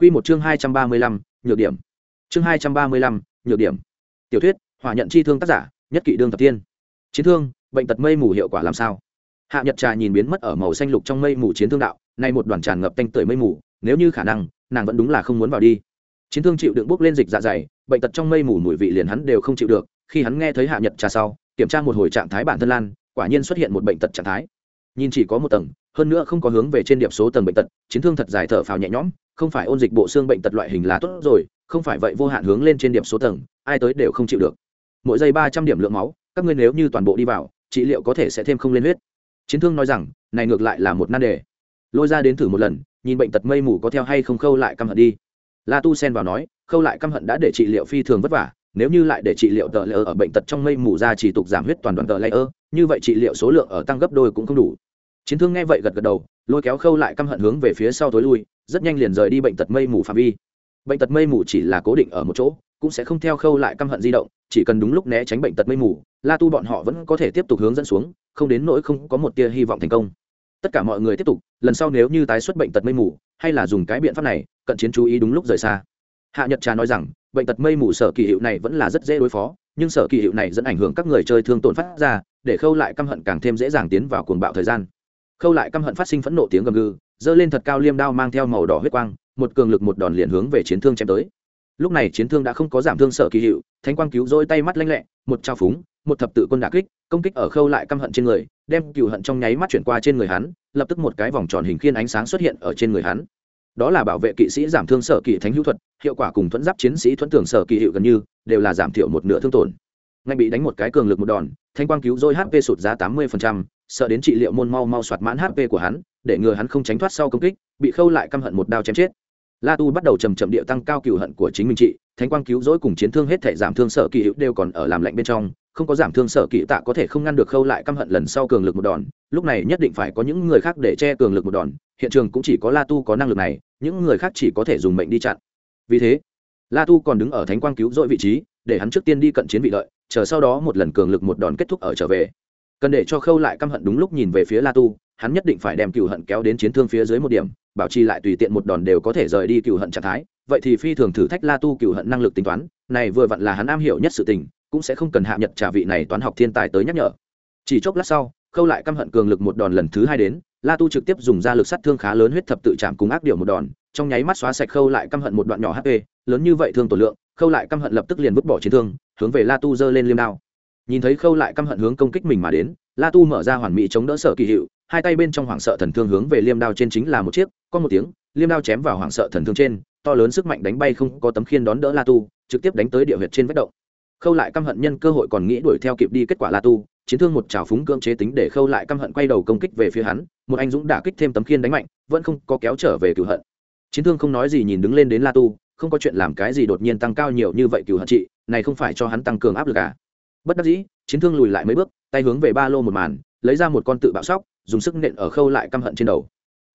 Quy một chương hai trăm ba mươi lăm nhược điểm. Chương hai trăm ba mươi lăm nhược điểm. Tiểu thuyết, hỏa nhận chi thương tác giả, nhất kỵ đương tập tiên. Chiến thương, bệnh tật mây mù hiệu quả làm sao? Hạ Nhật Trà nhìn biến mất ở màu xanh lục trong mây mù chiến thương đạo, nay một đoàn tràn ngập tanh tưởi mây mù, nếu như khả năng, nàng vẫn đúng là không muốn vào đi. Chiến thương chịu đựng bốc lên dịch dạ dày, bệnh tật trong mây mù mùi vị liền hắn đều không chịu được, khi hắn nghe thấy Hạ Nhật Trà sau, kiểm tra một hồi trạng thái bản thân lan, quả nhiên xuất hiện một bệnh tật trạng thái. Nhìn chỉ có một tầng, hơn nữa không có hướng về trên điểm số tầng bệnh tật, chiến thương thật dài thở phào nhẹ nhõm, không phải ôn dịch bộ xương bệnh tật loại hình là tốt rồi, không phải vậy vô hạn hướng lên trên điểm số tầng, ai tới đều không chịu được. Mỗi giây ba trăm điểm lượng máu, các ngươi nếu như toàn bộ đi vào, trị liệu có thể sẽ thêm không lên huyết. Chiến thương nói rằng, này ngược lại là một nan đề. Lôi ra đến thử một lần, nhìn bệnh tật mây mù có theo hay không khâu lại căm hận đi. La tu sen vào nói, khâu lại căm hận đã để trị liệu phi thường vất vả, nếu như lại để trị liệu tờ lỡ ở bệnh tật trong mây mù ra chỉ tục giảm huyết toàn đoàn tờ lỡ như vậy trị liệu số lượng ở tăng gấp đôi cũng không đủ. Chiến thương nghe vậy gật gật đầu, lôi kéo khâu lại căm hận hướng về phía sau tối lui rất nhanh liền rời đi bệnh tật mây mù phạm vi. Bệnh tật mây mù chỉ là cố định ở một chỗ, cũng sẽ không theo khâu lại căm hận di động, chỉ cần đúng lúc né tránh bệnh tật mây mù, la tu bọn họ vẫn có thể tiếp tục hướng dẫn xuống, không đến nỗi không có một tia hy vọng thành công. Tất cả mọi người tiếp tục, lần sau nếu như tái xuất bệnh tật mây mù, hay là dùng cái biện pháp này, cận chiến chú ý đúng lúc rời xa. Hạ nhật trà nói rằng, bệnh tật mây mù sở kỳ hiệu này vẫn là rất dễ đối phó, nhưng sở kỳ hiệu này dẫn ảnh hưởng các người chơi thương tổn phát ra, để khâu lại căm hận càng thêm dễ dàng tiến vào cuồng bạo thời gian. Khâu lại căm hận phát sinh phẫn nộ tiếng gầm gừ giơ lên thật cao liêm đao mang theo màu đỏ huyết quang, một cường lực một đòn liền hướng về chiến thương chém tới. Lúc này chiến thương đã không có giảm thương sở kỳ hiệu, thánh quang cứu rỗi tay mắt lanh lẹ, một trao phúng, một thập tự quân đà kích, công kích ở khâu lại căm hận trên người, đem cựu hận trong nháy mắt chuyển qua trên người hắn, lập tức một cái vòng tròn hình khiên ánh sáng xuất hiện ở trên người hắn. Đó là bảo vệ kỵ sĩ giảm thương sở kỳ thánh hữu thuật, hiệu quả cùng thuẫn giáp chiến sĩ thuẫn tưởng sở kỳ hiệu gần như, đều là giảm thiểu một nửa thương tổn ngay bị đánh một cái cường lực một đòn thanh quang cứu rỗi hp sụt giá tám mươi sợ đến trị liệu môn mau mau soạt mãn hp của hắn để ngừa hắn không tránh thoát sau công kích bị khâu lại căm hận một đao chém chết. La tu bắt đầu trầm trầm địa tăng cao cựu hận của chính mình chị, thánh quang cứu rỗi cùng chiến thương hết thể giảm thương sợ kỳ hữu đều còn ở làm lạnh bên trong không có giảm thương sợ kỳ tạ có thể không ngăn được khâu lại căm hận lần sau cường lực một đòn lúc này nhất định phải có những người khác để che cường lực một đòn hiện trường cũng chỉ có la tu có năng lực này những người khác chỉ có thể dùng mệnh đi chặn. Vì thế la tu còn đứng ở thánh quang cứu rỗi vị trí để hắn trước tiên đi cận chiến vị lợi chờ sau đó một lần cường lực một đòn kết thúc ở trở về. Cần để cho khâu lại căm hận đúng lúc nhìn về phía la tu, hắn nhất định phải đem cựu hận kéo đến chiến thương phía dưới một điểm, bảo trì lại tùy tiện một đòn đều có thể rời đi cựu hận trạng thái. Vậy thì phi thường thử thách la tu cựu hận năng lực tính toán, này vừa vặn là hắn am hiểu nhất sự tình, cũng sẽ không cần hạ nhật trả vị này toán học thiên tài tới nhắc nhở. Chỉ chốc lát sau, khâu lại căm hận cường lực một đòn lần thứ hai đến, la tu trực tiếp dùng ra lực sát thương khá lớn huyết thập tự chạm cùng ác điều một đòn, trong nháy mắt xóa sạch khâu lại căm hận một đoạn nhỏ hp lớn như vậy thương tổn lượng, khâu lại căm hận lập tức liền vứt bỏ chiến thương, hướng về la tu giơ lên liêm đao. Nhìn thấy khâu lại căm hận hướng công kích mình mà đến, la tu mở ra hoàn mỹ chống đỡ sở kỳ hiệu, hai tay bên trong hoảng sợ thần thương hướng về liêm đao trên chính là một chiếc, có một tiếng, liêm đao chém vào hoảng sợ thần thương trên, to lớn sức mạnh đánh bay không có tấm khiên đón đỡ la tu, trực tiếp đánh tới địa huyệt trên vách động. Khâu lại căm hận nhân cơ hội còn nghĩ đuổi theo kịp đi kết quả la tu, chiến thương một trào phúng cưỡng chế tính để khâu lại căm hận quay đầu công kích về phía hắn, một anh dũng đả kích thêm tấm khiên đánh mạnh, vẫn không có kéo trở về cửu hận. Chiến thương không nói gì nhìn đứng lên đến la tu không có chuyện làm cái gì đột nhiên tăng cao nhiều như vậy cửu hận trị, này không phải cho hắn tăng cường áp lực à? Bất đắc dĩ, chiến thương lùi lại mấy bước, tay hướng về ba lô một màn, lấy ra một con tự bạo sóc, dùng sức nện ở khâu lại căm hận trên đầu.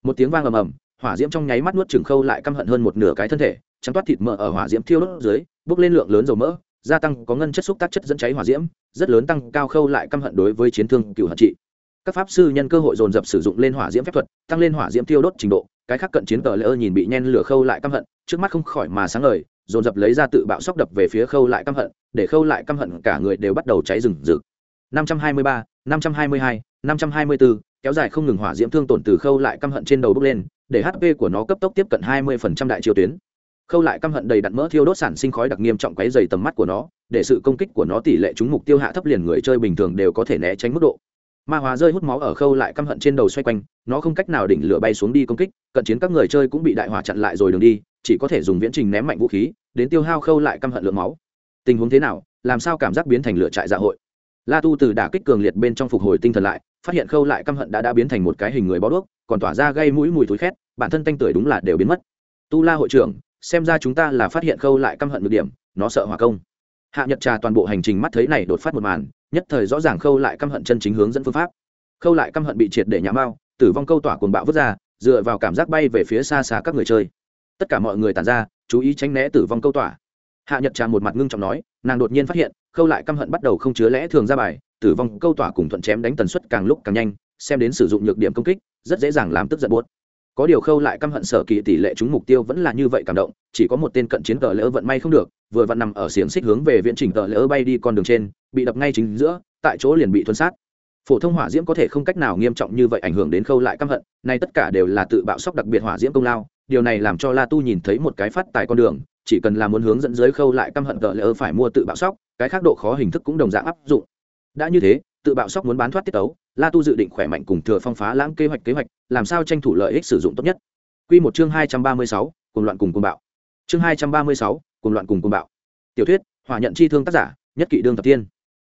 Một tiếng vang ầm ầm, hỏa diễm trong nháy mắt nuốt chừng khâu lại căm hận hơn một nửa cái thân thể, trắng toát thịt mỡ ở hỏa diễm thiêu đốt dưới, bốc lên lượng lớn dầu mỡ, gia tăng có ngân chất xúc tác chất dẫn cháy hỏa diễm, rất lớn tăng cao khâu lại căm hận đối với chiến thương cựu hận trị. Các pháp sư nhân cơ hội dồn dập sử dụng lên hỏa diễm phép thuật, tăng lên hỏa diễm thiêu đốt trình độ cái khác cận chiến tờ lỡ nhìn bị nhen lửa khâu lại căm hận trước mắt không khỏi mà sáng ngời dồn dập lấy ra tự bạo sóc đập về phía khâu lại căm hận để khâu lại căm hận cả người đều bắt đầu cháy rừng rực. 523, 522, 524, kéo dài không ngừng hỏa diễm thương tổn từ khâu lại căm hận trên đầu bốc lên để hp của nó cấp tốc tiếp cận 20% đại chiêu tuyến. Khâu lại căm hận đầy đặn mỡ thiêu đốt sản sinh khói đặc nghiêm trọng quấy dày tầm mắt của nó để sự công kích của nó tỷ lệ trúng mục tiêu hạ thấp liền người chơi bình thường đều có thể né tránh mức độ ma hóa rơi hút máu ở khâu lại căm hận trên đầu xoay quanh, nó không cách nào đỉnh lửa bay xuống đi công kích, cận chiến các người chơi cũng bị đại hỏa chặn lại rồi đường đi, chỉ có thể dùng viễn trình ném mạnh vũ khí, đến tiêu hao khâu lại căm hận lượng máu. Tình huống thế nào, làm sao cảm giác biến thành lửa trại dạ hội? La tu từ đả kích cường liệt bên trong phục hồi tinh thần lại, phát hiện khâu lại căm hận đã đã biến thành một cái hình người bó đuốc, còn tỏa ra gây mũi mùi thối khét, bản thân tanh tưởi đúng là đều biến mất. Tu la hội trưởng, xem ra chúng ta là phát hiện khâu lại căm hận được điểm, nó sợ hỏa công. Hạ nhật trà toàn bộ hành trình mắt thấy này đột phát một màn nhất thời rõ ràng khâu lại căm hận chân chính hướng dẫn phương pháp. Khâu lại căm hận bị triệt để nhã bao tử vong câu tỏa cuồng bạo vứt ra, dựa vào cảm giác bay về phía xa xa các người chơi. Tất cả mọi người tàn ra, chú ý tránh né tử vong câu tỏa. Hạ nhật trà một mặt ngưng trọng nói, nàng đột nhiên phát hiện, khâu lại căm hận bắt đầu không chứa lẽ thường ra bài, tử vong câu tỏa cùng thuận chém đánh tần suất càng lúc càng nhanh, xem đến sử dụng nhược điểm công kích, rất dễ dàng làm tức giận buốt. Có điều khâu lại căm hận sở kỳ tỷ lệ trúng mục tiêu vẫn là như vậy cảm động, chỉ có một tên cận chiến tờ lỡ vận may không được, vừa vặn nằm ở xiềng xích hướng về viễn trình tờ lỡ bay đi con đường trên bị đập ngay chính giữa, tại chỗ liền bị thuân sát. Phổ thông hỏa diễm có thể không cách nào nghiêm trọng như vậy ảnh hưởng đến khâu lại căm hận, nay tất cả đều là tự bạo sóc đặc biệt hỏa diễm công lao, điều này làm cho la tu nhìn thấy một cái phát tài con đường, chỉ cần là muốn hướng dẫn dưới khâu lại căm hận tợ lỡ phải mua tự bạo sóc, cái khác độ khó hình thức cũng đồng dạng áp dụng. Đã như thế, tự bạo sóc muốn bán thoát tiết tấu, la tu dự định khỏe mạnh cùng thừa phong phá lãng kế hoạch kế hoạch, làm sao tranh thủ lợi ích sử dụng tốt nhất. Quy một chương hai trăm ba mươi sáu cùng loạn cùng cùng bạo. Chương hai trăm ba mươi sáu cùng loạn cùng cùng bạo. Tiểu thuyết, hỏa nhận chi thương tác giả, nhất kỵ đương tập tiên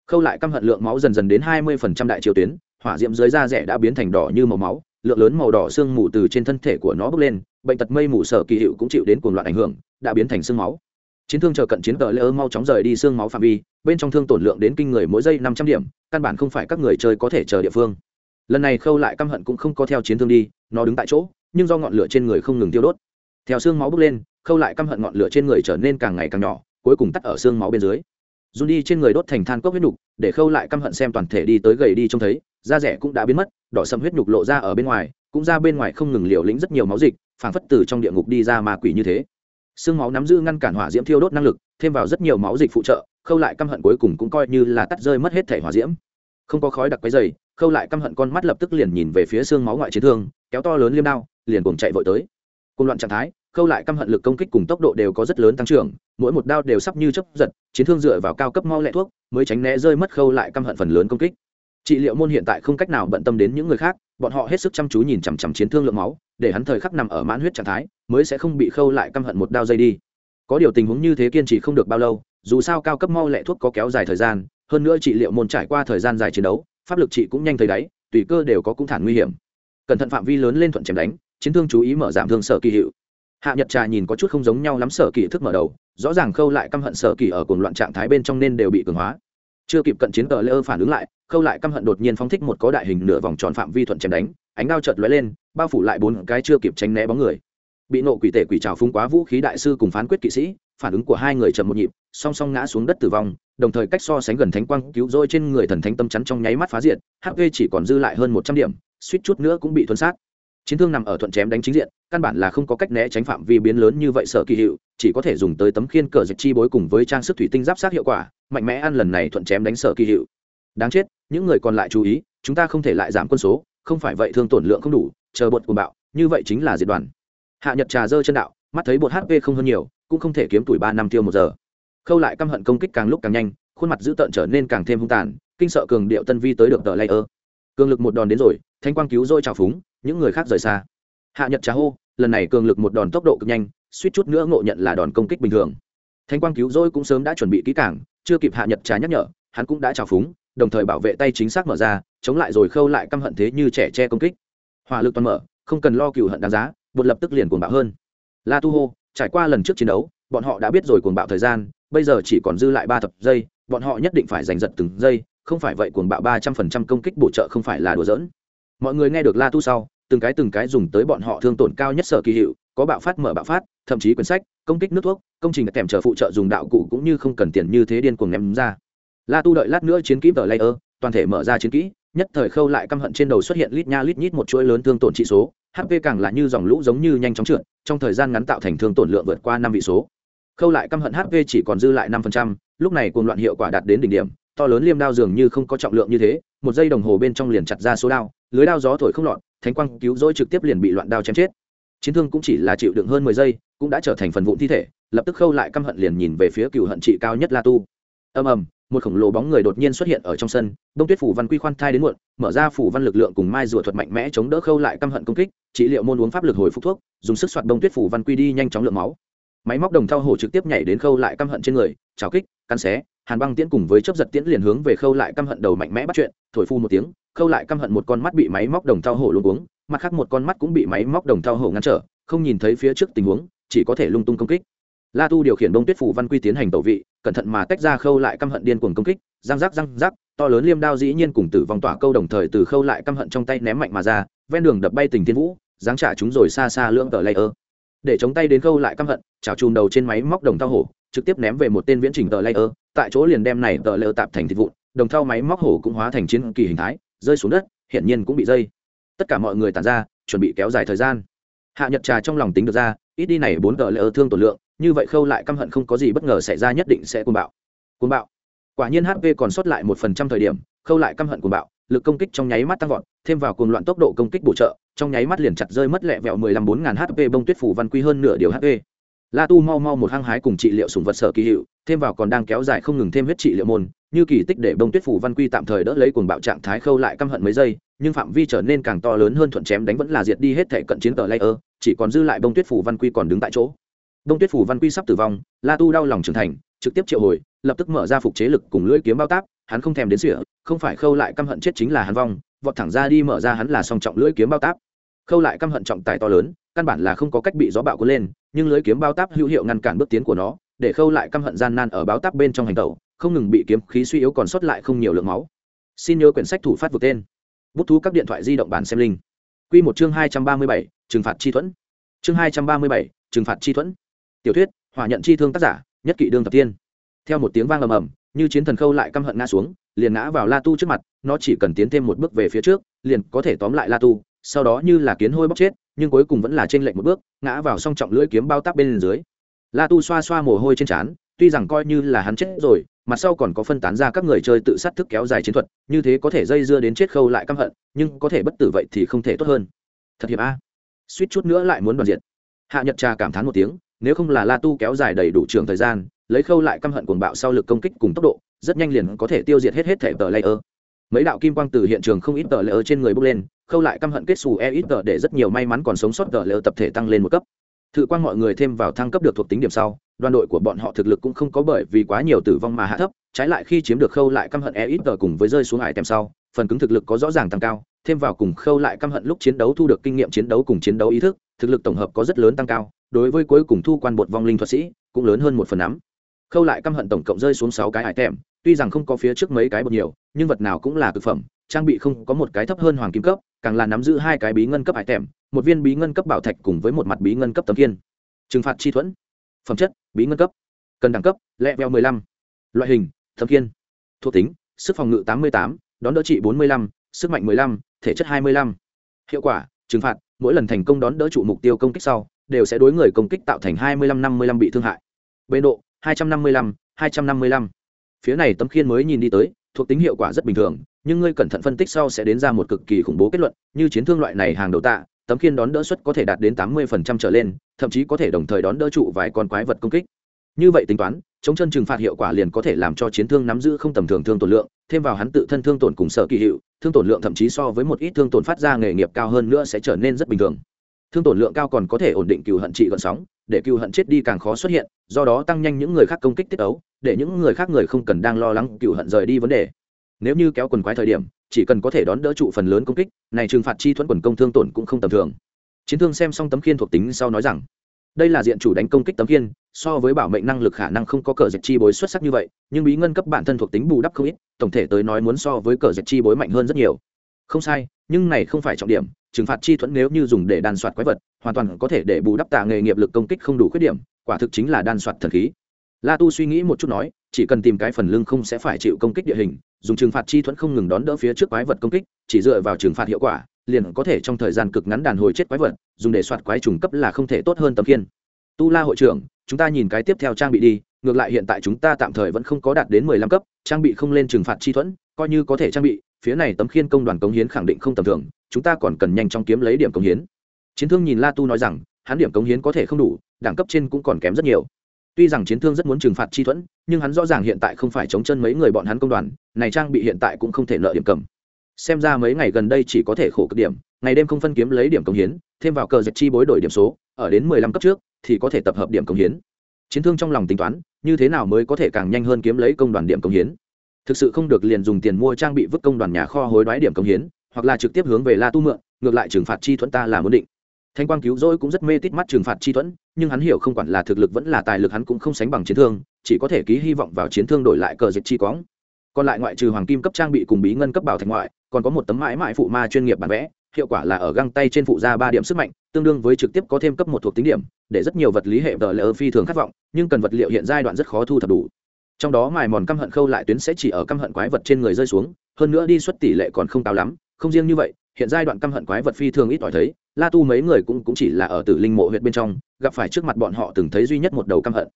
khâu lại căm hận lượng máu dần dần đến hai mươi phần trăm đại triều tuyến, hỏa diễm dưới da rẻ đã biến thành đỏ như màu máu, lượng lớn màu đỏ xương mù từ trên thân thể của nó bốc lên, bệnh tật mây mù sở kỳ hiệu cũng chịu đến cuồng loạn ảnh hưởng, đã biến thành xương máu. Chiến thương chờ cận chiến tờ lỡ mau chóng rời đi xương máu phạm vi, bên trong thương tổn lượng đến kinh người mỗi giây năm trăm điểm, căn bản không phải các người chơi có thể chờ địa phương. Lần này khâu lại căm hận cũng không có theo chiến thương đi, nó đứng tại chỗ, nhưng do ngọn lửa trên người không ngừng tiêu đốt. Theo xương máu bốc lên, khâu lại căm hận ngọn lửa trên người trở nên càng ngày càng nhỏ, cuối cùng tắt ở xương máu bên dưới run đi trên người đốt thành than cốc huyết nhục, để khâu lại căm hận xem toàn thể đi tới gầy đi trông thấy, da rẻ cũng đã biến mất, đỏ sầm huyết nhục lộ ra ở bên ngoài, cũng ra bên ngoài không ngừng liều lĩnh rất nhiều máu dịch, phảng phất từ trong địa ngục đi ra ma quỷ như thế. Xương máu nắm giữ ngăn cản hỏa diễm thiêu đốt năng lực, thêm vào rất nhiều máu dịch phụ trợ, khâu lại căm hận cuối cùng cũng coi như là tắt rơi mất hết thể hỏa diễm. Không có khói đặc quấy dày khâu lại căm hận con mắt lập tức liền nhìn về phía xương máu ngoại chiến thương, kéo to lớn liêm đao, liền cùng chạy vội tới. Cùng loạn trạng thái khâu lại căm hận lực công kích cùng tốc độ đều có rất lớn tăng trưởng, mỗi một đao đều sắp như chấp giật, chiến thương dựa vào cao cấp mau lẹ thuốc mới tránh né rơi mất khâu lại căm hận phần lớn công kích. Trị liệu môn hiện tại không cách nào bận tâm đến những người khác, bọn họ hết sức chăm chú nhìn chằm chằm chiến thương lượng máu, để hắn thời khắc nằm ở mãn huyết trạng thái, mới sẽ không bị khâu lại căm hận một đao dây đi. Có điều tình huống như thế kiên trì không được bao lâu, dù sao cao cấp mau lẹ thuốc có kéo dài thời gian, hơn nữa trị liệu môn trải qua thời gian dài chiến đấu, pháp lực trị cũng nhanh thấy đáy, tùy cơ đều có cũng thản nguy hiểm. Cẩn thận phạm vi lớn lên thuận chém đánh, chiến thương chú ý mở giảm thương sở kỳ hiệu hạ nhật trà nhìn có chút không giống nhau lắm sở kỳ thức mở đầu, rõ ràng khâu lại căm hận sở kỳ ở cuồng loạn trạng thái bên trong nên đều bị cường hóa. Chưa kịp cận chiến tờ lơ phản ứng lại, khâu lại căm hận đột nhiên phóng thích một có đại hình nửa vòng tròn phạm vi thuận chém đánh, ánh đao chợt lóe lên, bao phủ lại bốn cái chưa kịp tránh né bóng người. Bị nộ quỷ tể quỷ trào phung quá vũ khí đại sư cùng phán quyết kỵ sĩ, phản ứng của hai người chậm một nhịp, song song ngã xuống đất tử vong, đồng thời cách so sánh gần thánh quang cứu rỗi trên người thần thánh tâm chắn trong nháy mắt phá diện hp chỉ còn dư lại hơn một trăm điểm, suýt chút nữa cũng bị thuần sát chiến thương nằm ở thuận chém đánh chính diện, căn bản là không có cách né tránh phạm vi biến lớn như vậy sở kỳ hiệu, chỉ có thể dùng tới tấm khiên cờ dịch chi bối cùng với trang sức thủy tinh giáp sát hiệu quả, mạnh mẽ ăn lần này thuận chém đánh sở kỳ hiệu. Đáng chết, những người còn lại chú ý, chúng ta không thể lại giảm quân số, không phải vậy thương tổn lượng không đủ, chờ bột của bạo, như vậy chính là diệt đoàn. Hạ nhật trà dơ chân đạo, mắt thấy bột hp không hơn nhiều, cũng không thể kiếm tuổi ba năm tiêu một giờ. Khâu lại căm hận công kích càng lúc càng nhanh, khuôn mặt dữ tợn trở nên càng thêm hung tàn, kinh sợ cường điệu tân vi tới được tờ layer. Cường lực một đòn đến rồi, thanh quang cứu dôi trào phúng những người khác rời xa. Hạ nhật trà hô, lần này cường lực một đòn tốc độ cực nhanh, suýt chút nữa ngộ nhận là đòn công kích bình thường. Thanh quang cứu dôi cũng sớm đã chuẩn bị kỹ cảng chưa kịp hạ nhật trà nhắc nhở, hắn cũng đã trào phúng, đồng thời bảo vệ tay chính xác mở ra, chống lại rồi khâu lại căm hận thế như trẻ che công kích. Hỏa lực toàn mở, không cần lo cựu hận đáng giá bột lập tức liền cuồng bạo hơn. La tu hô, trải qua lần trước chiến đấu, bọn họ đã biết rồi cuồng bạo thời gian, bây giờ chỉ còn dư lại ba thập giây, bọn họ nhất định phải giành giật từng giây, không phải vậy cuồng bạo ba trăm phần trăm công kích bổ trợ không phải là đùa giỡn. Mọi người nghe được la tu sau từng cái từng cái dùng tới bọn họ thương tổn cao nhất sở kỳ hiệu, có bạo phát mở bạo phát, thậm chí quyển sách, công kích nước thuốc, công trình kèm chờ phụ trợ dùng đạo cụ cũng như không cần tiền như thế điên cuồng ném ra. La tu đợi lát nữa chiến kỹ tờ layer, toàn thể mở ra chiến kỹ, nhất thời khâu lại căm hận trên đầu xuất hiện lít nha lít nhít một chuỗi lớn thương tổn trị số hp càng là như dòng lũ giống như nhanh chóng trượt, trong thời gian ngắn tạo thành thương tổn lượng vượt qua năm vị số. Khâu lại căm hận hp chỉ còn dư lại năm lúc này cuồng loạn hiệu quả đạt đến đỉnh điểm, to lớn liêm đao dường như không có trọng lượng như thế, một giây đồng hồ bên trong liền chặt ra số đao, lưới đao gió thổi không lọt thánh quang cứu rỗi trực tiếp liền bị loạn đao chém chết. Chiến thương cũng chỉ là chịu đựng hơn mười giây, cũng đã trở thành phần vụn thi thể, lập tức khâu lại căm hận liền nhìn về phía cựu hận trị cao nhất la tu. Ầm ầm, một khổng lồ bóng người đột nhiên xuất hiện ở trong sân, đông tuyết phủ văn quy khoan thai đến muộn, mở ra phủ văn lực lượng cùng mai rùa thuật mạnh mẽ chống đỡ khâu lại căm hận công kích, trị liệu môn uống pháp lực hồi phục thuốc, dùng sức soạt đông tuyết phủ văn quy đi nhanh chóng lượng máu. Máy móc đồng thao hổ trực tiếp nhảy đến khâu lại căm hận trên người trào kích căn xé hàn băng tiễn cùng với chấp giật tiễn liền hướng về khâu lại căm hận đầu mạnh mẽ bắt chuyện, thổi phu một tiếng, khâu lại căm hận một con mắt bị máy móc đồng thau hổ luôn uống mặt khác một con mắt cũng bị máy móc đồng thau hổ ngăn trở, không nhìn thấy phía trước tình huống, chỉ có thể lung tung công kích. La tu điều khiển đông tuyết phủ văn quy tiến hành tẩu vị, cẩn thận mà tách ra khâu lại căm hận điên cuồng công kích, răng rắc răng rắc, to lớn liêm đao dĩ nhiên cùng tử vong tỏa câu đồng thời từ khâu lại căm hận trong tay ném mạnh mà ra, ven đường đập bay tình thiên vũ, giáng trả chúng rồi xa xa lưỡng tờ layer. Để chống tay đến khâu lại căm hận, chảo chùm đầu trên máy móc đồng thao hổ trực tiếp ném về một tên viễn trình tờ layer, tại chỗ liền đem này tờ layer tạp thành thịt vụn, đồng thao máy móc hổ cũng hóa thành chiến kỳ hình thái, rơi xuống đất, hiển nhiên cũng bị dây. Tất cả mọi người tàn ra, chuẩn bị kéo dài thời gian. Hạ nhật trà trong lòng tính được ra, ít đi này bốn tờ layer thương tổn lượng, như vậy khâu lại căm hận không có gì bất ngờ xảy ra nhất định sẽ cuồng bạo. Cuồng bạo. Quả nhiên hp còn sót lại một phần trăm thời điểm, khâu lại căm hận cuồng bạo, lực công kích trong nháy mắt tăng vọt, thêm vào cuồng loạn tốc độ công kích bổ trợ, trong nháy mắt liền chặt rơi mất lẹ vẹo mười lăm bốn ngàn hp bông tuyết phủ văn quy hơn nửa điều hp la tu mau mau một hăng hái cùng trị liệu sùng vật sở kỳ hiệu, thêm vào còn đang kéo dài không ngừng thêm huyết trị liệu môn, như kỳ tích để bông tuyết phủ văn quy tạm thời đỡ lấy cuồng bạo trạng thái khâu lại căm hận mấy giây, nhưng phạm vi trở nên càng to lớn hơn thuận chém đánh vẫn là diệt đi hết thể cận chiến tờ layer, chỉ còn dư lại bông tuyết phủ văn quy còn đứng tại chỗ. Bông tuyết phủ văn quy sắp tử vong, la tu đau lòng trưởng thành, trực tiếp triệu hồi, lập tức mở ra phục chế lực cùng lưỡi kiếm bao táp, hắn không thèm đến sỉa không phải khâu lại căm hận chết chính là hắn vong, vọt thẳng ra đi mở ra hắn là song trọng lưỡi kiếm bao táp. Khâu lại căm hận trọng tài to lớn, căn bản là không có cách bị gió bạo cuốn lên nhưng lưỡi kiếm bao táp hữu hiệu ngăn cản bước tiến của nó, để khâu lại căm hận gian nan ở báo táp bên trong hành tẩu, không ngừng bị kiếm khí suy yếu còn sót lại không nhiều lượng máu. Xin nhớ quyển sách thủ phát vượt tên. Bút thú các điện thoại di động bản xem linh quy một chương hai trăm ba mươi bảy, trừng phạt chi thuẫn. Chương hai trăm ba mươi bảy, trừng phạt chi thuẫn. Tiểu thuyết, hỏa nhận chi thương tác giả, nhất kỵ đương tập tiên. Theo một tiếng vang ầm ầm, như chiến thần khâu lại căm hận ngã xuống, liền ngã vào la tu trước mặt, nó chỉ cần tiến thêm một bước về phía trước, liền có thể tóm lại la tu, sau đó như là kiến hôi bóc chết nhưng cuối cùng vẫn là trên lệnh một bước, ngã vào song trọng lưỡi kiếm bao táp bên dưới. La tu xoa xoa mồ hôi trên trán, tuy rằng coi như là hắn chết rồi, mặt sau còn có phân tán ra các người chơi tự sát thức kéo dài chiến thuật, như thế có thể dây dưa đến chết khâu lại căm hận, nhưng có thể bất tử vậy thì không thể tốt hơn. Thật hiệp a. Suýt chút nữa lại muốn đoàn diện hạ nhật trà cảm thán một tiếng, nếu không là la tu kéo dài đầy đủ trường thời gian, lấy khâu lại căm hận cuồng bạo sau lực công kích cùng tốc độ, rất nhanh liền có thể tiêu diệt hết hết thể tờ layer mấy đạo kim quang từ hiện trường không ít tờ layer trên người bốc lên, khâu lại căm hận kết xù e ít tờ để rất nhiều may mắn còn sống sót tờ layer tập thể tăng lên một cấp. Thự quang mọi người thêm vào thăng cấp được thuộc tính điểm sau, đoàn đội của bọn họ thực lực cũng không có bởi vì quá nhiều tử vong mà hạ thấp, trái lại khi chiếm được khâu lại căm hận e ít tờ cùng với rơi xuống hải tèm sau, phần cứng thực lực có rõ ràng tăng cao, thêm vào cùng khâu lại căm hận lúc chiến đấu thu được kinh nghiệm chiến đấu cùng chiến đấu ý thức, thực lực tổng hợp có rất lớn tăng cao, đối với cuối cùng thu quan bột vong linh thuật sĩ, cũng lớn hơn một phần nắm khâu lại căm hận tổng cộng rơi xuống sáu cái hải tèm tuy rằng không có phía trước mấy cái bột nhiều, nhưng vật nào cũng là thực phẩm, trang bị không có một cái thấp hơn hoàng kim cấp, càng là nắm giữ hai cái bí ngân cấp hải tèm, một viên bí ngân cấp bảo thạch cùng với một mặt bí ngân cấp tấm kiên trừng phạt chi thuẫn, phẩm chất, bí ngân cấp, cần đẳng cấp, lẹ veo mười lăm, loại hình, tấm kiên thuộc tính, sức phòng ngự tám mươi tám, đón đỡ trị bốn mươi lăm, sức mạnh mười lăm, thể chất hai mươi lăm. Hiệu quả, trừng phạt, mỗi lần thành công đón đỡ trụ mục tiêu công kích sau, đều sẽ đối người công kích tạo thành hai mươi lăm năm mươi lăm bị thương hại. Bê độ, hai trăm năm mươi lăm, hai trăm năm mươi lăm phía này tấm khiên mới nhìn đi tới, thuộc tính hiệu quả rất bình thường, nhưng ngươi cẩn thận phân tích sau sẽ đến ra một cực kỳ khủng bố kết luận, như chiến thương loại này hàng đầu tạ tấm khiên đón đỡ suất có thể đạt đến tám mươi trở lên, thậm chí có thể đồng thời đón đỡ trụ vài con quái vật công kích. Như vậy tính toán, chống chân trừng phạt hiệu quả liền có thể làm cho chiến thương nắm giữ không tầm thường thương tổn lượng, thêm vào hắn tự thân thương tổn cùng sở kỳ hiệu, thương tổn lượng thậm chí so với một ít thương tổn phát ra nghề nghiệp cao hơn nữa sẽ trở nên rất bình thường. Thương tổn lượng cao còn có thể ổn định cựu hận trị gọn sóng để cựu hận chết đi càng khó xuất hiện, do đó tăng nhanh những người khác công kích tiết ấu, để những người khác người không cần đang lo lắng cựu hận rời đi vấn đề. Nếu như kéo quần quái thời điểm, chỉ cần có thể đón đỡ trụ phần lớn công kích, này trừng phạt chi thuẫn quần công thương tổn cũng không tầm thường. Chiến thương xem xong tấm khiên thuộc tính sau nói rằng, đây là diện chủ đánh công kích tấm khiên, so với bảo mệnh năng lực khả năng không có cờ dạch chi bối xuất sắc như vậy, nhưng bí ngân cấp bản thân thuộc tính bù đắp không ít, tổng thể tới nói muốn so với cờ dạch chi bối mạnh hơn rất nhiều. Không sai, nhưng này không phải trọng điểm trừng phạt chi thuẫn nếu như dùng để đan soạt quái vật, hoàn toàn có thể để bù đắp tạ nghề nghiệp lực công kích không đủ khuyết điểm, quả thực chính là đan soạt thần khí. La tu suy nghĩ một chút nói, chỉ cần tìm cái phần lưng không sẽ phải chịu công kích địa hình, dùng trừng phạt chi thuẫn không ngừng đón đỡ phía trước quái vật công kích, chỉ dựa vào trừng phạt hiệu quả, liền có thể trong thời gian cực ngắn đàn hồi chết quái vật, dùng để soạt quái trùng cấp là không thể tốt hơn tấm kiên. Tu la hội trưởng, chúng ta nhìn cái tiếp theo trang bị đi, ngược lại hiện tại chúng ta tạm thời vẫn không có đạt đến mười lăm cấp, trang bị không lên trừng phạt chi thuẫn, coi như có thể trang bị phía này tấm khiên công đoàn cống hiến khẳng định không tầm thường, chúng ta còn cần nhanh chóng kiếm lấy điểm cống hiến. Chiến thương nhìn la tu nói rằng, hắn điểm cống hiến có thể không đủ, đẳng cấp trên cũng còn kém rất nhiều. Tuy rằng chiến thương rất muốn trừng phạt chi thuẫn, nhưng hắn rõ ràng hiện tại không phải chống chân mấy người bọn hắn công đoàn, này trang bị hiện tại cũng không thể nợ điểm cầm. Xem ra mấy ngày gần đây chỉ có thể khổ cực điểm, ngày đêm không phân kiếm lấy điểm cống hiến, thêm vào cờ dịch chi bối đổi điểm số, ở đến mười lăm cấp trước thì có thể tập hợp điểm cống hiến. Chiến thương trong lòng tính toán, như thế nào mới có thể càng nhanh hơn kiếm lấy công đoàn điểm cống hiến? Thực sự không được liền dùng tiền mua trang bị vứt công đoàn nhà kho hối đoái điểm công hiến, hoặc là trực tiếp hướng về la tu mượn, ngược lại trừng phạt chi thuẫn ta là muốn định. Thanh quang cứu rỗi cũng rất mê tít mắt trừng phạt chi thuẫn, nhưng hắn hiểu không quản là thực lực vẫn là tài lực hắn cũng không sánh bằng chiến thương, chỉ có thể ký hy vọng vào chiến thương đổi lại cờ dịch chi quóng. Còn lại ngoại trừ hoàng kim cấp trang bị cùng bí ngân cấp bảo thành ngoại, còn có một tấm mãi mãi phụ ma chuyên nghiệp bản vẽ, hiệu quả là ở găng tay trên phụ ra ba điểm sức mạnh, tương đương với trực tiếp có thêm cấp một thuộc tính điểm, để rất nhiều vật lý hệ vợ lỡ phi thường khát vọng, nhưng cần vật liệu hiện giai đoạn rất khó thu thập đủ trong đó mài mòn căm hận khâu lại tuyến sẽ chỉ ở căm hận quái vật trên người rơi xuống hơn nữa đi xuất tỷ lệ còn không cao lắm không riêng như vậy hiện giai đoạn căm hận quái vật phi thường ít ỏi thấy la tu mấy người cũng, cũng chỉ là ở tử linh mộ huyện bên trong gặp phải trước mặt bọn họ từng thấy duy nhất một đầu căm hận.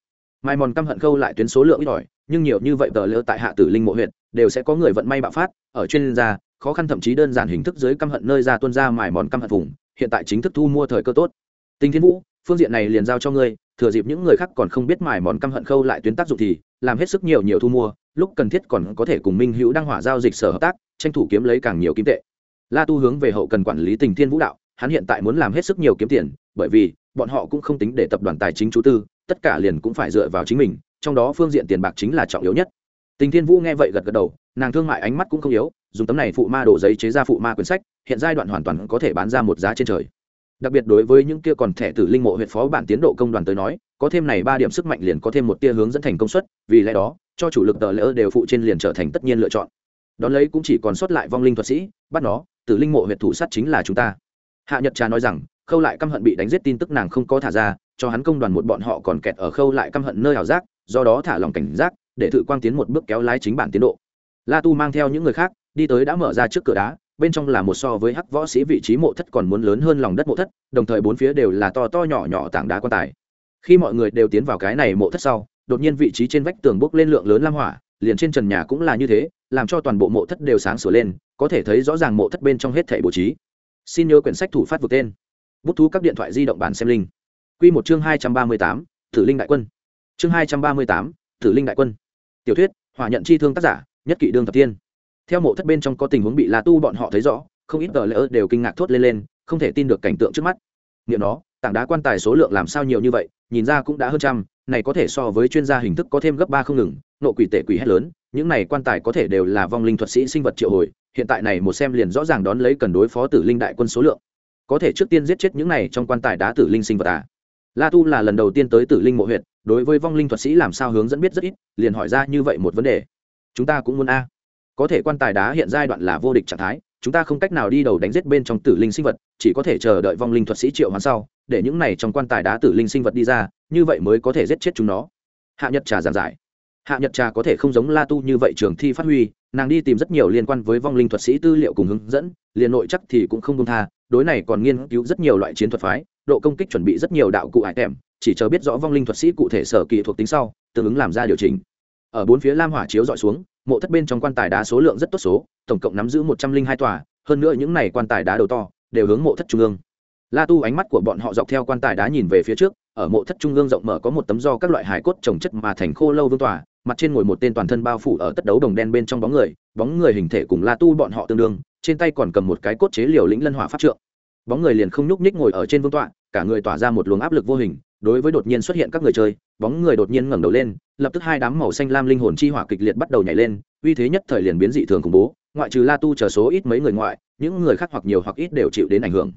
Mai mòn căm hận khâu lại tuyến số lượng ít ỏi nhưng nhiều như vậy tờ lỡ tại hạ tử linh mộ huyện đều sẽ có người vận may bạo phát ở chuyên gia khó khăn thậm chí đơn giản hình thức dưới căm hận nơi ra tuân ra mài mòn căm hận vùng hiện tại chính thức thu mua thời cơ tốt. Tinh thiên vũ phương diện này liền giao cho ngươi, thừa dịp những người khác còn không biết mài mòn căm hận khâu lại tuyến tác dụng thì, làm hết sức nhiều nhiều thu mua, lúc cần thiết còn có thể cùng minh hữu đăng hỏa giao dịch sở hợp tác, tranh thủ kiếm lấy càng nhiều kim tệ. La tu hướng về hậu cần quản lý tình thiên vũ đạo, hắn hiện tại muốn làm hết sức nhiều kiếm tiền, bởi vì, bọn họ cũng không tính để tập đoàn tài chính chú tư, tất cả liền cũng phải dựa vào chính mình, trong đó phương diện tiền bạc chính là trọng yếu nhất. Tình thiên vũ nghe vậy gật gật đầu, nàng thương mại ánh mắt cũng không yếu, dùng tấm này phụ ma đổ giấy chế ra phụ ma quyển sách, hiện giai đoạn hoàn toàn có thể bán ra một giá trên trời đặc biệt đối với những kia còn thẻ tử linh mộ huyện phó bản tiến độ công đoàn tới nói, có thêm này ba điểm sức mạnh liền có thêm một tia hướng dẫn thành công suất, vì lẽ đó, cho chủ lực tờ lỡ đều phụ trên liền trở thành tất nhiên lựa chọn. Đón lấy cũng chỉ còn sót lại vong linh thuật sĩ, bắt nó, tử linh mộ huyện thủ sát chính là chúng ta. Hạ nhật trà nói rằng, khâu lại căm hận bị đánh giết tin tức nàng không có thả ra, cho hắn công đoàn một bọn họ còn kẹt ở khâu lại căm hận nơi ảo giác, do đó thả lòng cảnh giác, để thử quang tiến một bước kéo lái chính bản tiến độ. La tu mang theo những người khác, đi tới đã mở ra trước cửa đá bên trong là một so với hắc võ sĩ vị trí mộ thất còn muốn lớn hơn lòng đất mộ thất, đồng thời bốn phía đều là to to nhỏ nhỏ tảng đá quan tài. Khi mọi người đều tiến vào cái này mộ thất sau, đột nhiên vị trí trên vách tường bốc lên lượng lớn lam hỏa, liền trên trần nhà cũng là như thế, làm cho toàn bộ mộ thất đều sáng sửa lên, có thể thấy rõ ràng mộ thất bên trong hết thảy bố trí. Xin nhớ quyển sách thủ phát vượt tên. Bút thú các điện thoại di động bản xem linh q một chương hai trăm ba mươi tám thử linh đại quân. Chương hai trăm ba mươi tám thử linh đại quân. Tiểu thuyết, hỏa nhận chi thương tác giả, nhất kỷ đương thập tiên theo mộ thất bên trong có tình huống bị la tu bọn họ thấy rõ, không ít tờ lỡ đều kinh ngạc thốt lên lên, không thể tin được cảnh tượng trước mắt. Nghiệm nó, tảng đá quan tài số lượng làm sao nhiều như vậy, nhìn ra cũng đã hơn trăm, này có thể so với chuyên gia hình thức có thêm gấp ba không ngừng, nộ quỷ tệ quỷ hết lớn, những này quan tài có thể đều là vong linh thuật sĩ sinh vật triệu hồi, hiện tại này một xem liền rõ ràng đón lấy cần đối phó tử linh đại quân số lượng. Có thể trước tiên giết chết những này trong quan tài đá tử linh sinh vật à? La tu là lần đầu tiên tới tử linh mộ huyện đối với vong linh thuật sĩ làm sao hướng dẫn biết rất ít, liền hỏi ra như vậy một vấn đề. Chúng ta cũng muốn a có thể quan tài đá hiện giai đoạn là vô địch trạng thái, chúng ta không cách nào đi đầu đánh giết bên trong tử linh sinh vật, chỉ có thể chờ đợi vong linh thuật sĩ triệu hoán sau, để những này trong quan tài đá tử linh sinh vật đi ra, như vậy mới có thể giết chết chúng nó. Hạ nhật trà giảng giải. Hạ nhật trà có thể không giống la tu như vậy trường thi phát huy, nàng đi tìm rất nhiều liên quan với vong linh thuật sĩ tư liệu cùng hướng dẫn, liền nội chắc thì cũng không công tha, đối này còn nghiên cứu rất nhiều loại chiến thuật phái, độ công kích chuẩn bị rất nhiều đạo cụ hải tèm chỉ chờ biết rõ vong linh thuật sĩ cụ thể sở kỳ thuộc tính sau, tương ứng làm ra điều chỉnh. Ở bốn phía lam hỏa chiếu dọi xuống mộ thất bên trong quan tài đá số lượng rất tốt số, tổng cộng nắm giữ một trăm linh hai tòa, hơn nữa những này quan tài đá đầu to, đều hướng mộ thất trung ương. La tu ánh mắt của bọn họ dọc theo quan tài đá nhìn về phía trước, ở mộ thất trung ương rộng mở có một tấm do các loại hải cốt trồng chất mà thành khô lâu vương tòa, mặt trên ngồi một tên toàn thân bao phủ ở tất đấu đồng đen bên trong bóng người bóng người hình thể cùng la tu bọn họ tương đương, trên tay còn cầm một cái cốt chế liều lĩnh lân hỏa pháp trượng. Bóng người liền không nhúc nhích ngồi ở trên vương tọa, cả người tỏa ra một luồng áp lực vô hình đối với đột nhiên xuất hiện các người chơi, bóng người đột nhiên ngẩng đầu lên, lập tức hai đám màu xanh lam linh hồn chi hỏa kịch liệt bắt đầu nhảy lên, uy thế nhất thời liền biến dị thường khủng bố, ngoại trừ la tu chờ số ít mấy người ngoại, những người khác hoặc nhiều hoặc ít đều chịu đến ảnh hưởng.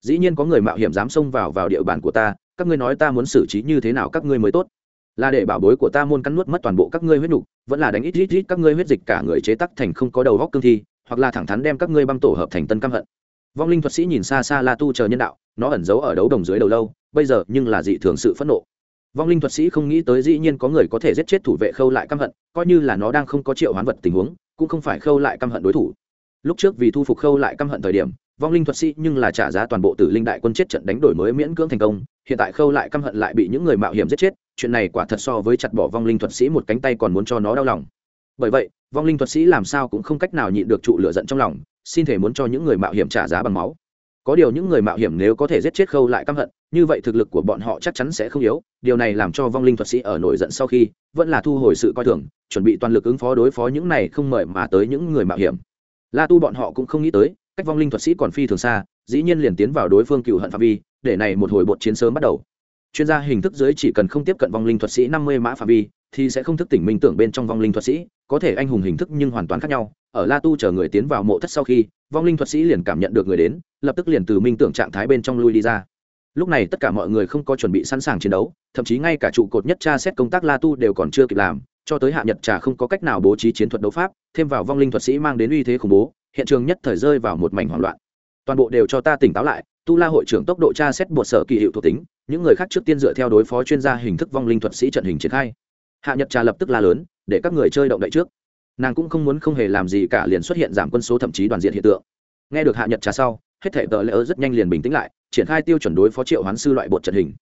Dĩ nhiên có người mạo hiểm dám xông vào vào địa bàn của ta, các ngươi nói ta muốn xử trí như thế nào các ngươi mới tốt. Là để bảo bối của ta môn cắn nuốt mất toàn bộ các ngươi huyết nục, vẫn là đánh ít ít ít các ngươi huyết dịch cả người chế tắc thành không có đầu góc cương thi, hoặc là thẳng thắn đem các ngươi băm tổ hợp thành tân căm hận vong linh thuật sĩ nhìn xa xa la tu chờ nhân đạo, nó ẩn giấu ở đấu đồng dưới đầu lâu, bây giờ nhưng là dị thường sự phẫn nộ. Vong linh thuật sĩ không nghĩ tới dĩ nhiên có người có thể giết chết thủ vệ khâu lại căm hận, coi như là nó đang không có triệu hoán vật tình huống, cũng không phải khâu lại căm hận đối thủ. Lúc trước vì thu phục khâu lại căm hận thời điểm, vong linh thuật sĩ nhưng là trả giá toàn bộ tử linh đại quân chết trận đánh đổi mới miễn cưỡng thành công, hiện tại khâu lại căm hận lại bị những người mạo hiểm giết chết, chuyện này quả thật so với chặt bỏ vong linh thuật sĩ một cánh tay còn muốn cho nó đau lòng. Bởi vậy, vong linh thuật sĩ làm sao cũng không cách nào nhịn được trụ lửa giận trong lòng xin thể muốn cho những người mạo hiểm trả giá bằng máu. Có điều những người mạo hiểm nếu có thể giết chết khâu lại căm hận, như vậy thực lực của bọn họ chắc chắn sẽ không yếu, điều này làm cho vong linh thuật sĩ ở nổi giận sau khi vẫn là thu hồi sự coi thường, chuẩn bị toàn lực ứng phó đối phó những này không mời mà tới những người mạo hiểm. La tu bọn họ cũng không nghĩ tới, cách vong linh thuật sĩ còn phi thường xa, dĩ nhiên liền tiến vào đối phương cựu hận phạm vi, để này một hồi bột chiến sớm bắt đầu. Chuyên gia hình thức dưới chỉ cần không tiếp cận vong linh thuật sĩ năm mươi mã phạm vi thì sẽ không thức tỉnh minh tưởng bên trong vong linh thuật sĩ, có thể anh hùng hình thức nhưng hoàn toàn khác nhau. Ở la tu chờ người tiến vào mộ thất sau khi, vong linh thuật sĩ liền cảm nhận được người đến, lập tức liền từ minh tưởng trạng thái bên trong lui đi ra. Lúc này tất cả mọi người không có chuẩn bị sẵn sàng chiến đấu, thậm chí ngay cả trụ cột nhất tra xét công tác la tu đều còn chưa kịp làm, cho tới hạ nhật trà không có cách nào bố trí chiến thuật đấu pháp, thêm vào vong linh thuật sĩ mang đến uy thế khủng bố, hiện trường nhất thời rơi vào một mảnh hoảng loạn. Toàn bộ đều cho ta tỉnh táo lại, tu la hội trưởng tốc độ tra xét bột sở kỳ hiệu thuộc tính, những người khác trước tiên dựa theo đối phó chuyên gia hình thức vong linh thuật sĩ trận hình triển khai hạ nhật trà lập tức la lớn, để các người chơi động đậy trước. Nàng cũng không muốn không hề làm gì cả liền xuất hiện giảm quân số thậm chí đoàn diện hiện tượng. Nghe được hạ nhật trà sau, hết thể tờ lỡ rất nhanh liền bình tĩnh lại, triển khai tiêu chuẩn đối phó triệu hoán sư loại bột trận hình.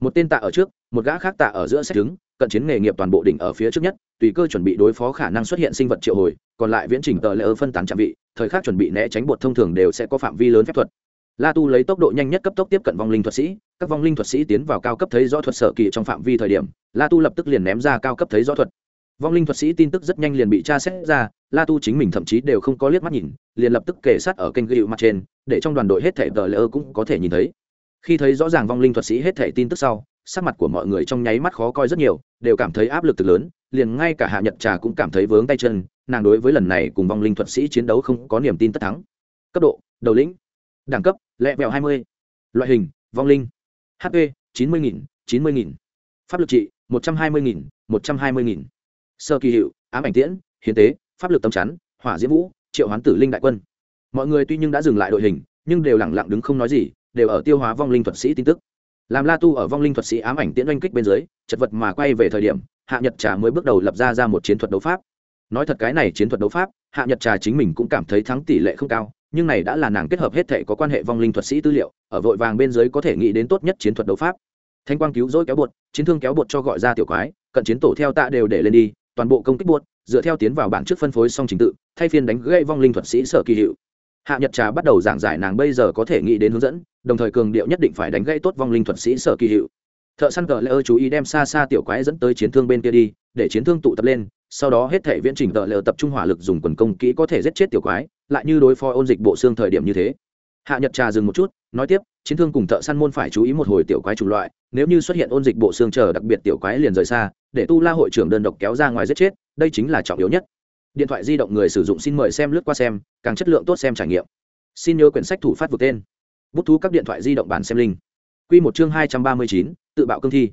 Một tên tạ ở trước, một gã khác tạ ở giữa xét đứng, cận chiến nghề nghiệp toàn bộ đỉnh ở phía trước nhất, tùy cơ chuẩn bị đối phó khả năng xuất hiện sinh vật triệu hồi, còn lại viễn trình tờ lỡ phân tán trạm vị, thời khắc chuẩn bị né tránh bột thông thường đều sẽ có phạm vi lớn phép thuật la tu lấy tốc độ nhanh nhất cấp tốc tiếp cận vong linh thuật sĩ, các vong linh thuật sĩ tiến vào cao cấp thấy rõ thuật sở kỳ trong phạm vi thời điểm, la tu lập tức liền ném ra cao cấp thấy rõ thuật. Vong linh thuật sĩ tin tức rất nhanh liền bị tra xét ra, la tu chính mình thậm chí đều không có liếc mắt nhìn, liền lập tức kể sát ở kênh ghi mặt trên, để trong đoàn đội hết thể tờ lỡ cũng có thể nhìn thấy. Khi thấy rõ ràng vong linh thuật sĩ hết thể tin tức sau, sắc mặt của mọi người trong nháy mắt khó coi rất nhiều, đều cảm thấy áp lực từ lớn, liền ngay cả hạ nhật trà cũng cảm thấy vướng tay chân, nàng đối với lần này cùng vong linh thuật sĩ chiến đấu không có niềm tin tất thắng. Cấp độ, đầu lĩnh, đẳng cấp lẹ vẹo hai mươi. Loại hình, vong linh. Hp chín mươi nghìn, chín mươi nghìn. Pháp lực trị, một trăm hai mươi nghìn, một trăm hai mươi nghìn. Sơ kỳ hiệu, ám ảnh tiễn, hiến tế, pháp lực tâm chắn, hỏa diễm vũ, triệu hoán tử linh đại quân. Mọi người tuy nhưng đã dừng lại đội hình, nhưng đều lẳng lặng đứng không nói gì, đều ở tiêu hóa vong linh thuật sĩ tin tức. Làm la tu ở vong linh thuật sĩ ám ảnh tiễn oanh kích bên dưới, chật vật mà quay về thời điểm, hạ nhật trà mới bước đầu lập ra ra một chiến thuật đấu pháp. Nói thật cái này chiến thuật đấu pháp, hạ nhật trà chính mình cũng cảm thấy thắng tỷ lệ không cao nhưng này đã là nàng kết hợp hết thể có quan hệ vong linh thuật sĩ tư liệu, ở vội vàng bên dưới có thể nghĩ đến tốt nhất chiến thuật đấu pháp. Thanh quang cứu rỗi kéo bột, chiến thương kéo bột cho gọi ra tiểu quái, cận chiến tổ theo tạ đều để lên đi, toàn bộ công kích bột, dựa theo tiến vào bản trước phân phối xong trình tự, thay phiên đánh gây vong linh thuật sĩ sở kỳ hiệu. Hạ nhật trà bắt đầu giảng giải nàng bây giờ có thể nghĩ đến hướng dẫn, đồng thời cường điệu nhất định phải đánh gãy tốt vong linh thuật sĩ sở kỳ hiệu. Thợ săn cờ lê ơ chú ý đem xa xa tiểu quái dẫn tới chiến thương bên kia đi, để chiến thương tụ tập lên sau đó hết thể viễn trình tợ lờ tập trung hỏa lực dùng quần công kỹ có thể giết chết tiểu quái, lại như đối phó ôn dịch bộ xương thời điểm như thế. Hạ nhật trà dừng một chút, nói tiếp, chiến thương cùng thợ săn môn phải chú ý một hồi tiểu quái chủng loại, nếu như xuất hiện ôn dịch bộ xương chờ đặc biệt tiểu quái liền rời xa, để tu la hội trưởng đơn độc kéo ra ngoài giết chết, đây chính là trọng yếu nhất. Điện thoại di động người sử dụng xin mời xem lướt qua xem, càng chất lượng tốt xem trải nghiệm. Xin nhớ quyển sách thủ phát vượt tên. Bút thú các điện thoại di động bản xem linh q một chương hai trăm ba mươi chín, tự bạo cương thi.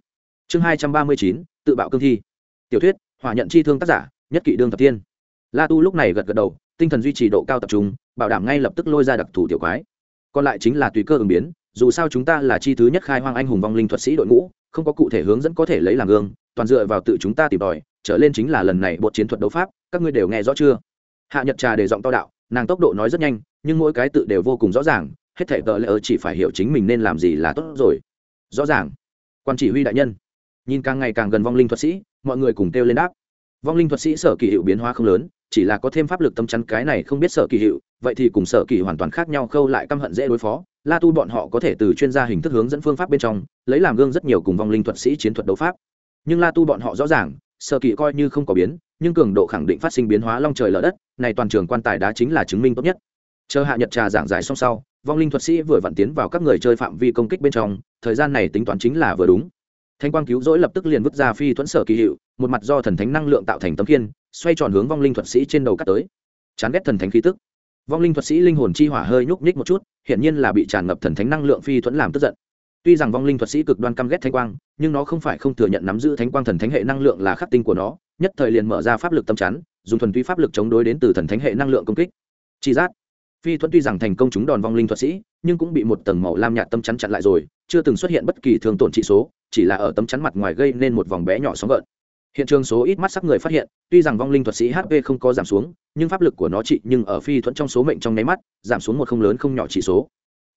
Chương hai trăm ba mươi chín, tự bạo cương thi. Tiểu thuyết hỏa nhận chi thương tác giả, nhất kỵ đương thập tiên. La tu lúc này gật gật đầu, tinh thần duy trì độ cao tập trung, bảo đảm ngay lập tức lôi ra đặc thủ tiểu quái. Còn lại chính là tùy cơ ứng biến, dù sao chúng ta là chi thứ nhất khai hoang anh hùng vong linh thuật sĩ đội ngũ, không có cụ thể hướng dẫn có thể lấy làm gương, toàn dựa vào tự chúng ta tìm tòi, trở lên chính là lần này bột chiến thuật đấu pháp, các ngươi đều nghe rõ chưa? Hạ nhật trà để giọng to đạo, nàng tốc độ nói rất nhanh, nhưng mỗi cái tự đều vô cùng rõ ràng, hết thể tờ lỡ chỉ phải hiểu chính mình nên làm gì là tốt rồi. Rõ ràng. Quan chỉ huy đại nhân nhìn càng ngày càng gần vong linh thuật sĩ, mọi người cùng kêu lên đáp. Vong linh thuật sĩ sở kỳ hiệu biến hóa không lớn, chỉ là có thêm pháp lực tâm chắn cái này không biết sở kỳ hiệu, vậy thì cùng sở kỳ hoàn toàn khác nhau khâu lại căm hận dễ đối phó. La tu bọn họ có thể từ chuyên gia hình thức hướng dẫn phương pháp bên trong, lấy làm gương rất nhiều cùng vong linh thuật sĩ chiến thuật đấu pháp. Nhưng la tu bọn họ rõ ràng, sở kỳ coi như không có biến, nhưng cường độ khẳng định phát sinh biến hóa long trời lở đất, này toàn trường quan tài đá chính là chứng minh tốt nhất. Chờ hạ nhật trà giảng giải xong sau, vong linh thuật sĩ vừa vặn tiến vào các người chơi phạm vi công kích bên trong, thời gian này tính toán chính là vừa đúng thanh quang cứu rỗi lập tức liền vứt ra phi thuẫn sở kỳ hiệu, một mặt do thần thánh năng lượng tạo thành tấm kiên xoay tròn hướng vong linh thuật sĩ trên đầu cắt tới. Chán ghét thần thánh khí tức. Vong linh thuật sĩ linh hồn chi hỏa hơi nhúc nhích một chút, hiển nhiên là bị tràn ngập thần thánh năng lượng phi thuẫn làm tức giận. Tuy rằng vong linh thuật sĩ cực đoan căm ghét thanh quang, nhưng nó không phải không thừa nhận nắm giữ thánh quang thần thánh hệ năng lượng là khắc tinh của nó, nhất thời liền mở ra pháp lực tâm chắn, dùng thuần túy pháp lực chống đối đến từ thần thánh hệ năng lượng công kích. Chi giác. Phi thuẫn tuy rằng thành công chúng đòn vong linh thuật sĩ, nhưng cũng bị một tầng màu lam nhạt tâm chắn chặn lại rồi, chưa từng xuất hiện bất kỳ thương tổn trị số chỉ là ở tấm chắn mặt ngoài gây nên một vòng bé nhỏ sóng gợn. Hiện trường số ít mắt sắc người phát hiện, tuy rằng vong linh thuật sĩ hp không có giảm xuống, nhưng pháp lực của nó trị nhưng ở phi thuẫn trong số mệnh trong nháy mắt, giảm xuống một không lớn không nhỏ chỉ số.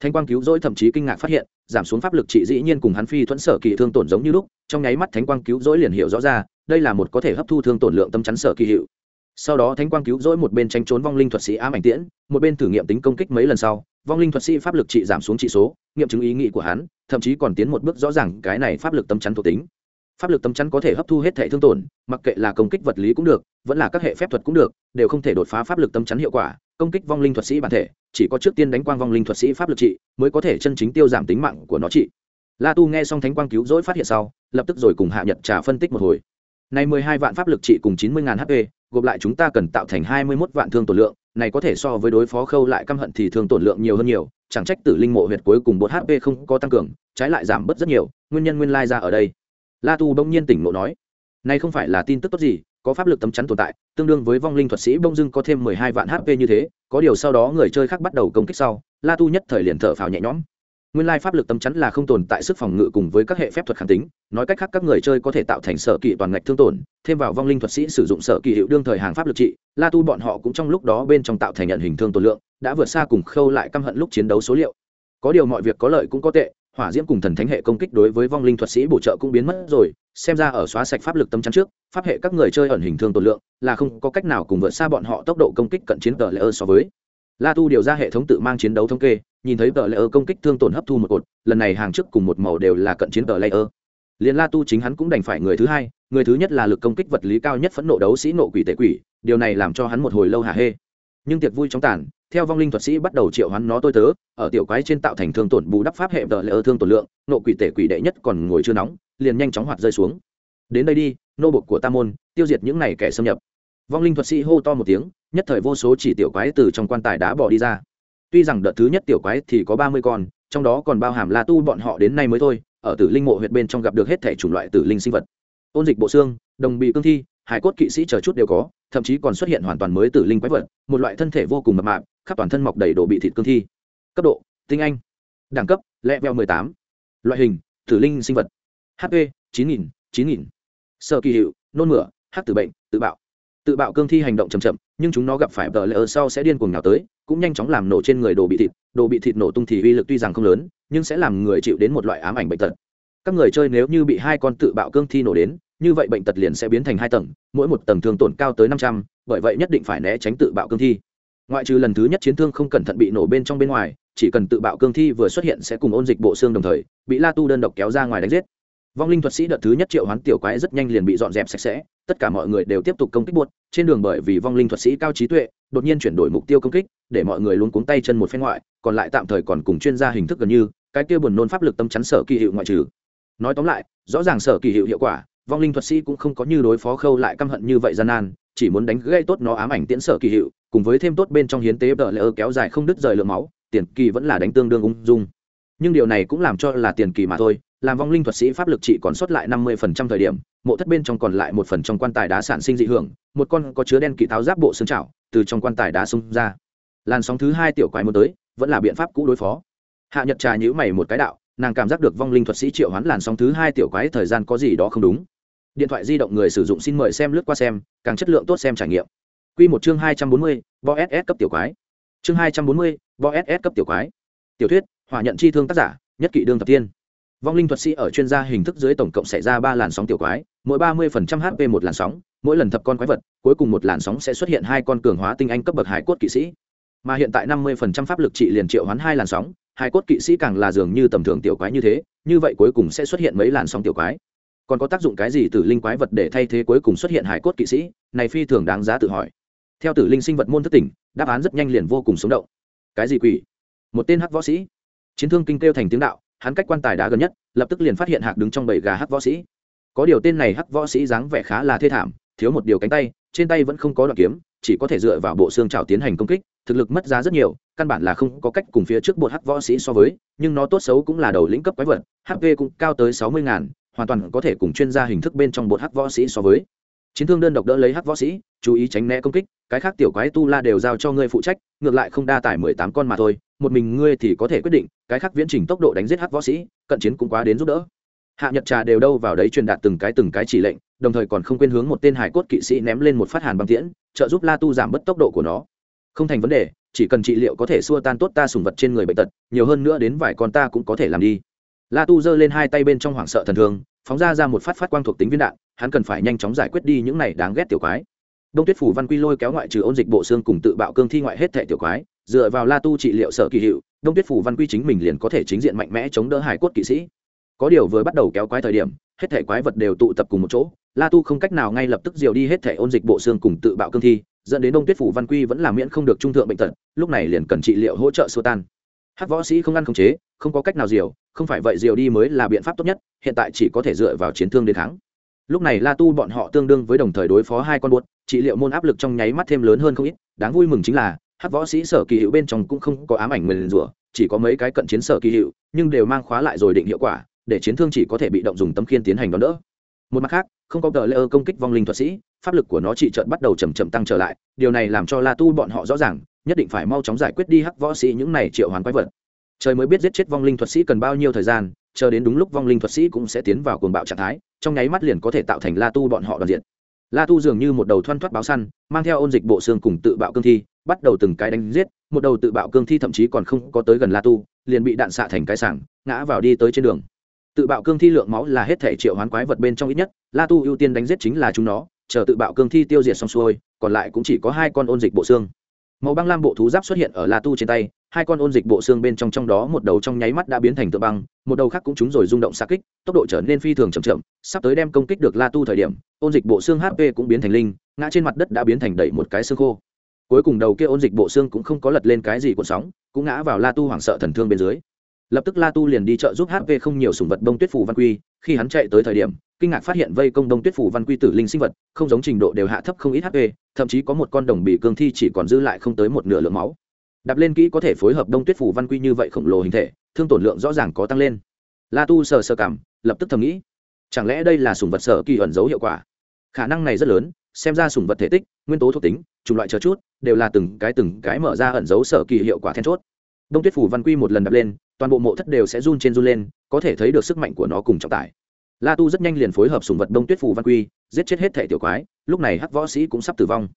Thanh quang cứu rỗi thậm chí kinh ngạc phát hiện, giảm xuống pháp lực trị dĩ nhiên cùng hắn phi thuẫn sở kỳ thương tổn giống như lúc, trong nháy mắt thánh quang cứu rỗi liền hiểu rõ ra, đây là một có thể hấp thu thương tổn lượng tâm chắn sở kỳ hiệu. Sau đó thánh quang cứu rỗi một bên tranh trốn vong linh thuật sĩ ám ảnh tiễn, một bên thử nghiệm tính công kích mấy lần sau, vong linh thuật sĩ pháp lực trị giảm xuống trị số, nghiệm chứng ý nghĩ của hắn thậm chí còn tiến một bước rõ ràng cái này pháp lực tâm chắn thuộc tính. Pháp lực tâm chắn có thể hấp thu hết thể thương tổn, mặc kệ là công kích vật lý cũng được, vẫn là các hệ phép thuật cũng được, đều không thể đột phá pháp lực tâm chắn hiệu quả. Công kích vong linh thuật sĩ bản thể, chỉ có trước tiên đánh quang vong linh thuật sĩ pháp lực trị, mới có thể chân chính tiêu giảm tính mạng của nó trị. La tu nghe xong thánh quang cứu rỗi phát hiện sau, lập tức rồi cùng hạ nhật trà phân tích một hồi. Này mười hai vạn pháp lực trị cùng chín mươi ngàn hp gộp lại chúng ta cần tạo thành hai mươi mốt vạn thương tổn lượng, này có thể so với đối phó khâu lại căm hận thì thương tổn lượng nhiều hơn nhiều chẳng trách tử linh mộ huyệt cuối cùng bột hp không có tăng cường, trái lại giảm bớt rất nhiều, nguyên nhân nguyên lai ra ở đây. La tu bỗng nhiên tỉnh ngộ nói nay không phải là tin tức tốt gì, có pháp lực tấm chắn tồn tại, tương đương với vong linh thuật sĩ bông dưng có thêm mười hai vạn hp như thế, có điều sau đó người chơi khác bắt đầu công kích sau, la tu nhất thời liền thở phào nhẹ nhõm nguyên lai pháp lực tâm chắn là không tồn tại sức phòng ngự cùng với các hệ phép thuật kháng tính, nói cách khác các người chơi có thể tạo thành sở kỳ toàn ngạch thương tổn, thêm vào vong linh thuật sĩ sử dụng sở kỳ hiệu đương thời hàng pháp lực trị, la tu bọn họ cũng trong lúc đó bên trong tạo thành nhận hình thương tổn lượng, đã vượt xa cùng khâu lại căm hận lúc chiến đấu số liệu. Có điều mọi việc có lợi cũng có tệ, hỏa diễm cùng thần thánh hệ công kích đối với vong linh thuật sĩ bổ trợ cũng biến mất rồi, xem ra ở xóa sạch pháp lực tâm chắn trước, pháp hệ các người chơi ẩn hình thương tổn lượng là không có cách nào cùng vượt xa bọn họ tốc độ công kích cận chiến tờ lễ ơ so với la tu điều ra hệ thống tự mang chiến đấu thống kê, nhìn thấy tờ lễ ơ công kích thương tổn hấp thu một cột, lần này hàng trước cùng một màu đều là cận chiến tờ lễ ơ liền la tu chính hắn cũng đành phải người thứ hai, người thứ nhất là lực công kích vật lý cao nhất phẫn nộ đấu sĩ nộ quỷ tệ quỷ, điều này làm cho hắn một hồi lâu hà hê. Nhưng tiệc vui chóng tàn, theo vong linh thuật sĩ bắt đầu triệu hắn nó tôi tớ, ở tiểu quái trên tạo thành thương tổn bù đắp pháp hệ tờ lễ ơ thương tổn lượng, nộ quỷ tể quỷ đệ nhất còn ngồi chưa nóng, liền nhanh chóng hoạt rơi xuống. Đến đây đi, nô bộc của ta môn, tiêu diệt những này kẻ xâm nhập. Vong linh thuật sĩ hô to một tiếng nhất thời vô số chỉ tiểu quái từ trong quan tài đã bỏ đi ra. Tuy rằng đợt thứ nhất tiểu quái thì có ba mươi con, trong đó còn bao hàm la tu bọn họ đến nay mới thôi, ở tử linh mộ huyệt bên trong gặp được hết thể chủng loại tử linh sinh vật. Ôn dịch bộ xương, đồng bị cương thi, hải cốt kỵ sĩ chờ chút đều có, thậm chí còn xuất hiện hoàn toàn mới tử linh quái vật, một loại thân thể vô cùng mập mạp, khắp toàn thân mọc đầy đồ bị thịt cương thi. Cấp độ, tinh anh. Đẳng cấp lẹ veo mười tám. Loại hình, tử linh sinh vật. Hp chín nghìn chín nghìn. Sợ kỳ hiệu, nôn mửa hát tử bệnh, tự bạo. Tự bạo cương thi hành động chậm chậm nhưng chúng nó gặp phải tờ lỡ sau sẽ điên cuồng nào tới, cũng nhanh chóng làm nổ trên người đồ bị thịt, đồ bị thịt nổ tung thì uy lực tuy rằng không lớn, nhưng sẽ làm người chịu đến một loại ám ảnh bệnh tật. Các người chơi nếu như bị hai con tự bạo cương thi nổ đến, như vậy bệnh tật liền sẽ biến thành hai tầng, mỗi một tầng thương tổn cao tới năm trăm, bởi vậy nhất định phải né tránh tự bạo cương thi. Ngoại trừ lần thứ nhất chiến thương không cẩn thận bị nổ bên trong bên ngoài, chỉ cần tự bạo cương thi vừa xuất hiện sẽ cùng ôn dịch bộ xương đồng thời, bị la tu đơn độc kéo ra ngoài đánh giết vong linh thuật sĩ đợt thứ nhất triệu hoán tiểu quái rất nhanh liền bị dọn dẹp sạch sẽ, tất cả mọi người đều tiếp tục công kích buốt. Trên đường bởi vì vong linh thuật sĩ cao trí tuệ, đột nhiên chuyển đổi mục tiêu công kích, để mọi người luôn cuống tay chân một phen ngoại, còn lại tạm thời còn cùng chuyên gia hình thức gần như, cái kia buồn nôn pháp lực tâm chắn sở kỳ hiệu ngoại trừ. Nói tóm lại, rõ ràng sở kỳ hiệu hiệu quả, vong linh thuật sĩ cũng không có như đối phó khâu lại căm hận như vậy gian nan, chỉ muốn đánh gây tốt nó ám ảnh tiễn sở kỳ hiệu, cùng với thêm tốt bên trong hiến tế đỡ lỡ kéo dài không đứt rời lượng máu, tiền kỳ vẫn là đánh tương đương ung dung nhưng điều này cũng làm cho là tiền kỳ mà thôi, làm vong linh thuật sĩ pháp lực trị còn sót lại năm mươi phần trăm thời điểm, mộ thất bên trong còn lại một phần trong quan tài đá sản sinh dị hưởng, một con có chứa đen kỳ tháo giáp bộ xương trào từ trong quan tài đá xông ra. Làn sóng thứ hai tiểu quái muốn tới, vẫn là biện pháp cũ đối phó. Hạ nhật trà nhữ mày một cái đạo, nàng cảm giác được vong linh thuật sĩ triệu hoán làn sóng thứ hai tiểu quái thời gian có gì đó không đúng. Điện thoại di động người sử dụng xin mời xem lướt qua xem, càng chất lượng tốt xem trải nghiệm. Q một chương hai trăm bốn mươi, bo ss cấp tiểu quái. Chương hai trăm bốn mươi, bo ss cấp tiểu quái. Tiểu thuyết hỏa nhận chi thương tác giả, nhất kỵ đương thập tiên. Vong linh thuật sĩ ở chuyên gia hình thức dưới tổng cộng xảy ra ba làn sóng tiểu quái, mỗi ba mươi hp một làn sóng, mỗi lần thập con quái vật, cuối cùng một làn sóng sẽ xuất hiện hai con cường hóa tinh anh cấp bậc hải cốt kỵ sĩ. Mà hiện tại năm mươi pháp lực trị liền triệu hoán hai làn sóng, hải cốt kỵ sĩ càng là dường như tầm thường tiểu quái như thế, như vậy cuối cùng sẽ xuất hiện mấy làn sóng tiểu quái. Còn có tác dụng cái gì từ linh quái vật để thay thế cuối cùng xuất hiện hải cốt kỵ sĩ? Này phi thường đáng giá tự hỏi. Theo tử linh sinh vật môn thất tỉnh, đáp án rất nhanh liền vô cùng sống động. Cái gì quỷ? Một tên hắc võ sĩ chiến thương kinh kêu thành tiếng đạo, hắn cách quan tài đá gần nhất, lập tức liền phát hiện hạc đứng trong bầy gà hắc võ sĩ. Có điều tên này hắc võ sĩ dáng vẻ khá là thê thảm, thiếu một điều cánh tay, trên tay vẫn không có đoạn kiếm, chỉ có thể dựa vào bộ xương trào tiến hành công kích, thực lực mất giá rất nhiều, căn bản là không có cách cùng phía trước bột hắc võ sĩ so với, nhưng nó tốt xấu cũng là đầu lĩnh cấp quái vật hp cũng cao tới sáu mươi ngàn, hoàn toàn có thể cùng chuyên gia hình thức bên trong bột hắc võ sĩ so với. Chiến thương đơn độc đỡ lấy hắc võ sĩ, chú ý tránh né công kích, cái khác tiểu quái tu la đều giao cho ngươi phụ trách, ngược lại không đa tải mười tám con mà thôi, một mình ngươi thì có thể quyết định cái khác viễn trình tốc độ đánh giết hắc võ sĩ, cận chiến cũng quá đến giúp đỡ. Hạ nhật trà đều đâu vào đấy truyền đạt từng cái từng cái chỉ lệnh, đồng thời còn không quên hướng một tên hải cốt kỵ sĩ ném lên một phát hàn băng tiễn, trợ giúp la tu giảm bớt tốc độ của nó. Không thành vấn đề, chỉ cần trị liệu có thể xua tan tốt ta sùng vật trên người bệnh tật, nhiều hơn nữa đến vài con ta cũng có thể làm đi. La tu giơ lên hai tay bên trong hoảng sợ thần thường phóng ra ra một phát phát quang thuộc tính viên đạn, hắn cần phải nhanh chóng giải quyết đi những này đáng ghét tiểu quái. Đông tuyết phủ văn quy lôi kéo ngoại trừ ôn dịch bộ xương cùng tự bạo cương thi ngoại hết thể tiểu quái, dựa vào la tu trị liệu sở kỳ hiệu đông tuyết phủ văn quy chính mình liền có thể chính diện mạnh mẽ chống đỡ hải cốt kỵ sĩ. Có điều vừa bắt đầu kéo quái thời điểm, hết thể quái vật đều tụ tập cùng một chỗ. La tu không cách nào ngay lập tức diều đi hết thể ôn dịch bộ xương cùng tự bạo cương thi, dẫn đến đông tuyết phủ văn quy vẫn là miễn không được trung thượng bệnh tật, lúc này liền cần trị liệu hỗ trợ xua tan. Hát võ sĩ không ăn không chế, không có cách nào diều, không phải vậy diều đi mới là biện pháp tốt nhất, hiện tại chỉ có thể dựa vào chiến thương đến thắng. Lúc này la tu bọn họ tương đương với đồng thời đối phó hai con buốt, trị liệu môn áp lực trong nháy mắt thêm lớn hơn không ít, đáng vui mừng chính là hát võ sĩ sở kỳ hiệu bên trong cũng không có ám ảnh nguyền rủa, chỉ có mấy cái cận chiến sở kỳ hiệu nhưng đều mang khóa lại rồi định hiệu quả, để chiến thương chỉ có thể bị động dùng tấm khiên tiến hành đón đỡ. Một mặt khác, không có tờ lễ công kích vong linh thuật sĩ, pháp lực của nó chỉ trợn bắt đầu chầm chậm tăng trở lại, điều này làm cho la tu bọn họ rõ ràng, nhất định phải mau chóng giải quyết đi hắc võ sĩ những này triệu hoàn quái vật. Trời mới biết giết chết vong linh thuật sĩ cần bao nhiêu thời gian, chờ đến đúng lúc vong linh thuật sĩ cũng sẽ tiến vào cuồng bạo trạng thái, trong nháy mắt liền có thể tạo thành la tu bọn họ đoàn diện. La tu dường như một đầu thoăn thoắt báo săn, mang theo ôn dịch bộ xương cùng tự bạo cương thi bắt đầu từng cái đánh giết, một đầu tự bạo cương thi thậm chí còn không có tới gần la tu, liền bị đạn xạ thành cái sảng, ngã vào đi tới trên đường. Tự bạo cương thi lượng máu là hết thể triệu hoán quái vật bên trong ít nhất, la tu ưu tiên đánh giết chính là chúng nó, chờ tự bạo cương thi tiêu diệt xong xuôi, còn lại cũng chỉ có hai con ôn dịch bộ xương. Màu băng lam bộ thú giáp xuất hiện ở la tu trên tay, hai con ôn dịch bộ xương bên trong trong đó một đầu trong nháy mắt đã biến thành tượng băng, một đầu khác cũng chúng rồi rung động xa kích, tốc độ trở nên phi thường chậm chậm, sắp tới đem công kích được la tu thời điểm, ôn dịch bộ xương hp cũng biến thành linh, ngã trên mặt đất đã biến thành đẩy một cái xương khô cuối cùng đầu kia ôn dịch bộ xương cũng không có lật lên cái gì cuộn sóng, cũng ngã vào la tu hoảng sợ thần thương bên dưới. Lập tức la tu liền đi chợ giúp hp không nhiều sùng vật đông tuyết phủ văn quy, khi hắn chạy tới thời điểm, kinh ngạc phát hiện vây công đông tuyết phủ văn quy tử linh sinh vật, không giống trình độ đều hạ thấp không ít hp thậm chí có một con đồng bị cương thi chỉ còn dư lại không tới một nửa lượng máu. Đạp lên kỹ có thể phối hợp đông tuyết phủ văn quy như vậy khổng lồ hình thể, thương tổn lượng rõ ràng có tăng lên. La tu sờ sờ cảm, lập tức thầm nghĩ, chẳng lẽ đây là sùng vật sở kỳ ẩn dấu hiệu quả? Khả năng này rất lớn xem ra sùng vật thể tích, nguyên tố thuộc tính, chủng loại chờ chút, đều là từng cái từng cái mở ra ẩn dấu sở kỳ hiệu quả then chốt. Đông tuyết phủ văn quy một lần đập lên, toàn bộ mộ thất đều sẽ run trên run lên, có thể thấy được sức mạnh của nó cùng trọng tải. La tu rất nhanh liền phối hợp sùng vật đông tuyết phủ văn quy, giết chết hết thể tiểu quái, lúc này hắc võ sĩ cũng sắp tử vong.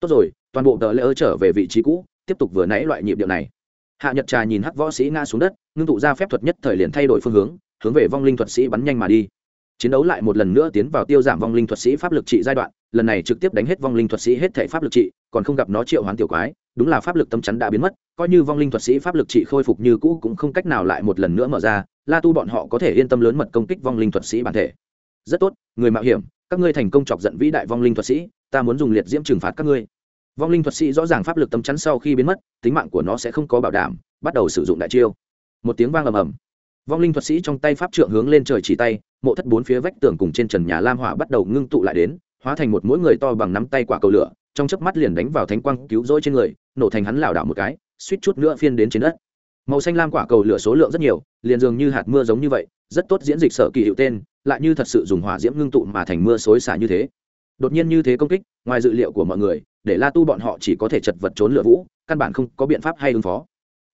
Tốt rồi, toàn bộ tờ lễ ơ trở về vị trí cũ, tiếp tục vừa nãy loại nhịp điệu này. Hạ nhật trà nhìn hắc võ sĩ ngã xuống đất, ngưng tụ ra phép thuật nhất thời liền thay đổi phương hướng hướng về vong linh thuật sĩ bắn nhanh mà đi. Chiến đấu lại một lần nữa tiến vào tiêu giảm vong linh thuật sĩ pháp lực trị giai đoạn lần này trực tiếp đánh hết vong linh thuật sĩ hết thể pháp lực trị, còn không gặp nó triệu hoán tiểu quái, đúng là pháp lực tâm chắn đã biến mất, coi như vong linh thuật sĩ pháp lực trị khôi phục như cũ cũng không cách nào lại một lần nữa mở ra, la tu bọn họ có thể yên tâm lớn mật công kích vong linh thuật sĩ bản thể. Rất tốt, người mạo hiểm, các ngươi thành công chọc giận vĩ đại vong linh thuật sĩ, ta muốn dùng liệt diễm trừng phạt các ngươi. Vong linh thuật sĩ rõ ràng pháp lực tâm chắn sau khi biến mất, tính mạng của nó sẽ không có bảo đảm, bắt đầu sử dụng đại chiêu. Một tiếng vang ầm ầm. Vong linh thuật sĩ trong tay pháp trượng hướng lên trời chỉ tay, mộ thất bốn phía vách tường cùng trên trần nhà lam hỏa bắt đầu ngưng tụ lại đến hóa thành một mỗi người to bằng nắm tay quả cầu lửa, trong chớp mắt liền đánh vào thánh quang cứu rỗi trên người, nổ thành hắn lảo đảo một cái, suýt chút nữa phiên đến trên đất. Màu xanh lam quả cầu lửa số lượng rất nhiều, liền dường như hạt mưa giống như vậy, rất tốt diễn dịch sở kỳ hiệu tên, lại như thật sự dùng hỏa diễm ngưng tụ mà thành mưa xối xả như thế. Đột nhiên như thế công kích, ngoài dự liệu của mọi người, để la tu bọn họ chỉ có thể chật vật trốn lửa vũ, căn bản không có biện pháp hay ứng phó.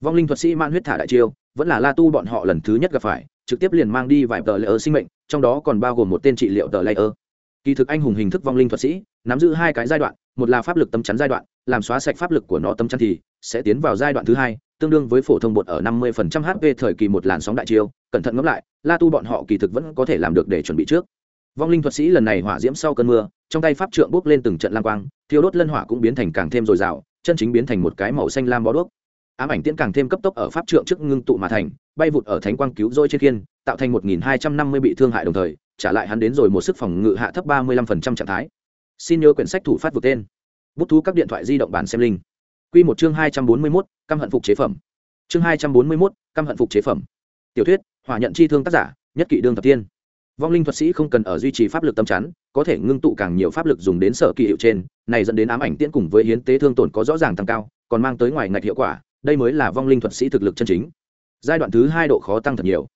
Vong linh thuật sĩ man huyết thả đại chiêu, vẫn là la tu bọn họ lần thứ nhất gặp phải, trực tiếp liền mang đi vài tờ lễ ơ sinh mệnh, trong đó còn bao gồm một tên trị liệu tờ lễ ơ kỳ thực anh hùng hình thức vong linh thuật sĩ, nắm giữ hai cái giai đoạn, một là pháp lực tâm chắn giai đoạn, làm xóa sạch pháp lực của nó tâm chắn thì sẽ tiến vào giai đoạn thứ hai, tương đương với phổ thông bột ở năm mươi hp thời kỳ một làn sóng đại chiêu, cẩn thận ngẫm lại, la tu bọn họ kỳ thực vẫn có thể làm được để chuẩn bị trước. Vong linh thuật sĩ lần này hỏa diễm sau cơn mưa, trong tay pháp trượng bốc lên từng trận lam quang, thiêu đốt lân hỏa cũng biến thành càng thêm dồi dào, chân chính biến thành một cái màu xanh lam bó đuốc ám ảnh tiễn càng thêm cấp tốc ở pháp trượng trước ngưng tụ mà thành bay vụt ở thánh quang cứu rỗi trên thiên, tạo thành một nghìn hai trăm năm mươi bị thương hại đồng thời trả lại hắn đến rồi một sức phòng ngự hạ thấp ba mươi lăm phần trăm trạng thái. Xin nhớ quyển sách thủ phát vượt tên. Bút thú các điện thoại di động bản xem linh. Q một chương hai trăm bốn mươi mốt căm hận phục chế phẩm. Chương hai trăm bốn mươi mốt căm hận phục chế phẩm. Tiểu thuyết hỏa nhận chi thương tác giả nhất kỵ đương tập tiên. Vong linh thuật sĩ không cần ở duy trì pháp lực tâm chắn có thể ngưng tụ càng nhiều pháp lực dùng đến sở kỳ hiệu trên này dẫn đến ám ảnh tiễn cùng với hiến tế thương tổn có rõ ràng tăng cao còn mang tới ngoài ngạch hiệu quả đây mới là vong linh thuật sĩ thực lực chân chính. Giai đoạn thứ hai độ khó tăng thật nhiều.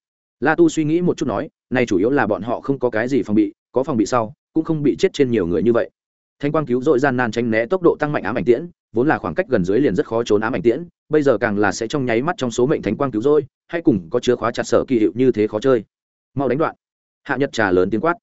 La tu suy nghĩ một chút nói, này chủ yếu là bọn họ không có cái gì phòng bị, có phòng bị sau, cũng không bị chết trên nhiều người như vậy. Thanh quang cứu dội gian nan tránh né tốc độ tăng mạnh ám ảnh tiễn, vốn là khoảng cách gần dưới liền rất khó trốn ám ảnh tiễn, bây giờ càng là sẽ trong nháy mắt trong số mệnh thánh quang cứu rỗi, hay cùng có chứa khóa chặt sở kỳ hiệu như thế khó chơi. Mau đánh đoạn. Hạ nhật trà lớn tiếng quát.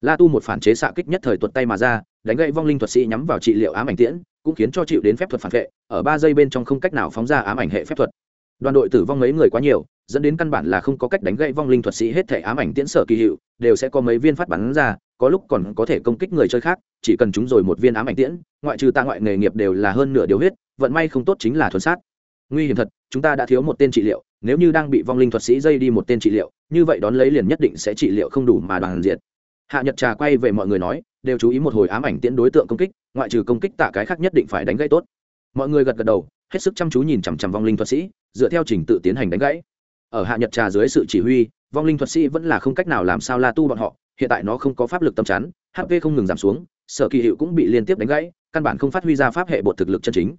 La tu một phản chế xạ kích nhất thời tuột tay mà ra, đánh gậy vong linh thuật sĩ nhắm vào trị liệu ám ảnh tiễn cũng khiến cho chịu đến phép thuật phản vệ, ở ba giây bên trong không cách nào phóng ra ám ảnh hệ phép thuật. Đoàn đội tử vong mấy người quá nhiều, dẫn đến căn bản là không có cách đánh gãy vong linh thuật sĩ hết thể ám ảnh tiễn sở kỳ hiệu, đều sẽ có mấy viên phát bắn ra, có lúc còn có thể công kích người chơi khác, chỉ cần chúng rồi một viên ám ảnh tiễn, ngoại trừ tạ ngoại nghề nghiệp đều là hơn nửa điều huyết, vận may không tốt chính là thuần sát. Nguy hiểm thật, chúng ta đã thiếu một tên trị liệu, nếu như đang bị vong linh thuật sĩ dây đi một tên trị liệu, như vậy đón lấy liền nhất định sẽ trị liệu không đủ mà đoàn diệt. Hạ nhật trà quay về mọi người nói đều chú ý một hồi ám ảnh tiễn đối tượng công kích, ngoại trừ công kích tạ cái khác nhất định phải đánh gãy tốt. Mọi người gật gật đầu, hết sức chăm chú nhìn chằm chằm vong linh thuật sĩ, dựa theo trình tự tiến hành đánh gãy. Ở hạ nhật trà dưới sự chỉ huy, vong linh thuật sĩ vẫn là không cách nào làm sao la tu bọn họ, hiện tại nó không có pháp lực tâm chắn hp không ngừng giảm xuống, sở kỳ hiệu cũng bị liên tiếp đánh gãy, căn bản không phát huy ra pháp hệ bột thực lực chân chính.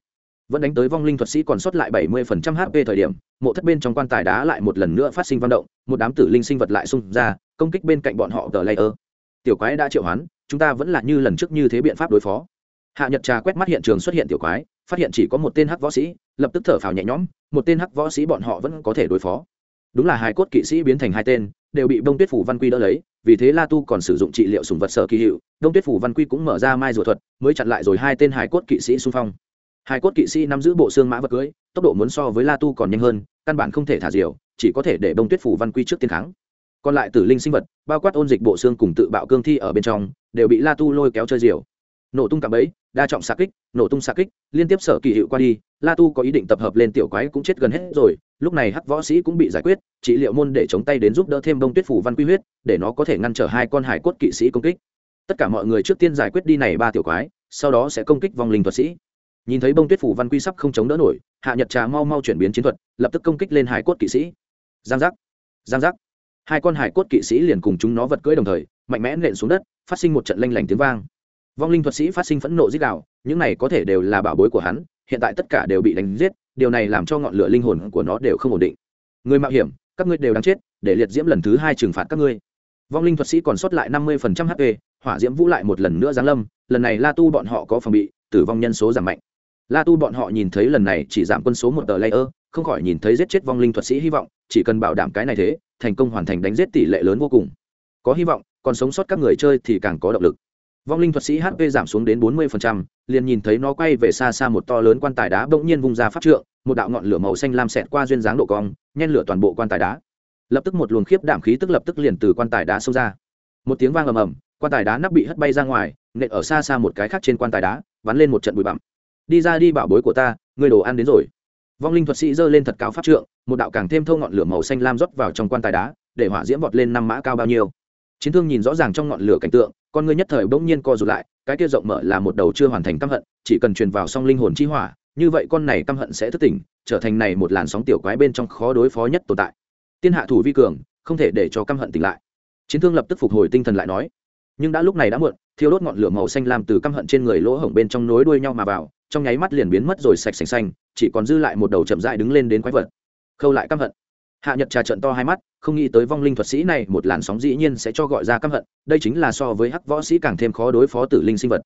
Vẫn đánh tới vong linh thuật sĩ còn sót lại bảy mươi phần trăm hp thời điểm, mộ thất bên trong quan tài đá lại một lần nữa phát sinh văn động, một đám tử linh sinh vật lại xung ra, công kích bên cạnh bọn họ The layer. Tiểu quái đã triệu hoán chúng ta vẫn là như lần trước như thế biện pháp đối phó. Hạ nhật trà quét mắt hiện trường xuất hiện tiểu quái, phát hiện chỉ có một tên hắc võ sĩ, lập tức thở phào nhẹ nhõm, một tên hắc võ sĩ bọn họ vẫn có thể đối phó. Đúng là hai cốt kỵ sĩ biến thành hai tên, đều bị bông tuyết phủ văn quy đỡ lấy, vì thế la tu còn sử dụng trị liệu sùng vật sở kỳ hiệu, đông tuyết phủ văn quy cũng mở ra mai rùa thuật, mới chặn lại rồi hai tên hải cốt kỵ sĩ xung phong. Hai cốt kỵ sĩ nắm giữ bộ xương mã vật cưới, tốc độ muốn so với la tu còn nhanh hơn, căn bản không thể thả diều, chỉ có thể để đông tuyết phủ văn quy trước tiên thắng. còn lại tử linh sinh vật, bao quát ôn dịch bộ xương cùng tự bạo cương thi ở bên trong đều bị la tu lôi kéo chơi diều. Nổ tung cạm bẫy, đa trọng xạ kích, nổ tung xạ kích, liên tiếp sở kỳ hiệu qua đi, la tu có ý định tập hợp lên tiểu quái cũng chết gần hết rồi, lúc này hắc võ sĩ cũng bị giải quyết, trị liệu môn để chống tay đến giúp đỡ thêm bông tuyết phủ văn quy huyết, để nó có thể ngăn trở hai con hải cốt kỵ sĩ công kích. Tất cả mọi người trước tiên giải quyết đi này ba tiểu quái, sau đó sẽ công kích vong linh thuật sĩ. Nhìn thấy bông tuyết phủ văn quy sắp không chống đỡ nổi, hạ nhật trà mau mau chuyển biến chiến thuật, lập tức công kích lên hải cốt kỵ sĩ. Giang giác giang giác. Hai con hải cốt kỵ sĩ liền cùng chúng nó vật cưỡi đồng thời, mạnh mẽ nện xuống đất phát sinh một trận lanh lảnh tiếng vang. Vong linh thuật sĩ phát sinh phẫn nộ dích đạo, những này có thể đều là bảo bối của hắn, hiện tại tất cả đều bị đánh giết, điều này làm cho ngọn lửa linh hồn của nó đều không ổn định. Người mạo hiểm, các ngươi đều đang chết, để liệt diễm lần thứ hai trừng phạt các ngươi. Vong linh thuật sĩ còn sót lại năm mươi hp hỏa diễm vũ lại một lần nữa giáng lâm, lần này la tu bọn họ có phòng bị, tử vong nhân số giảm mạnh. La tu bọn họ nhìn thấy lần này chỉ giảm quân số một tờ layer, không khỏi nhìn thấy giết chết vong linh thuật sĩ hy vọng, chỉ cần bảo đảm cái này thế, thành công hoàn thành đánh giết tỷ lệ lớn vô cùng. Có hy vọng còn sống sót các người chơi thì càng có động lực. Vong linh thuật sĩ hp giảm xuống đến bốn mươi liền nhìn thấy nó quay về xa xa một to lớn quan tài đá bỗng nhiên vung ra phát trượng, một đạo ngọn lửa màu xanh lam xẹt qua duyên dáng độ cong, nhen lửa toàn bộ quan tài đá. Lập tức một luồng khiếp đảm khí tức lập tức liền từ quan tài đá xông ra. Một tiếng vang ầm ầm, quan tài đá nắp bị hất bay ra ngoài, nện ở xa xa một cái khác trên quan tài đá, bắn lên một trận bụi bặm. Đi ra đi bảo bối của ta, người đồ ăn đến rồi. Vong linh thuật sĩ giơ lên thật cao pháp trượng, một đạo càng thêm thâu ngọn lửa màu xanh lam rót vào trong quan tài đá, để hỏa diễm vọt lên năm mã cao bao nhiêu chiến thương nhìn rõ ràng trong ngọn lửa cảnh tượng, con ngươi nhất thời bỗng nhiên co rụt lại, cái kia rộng mở là một đầu chưa hoàn thành căm hận, chỉ cần truyền vào song linh hồn chi hỏa, như vậy con này căm hận sẽ thức tỉnh, trở thành này một làn sóng tiểu quái bên trong khó đối phó nhất tồn tại. Tiên hạ thủ vi cường, không thể để cho căm hận tỉnh lại. Chiến thương lập tức phục hồi tinh thần lại nói, nhưng đã lúc này đã muộn, thiêu đốt ngọn lửa màu xanh làm từ căm hận trên người lỗ hổng bên trong nối đuôi nhau mà vào, trong nháy mắt liền biến mất rồi sạch sành xanh, chỉ còn dư lại một đầu chậm dại đứng lên đến quái vật. Khâu lại căm hận hạ nhật trà trận to hai mắt, không nghĩ tới vong linh thuật sĩ này một làn sóng dĩ nhiên sẽ cho gọi ra căm hận, đây chính là so với hắc võ sĩ càng thêm khó đối phó tử linh sinh vật.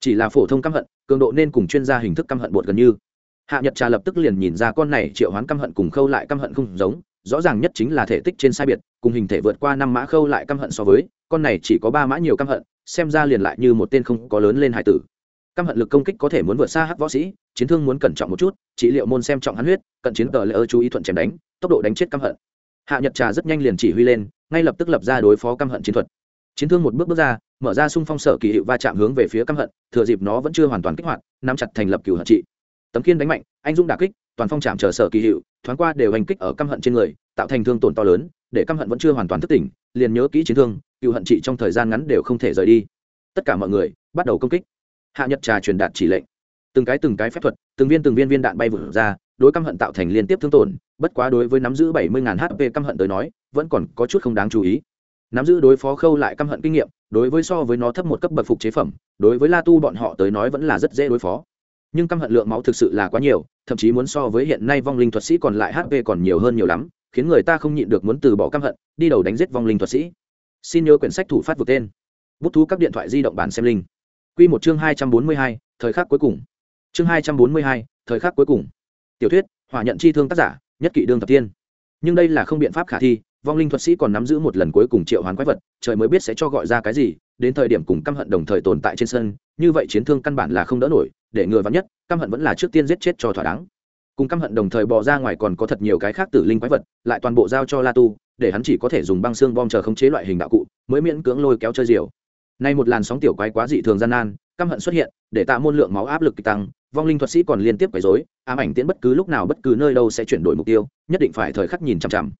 Chỉ là phổ thông căm hận, cường độ nên cùng chuyên gia hình thức căm hận bột gần như. Hạ nhật trà lập tức liền nhìn ra con này triệu hoán căm hận cùng khâu lại căm hận không giống, rõ ràng nhất chính là thể tích trên sai biệt, cùng hình thể vượt qua năm mã khâu lại căm hận so với, con này chỉ có ba mã nhiều căm hận, xem ra liền lại như một tên không có lớn lên hải tử. Căm hận lực công kích có thể muốn vượt xa hắc võ sĩ, chiến thương muốn cẩn trọng một chút, trị liệu môn xem trọng hắn huyết, cận chiến tờ lễ ơ chú ý thuận chém đánh tốc độ đánh chết căm hận. Hạ nhật trà rất nhanh liền chỉ huy lên, ngay lập tức lập ra đối phó căm hận chiến thuật. Chiến thương một bước bước ra, mở ra xung phong sở kỳ hiệu va chạm hướng về phía căm hận, thừa dịp nó vẫn chưa hoàn toàn kích hoạt, nắm chặt thành lập cửu hận trị. Tấm kiên đánh mạnh, anh dũng đả kích, toàn phong chạm chờ sở kỳ hiệu, thoáng qua đều hành kích ở căm hận trên người, tạo thành thương tổn to lớn, để căm hận vẫn chưa hoàn toàn thức tỉnh, liền nhớ kỹ chiến thương cựu hận trị trong thời gian ngắn đều không thể rời đi. Tất cả mọi người, bắt đầu công kích. Hạ nhật trà truyền đạt chỉ lệnh. Từng cái từng cái phép thuật, từng viên từng viên viên đạn bay vụt ra đối căm hận tạo thành liên tiếp thương tổn, bất quá đối với nắm giữ bảy mươi hp căm hận tới nói, vẫn còn có chút không đáng chú ý. Nắm giữ đối phó khâu lại căm hận kinh nghiệm, đối với so với nó thấp một cấp bậc phục chế phẩm, đối với la tu bọn họ tới nói vẫn là rất dễ đối phó. Nhưng căm hận lượng máu thực sự là quá nhiều, thậm chí muốn so với hiện nay vong linh thuật sĩ còn lại hp còn nhiều hơn nhiều lắm, khiến người ta không nhịn được muốn từ bỏ căm hận, đi đầu đánh giết vong linh thuật sĩ. Xin nhớ quyển sách thủ phát vượt tên. Bút thú các điện thoại di động bản xem linh q một chương hai trăm bốn mươi hai, thời khắc cuối cùng. Chương hai trăm bốn mươi hai, thời khắc cuối cùng tiểu thuyết hòa nhận chi thương tác giả, nhất kỷ đương tập tiên nhưng đây là không biện pháp khả thi, vong linh thuật sĩ còn nắm giữ một lần cuối cùng triệu hoán quái vật, trời mới biết sẽ cho gọi ra cái gì, đến thời điểm cùng căm hận đồng thời tồn tại trên sân, như vậy chiến thương căn bản là không đỡ nổi, để ngừa vắn nhất, căm hận vẫn là trước tiên giết chết cho thỏa đáng. Cùng căm hận đồng thời bò ra ngoài còn có thật nhiều cái khác tử linh quái vật, lại toàn bộ giao cho la tu, để hắn chỉ có thể dùng băng xương bom chờ khống chế loại hình đạo cụ, mới miễn cưỡng lôi kéo chơi diều. Nay một làn sóng tiểu quái quá dị thường gian nan, căm hận xuất hiện, để tạo môn lượng máu áp lực tăng vong linh thuật sĩ còn liên tiếp quấy rối, ám ảnh tiễn bất cứ lúc nào bất cứ nơi đâu sẽ chuyển đổi mục tiêu, nhất định phải thời khắc nhìn chằm chằm.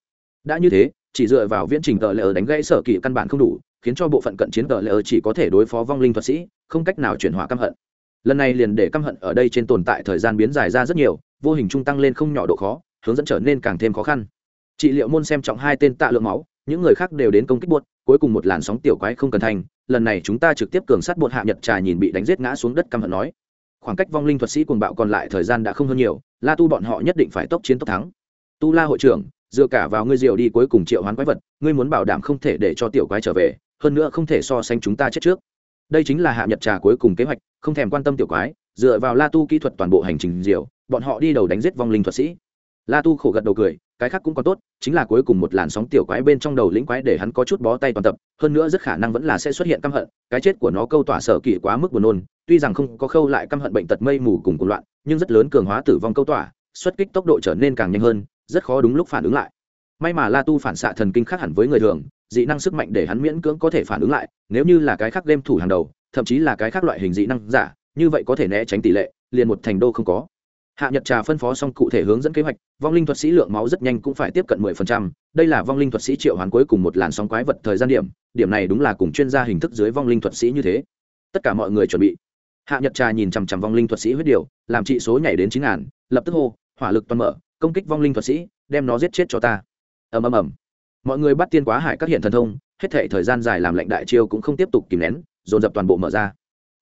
Đã như thế, chỉ dựa vào viễn trình tờ ở đánh gãy sở kỵ căn bản không đủ, khiến cho bộ phận cận chiến tờ ở chỉ có thể đối phó vong linh thuật sĩ, không cách nào chuyển hóa căm hận. Lần này liền để căm hận ở đây trên tồn tại thời gian biến dài ra rất nhiều, vô hình trung tăng lên không nhỏ độ khó, hướng dẫn trở nên càng thêm khó khăn. Trị liệu môn xem trọng hai tên tạ lượng máu, những người khác đều đến công kích buốt, cuối cùng một làn sóng tiểu quái không cần thành, lần này chúng ta trực tiếp cường sát buộc hạ nhật trà nhìn bị đánh giết ngã xuống đất căm hận nói khoảng cách vong linh thuật sĩ cuồng bạo còn lại thời gian đã không hơn nhiều, la tu bọn họ nhất định phải tốc chiến tốc thắng. Tu la hội trưởng, dựa cả vào ngươi diều đi cuối cùng triệu hoán quái vật, ngươi muốn bảo đảm không thể để cho tiểu quái trở về, hơn nữa không thể so sánh chúng ta chết trước. Đây chính là hạ nhật trà cuối cùng kế hoạch, không thèm quan tâm tiểu quái, dựa vào la tu kỹ thuật toàn bộ hành trình diều bọn họ đi đầu đánh giết vong linh thuật sĩ. La tu khổ gật đầu cười, cái khác cũng có tốt, chính là cuối cùng một làn sóng tiểu quái bên trong đầu lĩnh quái để hắn có chút bó tay toàn tập, hơn nữa rất khả năng vẫn là sẽ xuất hiện căm hận, cái chết của nó câu tỏa sở kỳ quá mức buồn nôn tuy rằng không có khâu lại căm hận bệnh tật mây mù cùng cùng loạn, nhưng rất lớn cường hóa tử vong câu tỏa, xuất kích tốc độ trở nên càng nhanh hơn, rất khó đúng lúc phản ứng lại. May mà la tu phản xạ thần kinh khác hẳn với người thường, dị năng sức mạnh để hắn miễn cưỡng có thể phản ứng lại, nếu như là cái khác game thủ hàng đầu, thậm chí là cái khác loại hình dị năng giả, như vậy có thể né tránh tỷ lệ, liền một thành đô không có. Hạ nhật trà phân phó xong cụ thể hướng dẫn kế hoạch, vong linh thuật sĩ lượng máu rất nhanh cũng phải tiếp cận mười phần trăm, đây là vong linh thuật sĩ triệu hoán cuối cùng một làn sóng quái vật thời gian điểm điểm này đúng là cùng chuyên gia hình thức dưới vong linh thuật sĩ như thế. Tất cả mọi người chuẩn bị hạ nhật trà nhìn chằm chằm vong linh thuật sĩ huyết điều, làm trị số nhảy đến chín ngàn, lập tức hô, hỏa lực toàn mở, công kích vong linh thuật sĩ, đem nó giết chết cho ta. Ầm ầm ầm. Mọi người bắt tiên quá hải các hiện thần thông, hết thể thời gian dài làm lệnh đại chiêu cũng không tiếp tục kìm nén, dồn dập toàn bộ mở ra.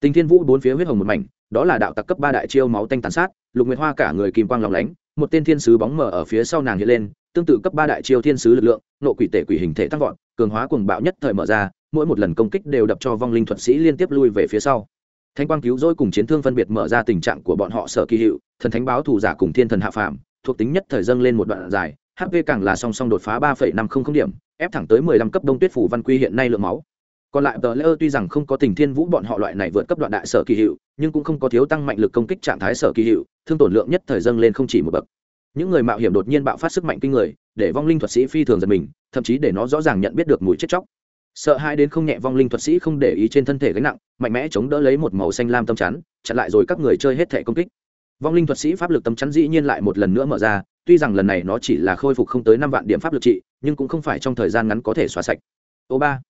Tình thiên vũ bốn phía huyết hồng một mảnh, đó là đạo tặc cấp ba đại chiêu máu tanh tàn sát, lục nguyệt hoa cả người kim quang lòng lánh, một tên thiên sứ bóng mở ở phía sau nàng hiện lên, tương tự cấp ba đại chiêu thiên sứ lực lượng, nộ quỷ tể quỷ hình thể tăng vọt, cường hóa cuồng bạo nhất thời mở ra, mỗi một lần công kích đều đập cho vong linh thuật sĩ liên tiếp lui về phía sau thanh quang cứu rỗi cùng chiến thương phân biệt mở ra tình trạng của bọn họ sở kỳ hiệu, thần thánh báo thủ giả cùng thiên thần hạ phàm, thuộc tính nhất thời dâng lên một đoạn dài hp càng là song song đột phá ba năm trăm linh điểm, ép thẳng tới mười lăm cấp đông tuyết phủ văn quy hiện nay lượng máu. Còn lại tờ lễ tuy rằng không có tình thiên vũ bọn họ loại này vượt cấp đoạn đại sở kỳ hiệu, nhưng cũng không có thiếu tăng mạnh lực công kích trạng thái sở kỳ hiệu, thương tổn lượng nhất thời dâng lên không chỉ một bậc. Những người mạo hiểm đột nhiên bạo phát sức mạnh kinh người, để vong linh thuật sĩ phi thường giật mình, thậm chí để nó rõ ràng nhận biết được mùi chết chóc sợ hai đến không nhẹ vong linh thuật sĩ không để ý trên thân thể gánh nặng, mạnh mẽ chống đỡ lấy một màu xanh lam tâm chắn, chặn lại rồi các người chơi hết thể công kích. Vong linh thuật sĩ pháp lực tâm chắn dĩ nhiên lại một lần nữa mở ra, tuy rằng lần này nó chỉ là khôi phục không tới năm vạn điểm pháp lực trị, nhưng cũng không phải trong thời gian ngắn có thể xóa sạch. Ô ba,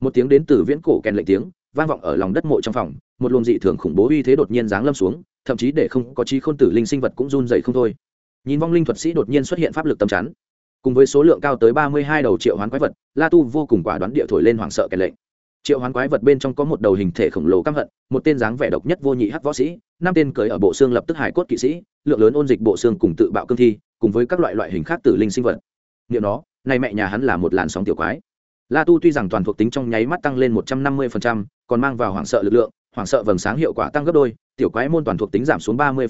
một tiếng đến từ viễn cổ kèn lệnh tiếng, vang vọng ở lòng đất mộ trong phòng, một luồng dị thường khủng bố uy thế đột nhiên giáng lâm xuống, thậm chí để không có trí khôn tử linh sinh vật cũng run dậy không thôi. Nhìn vong linh thuật sĩ đột nhiên xuất hiện pháp lực tâm chắn cùng với số lượng cao tới ba mươi hai đầu triệu hoán quái vật, la tu vô cùng quả đoán địa thổi lên hoảng sợ kèn lệnh. Triệu hoán quái vật bên trong có một đầu hình thể khổng lồ căm hận, một tên dáng vẻ độc nhất vô nhị hắc võ sĩ, năm tên cưới ở bộ xương lập tức hải cốt kỵ sĩ, lượng lớn ôn dịch bộ xương cùng tự bạo cương thi, cùng với các loại loại hình khác tử linh sinh vật. Niệm nó nay mẹ nhà hắn là một làn sóng tiểu quái. La tu tuy rằng toàn thuộc tính trong nháy mắt tăng lên một trăm năm mươi còn mang vào hoảng sợ lực lượng, hoảng sợ vầng sáng hiệu quả tăng gấp đôi tiểu quái môn toàn thuộc tính giảm xuống ba mươi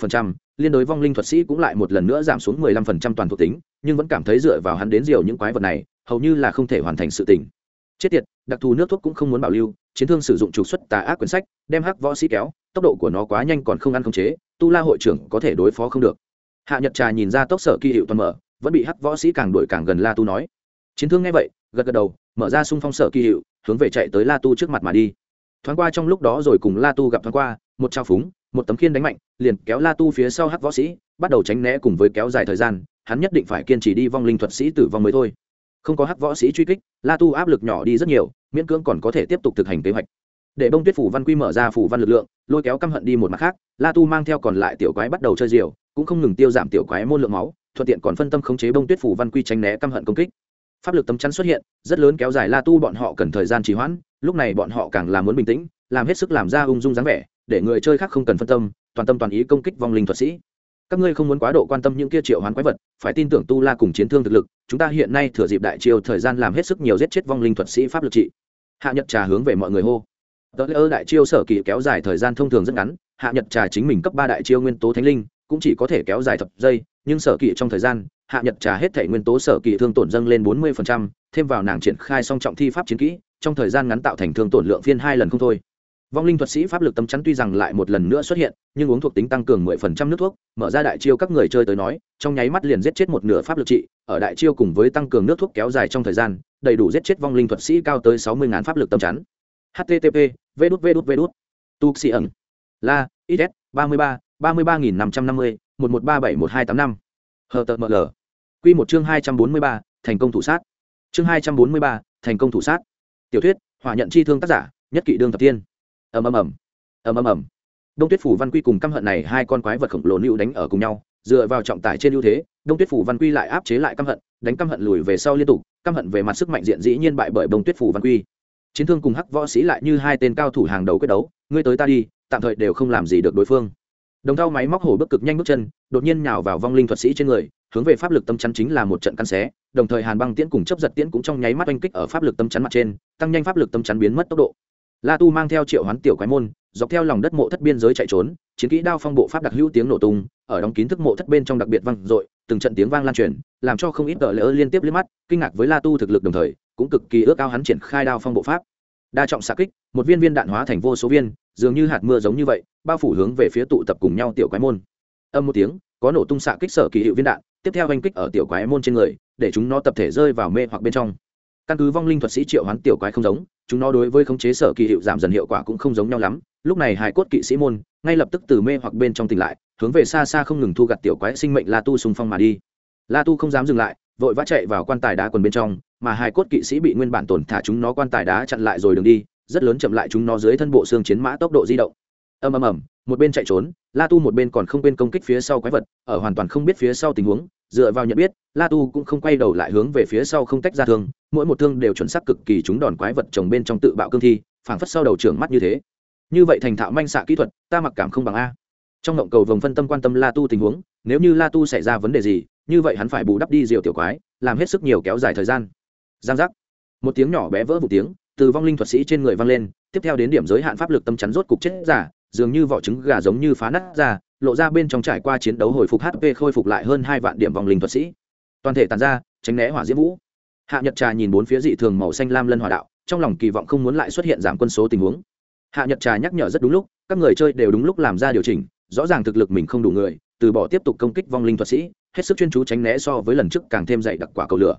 liên đối vong linh thuật sĩ cũng lại một lần nữa giảm xuống mười lăm phần trăm toàn thuộc tính, nhưng vẫn cảm thấy dựa vào hắn đến diều những quái vật này, hầu như là không thể hoàn thành sự tình. Chết tiệt, đặc thù nước thuốc cũng không muốn bảo lưu, chiến thương sử dụng trục xuất tà ác quyển sách, đem hắc võ sĩ kéo, tốc độ của nó quá nhanh còn không ăn không chế, tu la hội trưởng có thể đối phó không được. Hạ nhật trà nhìn ra tốc sở kỳ hiệu toàn mở, vẫn bị hắc võ sĩ càng đuổi càng gần la tu nói. Chiến thương nghe vậy, gật gật đầu, mở ra xung phong sở kỳ hiệu, hướng về chạy tới la tu trước mặt mà đi. Thoáng qua trong lúc đó rồi cùng la tu gặp thoáng qua, một trao phúng một tấm khiên đánh mạnh, liền kéo la tu phía sau hắc võ sĩ, bắt đầu tránh né cùng với kéo dài thời gian, hắn nhất định phải kiên trì đi vong linh thuật sĩ tử vong mới thôi. Không có hắc võ sĩ truy kích, la tu áp lực nhỏ đi rất nhiều, miễn cưỡng còn có thể tiếp tục thực hành kế hoạch. Để bông tuyết phủ văn quy mở ra phủ văn lực lượng, lôi kéo căm hận đi một mặt khác, la tu mang theo còn lại tiểu quái bắt đầu chơi diều, cũng không ngừng tiêu giảm tiểu quái môn lượng máu, thuận tiện còn phân tâm khống chế bông tuyết phủ văn quy tránh né căm hận công kích. Pháp lực tấm chắn xuất hiện, rất lớn kéo dài la tu bọn họ cần thời gian trì hoãn, lúc này bọn họ càng làm muốn bình tĩnh, làm hết sức làm ra ung dung dáng vẻ để người chơi khác không cần phân tâm, toàn tâm toàn ý công kích vong linh thuật sĩ. Các ngươi không muốn quá độ quan tâm những kia triệu hoán quái vật, phải tin tưởng tu la cùng chiến thương thực lực, chúng ta hiện nay thừa dịp đại triều thời gian làm hết sức nhiều giết chết vong linh thuật sĩ pháp lực trị. Hạ nhật trà hướng về mọi người hô. Tờ lễ đại chiêu sở kỳ kéo dài thời gian thông thường rất ngắn, hạ nhật trà chính mình cấp ba đại chiêu nguyên tố thánh linh, cũng chỉ có thể kéo dài thập giây, nhưng sở kỳ trong thời gian, hạ nhật trà hết thể nguyên tố sở kỳ thương tổn dâng lên bốn mươi thêm vào nàng triển khai song trọng thi pháp chiến kỹ, trong thời gian ngắn tạo thành thương tổn lượng phiên hai lần không thôi vong linh thuật sĩ pháp lực tâm chắn tuy rằng lại một lần nữa xuất hiện, nhưng uống thuộc tính tăng cường mười phần trăm nước thuốc, mở ra đại chiêu các người chơi tới nói, trong nháy mắt liền giết chết một nửa pháp lực trị, ở đại chiêu cùng với tăng cường nước thuốc kéo dài trong thời gian, đầy đủ giết chết vong linh thuật sĩ cao tới sáu mươi ngàn pháp lực tâm chắn. Http v đút v đút v đút tu xì ẩn. La is ba mươi ba ba mươi ba nghìn năm trăm năm mươi, một một ba bảy một hai tám năm. Hờ tờ ml q một chương hai trăm bốn mươi ba, thành công thủ sát. Chương hai trăm bốn mươi ba, thành công thủ sát. Tiểu thuyết, hỏa nhận chi thương tác giả, nhất kỵ đương tập tiên ầm ầm ầm. Ầm ầm ầm. Đông tuyết phủ văn quy cùng căm hận này hai con quái vật khổng lồ lưu đánh ở cùng nhau, dựa vào trọng tải trên ưu thế, đông tuyết phủ văn quy lại áp chế lại căm hận, đánh căm hận lùi về sau liên tục, căm hận về mặt sức mạnh diện dĩ nhiên bại bởi đông tuyết phủ văn quy. Chiến thương cùng hắc võ sĩ lại như hai tên cao thủ hàng đầu quyết đấu, ngươi tới ta đi, tạm thời đều không làm gì được đối phương. Đồng thao máy móc hổ bước cực nhanh bước chân, đột nhiên nhào vào vong linh thuật sĩ trên người, hướng về pháp lực tâm chắn chính là một trận căn xé, đồng thời hàn băng tiễn cùng chấp giật tiễn cũng trong nháy mắt oanh kích ở pháp lực tâm chắn mặt trên, tăng nhanh pháp lực tâm chắn biến mất tốc độ la tu mang theo triệu hoán tiểu quái môn, dọc theo lòng đất mộ thất biên giới chạy trốn, chiến kỹ đao phong bộ pháp đặc hữu tiếng nổ tung, ở đóng kín thức mộ thất bên trong đặc biệt vang dội, từng trận tiếng vang lan truyền, làm cho không ít tờ lỡ liên tiếp liếc mắt, kinh ngạc với la tu thực lực đồng thời, cũng cực kỳ ước ao hắn triển khai đao phong bộ pháp. Đa trọng xạ kích, một viên viên đạn hóa thành vô số viên, dường như hạt mưa giống như vậy, bao phủ hướng về phía tụ tập cùng nhau tiểu quái môn. Âm một tiếng, có nổ tung xạ kích sở kỳ hiệu viên đạn, tiếp theo oanh kích ở tiểu quái môn trên người, để chúng nó tập thể rơi vào mê hoặc bên trong. Căn cứ vong linh thuật sĩ triệu hoán tiểu quái không giống chúng nó đối với khống chế sở kỳ hiệu giảm dần hiệu quả cũng không giống nhau lắm. Lúc này hải cốt kỵ sĩ môn, ngay lập tức từ mê hoặc bên trong tỉnh lại, hướng về xa xa không ngừng thu gặt tiểu quái sinh mệnh la tu xung phong mà đi. La tu không dám dừng lại, vội vã chạy vào quan tài đá quần bên trong, mà hải cốt kỵ sĩ bị nguyên bản tổn thả chúng nó quan tài đá chặn lại rồi đường đi, rất lớn chậm lại chúng nó dưới thân bộ xương chiến mã tốc độ di động. Ầm ầm ầm, một bên chạy trốn, la tu một bên còn không quên công kích phía sau quái vật, ở hoàn toàn không biết phía sau tình huống dựa vào nhận biết, la tu cũng không quay đầu lại hướng về phía sau không tách ra thương, mỗi một thương đều chuẩn xác cực kỳ chúng đòn quái vật trồng bên trong tự bạo cương thi, phảng phất sau đầu trưởng mắt như thế. Như vậy thành thạo manh xạ kỹ thuật, ta mặc cảm không bằng a. Trong ngộng cầu vồng phân tâm quan tâm la tu tình huống, nếu như la tu xảy ra vấn đề gì, như vậy hắn phải bù đắp đi diều tiểu quái, làm hết sức nhiều kéo dài thời gian. Giang giác. Một tiếng nhỏ bé vỡ vụ tiếng, từ vong linh thuật sĩ trên người vang lên, tiếp theo đến điểm giới hạn pháp lực tâm chắn rốt cục chết giả, dường như vỏ trứng gà giống như phá nát ra lộ ra bên trong trải qua chiến đấu hồi phục hp khôi phục lại hơn hai vạn điểm vong linh thuật sĩ. Toàn thể tàn ra, tránh né hỏa diễm vũ. Hạ nhật trà nhìn bốn phía dị thường màu xanh lam lân hòa đạo, trong lòng kỳ vọng không muốn lại xuất hiện giảm quân số tình huống. Hạ nhật trà nhắc nhở rất đúng lúc, các người chơi đều đúng lúc làm ra điều chỉnh, rõ ràng thực lực mình không đủ người, từ bỏ tiếp tục công kích vong linh thuật sĩ, hết sức chuyên chú tránh né so với lần trước càng thêm dày đặc quả cầu lửa.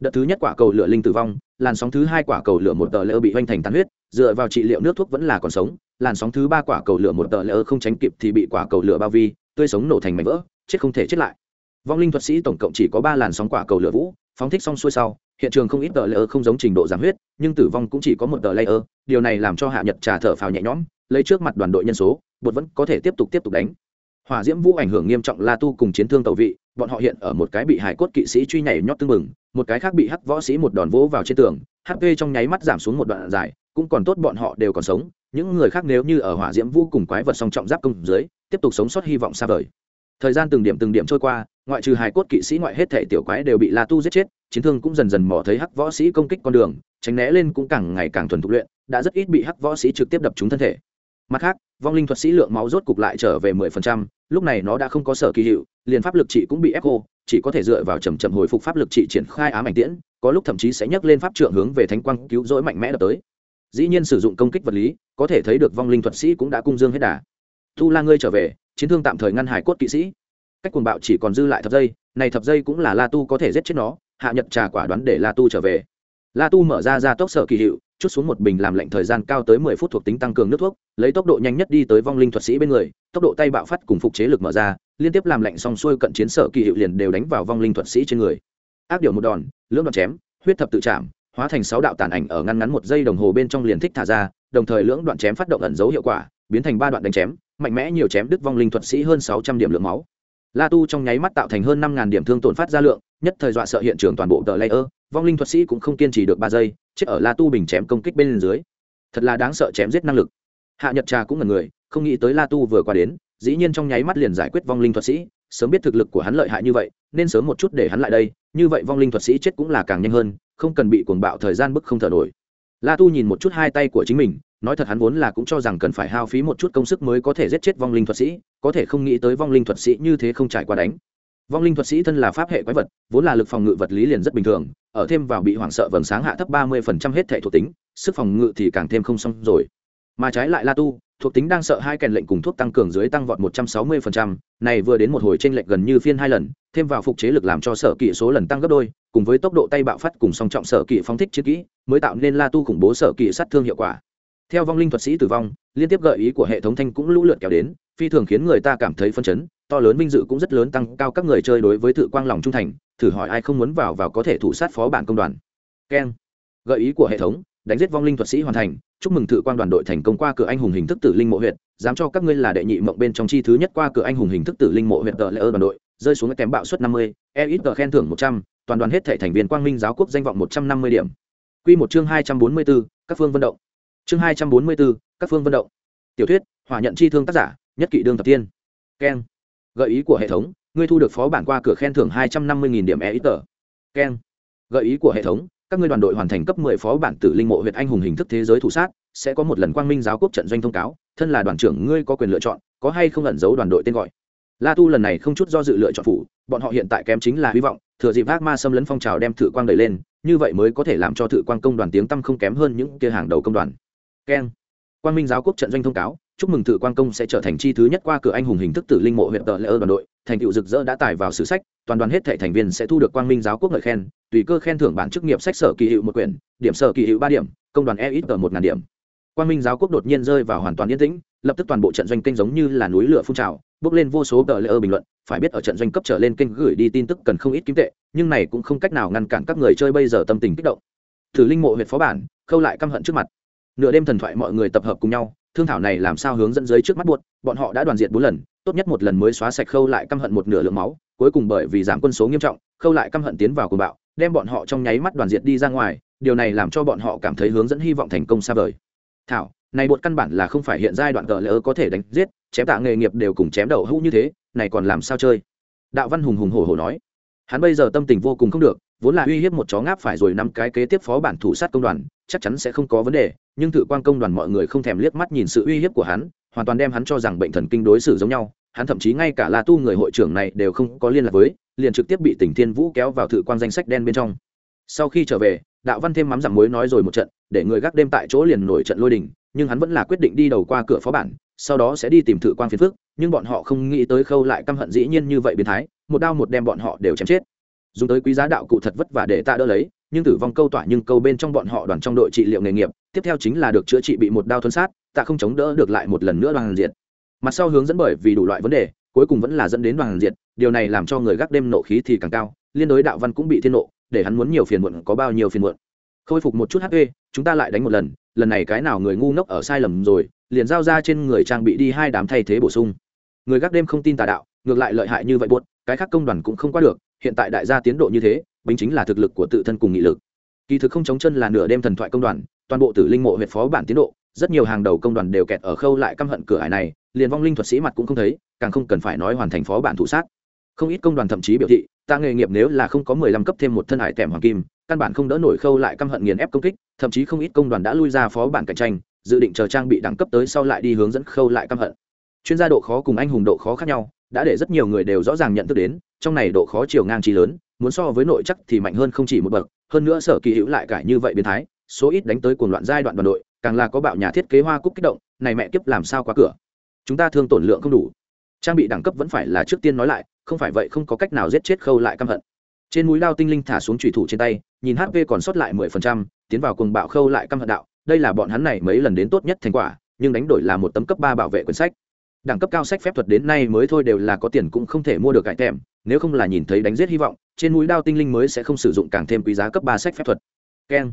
Đợt thứ nhất quả cầu lửa linh tử vong, làn sóng thứ hai quả cầu lửa một tờ lỡ bị hoành thành tàn huyết dựa vào trị liệu nước thuốc vẫn là còn sống, làn sóng thứ ba quả cầu lửa một tờ lỡ không tránh kịp thì bị quả cầu lửa bao vi tươi sống nổ thành mảnh vỡ, chết không thể chết lại. Vong linh thuật sĩ tổng cộng chỉ có ba làn sóng quả cầu lửa vũ, phóng thích xong xuôi sau, hiện trường không ít tờ lỡ không giống trình độ giảm huyết, nhưng tử vong cũng chỉ có một tờ lỡ điều này làm cho hạ nhật trà thở phào nhẹ nhõm, lấy trước mặt đoàn đội nhân số, bột vẫn có thể tiếp tục tiếp tục đánh. Hỏa diễm vũ ảnh hưởng nghiêm trọng la tu cùng chiến thương tàu vị, bọn họ hiện ở một cái bị hải cốt kỵ sĩ truy nhảy nhót tương mừng một cái khác bị hắc võ sĩ một đòn vỗ vào trên tường hp trong nháy mắt giảm xuống một đoạn dài cũng còn tốt bọn họ đều còn sống, những người khác nếu như ở hỏa diễm vũ cùng quái vật song trọng giáp công dưới, tiếp tục sống sót hy vọng xa vời. Thời gian từng điểm từng điểm trôi qua, ngoại trừ hài cốt kỵ sĩ ngoại hết thể tiểu quái đều bị la tu giết chết, chiến thương cũng dần dần mò thấy hắc võ sĩ công kích con đường, tránh né lên cũng càng ngày càng thuần thục luyện, đã rất ít bị hắc võ sĩ trực tiếp đập trúng thân thể. Mặt khác, vong linh thuật sĩ lượng máu rốt cục lại trở về mười phần trăm, lúc này nó đã không có sở kỳ hiệu, liền pháp lực trị cũng bị ép cô chỉ có thể dựa vào chầm chậm hồi phục pháp lực trị triển khai ám ảnh tiễn, có lúc thậm chí sẽ nhấc lên pháp trượng hướng về thánh quang cứu rỗi mạnh mẽ đập tới dĩ nhiên sử dụng công kích vật lý, có thể thấy được vong linh thuật sĩ cũng đã cung dương hết đà. Tu la ngươi trở về, chiến thương tạm thời ngăn hải cốt kỵ sĩ. Cách cuồng bạo chỉ còn dư lại thập giây này thập giây cũng là la tu có thể giết chết nó, hạ nhật trà quả đoán để la tu trở về. La tu mở ra ra tốc sở kỳ hiệu, chút xuống một bình làm lệnh thời gian cao tới mười phút thuộc tính tăng cường nước thuốc, lấy tốc độ nhanh nhất đi tới vong linh thuật sĩ bên người, tốc độ tay bạo phát cùng phục chế lực mở ra, liên tiếp làm lệnh xong xuôi cận chiến sở kỳ hiệu liền đều đánh vào vong linh thuật sĩ trên người. Ác điều một đòn, lưỡng đoạn chém, huyết thập tự chạm hóa thành sáu đạo tàn ảnh ở ngăn ngắn một giây đồng hồ bên trong liền thích thả ra, đồng thời lưỡng đoạn chém phát động ẩn dấu hiệu quả, biến thành ba đoạn đánh chém, mạnh mẽ nhiều chém đứt vong linh thuật sĩ hơn sáu trăm điểm lượng máu. La tu trong nháy mắt tạo thành hơn năm điểm thương tổn phát ra lượng, nhất thời dọa sợ hiện trường toàn bộ tờ layer, vong linh thuật sĩ cũng không kiên trì được ba giây, chết ở la tu bình chém công kích bên dưới. Thật là đáng sợ chém giết năng lực. Hạ nhật trà cũng là người, không nghĩ tới la tu vừa qua đến, dĩ nhiên trong nháy mắt liền giải quyết vong linh thuật sĩ sớm biết thực lực của hắn lợi hại như vậy, nên sớm một chút để hắn lại đây, như vậy vong linh thuật sĩ chết cũng là càng nhanh hơn, không cần bị cuồng bạo thời gian bức không thở nổi. La tu nhìn một chút hai tay của chính mình, nói thật hắn vốn là cũng cho rằng cần phải hao phí một chút công sức mới có thể giết chết vong linh thuật sĩ, có thể không nghĩ tới vong linh thuật sĩ như thế không trải qua đánh. Vong linh thuật sĩ thân là pháp hệ quái vật, vốn là lực phòng ngự vật lý liền rất bình thường, ở thêm vào bị hoảng sợ vầng sáng hạ thấp ba mươi phần trăm hết thể thuộc tính, sức phòng ngự thì càng thêm không xong rồi. Mà trái lại la tu thuộc tính đang sợ hai kèn lệnh cùng thuốc tăng cường dưới tăng vọt một trăm sáu mươi phần trăm, này vừa đến một hồi trên lệnh gần như phiên hai lần, thêm vào phục chế lực làm cho sở kỵ số lần tăng gấp đôi, cùng với tốc độ tay bạo phát cùng song trọng sở kỵ phóng thích chiến kỹ, mới tạo nên la tu khủng bố sở kỵ sát thương hiệu quả. Theo vong linh thuật sĩ tử vong, liên tiếp gợi ý của hệ thống thanh cũng lũ lượt kéo đến, phi thường khiến người ta cảm thấy phân chấn, to lớn vinh dự cũng rất lớn tăng cao các người chơi đối với tự quang lòng trung thành, thử hỏi ai không muốn vào vào có thể thủ sát phó bản công đoàn. Keng. Gợi ý của hệ thống, đánh giết vong linh thuật sĩ hoàn thành chúc mừng thự quan đoàn đội thành công qua cửa anh hùng hình thức tử linh mộ huyện dám cho các ngươi là đệ nhị mộng bên trong chi thứ nhất qua cửa anh hùng hình thức tử linh mộ huyện tờ lễ ơn đoàn đội, rơi xuống kém bạo suất năm mươi e ít tờ khen thưởng một trăm, toàn đoàn hết thể thành viên quang minh giáo quốc danh vọng một trăm năm mươi điểm. Q một chương hai trăm bốn mươi bốn, các phương vận động. Chương hai trăm bốn mươi bốn, các phương vận động. Tiểu thuyết, hỏa nhận chi thương tác giả, nhất kỷ đương thập tiên keng. Gợi ý của hệ thống, ngươi thu được phó bản qua cửa khen thưởng hai trăm năm mươi điểm e ít tờ. Keng. Gợi ý của hệ thống các ngươi đoàn đội hoàn thành cấp 10 phó bản tử linh mộ huyệt anh hùng hình thức thế giới thủ sát, sẽ có một lần quang minh giáo quốc trận doanh thông cáo, thân là đoàn trưởng ngươi có quyền lựa chọn, có hay không ẩn giấu đoàn đội tên gọi. La tu lần này không chút do dự lựa chọn phủ, bọn họ hiện tại kém chính là hy vọng, thừa dịp ác ma xâm lấn phong trào đem thử quang đẩy lên, như vậy mới có thể làm cho thử quang công đoàn tiếng tăm không kém hơn những kia hàng đầu công đoàn. Keng. Quang minh giáo quốc trận doanh thông cáo chúc mừng thử quan công sẽ trở thành chi thứ nhất qua cửa anh hùng hình thức tử linh mộ huyện tờ lễ ơn đoàn đội. Thành tựu rực rỡ đã tải vào sử sách, toàn đoàn hết thể thành viên sẽ thu được quang minh giáo quốc ngợi khen, tùy cơ khen thưởng bản chức nghiệp sách sở kỳ hiệu một quyển, điểm sở kỳ hiệu ba điểm, công đoàn e ít ở một ngàn điểm. Quang minh giáo quốc đột nhiên rơi vào hoàn toàn yên tĩnh, lập tức toàn bộ trận doanh kênh giống như là núi lửa phun trào, bước lên vô số tờ lễ ơ bình luận, phải biết ở trận doanh cấp trở lên kênh gửi đi tin tức cần không ít kim tệ, nhưng này cũng không cách nào ngăn cản các người chơi bây giờ tâm tình kích động. Thử linh mộ huyện phó bản, khâu lại căm hận trước mặt. Nửa đêm thần thoại mọi người tập hợp cùng nhau thương thảo này làm sao hướng dẫn dưới trước mắt buốt bọn họ đã đoàn diện bốn lần, tốt nhất một lần mới xóa sạch khâu lại căm hận một nửa lượng máu, cuối cùng bởi vì giảm quân số nghiêm trọng, khâu lại căm hận tiến vào cuồng bạo, đem bọn họ trong nháy mắt đoàn diệt đi ra ngoài, điều này làm cho bọn họ cảm thấy hướng dẫn hy vọng thành công xa vời. Thảo, này bột căn bản là không phải hiện giai đoạn gỡ lỡ có thể đánh giết, chém tạ nghề nghiệp đều cùng chém đầu hũ như thế, này còn làm sao chơi? Đạo văn hùng hùng hổ hổ nói. Hắn bây giờ tâm tình vô cùng không được vốn là uy hiếp một chó ngáp phải rồi năm cái kế tiếp phó bản thủ sát công đoàn, chắc chắn sẽ không có vấn đề, nhưng thử quan công đoàn mọi người không thèm liếc mắt nhìn sự uy hiếp của hắn, hoàn toàn đem hắn cho rằng bệnh thần kinh đối xử giống nhau. Hắn thậm chí ngay cả la tu người hội trưởng này đều không có liên lạc với, liền trực tiếp bị tỉnh thiên vũ kéo vào thử quan danh sách đen bên trong. Sau khi trở về, đạo văn thêm mắm giảm muối nói rồi một trận, để người gác đêm tại chỗ liền nổi trận lôi đình, nhưng hắn vẫn là quyết định đi đầu qua cửa phó bản, sau đó sẽ đi tìm thử quan phiền phức, nhưng bọn họ không nghĩ tới khâu lại căm hận dĩ nhiên như vậy biến thái, một đao một đem bọn họ đều chém chết dùng tới quý giá đạo cụ thật vất vả để ta đỡ lấy, nhưng tử vong câu tỏa nhưng câu bên trong bọn họ đoàn trong đội trị liệu nghề nghiệp, tiếp theo chính là được chữa trị bị một đao thuân sát, ta không chống đỡ được lại một lần nữa đoàn diệt. Mặt sau hướng dẫn bởi vì đủ loại vấn đề, cuối cùng vẫn là dẫn đến đoàn diệt, điều này làm cho người gác đêm nộ khí thì càng cao, liên đối đạo văn cũng bị thiên nộ, để hắn muốn nhiều phiền muộn có bao nhiêu phiền muộn. Khôi phục một chút hp chúng ta lại đánh một lần lần này cái nào người ngu ngốc ở sai lầm rồi, liền giao ra trên người trang bị đi hai đám thay thế bổ sung. Người gác đêm không tin tà đạo, ngược lại lợi hại như vậy buốt cái khác công đoàn cũng không qua được hiện tại đại gia tiến độ như thế, bính chính là thực lực của tự thân cùng nghị lực. Kỳ thực không chống chân là nửa đêm thần thoại công đoàn, toàn bộ tử linh mộ huyện phó bản tiến độ, rất nhiều hàng đầu công đoàn đều kẹt ở khâu lại căm hận cửa hải này, liền vong linh thuật sĩ mặt cũng không thấy, càng không cần phải nói hoàn thành phó bản thủ sát. Không ít công đoàn thậm chí biểu thị, ta nghề nghiệp nếu là không có mười lăm cấp thêm một thân hải tẻm hoàng kim, căn bản không đỡ nổi khâu lại căm hận nghiền ép công kích, thậm chí không ít công đoàn đã lui ra phó bản cạnh tranh, dự định chờ trang bị đẳng cấp tới sau lại đi hướng dẫn khâu lại căm hận. Chuyên gia độ khó cùng anh hùng độ khó khác nhau, đã để rất nhiều người đều rõ ràng nhận thức đến trong này độ khó chiều ngang chi lớn, muốn so với nội chắc thì mạnh hơn không chỉ một bậc, hơn nữa sở kỳ hữu lại cải như vậy biến thái, số ít đánh tới cuồng loạn giai đoạn đoàn đội, càng là có bạo nhà thiết kế hoa cúc kích động, này mẹ kiếp làm sao qua cửa. Chúng ta thương tổn lượng không đủ. Trang bị đẳng cấp vẫn phải là trước tiên nói lại, không phải vậy không có cách nào giết chết khâu lại căm hận. Trên mũi lao tinh linh thả xuống trùy thủ trên tay, nhìn hp còn sót lại mười phần trăm, tiến vào cuồng bạo khâu lại căm hận đạo, đây là bọn hắn này mấy lần đến tốt nhất thành quả, nhưng đánh đổi là một tấm cấp ba bảo vệ quyển sách đẳng cấp cao sách phép thuật đến nay mới thôi đều là có tiền cũng không thể mua được cải thèm nếu không là nhìn thấy đánh giết hy vọng, trên núi đao tinh linh mới sẽ không sử dụng càng thêm quý giá cấp ba sách phép thuật. Keng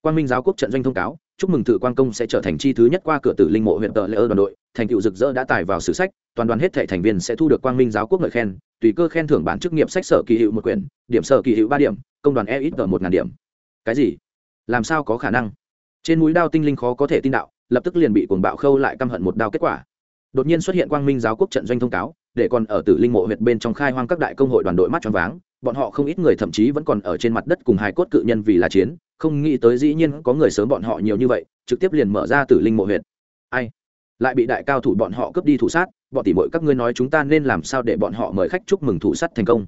quan minh giáo quốc trận doanh thông cáo, chúc mừng thử quan công sẽ trở thành chi thứ nhất qua cửa tử linh mộ huyện tợ lễ ơ đoàn đội, thành tựu rực rỡ đã tải vào sử sách, toàn đoàn hết thệ thành viên sẽ thu được quang minh giáo quốc ngợi khen, tùy cơ khen thưởng bản chức nghiệp sách sở kỳ hiệu một quyển, điểm sở kỳ hiệu ba điểm, công đoàn e ít ở một ngàn điểm. Cái gì? Làm sao có khả năng? Trên mũi đao tinh linh khó có thể tin đạo, lập tức liền bị cuồng bạo khâu lại căm hận một đao kết quả đột nhiên xuất hiện quang minh giáo quốc trận doanh thông cáo để còn ở tử linh mộ huyệt bên trong khai hoang các đại công hội đoàn đội mắt cho váng bọn họ không ít người thậm chí vẫn còn ở trên mặt đất cùng hài cốt cự nhân vì là chiến không nghĩ tới dĩ nhiên có người sớm bọn họ nhiều như vậy trực tiếp liền mở ra tử linh mộ huyệt. Ai? Lại bị đại cao thủ bọn họ cướp đi thủ sát bọn tỷ muội các ngươi nói chúng ta nên làm sao để bọn họ mời khách chúc mừng thủ sát thành công?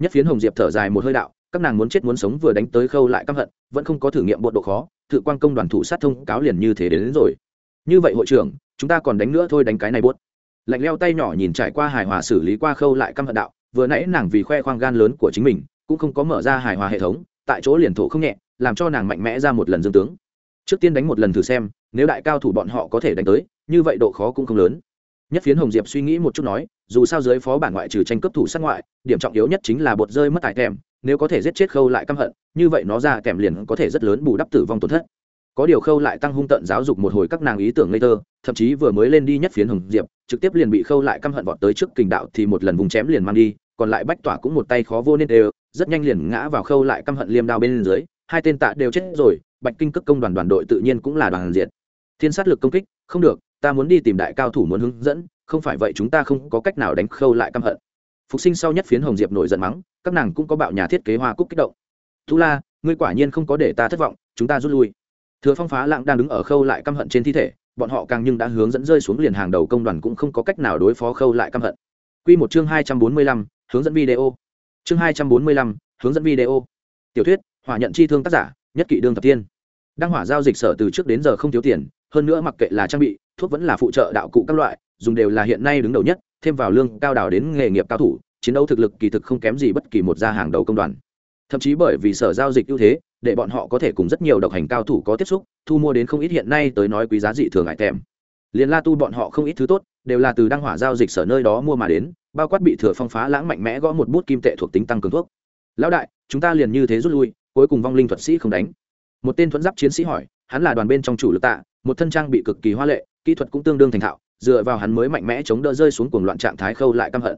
Nhất phiến hồng diệp thở dài một hơi đạo các nàng muốn chết muốn sống vừa đánh tới khâu lại căm hận vẫn không có thử nghiệm bộ độ khó thự quan công đoàn thủ sát thông cáo liền như thế đến, đến rồi. Như vậy hội trưởng chúng ta còn đánh nữa thôi đánh cái này buốt. Lạnh leo tay nhỏ nhìn trải qua hài hòa xử lý qua khâu lại căm hận đạo, vừa nãy nàng vì khoe khoang gan lớn của chính mình, cũng không có mở ra hài hòa hệ thống, tại chỗ liền thổ không nhẹ, làm cho nàng mạnh mẽ ra một lần dương tướng. Trước tiên đánh một lần thử xem, nếu đại cao thủ bọn họ có thể đánh tới, như vậy độ khó cũng không lớn. Nhất phiến hồng diệp suy nghĩ một chút nói, dù sao dưới phó bản ngoại trừ tranh cấp thủ sát ngoại, điểm trọng yếu nhất chính là bột rơi mất tài thèm nếu có thể giết chết khâu lại căm hận, như vậy nó ra kèm liền có thể rất lớn bù đắp tử vong tổn thất có điều khâu lại tăng hung tận giáo dục một hồi các nàng ý tưởng ngây thơ, thậm chí vừa mới lên đi nhất phiến hồng diệp, trực tiếp liền bị khâu lại căm hận vọt tới trước kình đạo thì một lần vùng chém liền mang đi, còn lại bách tỏa cũng một tay khó vô nên đều, rất nhanh liền ngã vào khâu lại căm hận liêm đao bên dưới, hai tên tạ đều chết rồi, bạch kinh cước công đoàn đoàn đội tự nhiên cũng là đoàn diệt thiên sát lực công kích, không được, ta muốn đi tìm đại cao thủ muốn hướng dẫn, không phải vậy chúng ta không có cách nào đánh khâu lại căm hận. Phục sinh sau nhất phiến hồng diệp nổi giận mắng, các nàng cũng có bạo nhà thiết kế hoa cúc kích động. Thu la, ngươi quả nhiên không có để ta thất vọng, chúng ta rút lui thừa phong phá lãng đang đứng ở khâu lại căm hận trên thi thể, bọn họ càng nhưng đã hướng dẫn rơi xuống liền hàng đầu công đoàn cũng không có cách nào đối phó khâu lại căm hận. Quy một chương hai trăm bốn mươi lăm, hướng dẫn video. Chương hai trăm bốn mươi lăm, hướng dẫn video. Tiểu thuyết, hỏa nhận chi thương tác giả, nhất kỷ đương thập tiên đăng hỏa giao dịch sở từ trước đến giờ không thiếu tiền, hơn nữa mặc kệ là trang bị, thuốc vẫn là phụ trợ đạo cụ các loại, dùng đều là hiện nay đứng đầu nhất, thêm vào lương cao đào đến nghề nghiệp cao thủ, chiến đấu thực lực kỳ thực không kém gì bất kỳ một gia hàng đầu công đoàn. Thậm chí bởi vì sở giao dịch ưu thế để bọn họ có thể cùng rất nhiều độc hành cao thủ có tiếp xúc, thu mua đến không ít hiện nay tới nói quý giá dị thường ngại tèm liền la tu bọn họ không ít thứ tốt, đều là từ đăng hỏa giao dịch sở nơi đó mua mà đến, bao quát bị thừa phong phá lãng mạnh mẽ gõ một bút kim tệ thuộc tính tăng cường thuốc. Lão đại, chúng ta liền như thế rút lui, cuối cùng vong linh thuật sĩ không đánh. Một tên thuẫn giáp chiến sĩ hỏi, hắn là đoàn bên trong chủ lực tạ, một thân trang bị cực kỳ hoa lệ, kỹ thuật cũng tương đương thành thạo, dựa vào hắn mới mạnh mẽ chống đỡ rơi xuống cuồng loạn trạng thái khâu lại căm hận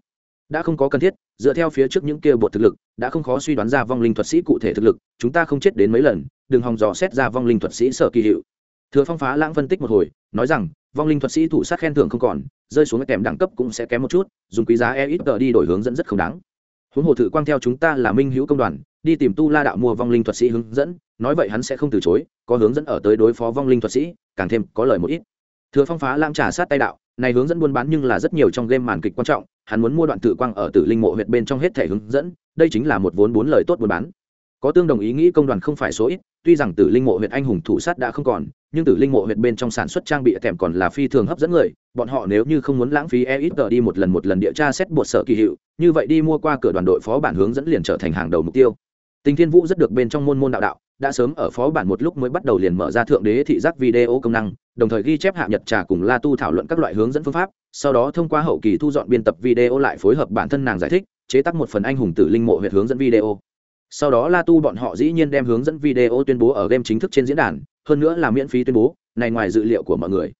đã không có cần thiết, dựa theo phía trước những kia bột thực lực, đã không khó suy đoán ra vong linh thuật sĩ cụ thể thực lực, chúng ta không chết đến mấy lần, đừng hòng dò xét ra vong linh thuật sĩ sở kỳ hiệu. Thừa phong phá lãng phân tích một hồi, nói rằng, vong linh thuật sĩ thủ sát khen thưởng không còn, rơi xuống kèm đẳng cấp cũng sẽ kém một chút, dùng quý giá e ít tờ đi đổi hướng dẫn rất không đáng. Huống hồ thử quang theo chúng ta là minh hữu công đoàn, đi tìm tu la đạo mua vong linh thuật sĩ hướng dẫn, nói vậy hắn sẽ không từ chối, có hướng dẫn ở tới đối phó vong linh thuật sĩ, càng thêm có lời một ít. Thừa phong phá lãng trả sát tay đạo, này hướng dẫn buôn bán nhưng là rất nhiều trong game màn kịch quan trọng hắn muốn mua đoạn tự quang ở tử linh mộ huyệt bên trong hết thể hướng dẫn, đây chính là một vốn bốn lời tốt buôn bán. Có tương đồng ý nghĩ công đoàn không phải số ít, tuy rằng tử linh mộ huyện anh hùng thủ sát đã không còn, nhưng tử linh mộ huyện bên trong sản xuất trang bị kèm còn là phi thường hấp dẫn người, bọn họ nếu như không muốn lãng phí e ít tờ đi một lần một lần địa tra xét bột sở kỳ hiệu, như vậy đi mua qua cửa đoàn đội phó bản hướng dẫn liền trở thành hàng đầu mục tiêu. Tình thiên vũ rất được bên trong môn môn đạo đạo đã sớm ở phó bản một lúc mới bắt đầu liền mở ra thượng đế thị giác video công năng, đồng thời ghi chép hạ nhật trà cùng la tu thảo luận các loại hướng dẫn phương pháp, sau đó thông qua hậu kỳ thu dọn biên tập video lại phối hợp bản thân nàng giải thích, chế tác một phần anh hùng tử linh mộ huyệt hướng dẫn video. Sau đó la tu bọn họ dĩ nhiên đem hướng dẫn video tuyên bố ở game chính thức trên diễn đàn, hơn nữa là miễn phí tuyên bố, này ngoài dự liệu của mọi người.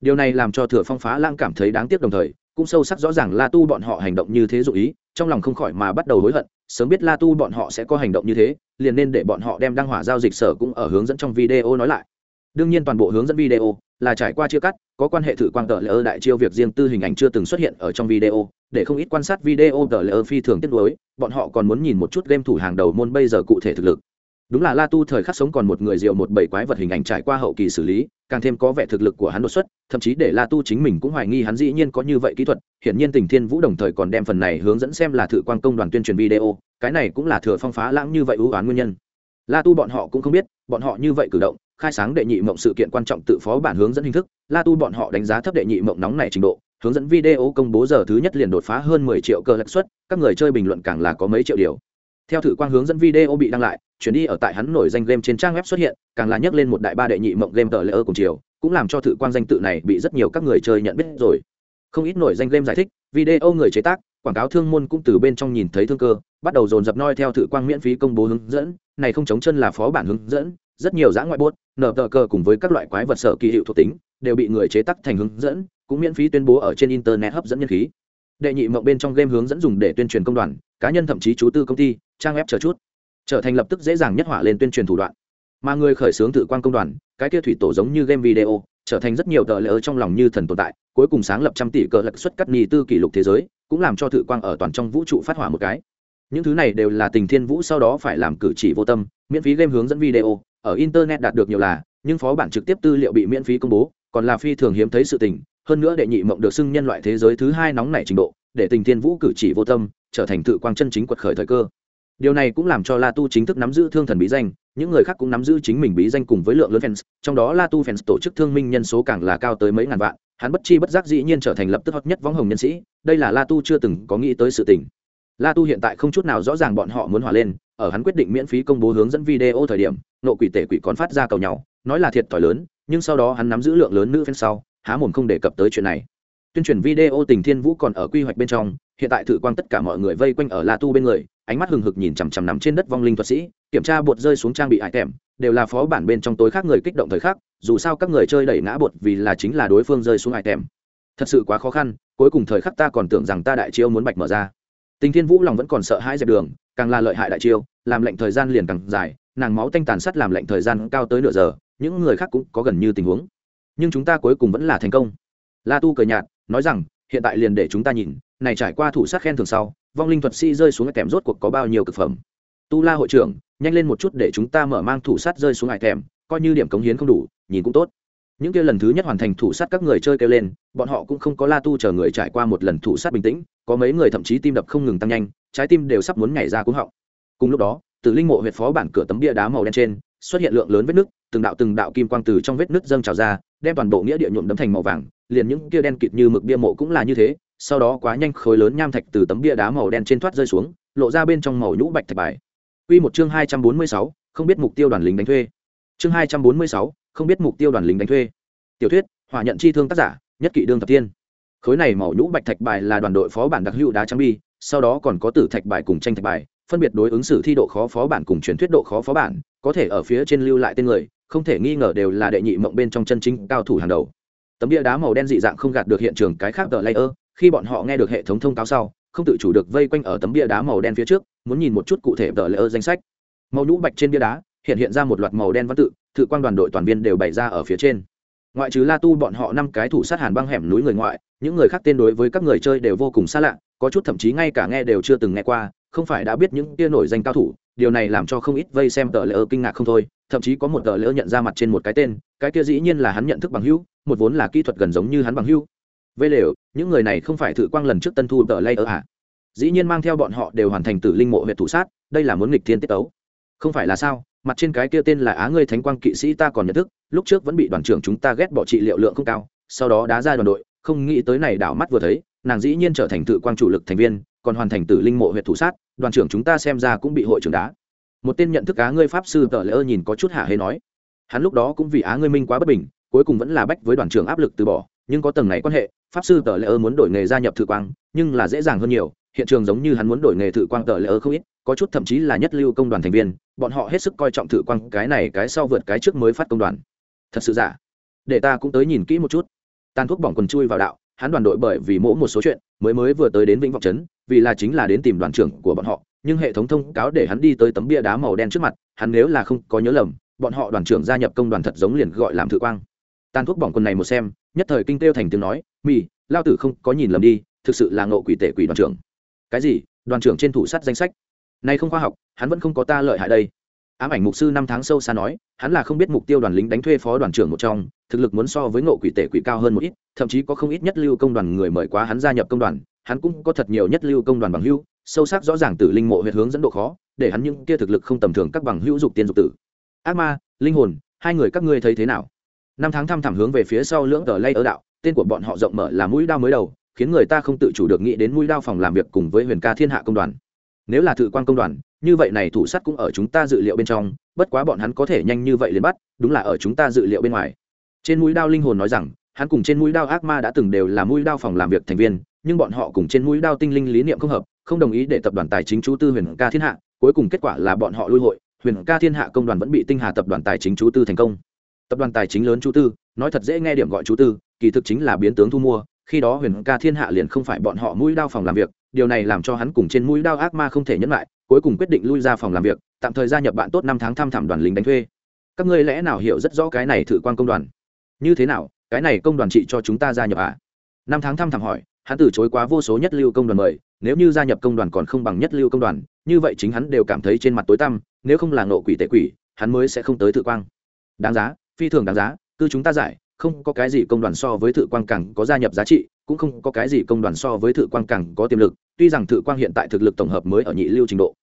Điều này làm cho thừa phong phá lang cảm thấy đáng tiếc đồng thời, cũng sâu sắc rõ ràng la tu bọn họ hành động như thế dụ ý trong lòng không khỏi mà bắt đầu hối hận, sớm biết la tu bọn họ sẽ có hành động như thế, liền nên để bọn họ đem đăng hỏa giao dịch sở cũng ở hướng dẫn trong video nói lại. Đương nhiên toàn bộ hướng dẫn video là trải qua chia cắt, có quan hệ thử quang tờ lỡ đại chiêu việc riêng tư hình ảnh chưa từng xuất hiện ở trong video, để không ít quan sát video tờ lỡ phi thường tiết đối bọn họ còn muốn nhìn một chút game thủ hàng đầu môn bây giờ cụ thể thực lực đúng là la tu thời khắc sống còn một người diệu một bảy quái vật hình ảnh trải qua hậu kỳ xử lý, càng thêm có vẻ thực lực của hắn đột xuất, thậm chí để la tu chính mình cũng hoài nghi hắn dĩ nhiên có như vậy kỹ thuật. Hiển nhiên tình thiên vũ đồng thời còn đem phần này hướng dẫn xem là thử quan công đoàn tuyên truyền video, cái này cũng là thừa phong phá lãng như vậy ưu oán nguyên nhân. La tu bọn họ cũng không biết, bọn họ như vậy cử động, khai sáng đệ nhị mộng sự kiện quan trọng tự phó bản hướng dẫn hình thức. La tu bọn họ đánh giá thấp đệ nhị mộng nóng này trình độ, hướng dẫn video công bố giờ thứ nhất liền đột phá hơn mười triệu cơ lãi suất, các người chơi bình luận càng là có mấy triệu điều theo thử quang hướng dẫn video bị đăng lại, chuyển đi ở tại hắn nổi danh game trên trang web xuất hiện, càng là nhắc lên một đại ba đệ nhị mộng game tờ lễ ơ cùng chiều, cũng làm cho thử quang danh tự này bị rất nhiều các người chơi nhận biết rồi. Không ít nổi danh game giải thích, video người chế tác, quảng cáo thương môn cũng từ bên trong nhìn thấy thương cơ, bắt đầu dồn dập noi theo thử quang miễn phí công bố hướng dẫn, này không chống chân là phó bản hướng dẫn, rất nhiều giã ngoại bốt nở tờ cờ cùng với các loại quái vật sở kỳ hiệu thuộc tính, đều bị người chế tác thành hướng dẫn, cũng miễn phí tuyên bố ở trên internet hấp dẫn nhân khí đệ nhị mộng bên trong game hướng dẫn dùng để tuyên truyền công đoàn, cá nhân thậm chí chú tư công ty, trang web chờ chút. Trở thành lập tức dễ dàng nhất hỏa lên tuyên truyền thủ đoạn. Mà người khởi xướng tự quan công đoàn, cái kia thủy tổ giống như game video, trở thành rất nhiều tờ lỡ trong lòng như thần tồn tại, cuối cùng sáng lập trăm tỷ cờ lật xuất cắt nhì tư kỷ lục thế giới, cũng làm cho tự quang ở toàn trong vũ trụ phát hỏa một cái. Những thứ này đều là tình thiên vũ sau đó phải làm cử chỉ vô tâm, miễn phí game hướng dẫn video, ở internet đạt được nhiều là, nhưng phó bản trực tiếp tư liệu bị miễn phí công bố, còn là phi thường hiếm thấy sự tình hơn nữa đệ nhị mộng được xưng nhân loại thế giới thứ hai nóng nảy trình độ, để tình thiên vũ cử chỉ vô tâm, trở thành tự quang chân chính quật khởi thời cơ. Điều này cũng làm cho la tu chính thức nắm giữ thương thần bí danh, những người khác cũng nắm giữ chính mình bí danh cùng với lượng lớn fans, trong đó la tu fans tổ chức thương minh nhân số càng là cao tới mấy ngàn vạn, hắn bất chi bất giác dĩ nhiên trở thành lập tức hot nhất võng hồng nhân sĩ, đây là la tu chưa từng có nghĩ tới sự tình. La tu hiện tại không chút nào rõ ràng bọn họ muốn hòa lên, ở hắn quyết định miễn phí công bố hướng dẫn video thời điểm, nộ quỷ tể quỷ còn phát ra cầu nhau, nói là thiệt thòi lớn, nhưng sau đó hắn nắm giữ lượng lớn nữ fans sau há mồm không đề cập tới chuyện này. Tuyên truyền video tình thiên vũ còn ở quy hoạch bên trong, hiện tại thử quang tất cả mọi người vây quanh ở la tu bên người, ánh mắt hừng hực nhìn chằm chằm nằm trên đất vong linh thuật sĩ, kiểm tra bột rơi xuống trang bị hải tèm đều là phó bản bên trong tối khác người kích động thời khắc, dù sao các người chơi đẩy ngã bột vì là chính là đối phương rơi xuống hải tèm thật sự quá khó khăn, cuối cùng thời khắc ta còn tưởng rằng ta đại chiêu muốn bạch mở ra. Tình thiên vũ lòng vẫn còn sợ hãi dẹp đường, càng là lợi hại đại chiêu, làm lệnh thời gian liền càng dài, nàng máu tanh tàn sát làm lệnh thời gian cao tới nửa giờ, những người khác cũng có gần như tình huống nhưng chúng ta cuối cùng vẫn là thành công. La tu cười nhạt, nói rằng, hiện tại liền để chúng ta nhìn, này trải qua thủ sát khen thường sau, vong linh thuật sĩ rơi xuống kèm rốt cuộc có bao nhiêu cực phẩm. Tu la hội trưởng, nhanh lên một chút để chúng ta mở mang thủ sát rơi xuống hải thèm, coi như điểm cống hiến không đủ, nhìn cũng tốt. Những kia lần thứ nhất hoàn thành thủ sát các người chơi kêu lên, bọn họ cũng không có la tu chờ người trải qua một lần thủ sát bình tĩnh, có mấy người thậm chí tim đập không ngừng tăng nhanh, trái tim đều sắp muốn nhảy ra cúng họng. Cùng lúc đó từ linh mộ huyện phó bản cửa tấm bia đá màu đen trên xuất hiện lượng lớn vết nứt từng đạo từng đạo kim quang từ trong vết nứt dâng trào ra đem toàn bộ nghĩa địa nhuộm đấm thành màu vàng liền những kia đen kịt như mực bia mộ cũng là như thế sau đó quá nhanh khối lớn nham thạch từ tấm bia đá màu đen trên thoát rơi xuống lộ ra bên trong màu nhũ bạch thạch bài Quy một chương hai trăm bốn mươi sáu, không biết mục tiêu đoàn lính đánh thuê. Chương hai trăm bốn mươi sáu, không biết mục tiêu đoàn lính đánh thuê. Tiểu thuyết, hỏa nhận chi thương tác giả, nhất kỵ đương tập tiên. Khối này màu nhũ bạch thạch bài là đoàn đội phó bản đặc hữu đá trắng bi, sau đó còn có tử thạch bài cùng tranh thạch bài, phân biệt đối ứng sử thi độ khó phó bản cùng truyền thuyết độ khó phó bản, có thể ở phía trên lưu lại tên người, không thể nghi ngờ đều là đệ nhị mộng bên trong chân chính cao thủ hàng đầu. Tấm bia đá màu đen dị dạng không gạt được hiện trường cái khác tờ layer, khi bọn họ nghe được hệ thống thông cáo sau, không tự chủ được vây quanh ở tấm bia đá màu đen phía trước, muốn nhìn một chút cụ thể tờ layer danh sách. Màu nhũ bạch trên bia đá hiện hiện ra một loạt màu đen văn tự, thử quan đoàn đội toàn viên đều bày ra ở phía trên. Ngoại trừ La Tu bọn họ năm cái thủ sát hàn băng hẻm núi người ngoại, những người khác tên đối với các người chơi đều vô cùng xa lạ, có chút thậm chí ngay cả nghe đều chưa từng nghe qua, không phải đã biết những kia nổi danh cao thủ, điều này làm cho không ít vây xem tờ lỡ kinh ngạc không thôi, thậm chí có một tờ lỡ nhận ra mặt trên một cái tên, cái kia dĩ nhiên là hắn nhận thức bằng hữu, một vốn là kỹ thuật gần giống như hắn bằng hữu. Vây lều, những người này không phải thử quang lần trước tân thu tờ lây ở ạ dĩ nhiên mang theo bọn họ đều hoàn thành tử linh mộ huyện thủ sát, đây là muốn nghịch thiên tiết tấu. Không phải là sao, mặt trên cái kia tên là á ngươi thánh quang kỵ sĩ ta còn nhận thức, lúc trước vẫn bị đoàn trưởng chúng ta ghét bỏ trị liệu lượng không cao, sau đó đá ra đoàn đội, không nghĩ tới này đảo mắt vừa thấy, nàng dĩ nhiên trở thành tự quang chủ lực thành viên còn hoàn thành tử linh mộ huyện thủ sát, đoàn trưởng chúng ta xem ra cũng bị hội trưởng đá. Một tên nhận thức á ngươi pháp sư tờ lỡ nhìn có chút hạ hê nói. Hắn lúc đó cũng vì á ngươi minh quá bất bình, cuối cùng vẫn là bách với đoàn trưởng áp lực từ bỏ, nhưng có tầng này quan hệ, pháp sư tờ lỡ muốn đổi nghề gia nhập thự quang, nhưng là dễ dàng hơn nhiều, hiện trường giống như hắn muốn đổi nghề thự quang tờ lỡ không ít, có chút thậm chí là nhất lưu công đoàn thành viên, bọn họ hết sức coi trọng thự quang, cái này cái sau vượt cái trước mới phát công đoàn. Thật sự giả. Để ta cũng tới nhìn kỹ một chút. Tàn thuốc bỏng quần chui vào đạo hắn đoàn đội bởi vì mỗi một số chuyện mới mới vừa tới đến vĩnh vọng trấn, vì là chính là đến tìm đoàn trưởng của bọn họ, nhưng hệ thống thông cáo để hắn đi tới tấm bia đá màu đen trước mặt, hắn nếu là không có nhớ lầm, bọn họ đoàn trưởng gia nhập công đoàn thật giống liền gọi làm thự quang. Tàn thuốc bỏng quần này một xem, nhất thời kinh tiêu thành tiếng nói, mì, lao tử không có nhìn lầm đi, thực sự là ngộ quỷ tể quỷ đoàn trưởng. Cái gì? Đoàn trưởng trên thủ sắt danh sách? Nay không khoa học, hắn vẫn không có ta lợi hại đây. Ám ảnh mục sư năm tháng sâu xa nói, hắn là không biết mục tiêu đoàn lính đánh thuê phó đoàn trưởng một trong thực lực muốn so với ngộ quỷ tể quỷ cao hơn một ít, thậm chí có không ít nhất lưu công đoàn người mời quá hắn gia nhập công đoàn, hắn cũng có thật nhiều nhất lưu công đoàn bằng hưu. sâu sắc rõ ràng từ linh mộ huyệt hướng dẫn độ khó, để hắn những kia thực lực không tầm thường các bằng hữu dục tiên dục tử. Ác ma, linh hồn, hai người các ngươi thấy thế nào? Năm tháng thăm thẳm hướng về phía sau lưỡng tờ lay ở đạo, tên của bọn họ rộng mở là mũi đao mới đầu, khiến người ta không tự chủ được nghĩ đến mũi đao phòng làm việc cùng với huyền ca thiên hạ công đoàn. Nếu là thự quan công đoàn, như vậy này thủ sắt cũng ở chúng ta dự liệu bên trong, bất quá bọn hắn có thể nhanh như vậy liền bắt, đúng là ở chúng ta dự liệu bên ngoài trên mũi đao linh hồn nói rằng, hắn cùng trên mũi đao ác ma đã từng đều là mũi đao phòng làm việc thành viên, nhưng bọn họ cùng trên mũi đao tinh linh lý niệm không hợp, không đồng ý để tập đoàn tài chính chú tư huyền ca thiên hạ, cuối cùng kết quả là bọn họ lui hội, huyền ca thiên hạ công đoàn vẫn bị tinh hà tập đoàn tài chính chú tư thành công. Tập đoàn tài chính lớn chú tư, nói thật dễ nghe điểm gọi chú tư, kỳ thực chính là biến tướng thu mua, khi đó huyền ca thiên hạ liền không phải bọn họ mũi đao phòng làm việc, điều này làm cho hắn cùng trên mũi đao ác ma không thể nhẫn lại, cuối cùng quyết định lui ra phòng làm việc, tạm thời gia nhập bạn tốt năm tháng thăm thẳm đoàn lính đánh thuê. Các ngươi lẽ nào hiểu rất rõ cái này thử quan công đoàn? Như thế nào, cái này công đoàn trị cho chúng ta gia nhập à? Năm tháng thăm thẳm hỏi, hắn từ chối quá vô số nhất lưu công đoàn mời, nếu như gia nhập công đoàn còn không bằng nhất lưu công đoàn, như vậy chính hắn đều cảm thấy trên mặt tối tăm, nếu không là nộ quỷ tệ quỷ, hắn mới sẽ không tới thự quang. Đáng giá, phi thường đáng giá, cứ chúng ta giải, không có cái gì công đoàn so với thự quang càng có gia nhập giá trị, cũng không có cái gì công đoàn so với thự quang càng có tiềm lực, tuy rằng thự quang hiện tại thực lực tổng hợp mới ở nhị lưu trình độ.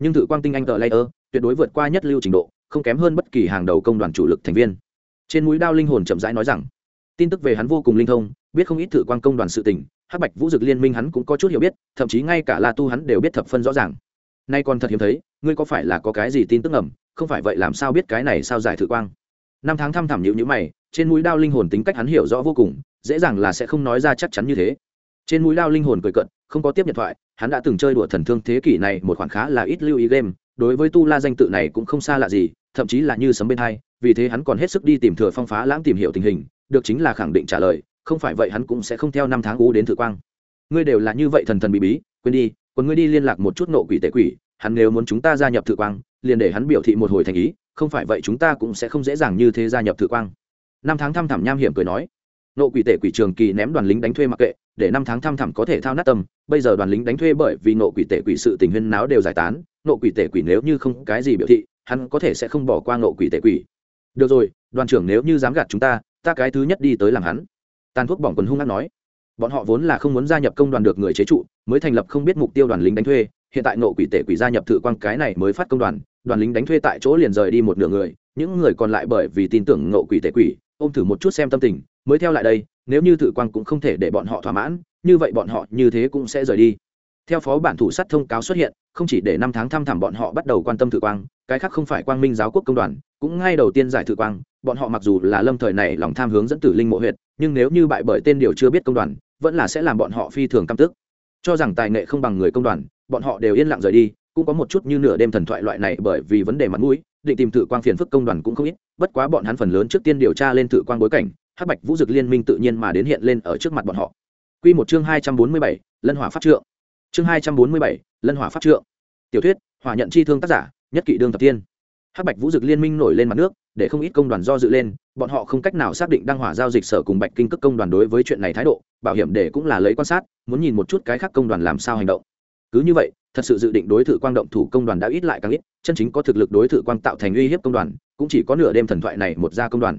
Nhưng thự quang tinh anh tờ layer tuyệt đối vượt qua nhất lưu trình độ, không kém hơn bất kỳ hàng đầu công đoàn chủ lực thành viên trên mũi đao linh hồn chậm rãi nói rằng, tin tức về hắn vô cùng linh thông, biết không ít thử quan công đoàn sự tình, hắc bạch vũ dực liên minh hắn cũng có chút hiểu biết, thậm chí ngay cả la tu hắn đều biết thập phân rõ ràng. Nay còn thật hiếm thấy, ngươi có phải là có cái gì tin tức ẩm không phải vậy làm sao biết cái này sao giải thử quang? Năm tháng thăm thẳm nhữ nhữ mày, trên mũi đao linh hồn tính cách hắn hiểu rõ vô cùng, dễ dàng là sẽ không nói ra chắc chắn như thế. Trên mũi đao linh hồn cười cận, không có tiếp nhận thoại, hắn đã từng chơi đùa thần thương thế kỷ này một khoản khá là ít lưu ý game, đối với tu la danh tự này cũng không xa lạ gì, thậm chí là như sấm bên hai vì thế hắn còn hết sức đi tìm thừa phong phá lãng tìm hiểu tình hình, được chính là khẳng định trả lời, không phải vậy hắn cũng sẽ không theo năm tháng ú đến thử quang. Ngươi đều là như vậy thần thần bí bí, quên đi, còn ngươi đi liên lạc một chút nộ quỷ tệ quỷ, hắn nếu muốn chúng ta gia nhập thử quang, liền để hắn biểu thị một hồi thành ý, không phải vậy chúng ta cũng sẽ không dễ dàng như thế gia nhập thử quang. Năm tháng thăm thẳm nham hiểm cười nói, nộ quỷ tệ quỷ trường kỳ ném đoàn lính đánh thuê mặc kệ, để năm tháng thăm thẳm có thể thao nát tâm, bây giờ đoàn lính đánh thuê bởi vì nộ quỷ tệ quỷ sự tình huyên náo đều giải tán, nộ quỷ tệ quỷ nếu như không cái gì biểu thị, hắn có thể sẽ không bỏ qua nộ quỷ tệ quỷ được rồi, đoàn trưởng nếu như dám gạt chúng ta ta cái thứ nhất đi tới làm hắn. Tàn thuốc bỏng quần hung hát nói. Bọn họ vốn là không muốn gia nhập công đoàn được người chế trụ, mới thành lập không biết mục tiêu đoàn lính đánh thuê. Hiện tại nộ quỷ tể quỷ gia nhập thử quang cái này mới phát công đoàn đoàn lính đánh thuê tại chỗ liền rời đi một nửa người. Những người còn lại bởi vì tin tưởng nộ quỷ tể quỷ, ôm thử một chút xem tâm tình, mới theo lại đây, nếu như thử quang cũng không thể để bọn họ thỏa mãn, như vậy bọn họ như thế cũng sẽ rời đi. Theo phó bản thủ sắt thông cáo xuất hiện, không chỉ để năm tháng thăm thẳm bọn họ bắt đầu quan tâm thử quang, cái khác không phải quang minh giáo quốc công đoàn cũng ngay đầu tiên giải thử quang bọn họ mặc dù là lâm thời này lòng tham hướng dẫn tử linh mộ huyệt nhưng nếu như bại bởi tên điều chưa biết công đoàn vẫn là sẽ làm bọn họ phi thường căm tức cho rằng tài nghệ không bằng người công đoàn bọn họ đều yên lặng rời đi cũng có một chút như nửa đêm thần thoại loại này bởi vì vấn đề mặt mũi định tìm thử quang phiền phức công đoàn cũng không ít bất quá bọn hắn phần lớn trước tiên điều tra lên thử quang bối cảnh hắc bạch vũ dực liên minh tự nhiên mà đến hiện lên ở trước mặt bọn họ Quy một chương hai trăm bốn mươi bảy, Lân Hỏa Pháp Trượng. Chương hai trăm bốn mươi bảy, Lân Hỏa Pháp Trượng. Tiểu thuyết, Hỏa nhận chi thương tác giả, nhất kỷ đương tập tiên. Hắc Bạch Vũ Dực Liên minh nổi lên mặt nước, để không ít công đoàn do dự lên, bọn họ không cách nào xác định đăng hỏa giao dịch sở cùng Bạch Kinh cước công đoàn đối với chuyện này thái độ, bảo hiểm để cũng là lấy quan sát, muốn nhìn một chút cái khác công đoàn làm sao hành động. Cứ như vậy, thật sự dự định đối thủ quang động thủ công đoàn đã ít lại càng ít, chân chính có thực lực đối thủ quang tạo thành uy hiếp công đoàn, cũng chỉ có nửa đêm thần thoại này một gia công đoàn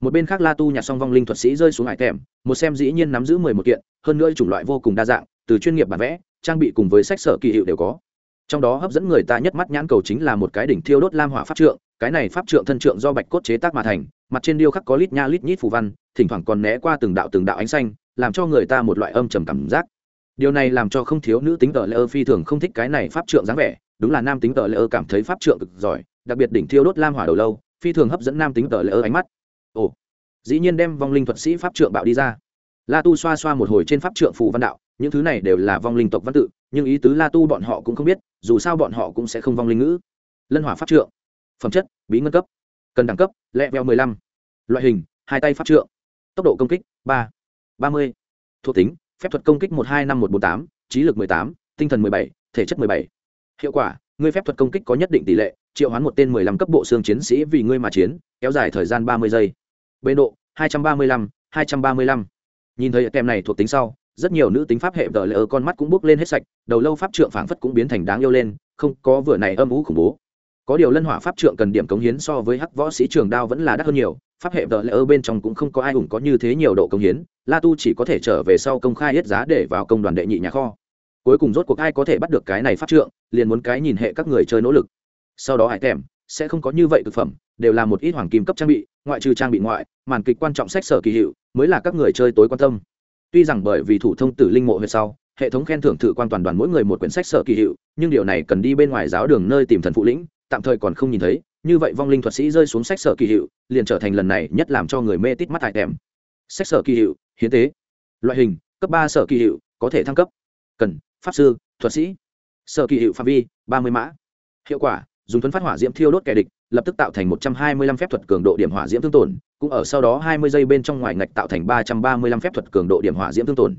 một bên khác la tu nhặt xong vong linh thuật sĩ rơi xuống hải thèm một xem dĩ nhiên nắm giữ mười một kiện hơn nữa chủng loại vô cùng đa dạng từ chuyên nghiệp bản vẽ trang bị cùng với sách sở kỳ hiệu đều có trong đó hấp dẫn người ta nhất mắt nhãn cầu chính là một cái đỉnh thiêu đốt lam hỏa pháp trượng, cái này pháp trượng thân trượng do bạch cốt chế tác mà thành, mặt trên điêu khắc có lít nha lít nhít phù văn, thỉnh thoảng còn né qua từng đạo từng đạo ánh xanh, làm cho người ta một loại âm trầm cảm giác. Điều này làm cho không thiếu nữ tính tờ lê ơ phi thường không thích cái này pháp trượng dáng vẻ, đúng là nam tính tờ lê ơ cảm thấy pháp trượng cực giỏi, đặc biệt đỉnh thiêu đốt lam hỏa đầu lâu, phi thường hấp dẫn nam tính tờ lê ơ ánh mắt. Ồ, dĩ nhiên đem vong linh thuật sĩ pháp trượng bạo đi ra. La tu xoa xoa một hồi trên pháp trượng phù văn đạo những thứ này đều là vong linh tộc văn tự nhưng ý tứ la tu bọn họ cũng không biết dù sao bọn họ cũng sẽ không vong linh ngữ. Lân hỏa pháp trượng. Phẩm chất bí ngân cấp. Cần đẳng cấp lẹ veo mười lăm. Loại hình hai tay pháp trượng. Tốc độ công kích ba. Ba mươi. Thuộc tính phép thuật công kích một hai năm một bốn tám trí lực mười tám tinh thần mười bảy thể chất mười bảy. Hiệu quả ngươi phép thuật công kích có nhất định tỷ lệ triệu hoán một tên mười lăm cấp bộ xương chiến sĩ vì ngươi mà chiến kéo dài thời gian ba mươi giây. Bên độ 235, 235. nhìn thấy kèm này thuộc tính sau rất nhiều nữ tính pháp hệ vợ lỡ con mắt cũng bước lên hết sạch, đầu lâu pháp trượng phảng phất cũng biến thành đáng yêu lên, không có vừa này âm ú khủng bố. Có điều lân hỏa pháp trượng cần điểm cống hiến so với hắc võ sĩ trường đao vẫn là đắt hơn nhiều, pháp hệ vợ lỡ bên trong cũng không có ai ủng có như thế nhiều độ cống hiến, la tu chỉ có thể trở về sau công khai hết giá để vào công đoàn đệ nhị nhà kho. Cuối cùng rốt cuộc ai có thể bắt được cái này pháp trượng, liền muốn cái nhìn hệ các người chơi nỗ lực. Sau đó hãy kèm sẽ không có như vậy thực phẩm, đều là một ít hoàng kim cấp trang bị, ngoại trừ trang bị ngoại, màn kịch quan trọng sách sở kỳ hiệu, mới là các người chơi tối quan tâm tuy rằng bởi vì thủ thông tử linh mộ huyệt sau, hệ thống khen thưởng thử quan toàn đoàn mỗi người một quyển sách sở kỳ hiệu, nhưng điều này cần đi bên ngoài giáo đường nơi tìm thần phụ lĩnh, tạm thời còn không nhìn thấy, như vậy vong linh thuật sĩ rơi xuống sách sở kỳ hiệu, liền trở thành lần này nhất làm cho người mê tít mắt hại kèm sách sở kỳ hiệu, hiến tế. Loại hình, cấp ba sở kỳ hiệu, có thể thăng cấp. Cần, pháp sư, thuật sĩ. Sở kỳ hiệu phạm vi, ba mươi mã. Hiệu quả, dùng thuấn phát hỏa diễm thiêu đốt kẻ địch lập tức tạo thành một trăm hai mươi lăm phép thuật cường độ điểm hỏa diễm thương tổn, cũng ở sau đó hai mươi giây bên trong ngoài ngạch tạo thành ba trăm ba mươi lăm phép thuật cường độ điểm hỏa diễm thương tổn.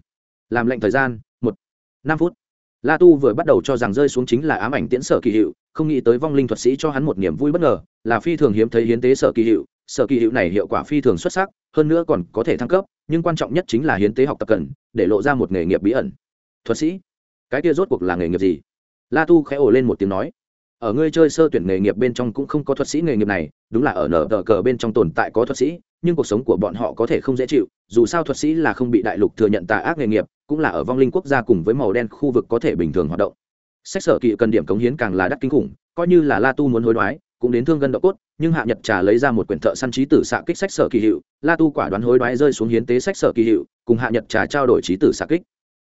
Làm lệnh thời gian, một, năm phút. La tu vừa bắt đầu cho rằng rơi xuống chính là ám ảnh tiễn sở kỳ hiệu không nghĩ tới vong linh thuật sĩ cho hắn một niềm vui bất ngờ, là phi thường hiếm thấy hiến tế sở kỳ hiệu sở kỳ hiệu này hiệu quả phi thường xuất sắc, hơn nữa còn có thể thăng cấp, nhưng quan trọng nhất chính là hiến tế học tập cần, để lộ ra một nghề nghiệp bí ẩn. Thuật sĩ, cái kia rốt cuộc là nghề nghiệp gì? La tu khẽ ồ lên một tiếng nói ở ngươi chơi sơ tuyển nghề nghiệp bên trong cũng không có thuật sĩ nghề nghiệp này, đúng là ở nở tờ cờ bên trong tồn tại có thuật sĩ, nhưng cuộc sống của bọn họ có thể không dễ chịu, dù sao thuật sĩ là không bị đại lục thừa nhận tà ác nghề nghiệp, cũng là ở vong linh quốc gia cùng với màu đen khu vực có thể bình thường hoạt động. Sách sở kỵ cần điểm cống hiến càng là đắt kinh khủng, coi như là la tu muốn hối đoái, cũng đến thương gân độ cốt, nhưng hạ nhật trà lấy ra một quyển thợ săn trí tử xạ kích sách sở kỳ hiệu, la tu quả đoán hối đoái rơi xuống hiến tế sách sở kỳ hiệu, cùng hạ nhật trà trao đổi trí tử xạ kích.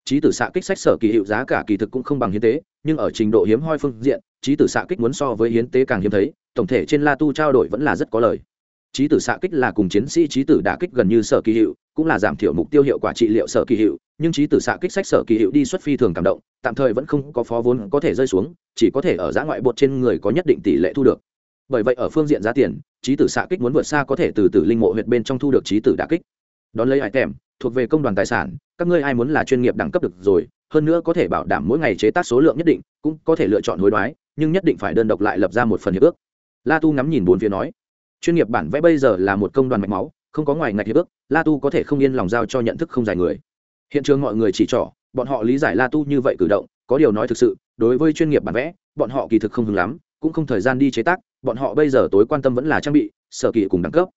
Trí tử xạ kích sách sở kỳ hiệu giá cả kỳ thực cũng không bằng hiến tế, nhưng ở trình độ hiếm hoi phương diện trí tử xạ kích muốn so với hiến tế càng hiếm thấy, tổng thể trên la tu trao đổi vẫn là rất có lời. Trí tử xạ kích là cùng chiến sĩ trí tử đả kích gần như sở kỳ hiệu cũng là giảm thiểu mục tiêu hiệu quả trị liệu sở kỳ hiệu nhưng trí tử xạ kích sách sở kỳ hiệu đi xuất phi thường cảm động, tạm thời vẫn không có phó vốn có thể rơi xuống, chỉ có thể ở giã ngoại bột trên người có nhất định tỷ lệ thu được. Bởi vậy ở phương diện giá tiền trí tử xạ kích muốn vượt xa có thể từ từ linh mộ huyệt bên trong thu được trí tử đả kích. Đón lấy hải tèm thuộc về công đoàn tài sản, các ngươi ai muốn là chuyên nghiệp đẳng cấp được rồi, hơn nữa có thể bảo đảm mỗi ngày chế tác số lượng nhất định, cũng có thể lựa chọn hối đoái nhưng nhất định phải đơn độc lại lập ra một phần hiệp ước. La tu ngắm nhìn bốn phía nói, chuyên nghiệp bản vẽ bây giờ là một công đoàn mạch máu, không có ngoài ngạch hiệp ước, la tu có thể không yên lòng giao cho nhận thức không dài người. Hiện trường mọi người chỉ trỏ, bọn họ lý giải la tu như vậy cử động, có điều nói thực sự, đối với chuyên nghiệp bản vẽ, bọn họ kỳ thực không hứng lắm, cũng không thời gian đi chế tác, bọn họ bây giờ tối quan tâm vẫn là trang bị, sở kỳ cùng đẳng cấp.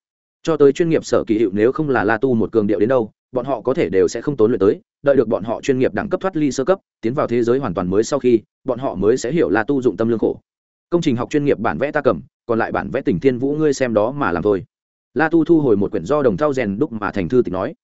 Cho tới chuyên nghiệp sở kỳ hiệu nếu không là la tu một cường điệu đến đâu bọn họ có thể đều sẽ không tốn luyện tới, đợi được bọn họ chuyên nghiệp đẳng cấp thoát ly sơ cấp, tiến vào thế giới hoàn toàn mới sau khi, bọn họ mới sẽ hiểu là tu dụng tâm lương khổ. Công trình học chuyên nghiệp bản vẽ ta cầm, còn lại bản vẽ tỉnh thiên vũ ngươi xem đó mà làm thôi. La tu thu hồi một quyển do đồng thau rèn đúc mà thành thư tịch nói.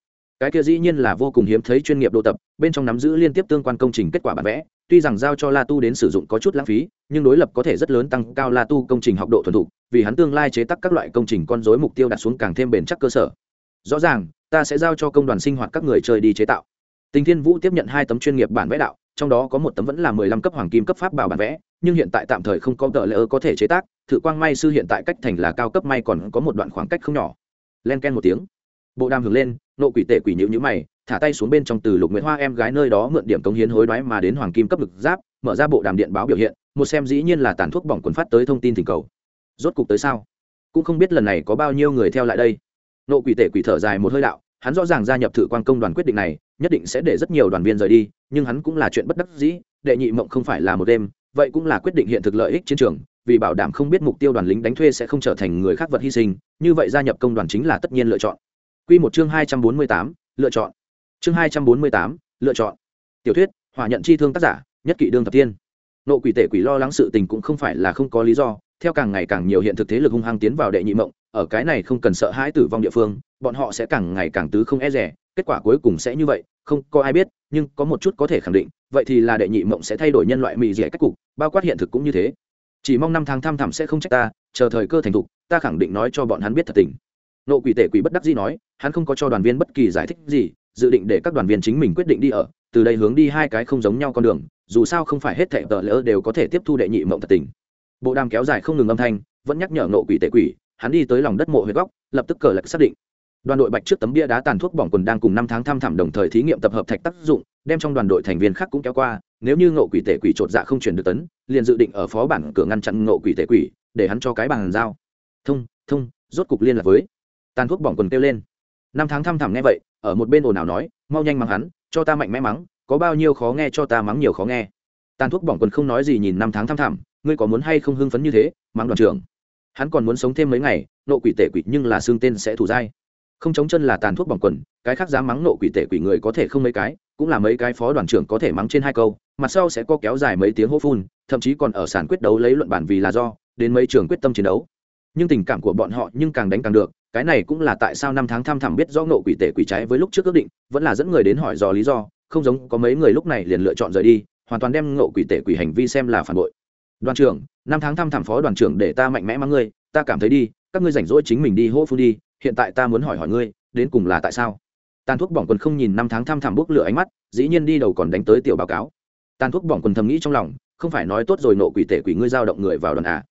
Cái kia dĩ nhiên là vô cùng hiếm thấy chuyên nghiệp đô tập, bên trong nắm giữ liên tiếp tương quan công trình kết quả bản vẽ, tuy rằng giao cho la tu đến sử dụng có chút lãng phí, nhưng đối lập có thể rất lớn tăng cao la tu công trình học độ thuần thục, vì hắn tương lai chế tác các loại công trình con dối mục tiêu đặt xuống càng thêm bền chắc cơ sở. Rõ ràng ta sẽ giao cho công đoàn sinh hoạt các người chơi đi chế tạo. Tình thiên vũ tiếp nhận hai tấm chuyên nghiệp bản vẽ đạo, trong đó có một tấm vẫn là mười lăm cấp hoàng kim cấp pháp bảo bản vẽ, nhưng hiện tại tạm thời không có tờ lễ ơ có thể chế tác thử quang may sư hiện tại cách thành là cao cấp, may còn có một đoạn khoảng cách không nhỏ. Len ken một tiếng. Bộ đàm hưởng lên, nộ quỷ tệ quỷ nhữ nhữ mày, thả tay xuống bên trong từ lục nguyễn hoa em gái nơi đó mượn điểm cống hiến hối đoái mà đến hoàng kim cấp lực giáp, mở ra bộ đàm điện báo biểu hiện, một xem dĩ nhiên là tàn thuốc bỏng quần phát tới thông tin thỉnh cầu. Rốt cục tới sao? Cũng không biết lần này có bao nhiêu người theo lại đây nộ quỷ tể quỷ thở dài một hơi đạo, hắn rõ ràng gia nhập thử quan công đoàn quyết định này, nhất định sẽ để rất nhiều đoàn viên rời đi, nhưng hắn cũng là chuyện bất đắc dĩ, đệ nhị mộng không phải là một đêm, vậy cũng là quyết định hiện thực lợi ích chiến trường, vì bảo đảm không biết mục tiêu đoàn lính đánh thuê sẽ không trở thành người khác vật hy sinh, như vậy gia nhập công đoàn chính là tất nhiên lựa chọn. Quy một chương hai trăm bốn mươi tám, lựa chọn. Chương hai trăm bốn mươi tám, lựa chọn. Tiểu thuyết, hỏa nhận chi thương tác giả, nhất kỷ đương thập tiên. Nộ quỷ tể quỷ lo lắng sự tình cũng không phải là không có lý do, theo càng ngày càng nhiều hiện thực thế lực hung hăng tiến vào đệ nhị mộng ở cái này không cần sợ hãi tử vong địa phương, bọn họ sẽ càng ngày càng tứ không e rẻ kết quả cuối cùng sẽ như vậy, không có ai biết, nhưng có một chút có thể khẳng định, vậy thì là đệ nhị mộng sẽ thay đổi nhân loại mị rẻ cách cục, bao quát hiện thực cũng như thế. Chỉ mong năm tháng thăm thẳm sẽ không trách ta, chờ thời cơ thành thục, ta khẳng định nói cho bọn hắn biết thật tình. Nộ quỷ tể quỷ bất đắc dĩ nói, hắn không có cho đoàn viên bất kỳ giải thích gì, dự định để các đoàn viên chính mình quyết định đi ở, từ đây hướng đi hai cái không giống nhau con đường, dù sao không phải hết thệ tờ lỡ đều có thể tiếp thu đệ nhị mộng thật tình. Bộ đàm kéo dài không ngừng âm thanh, vẫn nhắc nhở nộ quỷ tể quỷ hắn đi tới lòng đất mộ huyệt góc, lập tức cờ lạch xác định. Đoàn đội bạch trước tấm bia đá tàn thuốc bỏng quần đang cùng năm tháng thăm thẳm đồng thời thí nghiệm tập hợp thạch tác dụng, đem trong đoàn đội thành viên khác cũng kéo qua, nếu như ngộ quỷ tể quỷ chột dạ không chuyển được tấn, liền dự định ở phó bản cửa ngăn chặn ngộ quỷ tể quỷ, để hắn cho cái bàn giao. Thông thông, rốt cục liên lạc với. Tàn thuốc bỏng quần kêu lên. Năm tháng thăm thẳm nghe vậy, ở một bên ồn ào nói, mau nhanh mắng hắn, cho ta mạnh mẽ mắng, có bao nhiêu khó nghe cho ta mắng nhiều khó nghe. Tàn thuốc bỏng quần không nói gì nhìn năm tháng thăm thẳm, ngươi có muốn hay không hưng phấn như thế, mắng đoàn trưởng? Hắn còn muốn sống thêm mấy ngày, nộ quỷ tể quỷ nhưng là xương tên sẽ thủ dai. Không chống chân là tàn thuốc bỏng quần, cái khác dám mắng nộ quỷ tể quỷ người có thể không mấy cái, cũng là mấy cái phó đoàn trưởng có thể mắng trên hai câu, mặt sau sẽ có kéo dài mấy tiếng hô phun, thậm chí còn ở sàn quyết đấu lấy luận bản vì là do, đến mấy trường quyết tâm chiến đấu. Nhưng tình cảm của bọn họ nhưng càng đánh càng được, cái này cũng là tại sao năm tháng thăm thẳm biết rõ nộ quỷ tể quỷ trái với lúc trước ước định, vẫn là dẫn người đến hỏi do lý do, không giống có mấy người lúc này liền lựa chọn rời đi, hoàn toàn đem nộ quỷ tể quỷ hành vi xem là phản bội đoàn trưởng, năm tháng thăm thẳm phó đoàn trưởng để ta mạnh mẽ mang ngươi, ta cảm thấy đi, các ngươi rảnh rỗi chính mình đi hô phu đi, hiện tại ta muốn hỏi hỏi ngươi, đến cùng là tại sao? Tàn thuốc bỏng quần không nhìn năm tháng thăm thẳm bốc lửa ánh mắt, dĩ nhiên đi đầu còn đánh tới tiểu báo cáo. Tàn thuốc bỏng quần thầm nghĩ trong lòng, không phải nói tốt rồi nộ quỷ tể quỷ ngươi giao động người vào đoàn à?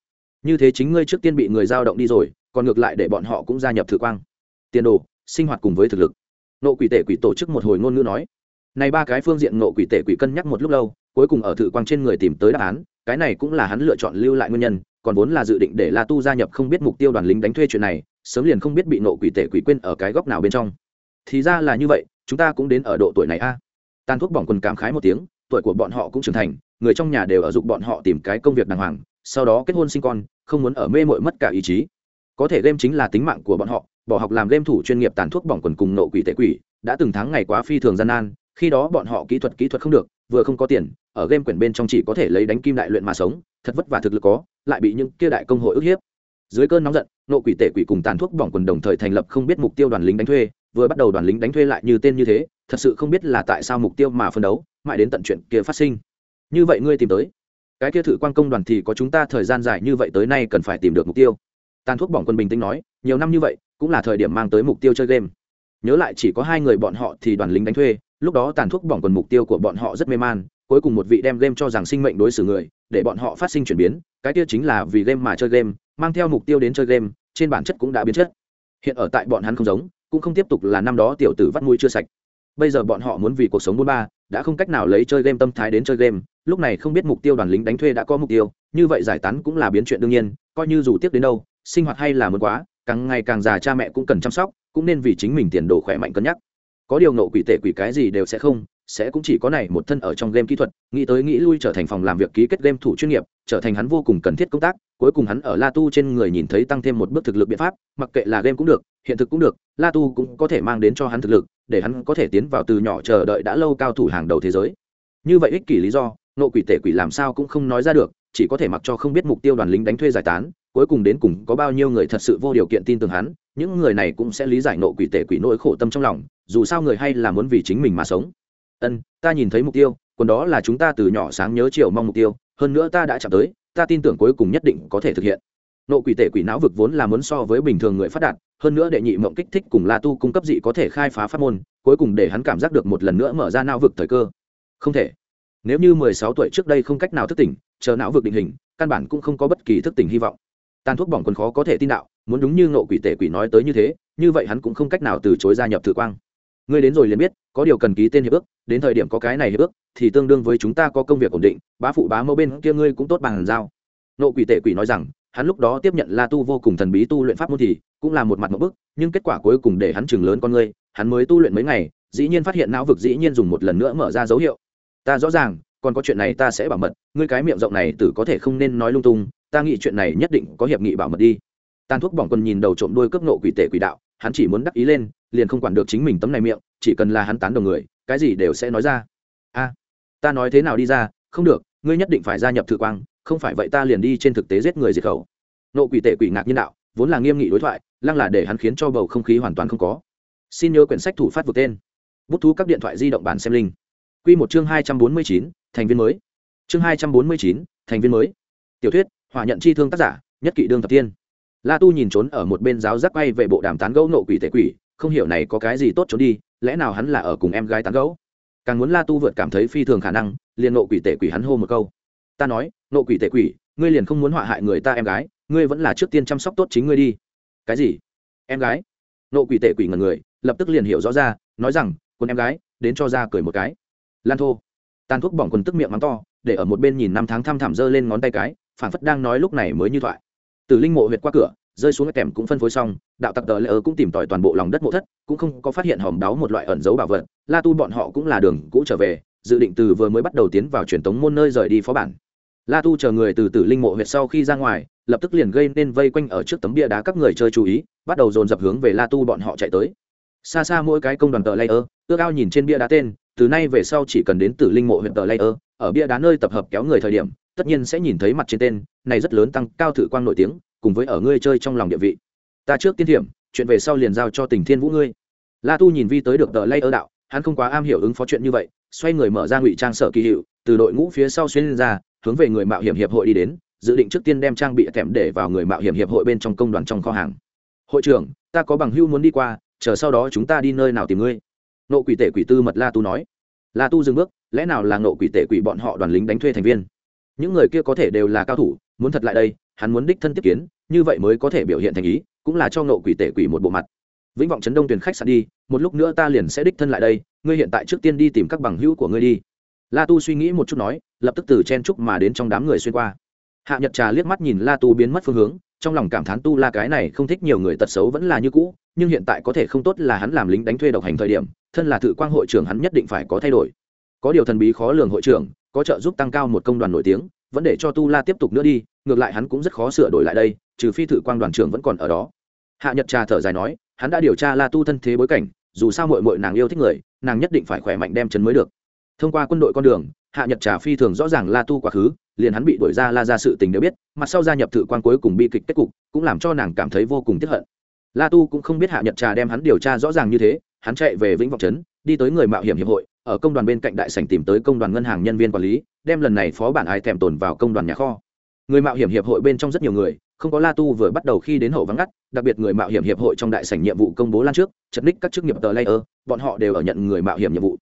Như thế chính ngươi trước tiên bị người giao động đi rồi, còn ngược lại để bọn họ cũng gia nhập thử quang. Tiền đồ, sinh hoạt cùng với thực lực. Nộ quỷ tể quỷ tổ chức một hồi ngôn ngữ nói. Này ba cái phương diện nộ quỷ tể quỷ cân nhắc một lúc lâu, cuối cùng ở thử quang trên người tìm tới đáp án cái này cũng là hắn lựa chọn lưu lại nguyên nhân, còn vốn là dự định để la tu gia nhập không biết mục tiêu đoàn lính đánh thuê chuyện này, sớm liền không biết bị nộ quỷ tể quỷ quên ở cái góc nào bên trong thì ra là như vậy, chúng ta cũng đến ở độ tuổi này a à. tàn thuốc bỏng quần cảm khái một tiếng, tuổi của bọn họ cũng trưởng thành, người trong nhà đều ở dục bọn họ tìm cái công việc đàng hoàng, sau đó kết hôn sinh con, không muốn ở mê mội mất cả ý chí có thể game chính là tính mạng của bọn họ, bỏ học làm game thủ chuyên nghiệp tàn thuốc bỏng quần cùng nộ quỷ tệ quỷ, đã từng tháng ngày quá phi thường gian nan khi đó bọn họ kỹ thuật kỹ thuật không được, vừa không có tiền, ở game quyển bên trong chỉ có thể lấy đánh kim đại luyện mà sống, thật vất vả thực lực có, lại bị những kia đại công hội ức hiếp. Dưới cơn nóng giận, nộ quỷ tể quỷ cùng tàn thuốc bỏng quần đồng thời thành lập không biết mục tiêu đoàn lính đánh thuê, vừa bắt đầu đoàn lính đánh thuê lại như tên như thế, thật sự không biết là tại sao mục tiêu mà phân đấu, mãi đến tận chuyện kia phát sinh. Như vậy ngươi tìm tới. Cái kia thử quan công đoàn thì có chúng ta thời gian dài như vậy tới nay cần phải tìm được mục tiêu. Tàn thuốc bỏng quân bình tĩnh nói, nhiều năm như vậy, cũng là thời điểm mang tới mục tiêu chơi game. Nhớ lại chỉ có hai người bọn họ thì đoàn lính đánh thuê lúc đó tàn thuốc bỏng quần mục tiêu của bọn họ rất mê man, cuối cùng một vị đem game cho rằng sinh mệnh đối xử người, để bọn họ phát sinh chuyển biến. Cái kia chính là vì game mà chơi game, mang theo mục tiêu đến chơi game, trên bản chất cũng đã biến chất. Hiện ở tại bọn hắn không giống, cũng không tiếp tục là năm đó tiểu tử vắt mũi chưa sạch. Bây giờ bọn họ muốn vì cuộc sống bốn ba, đã không cách nào lấy chơi game tâm thái đến chơi game, lúc này không biết mục tiêu đoàn lính đánh thuê đã có mục tiêu, như vậy giải tán cũng là biến chuyện đương nhiên, coi như dù tiếp đến đâu, sinh hoạt hay là muốn quá, càng ngày càng già cha mẹ cũng cần chăm sóc, cũng nên vì chính mình tiền đồ khỏe mạnh cân nhắc có điều nộ quỷ tệ quỷ cái gì đều sẽ không, sẽ cũng chỉ có này một thân ở trong game kỹ thuật, nghĩ tới nghĩ lui trở thành phòng làm việc ký kết game thủ chuyên nghiệp, trở thành hắn vô cùng cần thiết công tác, cuối cùng hắn ở la tu trên người nhìn thấy tăng thêm một bước thực lực biện pháp, mặc kệ là game cũng được, hiện thực cũng được, la tu cũng có thể mang đến cho hắn thực lực, để hắn có thể tiến vào từ nhỏ chờ đợi đã lâu cao thủ hàng đầu thế giới. Như vậy ích kỷ lý do, nộ quỷ tệ quỷ làm sao cũng không nói ra được, chỉ có thể mặc cho không biết mục tiêu đoàn lính đánh thuê giải tán, cuối cùng đến cùng có bao nhiêu người thật sự vô điều kiện tin tưởng hắn, những người này cũng sẽ lý giải nộ quỷ tệ quỷ nỗi khổ tâm trong lòng dù sao người hay là muốn vì chính mình mà sống. Ân, ta nhìn thấy mục tiêu còn đó là chúng ta từ nhỏ sáng nhớ chiều mong mục tiêu, hơn nữa ta đã chạm tới, ta tin tưởng cuối cùng nhất định có thể thực hiện. Nộ quỷ tể quỷ não vực vốn là muốn so với bình thường người phát đạt, hơn nữa đệ nhị mộng kích thích cùng la tu cung cấp dị có thể khai phá pháp môn, cuối cùng để hắn cảm giác được một lần nữa mở ra não vực thời cơ. Không thể. Nếu như mười sáu tuổi trước đây không cách nào thức tỉnh, chờ não vực định hình, căn bản cũng không có bất kỳ thức tỉnh hy vọng. Tàn thuốc bỏng còn khó có thể tin đạo, muốn đúng như nộ quỷ tể quỷ nói tới như thế, như vậy hắn cũng không cách nào từ chối gia nhập thử quang ngươi đến rồi liền biết, có điều cần ký tên hiệp ước, đến thời điểm có cái này hiệp ước, thì tương đương với chúng ta có công việc ổn định, bá phụ bá mẫu bên kia ngươi cũng tốt bằng giao. Nộ quỷ tệ quỷ nói rằng, hắn lúc đó tiếp nhận la tu vô cùng thần bí tu luyện pháp môn thì cũng là một mặt một bức, nhưng kết quả cuối cùng để hắn chừng lớn con ngươi, hắn mới tu luyện mấy ngày, dĩ nhiên phát hiện não vực dĩ nhiên dùng một lần nữa mở ra dấu hiệu. Ta rõ ràng, còn có chuyện này ta sẽ bảo mật, ngươi cái miệng rộng này tử có thể không nên nói lung tung, ta nghĩ chuyện này nhất định có hiệp nghị bảo mật đi. Tàn thuốc bỏng quân nhìn đầu trộm đôi cướp nộ quỷ tệ quỷ đạo, hắn chỉ muốn đắc ý lên liền không quản được chính mình tấm này miệng, chỉ cần là hắn tán đồng người, cái gì đều sẽ nói ra. A, ta nói thế nào đi ra? Không được, ngươi nhất định phải gia nhập thử quang, không phải vậy ta liền đi trên thực tế giết người diệt khẩu. Nộ quỷ tệ quỷ ngạc nhân đạo, vốn là nghiêm nghị đối thoại, lăng là để hắn khiến cho bầu không khí hoàn toàn không có. Xin nhớ quyển sách thủ phát vượt tên. Bút thú các điện thoại di động bản xem linh q một chương hai trăm bốn mươi chín, thành viên mới. Chương hai trăm bốn mươi chín, thành viên mới. Tiểu thuyết, hỏa nhận chi thương tác giả, nhất kỵ đương thập tiên la tu nhìn trốn ở một bên giáo giác quay về bộ đàm tán gẫu nộ quỷ tệ quỷ không hiểu này có cái gì tốt trốn đi, lẽ nào hắn là ở cùng em gái tán gẫu? Càng muốn la tu vượt cảm thấy phi thường khả năng, liền nộ quỷ tệ quỷ hắn hô một câu. Ta nói, nộ quỷ tệ quỷ, ngươi liền không muốn họa hại người ta em gái, ngươi vẫn là trước tiên chăm sóc tốt chính ngươi đi. Cái gì? Em gái? Nộ quỷ tệ quỷ ngần người, lập tức liền hiểu rõ ra, nói rằng, quân em gái, đến cho ra cười một cái. Lan thô. Tàn thuốc bỏng quần tức miệng mắng to, để ở một bên nhìn năm tháng thăm thảm giơ lên ngón tay cái phản phất đang nói lúc này mới như thoại. Từ linh mộ huyệt qua cửa rơi xuống cái kèm cũng phân phối xong, đạo tặc tờ lỡ cũng tìm tòi toàn bộ lòng đất mộ thất, cũng không có phát hiện hòm đáo một loại ẩn dấu bảo vật. La tu bọn họ cũng là đường cũ trở về, dự định từ vừa mới bắt đầu tiến vào truyền tống môn nơi rời đi phó bản. La tu chờ người từ tử linh mộ huyệt sau khi ra ngoài, lập tức liền gây nên vây quanh ở trước tấm bia đá các người chơi chú ý, bắt đầu dồn dập hướng về la tu bọn họ chạy tới. Xa xa mỗi cái công đoàn tờ layer ước ao nhìn trên bia đá tên, từ nay về sau chỉ cần đến tử linh mộ huyện tờ layer ở bia đá nơi tập hợp kéo người thời điểm, tất nhiên sẽ nhìn thấy mặt trên tên, này rất lớn tăng cao thử quang nổi tiếng cùng với ở ngươi chơi trong lòng địa vị. Ta trước tiên thiểm, chuyện về sau liền giao cho tình thiên vũ ngươi. La tu nhìn vi tới được tờ layer đạo, hắn không quá am hiểu ứng phó chuyện như vậy, xoay người mở ra ngụy trang sở kỳ hiệu, từ đội ngũ phía sau xuyên lên ra, hướng về người mạo hiểm hiệp hội đi đến, dự định trước tiên đem trang bị kèm để vào người mạo hiểm hiệp hội bên trong công đoàn trong kho hàng. Hội trưởng, ta có bằng hưu muốn đi qua, chờ sau đó chúng ta đi nơi nào tìm ngươi. Nộ quỷ tể quỷ tư mật la tu nói. La tu dừng bước, lẽ nào là nộ quỷ tể quỷ bọn họ đoàn lính đánh thuê thành viên? Những người kia có thể đều là cao thủ muốn thật lại đây, hắn muốn đích thân tiếp kiến, như vậy mới có thể biểu hiện thành ý, cũng là cho nộ quỷ tể quỷ một bộ mặt. Vĩnh vọng chấn đông tuyển khách sạn đi, một lúc nữa ta liền sẽ đích thân lại đây, ngươi hiện tại trước tiên đi tìm các bằng hữu của ngươi đi. La tu suy nghĩ một chút nói, lập tức từ chen trúc mà đến trong đám người xuyên qua. Hạ nhật trà liếc mắt nhìn la tu biến mất phương hướng, trong lòng cảm thán tu la cái này không thích nhiều người tật xấu vẫn là như cũ, nhưng hiện tại có thể không tốt là hắn làm lính đánh thuê độc hành thời điểm, thân là tự quang hội trưởng hắn nhất định phải có thay đổi. Có điều thần bí khó lường hội trưởng, có trợ giúp tăng cao một công đoàn nổi tiếng vẫn để cho tu la tiếp tục nữa đi, ngược lại hắn cũng rất khó sửa đổi lại đây, trừ phi thử quang đoàn trưởng vẫn còn ở đó. Hạ nhật trà thở dài nói, hắn đã điều tra la tu thân thế bối cảnh, dù sao mội mội nàng yêu thích người, nàng nhất định phải khỏe mạnh đem chấn mới được. Thông qua quân đội con đường, hạ nhật trà phi thường rõ ràng la tu quá khứ, liền hắn bị đuổi ra la ra sự tình đều biết, mặt sau gia nhập thử quan cuối cùng bi kịch kết cục, cũng làm cho nàng cảm thấy vô cùng tiếp hận. La tu cũng không biết hạ nhật trà đem hắn điều tra rõ ràng như thế, hắn chạy về vĩnh vọng trấn, đi tới người mạo hiểm hiệp hội, ở công đoàn bên cạnh đại sảnh tìm tới công đoàn ngân hàng nhân viên quản lý đem lần này phó bản ai thèm tồn vào công đoàn nhà kho. Người mạo hiểm hiệp hội bên trong rất nhiều người, không có la tu vừa bắt đầu khi đến hậu vắng ngắt, đặc biệt người mạo hiểm hiệp hội trong đại sảnh nhiệm vụ công bố lan trước, chật ních các chức nghiệp tờ layer bọn họ đều ở nhận người mạo hiểm nhiệm vụ.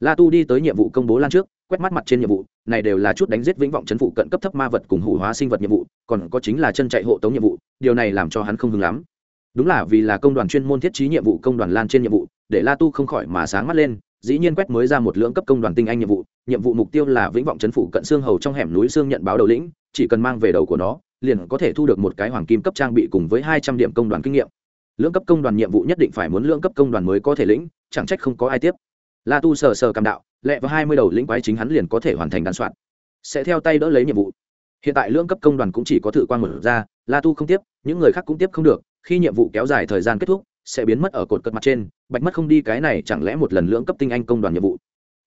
La tu đi tới nhiệm vụ công bố lan trước, quét mắt mặt trên nhiệm vụ, này đều là chút đánh giết vĩnh vọng chấn phụ cận cấp thấp ma vật cùng hủ hóa sinh vật nhiệm vụ, còn có chính là chân chạy hộ tống nhiệm vụ, điều này làm cho hắn không hứng lắm. Đúng là vì là công đoàn chuyên môn thiết trí nhiệm vụ công đoàn lan trên nhiệm vụ, để la tu không khỏi mà sáng mắt lên dĩ nhiên quét mới ra một lưỡng cấp công đoàn tinh anh nhiệm vụ nhiệm vụ mục tiêu là vĩnh vọng chấn phủ cận xương hầu trong hẻm núi xương nhận báo đầu lĩnh, chỉ cần mang về đầu của nó, liền có thể thu được một cái hoàng kim cấp trang bị cùng với hai trăm điểm công đoàn kinh nghiệm. Lưỡng cấp công đoàn nhiệm vụ nhất định phải muốn lưỡng cấp công đoàn mới có thể lĩnh, chẳng trách không có ai tiếp. La tu sờ sờ cảm đạo, lẹ và hai mươi đầu lĩnh quái chính hắn liền có thể hoàn thành đàn soạn. Sẽ theo tay đỡ lấy nhiệm vụ. Hiện tại lưỡng cấp công đoàn cũng chỉ có thử quan một ra, la tu không tiếp, những người khác cũng tiếp không được, khi nhiệm vụ kéo dài thời gian kết thúc sẽ biến mất ở cột cất mặt trên, bạch mất không đi cái này chẳng lẽ một lần lưỡng cấp tinh anh công đoàn nhiệm vụ?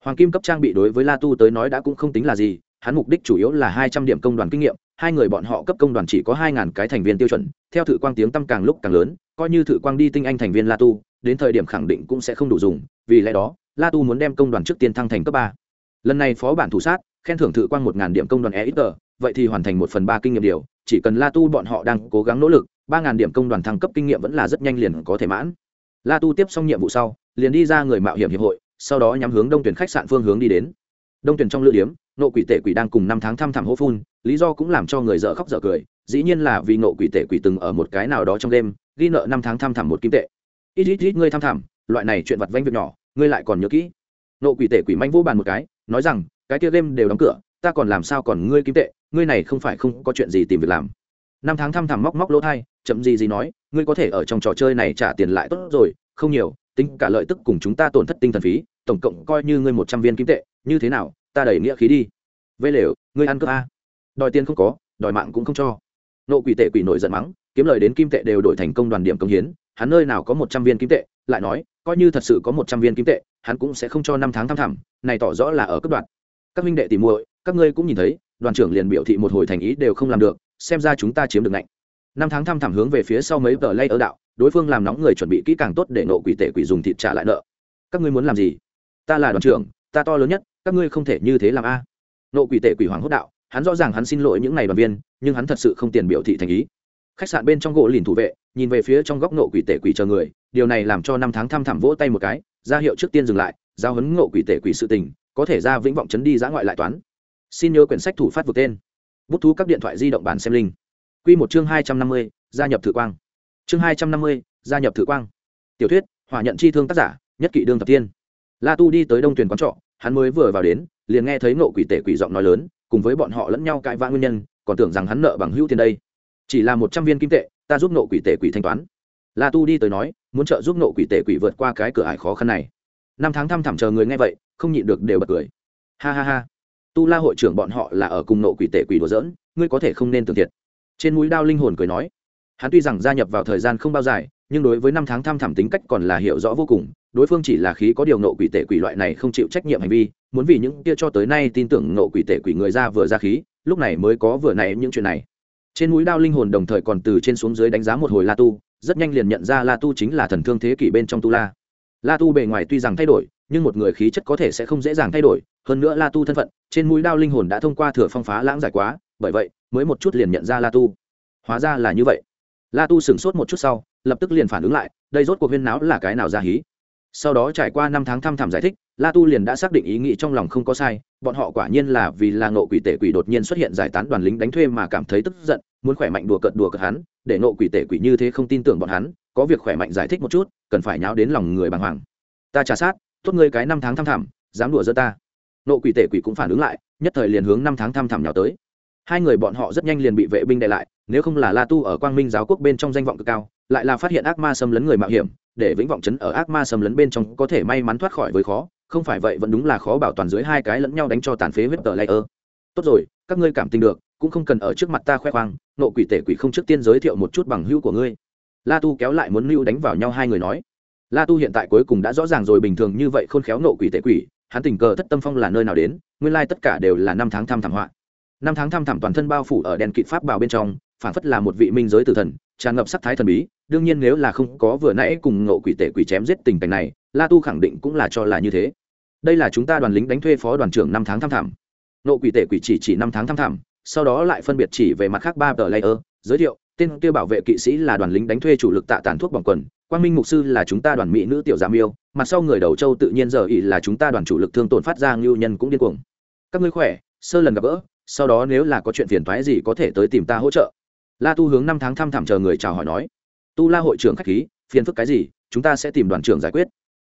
Hoàng kim cấp trang bị đối với la tu tới nói đã cũng không tính là gì, hắn mục đích chủ yếu là hai trăm điểm công đoàn kinh nghiệm, hai người bọn họ cấp công đoàn chỉ có hai ngàn cái thành viên tiêu chuẩn, theo thử quang tiếng tăm càng lúc càng lớn, coi như thử quang đi tinh anh thành viên la tu, đến thời điểm khẳng định cũng sẽ không đủ dùng, vì lẽ đó, la tu muốn đem công đoàn trước tiên thăng thành cấp ba. Lần này phó bản thủ sát, khen thưởng thử quang một ngàn điểm công đoàn e ít tờ vậy thì hoàn thành một phần ba kinh nghiệm điều, chỉ cần la tu bọn họ đang cố gắng nỗ lực ba ngàn điểm công đoàn thăng cấp kinh nghiệm vẫn là rất nhanh liền có thể mãn. La tu tiếp xong nhiệm vụ sau, liền đi ra người mạo hiểm hiệp hội, sau đó nhắm hướng đông tuyển khách sạn phương hướng đi đến. Đông tuyển trong lữ điếm, nộ quỷ tể quỷ đang cùng năm tháng thăm thẳm hô phun, lý do cũng làm cho người dở khóc dở cười, dĩ nhiên là vì nộ quỷ tể quỷ từng ở một cái nào đó trong đêm, ghi nợ năm tháng thăm thẳm một kim tệ. Ít ít ít, ngươi thăm thẳm, loại này chuyện vặt vanh việc nhỏ, ngươi lại còn nhớ kỹ. Nộ quỷ tể quỷ manh vô bàn một cái, nói rằng, cái kia game đều đóng cửa, ta còn làm sao còn ngươi kim tệ, ngươi này không phải không có chuyện gì tìm việc làm năm tháng thăm thẳm móc móc lỗ thai, chậm gì gì nói, ngươi có thể ở trong trò chơi này trả tiền lại tốt rồi, không nhiều, tính cả lợi tức cùng chúng ta tổn thất tinh thần phí, tổng cộng coi như ngươi một trăm viên kim tệ, như thế nào, ta đẩy nghĩa khí đi. Vây lều, ngươi ăn cướp a à? đòi tiền không có, đòi mạng cũng không cho. Nộ quỷ tệ quỷ nổi giận mắng, kiếm lời đến kim tệ đều đổi thành công đoàn điểm công hiến, hắn nơi nào có một trăm viên kim tệ, lại nói, coi như thật sự có một trăm viên kim tệ, hắn cũng sẽ không cho năm tháng thăm thẳm, này tỏ rõ là ở cấp đoạn các minh đệ tìm muội, các ngươi cũng nhìn thấy, đoàn trưởng liền biểu thị một hồi thành ý đều không làm được xem ra chúng ta chiếm được ngạnh. Năm tháng thăm thẳm hướng về phía sau mấy tờ lay ở đạo, đối phương làm nóng người chuẩn bị kỹ càng tốt để nộ quỷ tệ quỷ dùng thịt trả lại nợ. Các ngươi muốn làm gì? Ta là đoàn trưởng, ta to lớn nhất, các ngươi không thể như thế làm a. Nộ quỷ tệ quỷ hoàng hốt đạo, hắn rõ ràng hắn xin lỗi những này đoàn viên, nhưng hắn thật sự không tiền biểu thị thành ý. Khách sạn bên trong gỗ lìn thủ vệ, nhìn về phía trong góc nộ quỷ tệ quỷ chờ người, điều này làm cho năm tháng thăm thẳm vỗ tay một cái, ra hiệu trước tiên dừng lại, giao hấn nộ quỷ tệ quỷ sự tình, có thể ra vĩnh vọng chấn đi giã ngoại lại toán. Xin nhớ quyển sách thủ phát vượt tên bút thú các điện thoại di động bản xem linh quy một chương hai trăm năm mươi, gia nhập thử quang. Chương hai trăm năm mươi, gia nhập thử quang. Tiểu thuyết, hỏa nhận chi thương tác giả, nhất kỵ đương thập tiên. La tu đi tới đông tuyền quán trọ, hắn mới vừa vào đến, liền nghe thấy nộ quỷ tể quỷ giọng nói lớn, cùng với bọn họ lẫn nhau cãi vã nguyên nhân, còn tưởng rằng hắn nợ bằng hữu tiền đây. Chỉ là một trăm viên kim tệ, ta giúp nộ quỷ tể quỷ thanh toán. La tu đi tới nói, muốn trợ giúp nộ quỷ tể quỷ vượt qua cái cửa ải khó khăn này. Năm tháng thăm thẳm chờ người nghe vậy, không nhịn được đều bật cười. Ha ha ha tu la hội trưởng bọn họ là ở cùng nộ quỷ tệ quỷ đùa dỡn ngươi có thể không nên tưởng thiệt. Trên mũi đao linh hồn cười nói, hắn tuy rằng gia nhập vào thời gian không bao dài, nhưng đối với năm tháng tham thẳm tính cách còn là hiểu rõ vô cùng, đối phương chỉ là khí có điều nộ quỷ tệ quỷ loại này không chịu trách nhiệm hành vi, muốn vì những kia cho tới nay tin tưởng nộ quỷ tệ quỷ người ra vừa ra khí, lúc này mới có vừa này những chuyện này. Trên mũi đao linh hồn đồng thời còn từ trên xuống dưới đánh giá một hồi la tu, rất nhanh liền nhận ra la tu chính là thần thương thế kỷ bên trong tu la. La tu bề ngoài tuy rằng thay đổi nhưng một người khí chất có thể sẽ không dễ dàng thay đổi, hơn nữa la tu thân phận, trên mũi đao linh hồn đã thông qua thừa phong phá lãng giải quá, bởi vậy, mới một chút liền nhận ra la tu. Hóa ra là như vậy. La tu sửng sốt một chút sau, lập tức liền phản ứng lại, đây rốt cuộc huyên náo là cái nào ra hí? Sau đó trải qua năm tháng thăm thẳm giải thích, la tu liền đã xác định ý nghĩ trong lòng không có sai, bọn họ quả nhiên là vì là nộ quỷ tể quỷ đột nhiên xuất hiện giải tán đoàn lính đánh thuê mà cảm thấy tức giận, muốn khỏe mạnh đùa cợt đùa cợt hắn, để nộ quỷ tể quỷ như thế không tin tưởng bọn hắn, có việc khỏe mạnh giải thích một chút, cần phải nháo đến lòng người bàng hoàng. Ta trả sát tốt ngươi cái năm tháng thăm thẳm, dám đùa giơ ta. Nộ quỷ tể quỷ cũng phản ứng lại, nhất thời liền hướng năm tháng thăm thẳm nhào tới. Hai người bọn họ rất nhanh liền bị vệ binh đệ lại, nếu không là la tu ở quang minh giáo quốc bên trong danh vọng cực cao, lại là phát hiện ác ma xâm lấn người mạo hiểm, để vĩnh vọng chấn ở ác ma xâm lấn bên trong có thể may mắn thoát khỏi với khó, không phải vậy vẫn đúng là khó bảo toàn dưới hai cái lẫn nhau đánh cho tàn phế huyết tờ layer. Tốt rồi, các ngươi cảm tình được, cũng không cần ở trước mặt ta khoe khoang, nộ quỷ tể quỷ không trước tiên giới thiệu một chút bằng hữu của ngươi. La tu kéo lại muốn lưu đánh vào nhau hai người nói la tu hiện tại cuối cùng đã rõ ràng rồi, bình thường như vậy khôn khéo nộ quỷ tể quỷ, hắn tình cờ thất tâm phong là nơi nào đến, nguyên lai tất cả đều là năm tháng thăm thảm họa. Năm tháng thăm thẳm toàn thân bao phủ ở đèn kịt pháp bào bên trong phản phất là một vị minh giới tử thần, tràn ngập sắc thái thần bí. Đương nhiên nếu là không có vừa nãy cùng ngộ quỷ tể quỷ chém giết tình cảnh này, la tu khẳng định cũng là cho là như thế. Đây là chúng ta đoàn lính đánh thuê phó đoàn trưởng năm tháng thăm thẳm ngộ quỷ tể quỷ chỉ chỉ năm tháng thăm thẳm sau đó lại phân biệt chỉ về mặt khác ba tờ layer. Giới thiệu, tên kia bảo vệ kỵ sĩ là đoàn lính đánh thuê chủ lực tạ tàn thuốc bằng quần quang minh mục sư là chúng ta đoàn mỹ nữ tiểu giám yêu mặt sau người đầu châu tự nhiên giờ ỉ là chúng ta đoàn chủ lực thương tổn phát ra ngưu nhân cũng điên cuồng. Các ngươi khỏe, sơ lần gặp gỡ, sau đó nếu là có chuyện phiền thoái gì có thể tới tìm ta hỗ trợ. La tu hướng năm tháng thăm thẳm chờ người chào hỏi nói. Tu la hội trưởng k h á c h khí, phiền phức cái gì, chúng ta sẽ tìm đoàn trưởng giải quyết.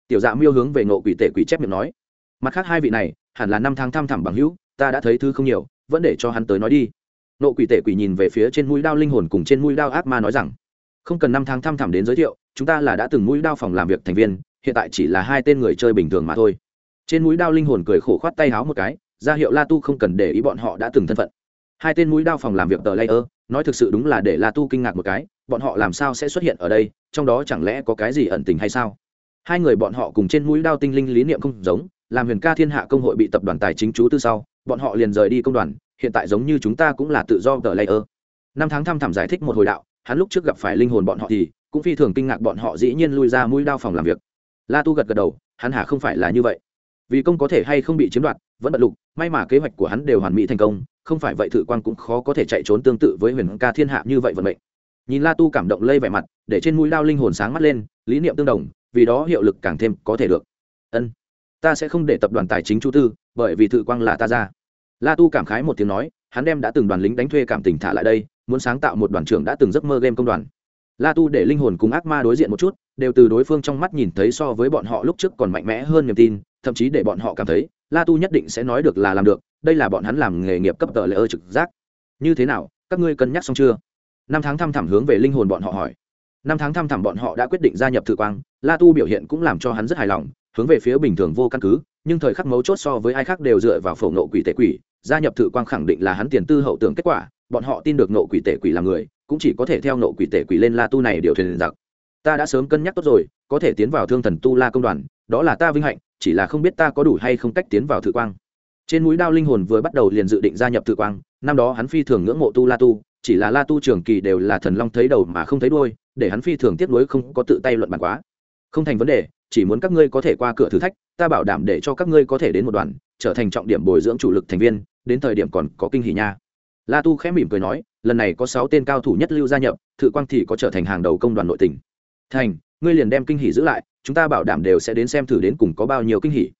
Tiểu dạ miêu hướng về nộ quỷ Tể quỷ chép miệng nói. Mặt khác hai vị này, hẳn là năm tháng thăm thẳm bằng hữu, ta đã thấy thứ không nhiều, vẫn để cho hắn tới nói đi. Nộ quỷ Tể quỷ nhìn về phía trên mũi đao linh hồn cùng trên mũi đao ác ma nói rằng không cần năm tháng thăm thẳm đến giới thiệu, chúng ta là đã từng mũi đao phòng làm việc thành viên, hiện tại chỉ là hai tên người chơi bình thường mà thôi. Trên mũi đao linh hồn cười khổ khoát tay háo một cái, ra hiệu la tu không cần để ý bọn họ đã từng thân phận. Hai tên mũi đao phòng làm việc tờ layer, nói thực sự đúng là để la tu kinh ngạc một cái, bọn họ làm sao sẽ xuất hiện ở đây, trong đó chẳng lẽ có cái gì ẩn tình hay sao? Hai người bọn họ cùng trên mũi đao tinh linh lý niệm không giống, làm huyền ca thiên hạ công hội bị tập đoàn tài chính chú tư sau, bọn họ liền rời đi công đoàn, hiện tại giống như chúng ta cũng là tự do tờ layer. Năm tháng thăm thẳm giải thích một hồi đạo hắn lúc trước gặp phải linh hồn bọn họ thì cũng phi thường kinh ngạc bọn họ dĩ nhiên lui ra mũi đao phòng làm việc. La tu gật gật đầu, hắn hà không phải là như vậy. Vì công có thể hay không bị chiếm đoạt, vẫn bận lục, may mà kế hoạch của hắn đều hoàn mỹ thành công, không phải vậy thự quan cũng khó có thể chạy trốn tương tự với huyền ca thiên hạ như vậy vận mệnh. Nhìn la tu cảm động lây vẻ mặt, để trên mũi đao linh hồn sáng mắt lên, lý niệm tương đồng, vì đó hiệu lực càng thêm có thể được. Ân, ta sẽ không để tập đoàn tài chính chu tư, bởi vì thự quang là ta ra. La tu cảm khái một tiếng nói, hắn đem đã từng đoàn lính đánh thuê cảm tình thả lại đây muốn sáng tạo một đoàn trưởng đã từng giấc mơ game công đoàn. La tu để linh hồn cùng ác ma đối diện một chút, đều từ đối phương trong mắt nhìn thấy so với bọn họ lúc trước còn mạnh mẽ hơn niềm tin, thậm chí để bọn họ cảm thấy, la tu nhất định sẽ nói được là làm được, đây là bọn hắn làm nghề nghiệp cấp tờ lễ ơ trực giác. Như thế nào, các ngươi cân nhắc xong chưa? Năm tháng thăm thẳm hướng về linh hồn bọn họ hỏi. Năm tháng thăm thẳm bọn họ đã quyết định gia nhập thử quang, la tu biểu hiện cũng làm cho hắn rất hài lòng, hướng về phía bình thường vô căn cứ, nhưng thời khắc mấu chốt so với ai khác đều dựa vào phổ nộ quỷ tệ quỷ, gia nhập thử quang khẳng định là hắn tiền tư hậu tưởng kết quả bọn họ tin được nộ quỷ tể quỷ là người, cũng chỉ có thể theo nộ quỷ tể quỷ lên la tu này điều thuyền giặc. Ta đã sớm cân nhắc tốt rồi, có thể tiến vào thương thần tu la công đoàn, đó là ta vinh hạnh, chỉ là không biết ta có đủ hay không cách tiến vào thự quang. Trên núi đao linh hồn vừa bắt đầu liền dự định gia nhập thự quang, năm đó hắn phi thường ngưỡng mộ tu la tu, chỉ là la tu trường kỳ đều là thần long thấy đầu mà không thấy đuôi, để hắn phi thường tiếp nối không có tự tay luận bàn quá. Không thành vấn đề, chỉ muốn các ngươi có thể qua cửa thử thách, ta bảo đảm để cho các ngươi có thể đến một đoàn, trở thành trọng điểm bồi dưỡng chủ lực thành viên, đến thời điểm còn có kinh hỉ nha la tu khẽ mỉm cười nói, lần này có sáu tên cao thủ nhất lưu gia nhập, thự quang thì có trở thành hàng đầu công đoàn nội tỉnh thành, ngươi liền đem kinh hỉ giữ lại, chúng ta bảo đảm đều sẽ đến xem thử đến cùng có bao nhiêu kinh hỉ.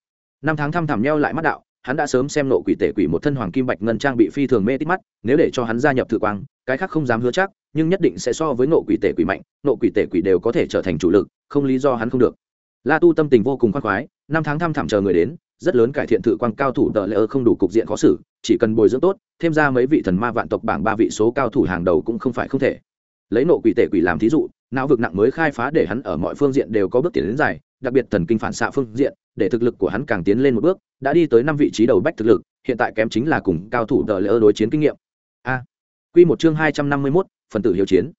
Năm tháng thăm thẳm nhau lại mắt đạo, hắn đã sớm xem nộ quỷ tể quỷ một thân hoàng kim bạch ngân trang bị phi thường mê tít mắt, nếu để cho hắn gia nhập thự quang, cái khác không dám hứa chắc, nhưng nhất định sẽ so với nộ quỷ tể quỷ mạnh, nộ quỷ tể quỷ đều có thể trở thành chủ lực, không lý do hắn không được. La tu tâm tình vô cùng khoan khoái, năm tháng thăm thẳm chờ người đến rất lớn cải thiện thử quang cao thủ tờ lỡ không đủ cục diện khó xử, chỉ cần bồi dưỡng tốt, thêm ra mấy vị thần ma vạn tộc bảng ba vị số cao thủ hàng đầu cũng không phải không thể. Lấy nộ quỷ tể quỷ làm thí dụ, não vực nặng mới khai phá để hắn ở mọi phương diện đều có bước tiến đến dài, đặc biệt thần kinh phản xạ phương diện, để thực lực của hắn càng tiến lên một bước, đã đi tới năm vị trí đầu bách thực lực, hiện tại kém chính là cùng cao thủ tờ lỡ đối chiến kinh nghiệm. A. Quy một chương hai trăm năm mươi mốt, phần tử hiếu chiến.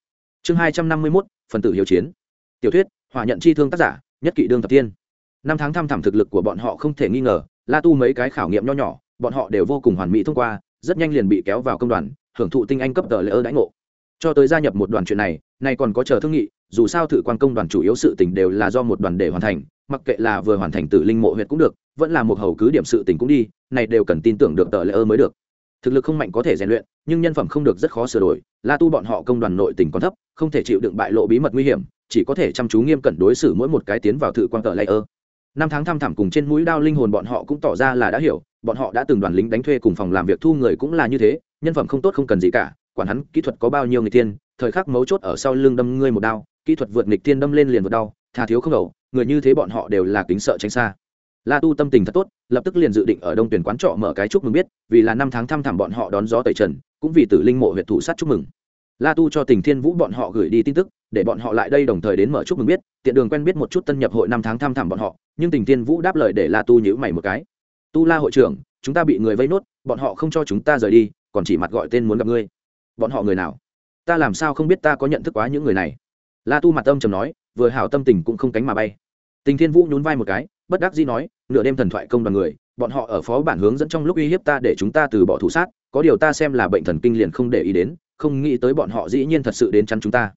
Chương hai trăm năm mươi mốt, phần tử hiếu chiến. Tiểu thuyết hòa nhận chi thương tác giả, nhất kỵ đương tập tiên năm tháng thăm thẳm thực lực của bọn họ không thể nghi ngờ, la tu mấy cái khảo nghiệm nho nhỏ, bọn họ đều vô cùng hoàn mỹ thông qua, rất nhanh liền bị kéo vào công đoàn, hưởng thụ tinh anh cấp tờ lễ ơ đãi ngộ. Cho tới gia nhập một đoàn chuyện này này còn có chờ thương nghị, dù sao thử quan công đoàn chủ yếu sự tình đều là do một đoàn để hoàn thành, mặc kệ là vừa hoàn thành từ linh mộ huyệt cũng được, vẫn là một hầu cứ điểm sự tình cũng đi, này đều cần tin tưởng được tờ lễ ơ mới được. Thực lực không mạnh có thể rèn luyện, nhưng nhân phẩm không được rất khó sửa đổi, la tu bọn họ công đoàn nội tình còn thấp, không thể chịu đựng bại lộ bí mật nguy hiểm, chỉ có thể chăm chú nghiêm cẩn đối xử mỗi một cái tiến vào thử quan tờ lễ ơ năm tháng thăm thẳm cùng trên mũi đao linh hồn bọn họ cũng tỏ ra là đã hiểu, bọn họ đã từng đoàn lính đánh thuê cùng phòng làm việc thu người cũng là như thế, nhân phẩm không tốt không cần gì cả, quản hắn kỹ thuật có bao nhiêu người tiên thời khắc mấu chốt ở sau lưng đâm ngươi một đao, kỹ thuật vượt nghịch tiên đâm lên liền vượt đau thà thiếu không đầu, người như thế bọn họ đều là kính sợ tránh xa. La tu tâm tình thật tốt, lập tức liền dự định ở đông tuyển quán trọ mở cái chúc mừng biết, vì là năm tháng thăm thẳm bọn họ đón gió tẩy trần, cũng vì tử linh mộ huyện thủ sát chúc mừng la tu cho tình thiên vũ bọn họ gửi đi tin tức, để bọn họ lại đây đồng thời đến mở chúc mừng biết, tiện đường quen biết một chút tân nhập hội năm tháng tham thẳm bọn họ, nhưng tình thiên vũ đáp lời để la tu nhữ mày một cái. Tu la hội trưởng, chúng ta bị người vây nốt, bọn họ không cho chúng ta rời đi, còn chỉ mặt gọi tên muốn gặp ngươi. Bọn họ người nào? Ta làm sao không biết ta có nhận thức quá những người này? La tu mặt âm trầm nói, vừa hảo tâm tình cũng không cánh mà bay. Tình thiên vũ nhún vai một cái, bất đắc dĩ nói, nửa đêm thần thoại công đoàn người, bọn họ ở phó bản hướng dẫn trong lúc uy hiếp ta để chúng ta từ bỏ thủ sát, có điều ta xem là bệnh thần kinh liền không để ý đến không nghĩ tới bọn họ dĩ nhiên thật sự đến chắn chúng ta.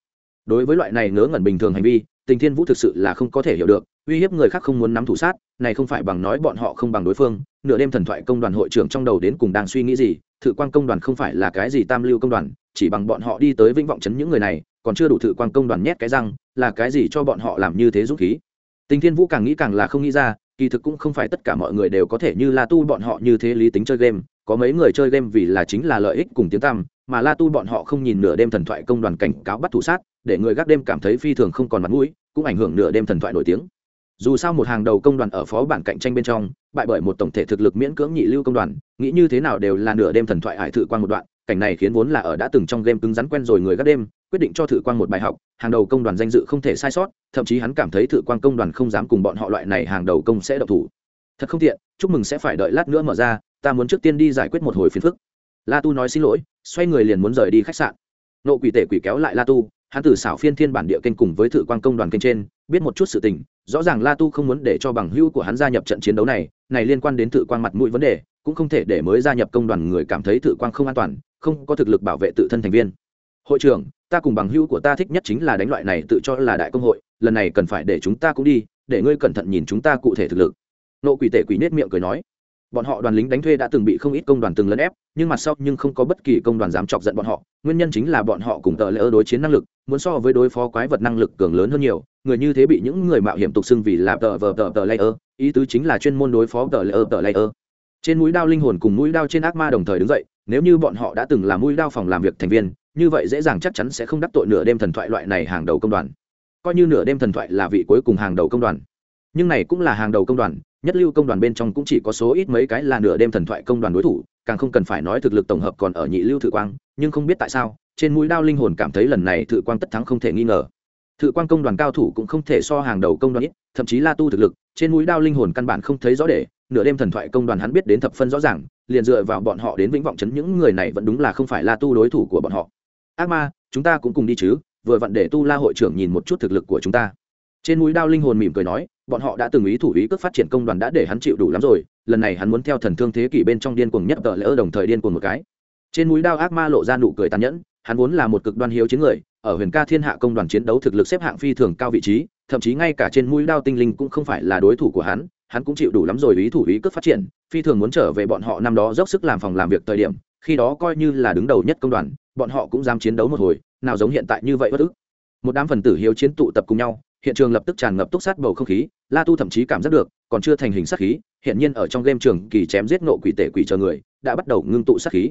Đối với loại này ngớ ngẩn bình thường hành vi, tình thiên vũ thực sự là không có thể hiểu được, uy hiếp người khác không muốn nắm thủ sát, này không phải bằng nói bọn họ không bằng đối phương, nửa đêm thần thoại công đoàn hội trưởng trong đầu đến cùng đang suy nghĩ gì, thự quan công đoàn không phải là cái gì tam lưu công đoàn, chỉ bằng bọn họ đi tới vĩnh vọng chấn những người này, còn chưa đủ thự quan công đoàn nhét cái răng, là cái gì cho bọn họ làm như thế dũng khí. Tình thiên vũ càng nghĩ càng là không nghĩ ra, kỳ thực cũng không phải tất cả mọi người đều có thể như la tu bọn họ như thế lý tính chơi game, có mấy người chơi game vì là chính là lợi ích cùng tiếng tăm mà la tu bọn họ không nhìn nửa đêm thần thoại công đoàn cảnh cáo bắt thủ sát, để người gác đêm cảm thấy phi thường không còn mặt mũi, cũng ảnh hưởng nửa đêm thần thoại nổi tiếng. Dù sao một hàng đầu công đoàn ở phó bản cạnh tranh bên trong, bại bởi một tổng thể thực lực miễn cưỡng nhị lưu công đoàn, nghĩ như thế nào đều là nửa đêm thần thoại hải thự quan một đoạn, cảnh này khiến vốn là ở đã từng trong game cứng rắn quen rồi người gác đêm, quyết định cho thử quan một bài học, hàng đầu công đoàn danh dự không thể sai sót, thậm chí hắn cảm thấy thử quan công đoàn không dám cùng bọn họ loại này hàng đầu công sẽ độc thủ. Thật không tiện, chúc mừng sẽ phải đợi lát nữa mở ra, ta muốn trước tiên đi giải quyết một hồi phiền phức. La tu nói xin lỗi xoay người liền muốn rời đi khách sạn. Nộ quỷ tể quỷ kéo lại la tu, hắn từ xảo phiên thiên bản địa kênh cùng với thự quan công đoàn kênh trên, biết một chút sự tình, rõ ràng la tu không muốn để cho bằng hữu của hắn gia nhập trận chiến đấu này này liên quan đến thự quan mặt mũi vấn đề, cũng không thể để mới gia nhập công đoàn người cảm thấy thự quan không an toàn, không có thực lực bảo vệ tự thân thành viên. Hội trưởng, ta cùng bằng hữu của ta thích nhất chính là đánh loại này tự cho là đại công hội, lần này cần phải để chúng ta cũng đi, để ngươi cẩn thận nhìn chúng ta cụ thể thực lực. Nộ quỷ tể quỷ nết miệng cười nói bọn họ đoàn lính đánh thuê đã từng bị không ít công đoàn từng lấn ép, nhưng mặt sau nhưng không có bất kỳ công đoàn dám chọc giận bọn họ. Nguyên nhân chính là bọn họ cùng tờ lỡ đối chiến năng lực, muốn so với đối phó quái vật năng lực cường lớn hơn nhiều. Người như thế bị những người mạo hiểm tục xưng vì là tờ vờ tờ tờ layer ý tứ chính là chuyên môn đối phó tờ layer tờ layer trên mũi đao linh hồn cùng mũi đao trên ác ma đồng thời đứng dậy, nếu như bọn họ đã từng là mũi đao phòng làm việc thành viên, như vậy dễ dàng chắc chắn sẽ không đắc tội nửa đêm thần thoại loại này hàng đầu công đoàn. Coi như nửa đêm thần thoại là vị cuối cùng hàng đầu công đoàn. Nhưng này cũng là hàng đầu công đoàn nhất lưu công đoàn bên trong cũng chỉ có số ít mấy cái là nửa đêm thần thoại công đoàn đối thủ, càng không cần phải nói thực lực tổng hợp còn ở nhị lưu thự quang, nhưng không biết tại sao, trên mũi đao linh hồn cảm thấy lần này thự quang tất thắng không thể nghi ngờ. Thự quang công đoàn cao thủ cũng không thể so hàng đầu công đoàn ít, thậm chí la tu thực lực, trên mũi đao linh hồn căn bản không thấy rõ để, nửa đêm thần thoại công đoàn hắn biết đến thập phân rõ ràng, liền dựa vào bọn họ đến vĩnh vọng chấn những người này vẫn đúng là không phải la tu đối thủ của bọn họ. Ác ma, chúng ta cũng cùng đi chứ, vừa vặn để tu la hội trưởng nhìn một chút thực lực của chúng ta. Trên mũi đao linh hồn mỉm cười nói bọn họ đã từng ý thủ ý cước phát triển công đoàn đã để hắn chịu đủ lắm rồi, lần này hắn muốn theo thần thương thế kỷ bên trong điên cuồng nhất tờ lỡ đồng thời điên cuồng một cái. Trên mũi đao ác ma lộ ra nụ cười tàn nhẫn, hắn vốn là một cực đoan hiếu chiến người, ở huyền ca thiên hạ công đoàn chiến đấu thực lực xếp hạng phi thường cao vị trí, thậm chí ngay cả trên mũi đao tinh linh cũng không phải là đối thủ của hắn hắn cũng chịu đủ lắm rồi ý thủ ý cước phát triển, phi thường muốn trở về bọn họ năm đó dốc sức làm phòng làm việc thời điểm, khi đó coi như là đứng đầu nhất công đoàn, bọn họ cũng dám chiến đấu một hồi, nào giống hiện tại như vậy bất ức. Một đám phần tử hiếu chiến tụ tập cùng nhau, hiện trường lập tức tràn ngập túc sát bầu không khí la tu thậm chí cảm giác được, còn chưa thành hình sát khí hiện nhiên ở trong game trường kỳ chém giết nộ quỷ tể quỷ chờ người, đã bắt đầu ngưng tụ sát khí.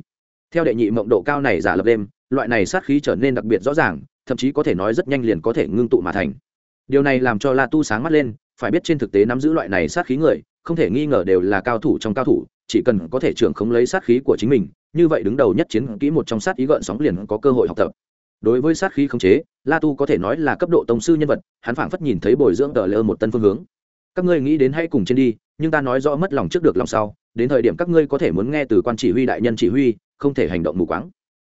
Theo đệ nhị mộng độ cao này giả lập đêm, loại này sát khí trở nên đặc biệt rõ ràng, thậm chí có thể nói rất nhanh liền có thể ngưng tụ mà thành. Điều này làm cho la tu sáng mắt lên, phải biết trên thực tế nắm giữ loại này sát khí người, không thể nghi ngờ đều là cao thủ trong cao thủ, chỉ cần có thể trưởng khống lấy sát khí của chính mình, như vậy đứng đầu nhất chiến kỹ một trong sát ý gợn sóng liền có cơ hội học tập. Đối với sát khí khống chế la tu có thể nói là cấp độ tông sư nhân vật, hắn phảng phất nhìn thấy bồi dưỡng tờ lơ một tân phương hướng. Các ngươi nghĩ đến hay cùng trên đi, nhưng ta nói rõ mất lòng trước được lòng sau, đến thời điểm các ngươi có thể muốn nghe từ quan chỉ huy đại nhân chỉ huy, không thể hành động mù quáng.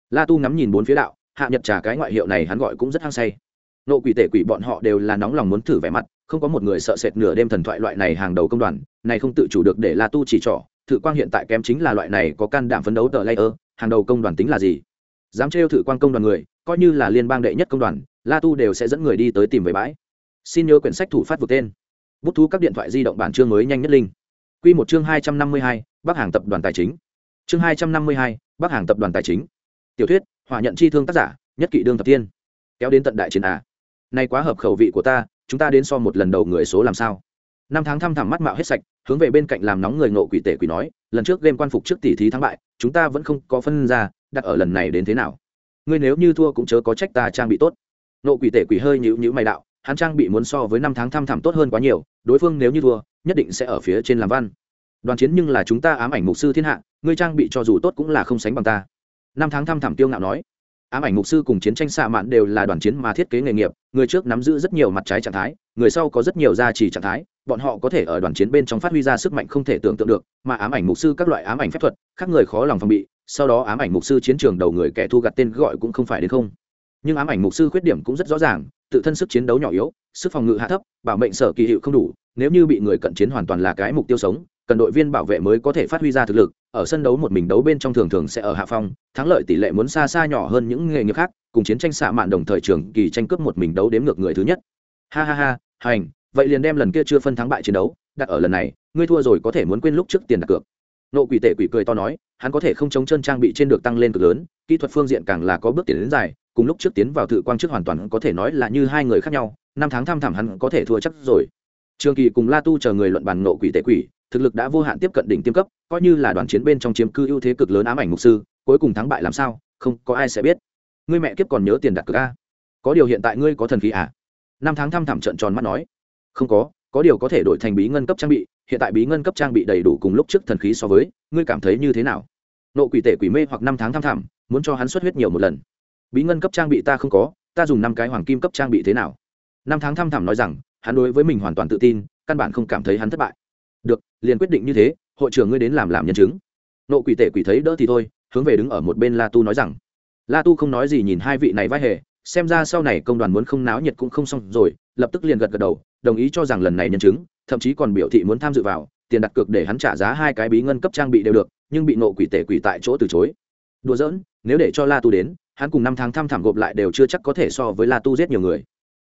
La tu ngắm nhìn bốn phía đạo, hạ nhật trà cái ngoại hiệu này hắn gọi cũng rất hăng say. Nộ quỷ tể quỷ bọn họ đều là nóng lòng muốn thử vẻ mặt, không có một người sợ sệt nửa đêm thần thoại loại này hàng đầu công đoàn, này không tự chủ được để la tu chỉ trỏ thử quang hiện tại kém chính là loại này có can đảm phấn đấu tờ layer hàng đầu công đoàn tính là gì? Dám trêu thử quang công đoàn người coi như là liên bang đệ nhất công đoàn, la tu đều sẽ dẫn người đi tới tìm về bãi. Xin nhớ quyển sách thủ phát vượt tên. Bút thú các điện thoại di động bản chương mới nhanh nhất linh q một chương hai trăm năm mươi hai, bắc hàng tập đoàn tài chính. Chương hai trăm năm mươi hai, bắc hàng tập đoàn tài chính. Tiểu thuyết hòa nhận chi thương tác giả, nhất kỵ đương thập tiên. Kéo đến tận đại chiến à. nay quá hợp khẩu vị của ta, chúng ta đến so một lần đầu người số làm sao? Năm tháng thăm thẳm mắt mạo hết sạch, hướng về bên cạnh làm nóng người ngộ quỷ tể quỷ nói, lần trước game quan phục trước tỷ thí thắng bại, chúng ta vẫn không có phân ra, đặt ở lần này đến thế nào? Ngươi nếu như thua cũng chớ có trách ta trang bị tốt. Nộ quỷ tể quỷ hơi nhữ nhữ mày đạo, hắn trang bị muốn so với năm tháng thăm thẳm tốt hơn quá nhiều, đối phương nếu như thua, nhất định sẽ ở phía trên làm văn. Đoàn chiến nhưng là chúng ta ám ảnh mục sư thiên hạ, ngươi trang bị cho dù tốt cũng là không sánh bằng ta. Năm tháng thăm thẳm tiêu ngạo nói. Ám ảnh mục sư cùng chiến tranh xạ mạn đều là đoàn chiến mà thiết kế nghề nghiệp, người trước nắm giữ rất nhiều mặt trái trạng thái, người sau có rất nhiều gia trì trạng thái, bọn họ có thể ở đoàn chiến bên trong phát huy ra sức mạnh không thể tưởng tượng được, mà ám ảnh mục sư các loại ám ảnh phép thuật, khác người khó lòng phòng bị sau đó ám ảnh mục sư chiến trường đầu người kẻ thu gặt tên gọi cũng không phải đến không. Nhưng ám ảnh mục sư khuyết điểm cũng rất rõ ràng, tự thân sức chiến đấu nhỏ yếu, sức phòng ngự hạ thấp, bảo mệnh sở kỳ hiệu không đủ, nếu như bị người cận chiến hoàn toàn là cái mục tiêu sống, cần đội viên bảo vệ mới có thể phát huy ra thực lực, ở sân đấu một mình đấu bên trong thường thường sẽ ở hạ phong, thắng lợi tỷ lệ muốn xa xa nhỏ hơn những nghề nghiệp khác, cùng chiến tranh xạ mạn đồng thời trường kỳ tranh cướp một mình đấu đếm ngược người thứ nhất. Ha ha ha, hành, vậy liền đem lần kia chưa phân thắng bại chiến đấu đặt ở lần này, ngươi thua rồi có thể muốn quên lúc trước tiền đặt cược nộ quỷ tể quỷ cười to nói, hắn có thể không chống chân trang bị trên được tăng lên cực lớn, kỹ thuật phương diện càng là có bước tiến đến dài, cùng lúc trước tiến vào tự quang trước hoàn toàn có thể nói là như hai người khác nhau, năm tháng thăm thẳm hắn có thể thua chắc rồi. Trường kỳ cùng la tu chờ người luận bàn nộ quỷ tể quỷ, thực lực đã vô hạn tiếp cận đỉnh tiêm cấp, coi như là đoàn chiến bên trong chiếm cư ưu thế cực lớn ám ảnh mục sư, cuối cùng thắng bại làm sao, không có ai sẽ biết. Ngươi mẹ kiếp còn nhớ tiền đặt cược a? Có điều hiện tại ngươi có thần khí à? Năm tháng thăm thẳm trận tròn mắt nói. Không có có điều có thể đổi thành bí ngân cấp trang bị hiện tại bí ngân cấp trang bị đầy đủ cùng lúc trước thần khí so với, ngươi cảm thấy như thế nào? Nộ quỷ tể quỷ mê hoặc năm tháng thăm thẳm muốn cho hắn xuất huyết nhiều một lần. Bí ngân cấp trang bị ta không có, ta dùng năm cái hoàng kim cấp trang bị thế nào? Năm tháng thăm thẳm nói rằng, hắn đối với mình hoàn toàn tự tin, căn bản không cảm thấy hắn thất bại. Được, liền quyết định như thế, hội trưởng ngươi đến làm làm nhân chứng. Nộ quỷ tể quỷ thấy đỡ thì thôi, hướng về đứng ở một bên la tu nói rằng, la tu không nói gì nhìn hai vị này vai hề, xem ra sau này công đoàn muốn không náo nhiệt cũng không xong rồi lập tức liền gật gật đầu, đồng ý cho rằng lần này nhân chứng, thậm chí còn biểu thị muốn tham dự vào, tiền đặt cược để hắn trả giá hai cái bí ngân cấp trang bị đều được, nhưng bị nộ quỷ tể quỷ tại chỗ từ chối. Đùa giỡn, nếu để cho la tu đến, hắn cùng năm tháng thăm thẳm gộp lại đều chưa chắc có thể so với la tu giết nhiều người.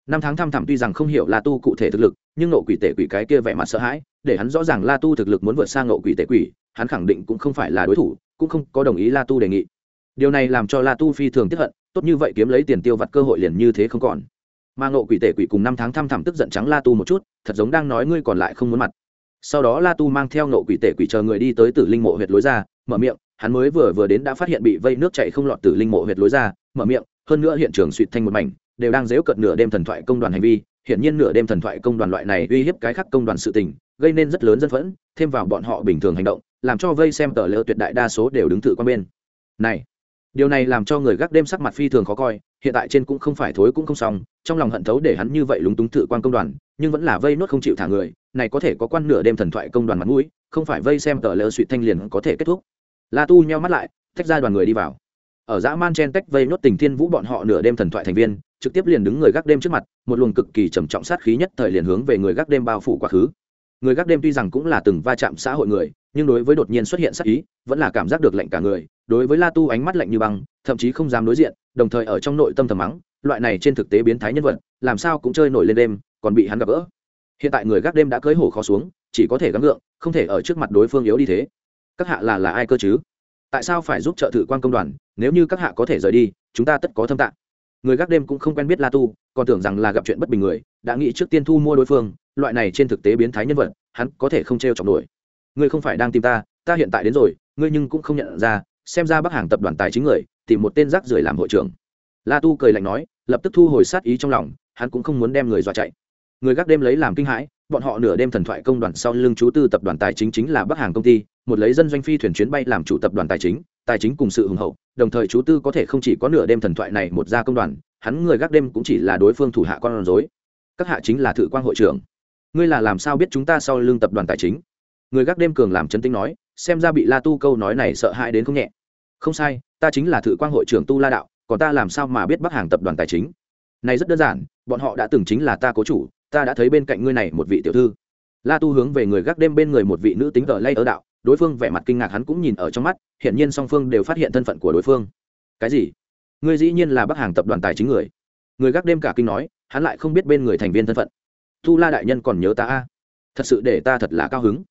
Năm tháng thăm thẳm tuy rằng không hiểu la tu cụ thể thực lực, nhưng nộ quỷ tể quỷ cái kia vẻ mặt sợ hãi, để hắn rõ ràng la tu thực lực muốn vượt sang nộ quỷ tể quỷ, hắn khẳng định cũng không phải là đối thủ, cũng không có đồng ý la tu đề nghị. Điều này làm cho la tu phi thường tiếp hận, tốt như vậy kiếm lấy tiền tiêu vặt cơ hội liền như thế không còn mà nộ quỷ tể quỷ cùng năm tháng thăm thẳm tức giận trắng la tu một chút, thật giống đang nói ngươi còn lại không muốn mặt. Sau đó la tu mang theo nộ quỷ tể quỷ chờ người đi tới tử linh mộ huyệt lối ra, mở miệng, hắn mới vừa vừa đến đã phát hiện bị vây nước chạy không lọt tử linh mộ huyệt lối ra, mở miệng, hơn nữa hiện trường suỵt thanh một mảnh, đều đang dếu cận nửa đêm thần thoại công đoàn hành vi, hiển nhiên nửa đêm thần thoại công đoàn loại này uy hiếp cái khác công đoàn sự tình, gây nên rất lớn dân phẫn, thêm vào bọn họ bình thường hành động, làm cho vây xem tờ lỡ tuyệt đại đa số đều đứng tự quan bên. Này điều này làm cho người gác đêm sắc mặt phi thường khó coi, hiện tại trên cũng không phải thối cũng không xong, trong lòng hận thấu để hắn như vậy lúng túng tự quan công đoàn, nhưng vẫn là vây nốt không chịu thả người, này có thể có quan nửa đêm thần thoại công đoàn mặt mũi, không phải vây xem tờ lỡ suy thanh liền có thể kết thúc. La tu nheo mắt lại, tách ra đoàn người đi vào. Ở dã man chen tách vây nốt tình thiên vũ bọn họ nửa đêm thần thoại thành viên, trực tiếp liền đứng người gác đêm trước mặt, một luồng cực kỳ trầm trọng sát khí nhất thời liền hướng về người gác đêm bao phủ quá khứ người gác đêm tuy rằng cũng là từng va chạm xã hội người, nhưng đối với đột nhiên xuất hiện sát ý, vẫn là cảm giác được lạnh cả người. Đối với la tu ánh mắt lạnh như băng, thậm chí không dám đối diện, đồng thời ở trong nội tâm thầm mắng, loại này trên thực tế biến thái nhân vật, làm sao cũng chơi nổi lên đêm, còn bị hắn gặp gỡ. Hiện tại người gác đêm đã cưới hổ khó xuống, chỉ có thể gắng gượng, không thể ở trước mặt đối phương yếu đi thế. Các hạ là là ai cơ chứ? Tại sao phải giúp trợ thử quan công đoàn, nếu như các hạ có thể rời đi, chúng ta tất có thâm tạng. Người gác đêm cũng không quen biết la tu, còn tưởng rằng là gặp chuyện bất bình người, đã nghĩ trước tiên thu mua đối phương loại này trên thực tế biến thái nhân vật, hắn có thể không t r e o chọc nổi. Ngươi không phải đang tìm ta ta hiện tại đến rồi, ngươi nhưng cũng không nhận ra, xem ra bắc hàng tập đoàn tài chính người, tìm một tên rác rưởi làm hội trưởng. La tu cười lạnh nói, lập tức thu hồi sát ý trong lòng, hắn cũng không muốn đem người dọa chạy. Người gác đêm lấy làm kinh hãi, bọn họ nửa đêm thần thoại công đoàn sau lưng chú tư tập đoàn tài chính chính là bắc hàng công ty, một lấy dân doanh phi thuyền chuyến bay làm chủ tập đoàn tài chính tài chính cùng sự hùng hậu, đồng thời chú tư có thể không chỉ có nửa đêm thần thoại này một gia công đoàn, hắn người gác đêm cũng chỉ là đối phương thủ hạ con rối. Các hạ chính là thử quan hội trưởng ngươi là làm sao biết chúng ta sau lưng tập đoàn tài chính? Người gác đêm cường làm chân tinh nói, xem ra bị la tu câu nói này sợ hãi đến không nhẹ. Không sai, ta chính là thự Quang hội trưởng tu la đạo, còn ta làm sao mà biết bắc hàng tập đoàn tài chính? Này rất đơn giản, bọn họ đã từng chính là ta cố chủ, ta đã thấy bên cạnh ngươi này một vị tiểu thư. La tu hướng về người gác đêm bên người một vị nữ tính tờ lay ở đạo, đối phương vẻ mặt kinh ngạc hắn cũng nhìn ở trong mắt hiện nhiên song phương đều phát hiện thân phận của đối phương. Cái gì? Ngươi dĩ nhiên là bắc hàng tập đoàn tài chính người. Người gác đêm cả kinh nói, hắn lại không biết bên người thành viên thân phận tu la đại nhân còn nhớ ta a? Thật sự để ta thật là cao hứng.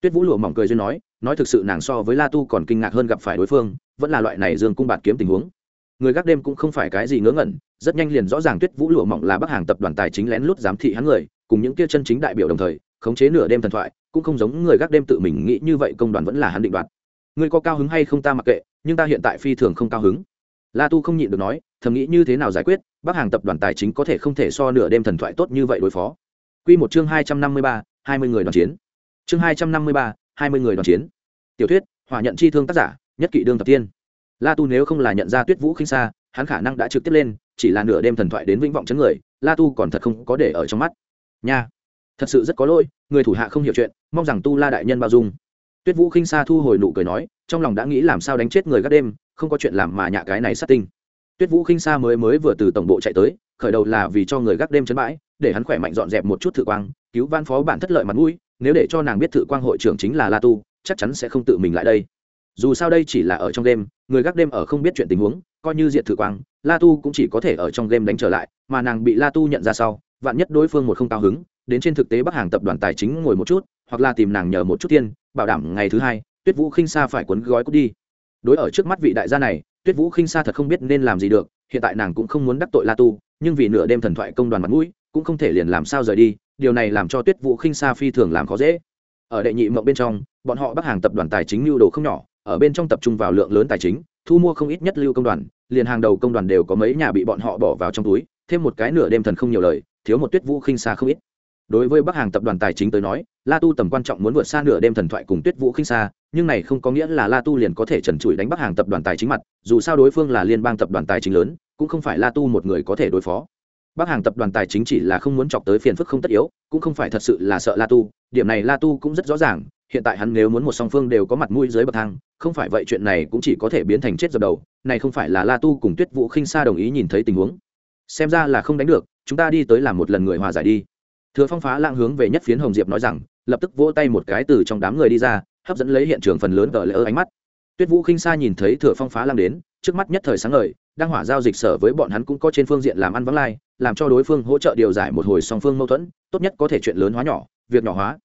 Tuyết vũ lụa mỏng cười duyên nói nói thực sự nàng so với la tu còn kinh ngạc hơn gặp phải đối phương, vẫn là loại này dương cung bạt kiếm tình huống. Người gác đêm cũng không phải cái gì ngớ ngẩn, rất nhanh liền rõ ràng tuyết vũ lụa mỏng là bắc hàng tập đoàn tài chính lén lút giám thị hắn người, cùng những kia chân chính đại biểu đồng thời, khống chế nửa đêm thần thoại, cũng không giống người gác đêm tự mình nghĩ như vậy, công đoàn vẫn là hắn định đoạt. Ngươi có cao hứng hay không ta mặc kệ, nhưng ta hiện tại phi thường không cao hứng. La tu không nhịn được nói, thầm nghĩ như thế nào giải quyết, bắc hàng tập đoàn tài chính có thể không thể so nửa đêm thần thoại tốt như vậy đối phó. Quy một chương hai trăm năm mươi ba, hai mươi người đoàn chiến. Chương hai trăm năm mươi ba, hai mươi người đoàn chiến. Tiểu thuyết, hỏa nhận chi thương tác giả, nhất kỵ đương thập tiên. La tu nếu không là nhận ra tuyết vũ khinh xa, hắn khả năng đã trực tiếp lên, chỉ là nửa đêm thần thoại đến vĩnh vọng chấn người, la tu còn thật không có để ở trong mắt. Nha, thật sự rất có lỗi, người thủ hạ không hiểu chuyện, mong rằng tu la đại nhân bao dung. Tuyết vũ khinh xa thu hồi nụ cười nói, trong lòng đã nghĩ làm sao đánh chết người gác đêm, không có chuyện làm mà nhạ cái này sát tinh. Tuyết vũ khinh xa mới mới vừa từ tổng bộ chạy tới khởi đầu là vì cho người gác đêm chấn bãi, để hắn khỏe mạnh dọn dẹp một chút thử quang, cứu van phó bản thất lợi mặt mũi, nếu để cho nàng biết thử quang hội trưởng chính là la tu, chắc chắn sẽ không tự mình lại đây. Dù sao đây chỉ là ở trong đêm, người gác đêm ở không biết chuyện tình huống, coi như diện thử quang, la tu cũng chỉ có thể ở trong game đánh trở lại, mà nàng bị la tu nhận ra sau, vạn nhất đối phương một không cao hứng, đến trên thực tế bắc hàng tập đoàn tài chính ngồi một chút, hoặc là tìm nàng nhờ một chút tiên bảo đảm ngày thứ hai, tuyết vũ khinh sa phải quấn gói cút đi. Đối ở trước mắt vị đại gia này, tuyết vũ khinh sa thật không biết nên làm gì được hiện tại nàng cũng không muốn đắc tội la tu, nhưng vì nửa đêm thần thoại công đoàn mặt mũi, cũng không thể liền làm sao rời đi, điều này làm cho tuyết vũ khinh sa phi thường làm khó dễ. Ở đệ nhị mộng bên trong, bọn họ bắc hàng tập đoàn tài chính lưu đồ không nhỏ, ở bên trong tập trung vào lượng lớn tài chính, thu mua không ít nhất lưu công đoàn, liền hàng đầu công đoàn đều có mấy nhà bị bọn họ bỏ vào trong túi, thêm một cái nửa đêm thần không nhiều lời, thiếu một tuyết vũ khinh xa không ít. Đối với bắc hàng tập đoàn tài chính tới nói, la tu tầm quan trọng muốn vượt xa nửa đêm thần thoại cùng tuyết vũ khinh xa nhưng này không có nghĩa là la tu liền có thể trần trụi đánh bắc hàng tập đoàn tài chính mặt, dù sao đối phương là liên bang tập đoàn tài chính lớn, cũng không phải la tu một người có thể đối phó. Bắc hàng tập đoàn tài chính chỉ là không muốn chọc tới phiền phức không tất yếu, cũng không phải thật sự là sợ la tu, điểm này la tu cũng rất rõ ràng, hiện tại hắn nếu muốn một song phương đều có mặt mũi dưới bậc thang, không phải vậy chuyện này cũng chỉ có thể biến thành chết dập đầu, này không phải là la tu cùng tuyết vũ khinh sa đồng ý nhìn thấy tình huống. Xem ra là không đánh được, chúng ta đi tới làm một lần người hòa giải đi. Thừa phong phá lãng hướng về nhất phiến hồng diệp nói rằng, lập tức vỗ tay một cái từ trong đám người đi ra hấp dẫn lấy hiện trường phần lớn gờ lỡ ánh mắt. Tuyết vũ khinh sa nhìn thấy thừa phong phá lăng đến, trước mắt nhất thời sáng ngời, đang hỏa giao dịch sở với bọn hắn cũng có trên phương diện làm ăn vắng lai, làm cho đối phương hỗ trợ điều giải một hồi song phương mâu thuẫn, tốt nhất có thể chuyện lớn hóa nhỏ, việc nhỏ hóa.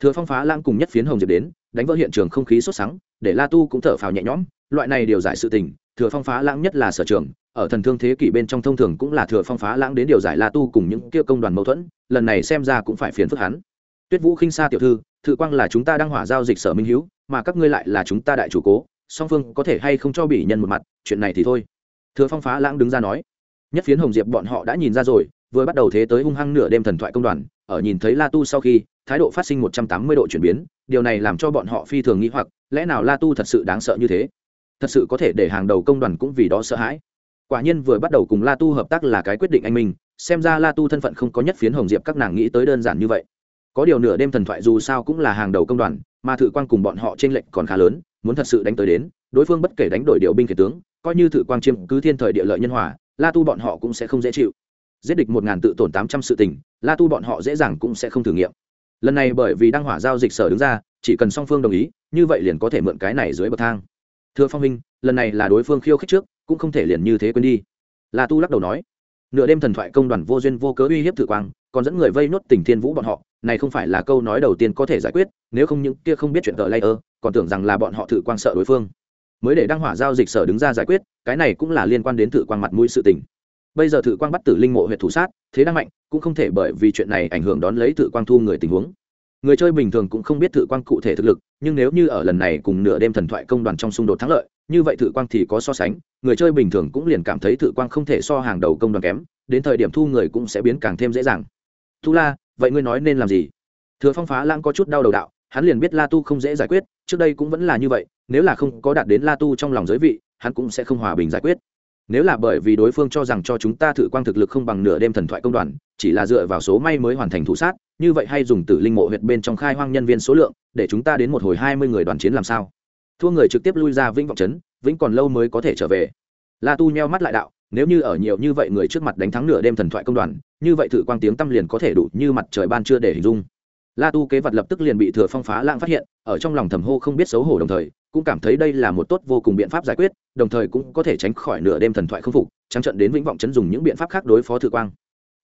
Thừa phong phá lang cùng nhất phiến hồng diệp đến, đánh vỡ hiện trường không khí sốt sắng, để la tu cũng thở phào nhẹ nhõm, loại này điều giải sự tình, thừa phong phá lãng nhất là sở trường, ở thần thương thế kỷ bên trong thông thường cũng là thừa phong phá lãng đến điều giải la tu cùng những kia công đoàn mâu thuẫn, lần này xem ra cũng phải phiền phức hắn tuyết vũ khinh xa tiểu thư, thự quang là chúng ta đang hỏa giao dịch sở minh hữu mà các ngươi lại là chúng ta đại chủ cố, song phương có thể hay không cho bị nhân một mặt, chuyện này thì thôi. Thừa phong phá lãng đứng ra nói. Nhất phiến hồng diệp bọn họ đã nhìn ra rồi, vừa bắt đầu thế tới hung hăng nửa đêm thần thoại công đoàn, ở nhìn thấy la tu sau khi, thái độ phát sinh một trăm tám mươi độ chuyển biến, điều này làm cho bọn họ phi thường nghĩ hoặc, lẽ nào la tu thật sự đáng sợ như thế? Thật sự có thể để hàng đầu công đoàn cũng vì đó sợ hãi. Quả nhiên vừa bắt đầu cùng la tu hợp tác là cái quyết định anh minh, xem ra la tu thân phận không có nhất phiến hồng diệp các nàng nghĩ tới đơn giản như vậy có điều nửa đêm thần thoại dù sao cũng là hàng đầu công đoàn, mà thử Quang cùng bọn họ trên lệnh còn khá lớn, muốn thật sự đánh tới đến, đối phương bất kể đánh đổi điều binh kể tướng, coi như thử quang chiêm cứ thiên thời địa lợi nhân hòa, la tu bọn họ cũng sẽ không dễ chịu. Giết địch một ngàn tự tổn tám trăm sự tình, la tu bọn họ dễ dàng cũng sẽ không thử nghiệm. Lần này bởi vì đăng hỏa giao dịch sở đứng ra, chỉ cần song phương đồng ý, như vậy liền có thể mượn cái này dưới bậc thang. Thưa phong minh, lần này là đối phương khiêu khích trước, cũng không thể liền như thế quên đi. La tu lắc đầu nói. Nửa đêm thần thoại công đoàn vô duyên vô cớ uy hiếp thử quang, còn dẫn người vây nốt tình thiên vũ bọn họ này không phải là câu nói đầu tiên có thể giải quyết, nếu không những kia không biết chuyện tờ lay ơ, còn tưởng rằng là bọn họ thử quang sợ đối phương. Mới để đăng hỏa giao dịch sở đứng ra giải quyết, cái này cũng là liên quan đến thử quang mặt mũi sự tình. Bây giờ thử quang bắt tử linh mộ huyện thủ sát, thế đang mạnh, cũng không thể bởi vì chuyện này ảnh hưởng đón lấy thử quang thu người tình huống. Người chơi bình thường cũng không biết thử quang cụ thể thực lực, nhưng nếu như ở lần này cùng nửa đêm thần thoại công đoàn trong xung đột thắng lợi, như vậy thử quang thì có so sánh, người chơi bình thường cũng liền cảm thấy thử quang không thể so hàng đầu công đoàn kém, đến thời điểm thu người cũng sẽ biến càng thêm dễ dàng. Tu la vậy ngươi nói nên làm gì? Thừa phong phá lãng có chút đau đầu đạo, hắn liền biết la tu không dễ giải quyết, trước đây cũng vẫn là như vậy, nếu là không có đạt đến la tu trong lòng giới vị, hắn cũng sẽ không hòa bình giải quyết. Nếu là bởi vì đối phương cho rằng cho chúng ta thử quang thực lực không bằng nửa đêm thần thoại công đoàn, chỉ là dựa vào số may mới hoàn thành thủ sát, như vậy hay dùng tử linh mộ huyệt bên trong khai hoang nhân viên số lượng, để chúng ta đến một hồi hai mươi người đoàn chiến làm sao? Thua người trực tiếp lui ra vĩnh vọng trấn, vĩnh còn lâu mới có thể trở về. La tu nheo mắt lại đạo nếu như ở nhiều như vậy người trước mặt đánh thắng nửa đêm thần thoại công đoàn, như vậy thử quang tiếng tâm liền có thể đủ như mặt trời ban trưa để hình dung. La tu kế vật lập tức liền bị thừa phong phá lãng phát hiện, ở trong lòng thầm hô không biết xấu hổ đồng thời, cũng cảm thấy đây là một tốt vô cùng biện pháp giải quyết, đồng thời cũng có thể tránh khỏi nửa đêm thần thoại không phục, trắng trận đến vĩnh vọng chấn dùng những biện pháp khác đối phó thử quang.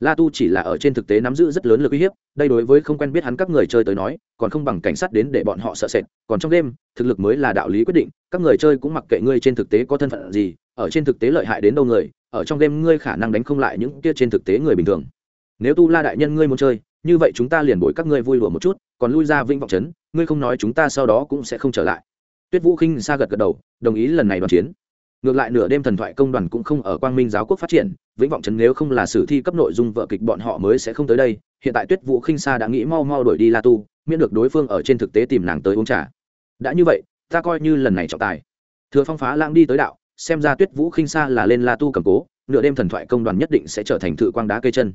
La tu chỉ là ở trên thực tế nắm giữ rất lớn lực uy hiếp, đây đối với không quen biết hắn các người chơi tới nói, còn không bằng cảnh sát đến để bọn họ sợ sệt, còn trong đêm, thực lực mới là đạo lý quyết định, các người chơi cũng mặc kệ ngươi trên thực tế có thân phận gì ở trên thực tế lợi hại đến đâu người, ở trong game ngươi khả năng đánh không lại những kia trên thực tế người bình thường. Nếu tu la đại nhân ngươi muốn chơi, như vậy chúng ta liền bồi các ngươi vui lùa một chút, còn lui ra vĩnh vọng trấn ngươi không nói chúng ta sau đó cũng sẽ không trở lại. Tuyết vũ khinh xa gật gật đầu, đồng ý lần này đoàn chiến. Ngược lại nửa đêm thần thoại công đoàn cũng không ở quang minh giáo quốc phát triển, vĩnh vọng trấn nếu không là sử thi cấp nội dung vợ kịch bọn họ mới sẽ không tới đây. Hiện tại tuyết vũ khinh xa đã nghĩ mau mau đuổi đi la tu, miễn được đối phương ở trên thực tế tìm nàng tới uống trà. Đã như vậy, ta coi như lần này trọng tài. Thừa phong phá lãng đi tới đạo xem ra tuyết vũ khinh xa là lên la tu cầm cố, nửa đêm thần thoại công đoàn nhất định sẽ trở thành thự quang đá cây chân.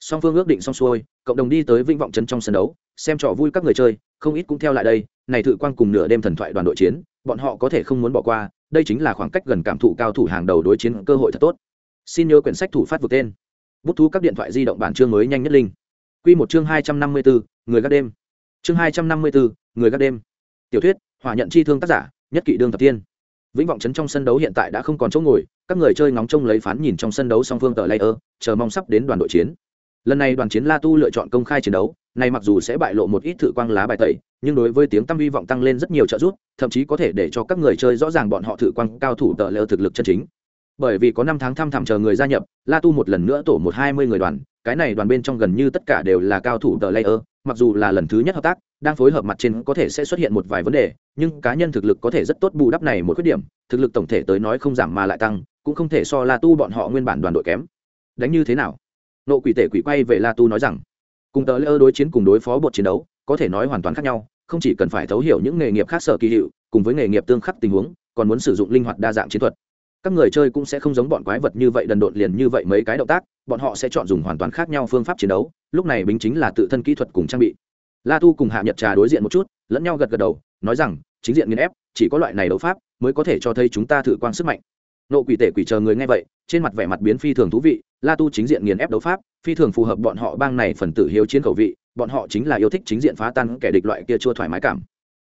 Song phương ước định xong xuôi, cộng đồng đi tới vĩnh vọng trấn trong sân đấu, xem trò vui các người chơi, không ít cũng theo lại đây, này thự quang cùng nửa đêm thần thoại đoàn đội chiến, bọn họ có thể không muốn bỏ qua, đây chính là khoảng cách gần cảm thụ cao thủ hàng đầu đối chiến cơ hội thật tốt. Xin nhớ quyển sách thủ phát vượt tên. Bút thu các điện thoại di động bản chương mới nhanh nhất linh q một chương hai trăm năm mươi bốn người gác đêm. Chương hai trăm năm mươi bốn người gác đêm. Tiểu thuyết, hỏa nhận chi thương tác giả, nhất kỵ đương thập tiên vĩnh vọng trấn trong sân đấu hiện tại đã không còn chỗ ngồi, các người chơi ngóng trông lấy phán nhìn trong sân đấu song phương tờ layer, chờ mong sắp đến đoàn đội chiến. Lần này đoàn chiến la tu lựa chọn công khai chiến đấu, này mặc dù sẽ bại lộ một ít thử quang lá bài tẩy, nhưng đối với tiếng tăm hy vọng tăng lên rất nhiều trợ giúp, thậm chí có thể để cho các người chơi rõ ràng bọn họ thử quang cao thủ tờ layer thực lực chân chính. Bởi vì có năm tháng thăm thẳm chờ người gia nhập, la tu một lần nữa tổ một hai mươi người đoàn, cái này đoàn bên trong gần như tất cả đều là cao thủ tờ layer mặc dù là lần thứ nhất hợp tác, đang phối hợp mặt trên có thể sẽ xuất hiện một vài vấn đề, nhưng cá nhân thực lực có thể rất tốt bù đắp này một khuyết điểm, thực lực tổng thể tới nói không giảm mà lại tăng, cũng không thể so la tu bọn họ nguyên bản đoàn đội kém. Đánh như thế nào? Nộ quỷ tể quỷ quay về la tu nói rằng, cùng tờ lỡ đối chiến cùng đối phó bột chiến đấu, có thể nói hoàn toàn khác nhau, không chỉ cần phải thấu hiểu những nghề nghiệp khác sở kỳ hiệu, cùng với nghề nghiệp tương khắc tình huống, còn muốn sử dụng linh hoạt đa dạng chiến thuật. Các người chơi cũng sẽ không giống bọn quái vật như vậy đần độn liền như vậy mấy cái động tác bọn họ sẽ chọn dùng hoàn toàn khác nhau phương pháp chiến đấu, lúc này bính chính là tự thân kỹ thuật cùng trang bị. La tu cùng hạ nhật trà đối diện một chút, lẫn nhau gật gật đầu, nói rằng, chính diện nghiên ép, chỉ có loại này đấu pháp mới có thể cho thấy chúng ta thử quang sức mạnh. Nộ quỷ tể quỷ chờ người nghe vậy, trên mặt vẻ mặt biến phi thường thú vị, la tu chính diện nghiền ép đấu pháp, phi thường phù hợp bọn họ bang này phần tử hiếu chiến khẩu vị, bọn họ chính là yêu thích chính diện phá tan kẻ địch loại kia chua thoải mái cảm.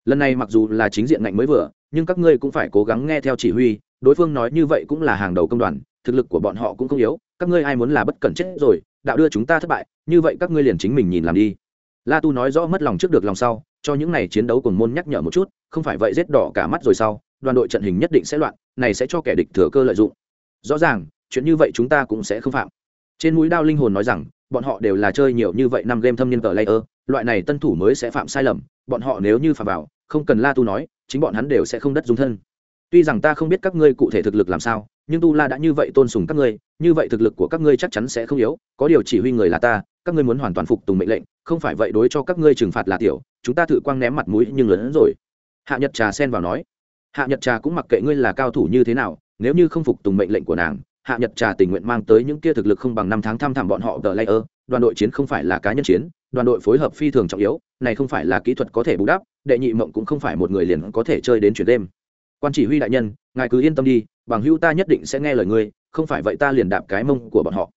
Lần này mặc dù là chính diện ngạnh mới vừa, nhưng các ngươi cũng phải cố gắng nghe theo chỉ huy, đối phương nói như vậy cũng là hàng đầu công đoàn, thực lực của bọn họ cũng không yếu các ngươi ai muốn là bất cẩn chết rồi, đạo đưa chúng ta thất bại, như vậy các ngươi liền chính mình nhìn làm đi. La tu nói rõ mất lòng trước được lòng sau, cho những này chiến đấu cùng môn nhắc nhở một chút, không phải vậy rết đỏ cả mắt rồi sau, đoàn đội trận hình nhất định sẽ loạn, này sẽ cho kẻ địch thừa cơ lợi dụng. Rõ ràng, chuyện như vậy chúng ta cũng sẽ không phạm. Trên mũi đao linh hồn nói rằng, bọn họ đều là chơi nhiều như vậy năm game thâm niên tờ layer, loại này tân thủ mới sẽ phạm sai lầm, bọn họ nếu như phạm vào, không cần la tu nói, chính bọn hắn đều sẽ không đất dung thân. Tuy rằng ta không biết các ngươi cụ thể thực lực làm sao nhưng tu la đã như vậy tôn sùng các ngươi, như vậy thực lực của các ngươi chắc chắn sẽ không yếu, có điều chỉ huy người là ta, các ngươi muốn hoàn toàn phục tùng mệnh lệnh, không phải vậy đối cho các ngươi trừng phạt là tiểu, chúng ta thử quang ném mặt mũi nhưng lớn hơn rồi. Hạ nhật trà xen vào nói. Hạ nhật trà cũng mặc kệ ngươi là cao thủ như thế nào, nếu như không phục tùng mệnh lệnh của nàng, hạ nhật trà tình nguyện mang tới những kia thực lực không bằng năm tháng thăm thẳm bọn họ tờ layer, đoàn đội chiến không phải là cá nhân chiến, đoàn đội phối hợp phi thường trọng yếu, này không phải là kỹ thuật có thể bù đắp, đệ nhị mộng cũng không phải một người liền có thể chơi đến chuyển đêm quan chỉ huy đại nhân, ngài cứ yên tâm đi, bằng hữu ta nhất định sẽ nghe lời ngươi, không phải vậy ta liền đạp cái mông của bọn họ.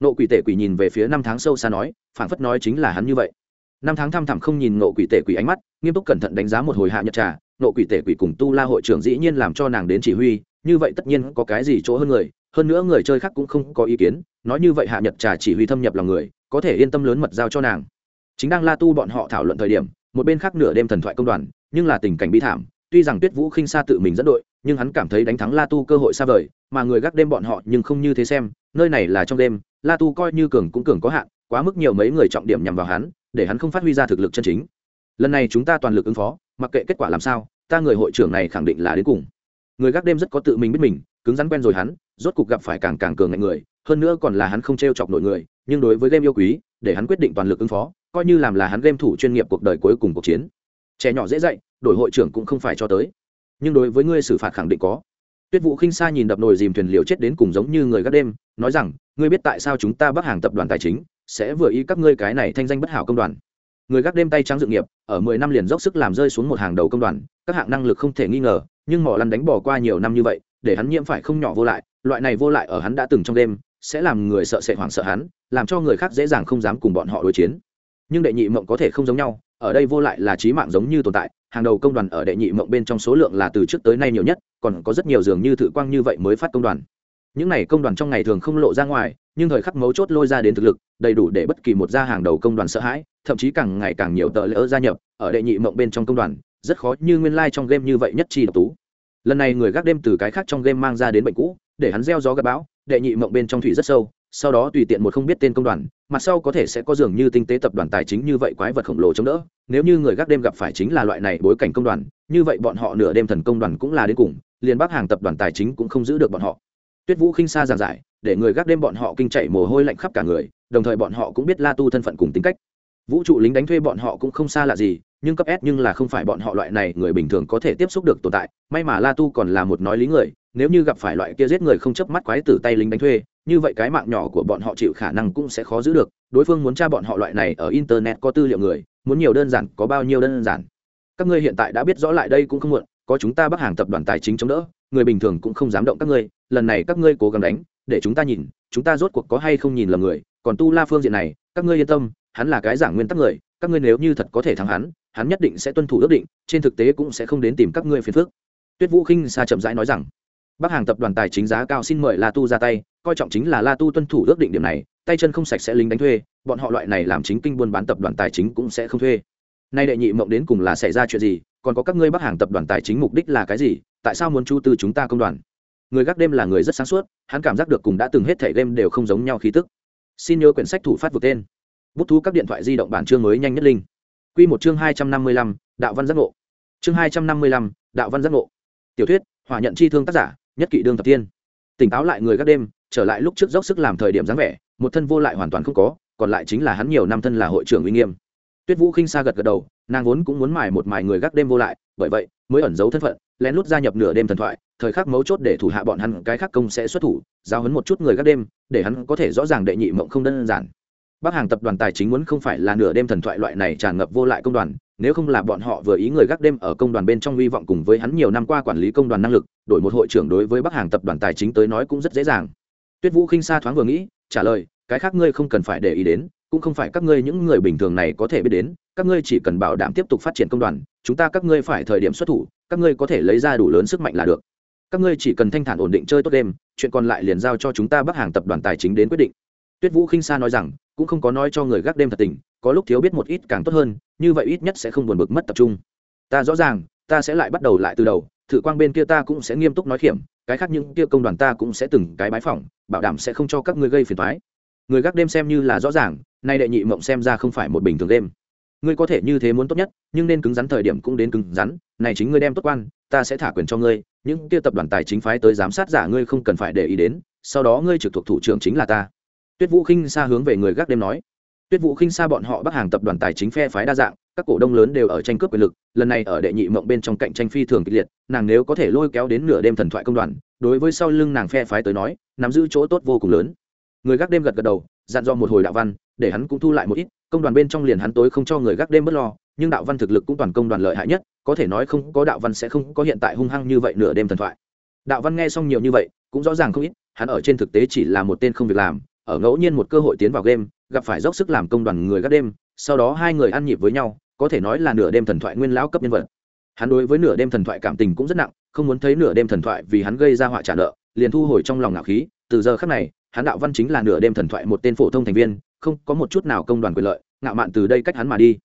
Nộ quỷ tể quỷ nhìn về phía năm tháng sâu xa nói phản phất nói chính là hắn như vậy. Năm tháng thăm thẳm không nhìn nộ quỷ tể quỷ ánh mắt, nghiêm túc cẩn thận đánh giá một hồi hạ nhật trà nộ quỷ tể quỷ cùng tu la hội trưởng dĩ nhiên làm cho nàng đến chỉ huy, như vậy tất nhiên có cái gì chỗ hơn người, hơn nữa người chơi khác cũng không có ý kiến, nói như vậy hạ nhật trà chỉ huy thâm nhập lòng người, có thể yên tâm lớn mật giao cho nàng. Chính đang la tu bọn họ thảo luận thời điểm, một bên khác nửa đêm thần thoại công đoàn, nhưng là tình cảnh bi thảm tuy rằng tuyết vũ khinh xa tự mình dẫn đội, nhưng hắn cảm thấy đánh thắng la tu cơ hội xa vời, mà người gác đêm bọn họ nhưng không như thế xem, nơi này là trong đêm, la tu coi như cường cũng cường có hạn, quá mức nhiều mấy người trọng điểm nhằm vào hắn, để hắn không phát huy ra thực lực chân chính. Lần này chúng ta toàn lực ứng phó, mặc kệ kết quả làm sao, ta người hội trưởng này khẳng định là đến cùng. Người gác đêm rất có tự mình biết mình, cứng rắn quen rồi hắn, rốt cục gặp phải càng càng cường ngạnh người, hơn nữa còn là hắn không t r e o chọc nổi người, nhưng đối với game yêu quý, để hắn quyết định toàn lực ứng phó, coi như làm là hắn game thủ chuyên nghiệp cuộc đời cuối cùng cuộc chiến. Trẻ nhỏ dễ dạy đổi hội trưởng cũng không phải cho tới. Nhưng đối với ngươi xử phạt khẳng định có. Tuyết vũ khinh xa nhìn đập nồi dìm thuyền liều chết đến cùng giống như người gác đêm, nói rằng, ngươi biết tại sao chúng ta bắt hàng tập đoàn tài chính sẽ vừa ý các ngươi cái này thanh danh bất hảo công đoàn. Người gác đêm tay trắng dự nghiệp, ở mười năm liền dốc sức làm rơi xuống một hàng đầu công đoàn, các hạng năng lực không thể nghi ngờ, nhưng mỏ lăn đánh bỏ qua nhiều năm như vậy, để hắn nhiễm phải không nhỏ vô lại, loại này vô lại ở hắn đã từng trong đêm, sẽ làm người sợ sệt hoảng sợ hắn, làm cho người khác dễ dàng không dám cùng bọn họ đối chiến nhưng đệ nhị mộng có thể không giống nhau, ở đây vô lại là trí mạng giống như tồn tại, hàng đầu công đoàn ở đệ nhị mộng bên trong số lượng là từ trước tới nay nhiều nhất, còn có rất nhiều dường như thử quang như vậy mới phát công đoàn. Những này công đoàn trong ngày thường không lộ ra ngoài, nhưng thời khắc mấu chốt lôi ra đến thực lực, đầy đủ để bất kỳ một gia hàng đầu công đoàn sợ hãi, thậm chí càng ngày càng nhiều tờ lỡ gia nhập, ở đệ nhị mộng bên trong công đoàn, rất khó như nguyên lai trong game như vậy nhất chi độc tú. Lần này người gác đêm từ cái khác trong game mang ra đến bệnh cũ, để hắn gieo gió gặp bão, đệ nhị mộng bên trong thủy rất sâu sau đó tùy tiện một không biết tên công đoàn, mặt sau có thể sẽ có dường như tinh tế tập đoàn tài chính như vậy quái vật khổng lồ chống đỡ. Nếu như người gác đêm gặp phải chính là loại này bối cảnh công đoàn, như vậy bọn họ nửa đêm thần công đoàn cũng là đến cùng, liền bắc hàng tập đoàn tài chính cũng không giữ được bọn họ. Tuyết vũ khinh xa giảng giải, để người gác đêm bọn họ kinh chạy mồ hôi lạnh khắp cả người, đồng thời bọn họ cũng biết la tu thân phận cùng tính cách. Vũ trụ lính đánh thuê bọn họ cũng không xa lạ gì nhưng cấp s nhưng là không phải bọn họ loại này người bình thường có thể tiếp xúc được tồn tại. May mà la tu còn là một nói lý người, nếu như gặp phải loại kia giết người không chớp mắt quái tử tay lính đánh thuê, như vậy cái mạng nhỏ của bọn họ chịu khả năng cũng sẽ khó giữ được. Đối phương muốn tra bọn họ loại này ở internet có tư liệu người, muốn nhiều đơn giản, có bao nhiêu đơn giản? Các ngươi hiện tại đã biết rõ lại đây cũng không muộn, có chúng ta bắc hàng tập đoàn tài chính chống đỡ, người bình thường cũng không dám động các ngươi, lần này các ngươi cố gắng đánh, để chúng ta nhìn, chúng ta rốt cuộc có hay không nhìn lầm người. Còn tu la phương diện này, các ngươi yên tâm, hắn là cái giảng nguyên tắc người, các ngươi nếu như thật có thể thắng hắn hắn nhất định sẽ tuân thủ ước định, trên thực tế cũng sẽ không đến tìm các ngươi phiền phức. Tuyết vũ khinh xa chậm rãi nói rằng, bắc hàng tập đoàn tài chính giá cao xin mời la tu ra tay, coi trọng chính là la tu tuân thủ ước định điểm này, tay chân không sạch sẽ lính đánh thuê, bọn họ loại này làm chính kinh buôn bán tập đoàn tài chính cũng sẽ không thuê. Nay đệ nhị mộng đến cùng là xảy ra chuyện gì, còn có các ngươi bắc hàng tập đoàn tài chính mục đích là cái gì, tại sao muốn chu tư chúng ta công đoàn? Người gác đêm là người rất sáng suốt, hắn cảm giác được cùng đã từng hết thảy đêm đều không giống nhau khí tức. Xin nhớ quyển sách thủ phát vượt tên. Bút thu các điện thoại di động bản chương mới nhanh nhất linh Quy một chương hai trăm năm mươi lăm, đạo văn giác ngộ. Chương hai trăm năm mươi lăm, đạo văn giác ngộ. Tiểu thuyết, hỏa nhận chi thương tác giả, nhất kỷ đương thập tiên tỉnh táo lại người gác đêm, trở lại lúc trước dốc sức làm thời điểm dáng vẻ, một thân vô lại hoàn toàn không có, còn lại chính là hắn nhiều năm thân là hội trưởng uy nghiêm. Tuyết vũ khinh xa gật gật đầu, nàng vốn cũng muốn mài một mài người gác đêm vô lại, bởi vậy, mới ẩn giấu thân phận, lén lút gia nhập nửa đêm thần thoại, thời khắc mấu chốt để thủ hạ bọn hắn cái khác công sẽ xuất thủ, giao hấn một chút người gác đêm, để hắn có thể rõ ràng đệ nhị mộng không đơn giản. Bắc Hàng tập đoàn tài chính muốn không phải là nửa đêm thần thoại loại này tràn ngập vô lại công đoàn, nếu không là bọn họ vừa ý người gác đêm ở công đoàn bên trong hy vọng cùng với hắn nhiều năm qua quản lý công đoàn năng lực, đổi một hội trưởng đối với Bắc Hàng tập đoàn tài chính tới nói cũng rất dễ dàng. Tuyết Vũ khinh xa thoáng vừa nghĩ, trả lời, cái khác ngươi không cần phải để ý đến, cũng không phải các ngươi những người bình thường này có thể biết đến, các ngươi chỉ cần bảo đảm tiếp tục phát triển công đoàn, chúng ta các ngươi phải thời điểm xuất thủ, các ngươi có thể lấy ra đủ lớn sức mạnh là được. Các ngươi chỉ cần thanh thản ổn định chơi tốt đêm, chuyện còn lại liền giao cho chúng ta Bắc Hàng tập đoàn tài chính đến quyết định. Tuyết Vũ khinh xa nói rằng, cũng không có nói cho người gác đêm thật tình có lúc thiếu biết một ít càng tốt hơn như vậy ít nhất sẽ không buồn bực mất tập trung. Ta rõ ràng ta sẽ lại bắt đầu lại từ đầu thử quang bên kia ta cũng sẽ nghiêm túc nói khiểm cái khác những kia công đoàn ta cũng sẽ từng cái bái phỏng bảo đảm sẽ không cho các ngươi gây phiền thoái người gác đêm xem như là rõ ràng nay đệ nhị mộng xem ra không phải một bình thường đêm. Ngươi có thể như thế muốn tốt nhất nhưng nên cứng rắn thời điểm cũng đến cứng rắn này chính ngươi đem tốt quan ta sẽ thả quyền cho ngươi những kia tập đoàn tài chính phái tới giám sát giả ngươi không cần phải để ý đến sau đó ngươi trực thuộc thủ trưởng chính là ta tuyết vũ khinh xa hướng về người gác đêm nói. Tuyết vũ khinh xa bọn họ bắc hàng tập đoàn tài chính phe phái đa dạng, các cổ đông lớn đều ở tranh cướp quyền lực, lần này ở đệ nhị mộng bên trong cạnh tranh phi thường kịch liệt, nàng nếu có thể lôi kéo đến nửa đêm thần thoại công đoàn, đối với sau lưng nàng phe phái tới nói, nắm giữ chỗ tốt vô cùng lớn. Người gác đêm gật gật đầu, dặn dò một hồi đạo văn, để hắn cũng thu lại một ít, công đoàn bên trong liền hắn tối không cho người gác đêm bất lo, nhưng đạo văn thực lực cũng toàn công đoàn lợi hại nhất, có thể nói không có đạo văn sẽ không có hiện tại hung hăng như vậy nửa đêm thần thoại. Đạo văn nghe xong nhiều như vậy, cũng rõ ràng không ít, hắn ở trên thực tế chỉ là một tên không việc làm ở ngẫu nhiên một cơ hội tiến vào game, gặp phải dốc sức làm công đoàn người gác đêm, sau đó hai người ăn nhịp với nhau, có thể nói là nửa đêm thần thoại nguyên lão cấp nhân vật. Hắn đối với nửa đêm thần thoại cảm tình cũng rất nặng, không muốn thấy nửa đêm thần thoại vì hắn gây ra họa trả nợ, liền thu hồi trong lòng ngạo khí. Từ giờ khắc này, hắn đạo văn chính là nửa đêm thần thoại một tên phổ thông thành viên, không có một chút nào công đoàn quyền lợi, ngạo mạn từ đây cách hắn mà đi.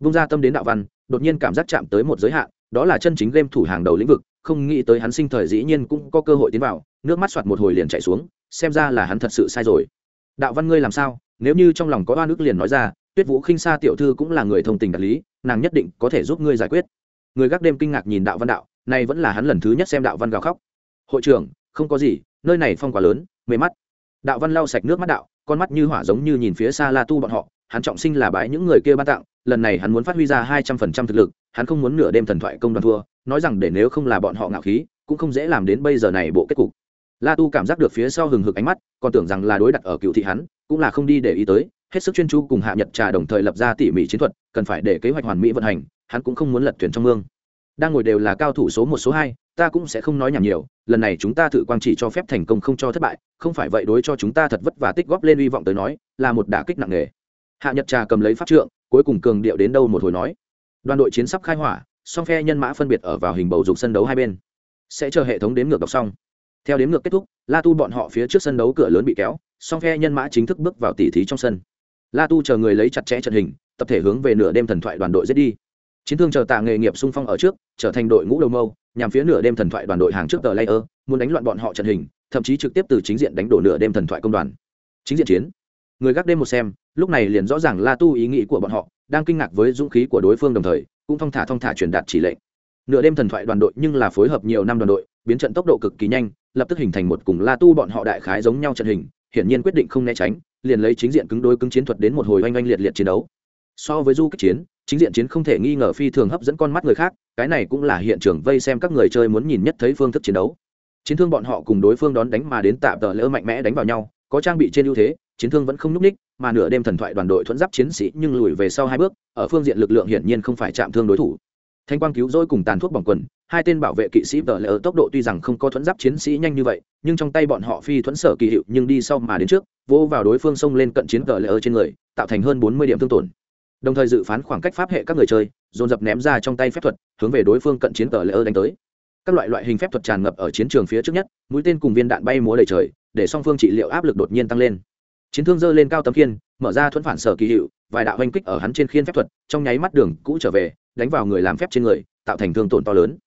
Vung ra tâm đến đạo văn, đột nhiên cảm giác chạm tới một giới hạn, đó là chân chính game thủ hàng đầu lĩnh vực, không nghĩ tới hắn sinh thời dĩ nhiên cũng có cơ hội tiến vào, nước mắt soạt một hồi liền chạy xuống, xem ra là hắn thật sự sai rồi đạo văn ngươi làm sao? Nếu như trong lòng có oan ức liền nói ra, tuyết vũ khinh xa tiểu thư cũng là người thông tình đạt lý, nàng nhất định có thể giúp ngươi giải quyết. Người gác đêm kinh ngạc nhìn đạo văn đạo này vẫn là hắn lần thứ nhất xem đạo văn gào khóc. Hội trưởng, không có gì, nơi này phong quá lớn, mê mắt. Đạo văn lau sạch nước mắt đạo, con mắt như hỏa giống như nhìn phía xa la tu bọn họ, hắn trọng sinh là bái những người kia ban tặng, lần này hắn muốn phát huy ra hai trăm phần trăm thực lực, hắn không muốn nửa đêm thần thoại công đoàn thua, nói rằng để nếu không là bọn họ ngạo khí, cũng không dễ làm đến bây giờ này bộ kết cục la tu cảm giác được phía sau hừng hực ánh mắt, còn tưởng rằng là đối đặt ở cựu thị hắn, cũng là không đi để ý tới, hết sức chuyên chú cùng hạ nhật trà đồng thời lập ra tỉ mỉ chiến thuật, cần phải để kế hoạch hoàn mỹ vận hành, hắn cũng không muốn lật thuyền trong mương. Đang ngồi đều là cao thủ số một, số hai, ta cũng sẽ không nói nhảm nhiều, lần này chúng ta thử quang chỉ cho phép thành công không cho thất bại, không phải vậy đối cho chúng ta thật vất vả tích góp lên hy vọng tới nói, là một đả kích nặng nề. Hạ nhật trà cầm lấy pháp trượng, cuối cùng cường điệu đến đâu một hồi nói. Đoàn đội chiến sắp khai hỏa, song phe nhân mã phân biệt ở vào hình bầu dục sân đấu hai bên. Sẽ chờ hệ thống đếm ngược đọc xong theo đến ngược kết thúc, la tu bọn họ phía trước sân đấu cửa lớn bị kéo, song phe nhân mã chính thức bước vào tỉ thí trong sân. La tu chờ người lấy chặt chẽ trận hình, tập thể hướng về nửa đêm thần thoại đoàn đội giết đi. Chiến thương chờ tạ nghề nghiệp sung phong ở trước, trở thành đội ngũ đầu mâu, nhằm phía nửa đêm thần thoại đoàn đội hàng trước tờ layer, muốn đánh loạn bọn họ trận hình, thậm chí trực tiếp từ chính diện đánh đổ nửa đêm thần thoại công đoàn. Chính diện chiến. Người gác đêm một xem, lúc này liền rõ ràng la tu ý nghĩ của bọn họ, đang kinh ngạc với dũng khí của đối phương đồng thời, cũng thong thả thong thả truyền đạt chỉ lệnh. Nửa đêm thần thoại đoàn đội nhưng là phối hợp nhiều năm đoàn đội, biến trận tốc độ cực kỳ nhanh lập tức hình thành một cùng la tu bọn họ đại khái giống nhau trận hình, hiển nhiên quyết định không né tránh, liền lấy chính diện cứng đối cứng chiến thuật đến một hồi oanh oanh liệt liệt chiến đấu. So với du kích chiến, chính diện chiến không thể nghi ngờ phi thường hấp dẫn con mắt người khác, cái này cũng là hiện trường vây xem các người chơi muốn nhìn nhất thấy phương thức chiến đấu. Chiến thương bọn họ cùng đối phương đón đánh mà đến tạm tờ lỡ mạnh mẽ đánh vào nhau, có trang bị trên ưu thế, chiến thương vẫn không nhúc ních mà nửa đêm thần thoại đoàn đội thuẫn giáp chiến sĩ nhưng lùi về sau hai bước, ở phương diện lực lượng hiển nhiên không phải chạm thương đối thủ thanh quang cứu rỗi cùng tàn thuốc bỏng quần, hai tên bảo vệ kỵ sĩ vợ lỡ tốc độ tuy rằng không có thuẫn giáp chiến sĩ nhanh như vậy, nhưng trong tay bọn họ phi thuẫn sở kỳ hiệu nhưng đi sau mà đến trước vô vào đối phương xông lên cận chiến vợ lỡ trên người, tạo thành hơn bốn mươi điểm thương tổn. Đồng thời dự phán khoảng cách pháp hệ các người chơi, dồn dập ném ra trong tay phép thuật, hướng về đối phương cận chiến vợ lỡ đánh tới. Các loại loại hình phép thuật tràn ngập ở chiến trường phía trước nhất, mũi tên cùng viên đạn bay múa đầy trời, để song phương trị liệu áp lực đột nhiên tăng lên. Chiến thương dơ lên cao tấm khiên, mở ra thuẫn phản sở kỳ hiệu, vài đạo oanh kích ở hắn trên khiên phép thuật, trong nháy mắt đường cũ trở về đánh vào người làm phép trên người, tạo thành thương tổn to lớn.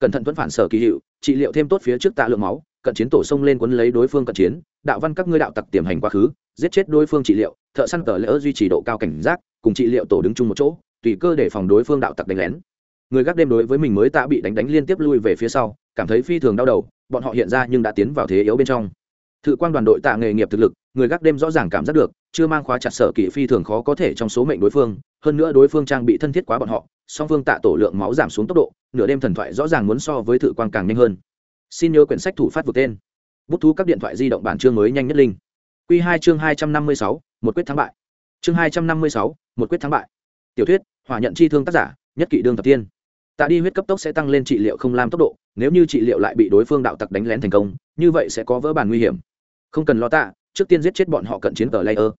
Cẩn thận thuẫn phản sở kỳ hiệu, trị liệu thêm tốt phía trước tạ lượng máu, cận chiến tổ sông lên quấn lấy đối phương cận chiến, đạo văn các ngươi đạo tặc tiềm hành quá khứ, giết chết đối phương trị liệu, thợ săn tờ lỡ duy trì độ cao cảnh giác, cùng trị liệu tổ đứng chung một chỗ, tùy cơ để phòng đối phương đạo tặc đánh lén. Người gác đêm đối với mình mới tạ bị đánh đánh liên tiếp lui về phía sau, cảm thấy phi thường đau đầu, bọn họ hiện ra nhưng đã tiến vào thế yếu bên trong. Thự quan đoàn đội tạ nghề nghiệp thực lực, người gác đêm rõ ràng cảm giác được, chưa mang khóa chặt sở kỵ phi thường khó có thể trong số mệnh đối phương, hơn nữa đối phương trang bị thân thiết quá bọn họ song phương tạ tổ lượng máu giảm xuống tốc độ, nửa đêm thần thoại rõ ràng muốn so với thử quang càng nhanh hơn. Xin nhớ quyển sách thủ phát vượt tên. Bút thu các điện thoại di động bản chương mới nhanh nhất linh. Q hai chương hai trăm năm mươi sáu, một quyết thắng bại. Chương hai trăm năm mươi sáu, một quyết thắng bại. Tiểu thuyết, hỏa nhận chi thương tác giả, nhất kỷ đương thập tiên. Tạ đi huyết cấp tốc sẽ tăng lên trị liệu không lam tốc độ, nếu như trị liệu lại bị đối phương đạo tặc đánh lén thành công, như vậy sẽ có vỡ bản nguy hiểm. Không cần lo tạ, trước tiên giết chết bọn họ cận chiến tờ layer.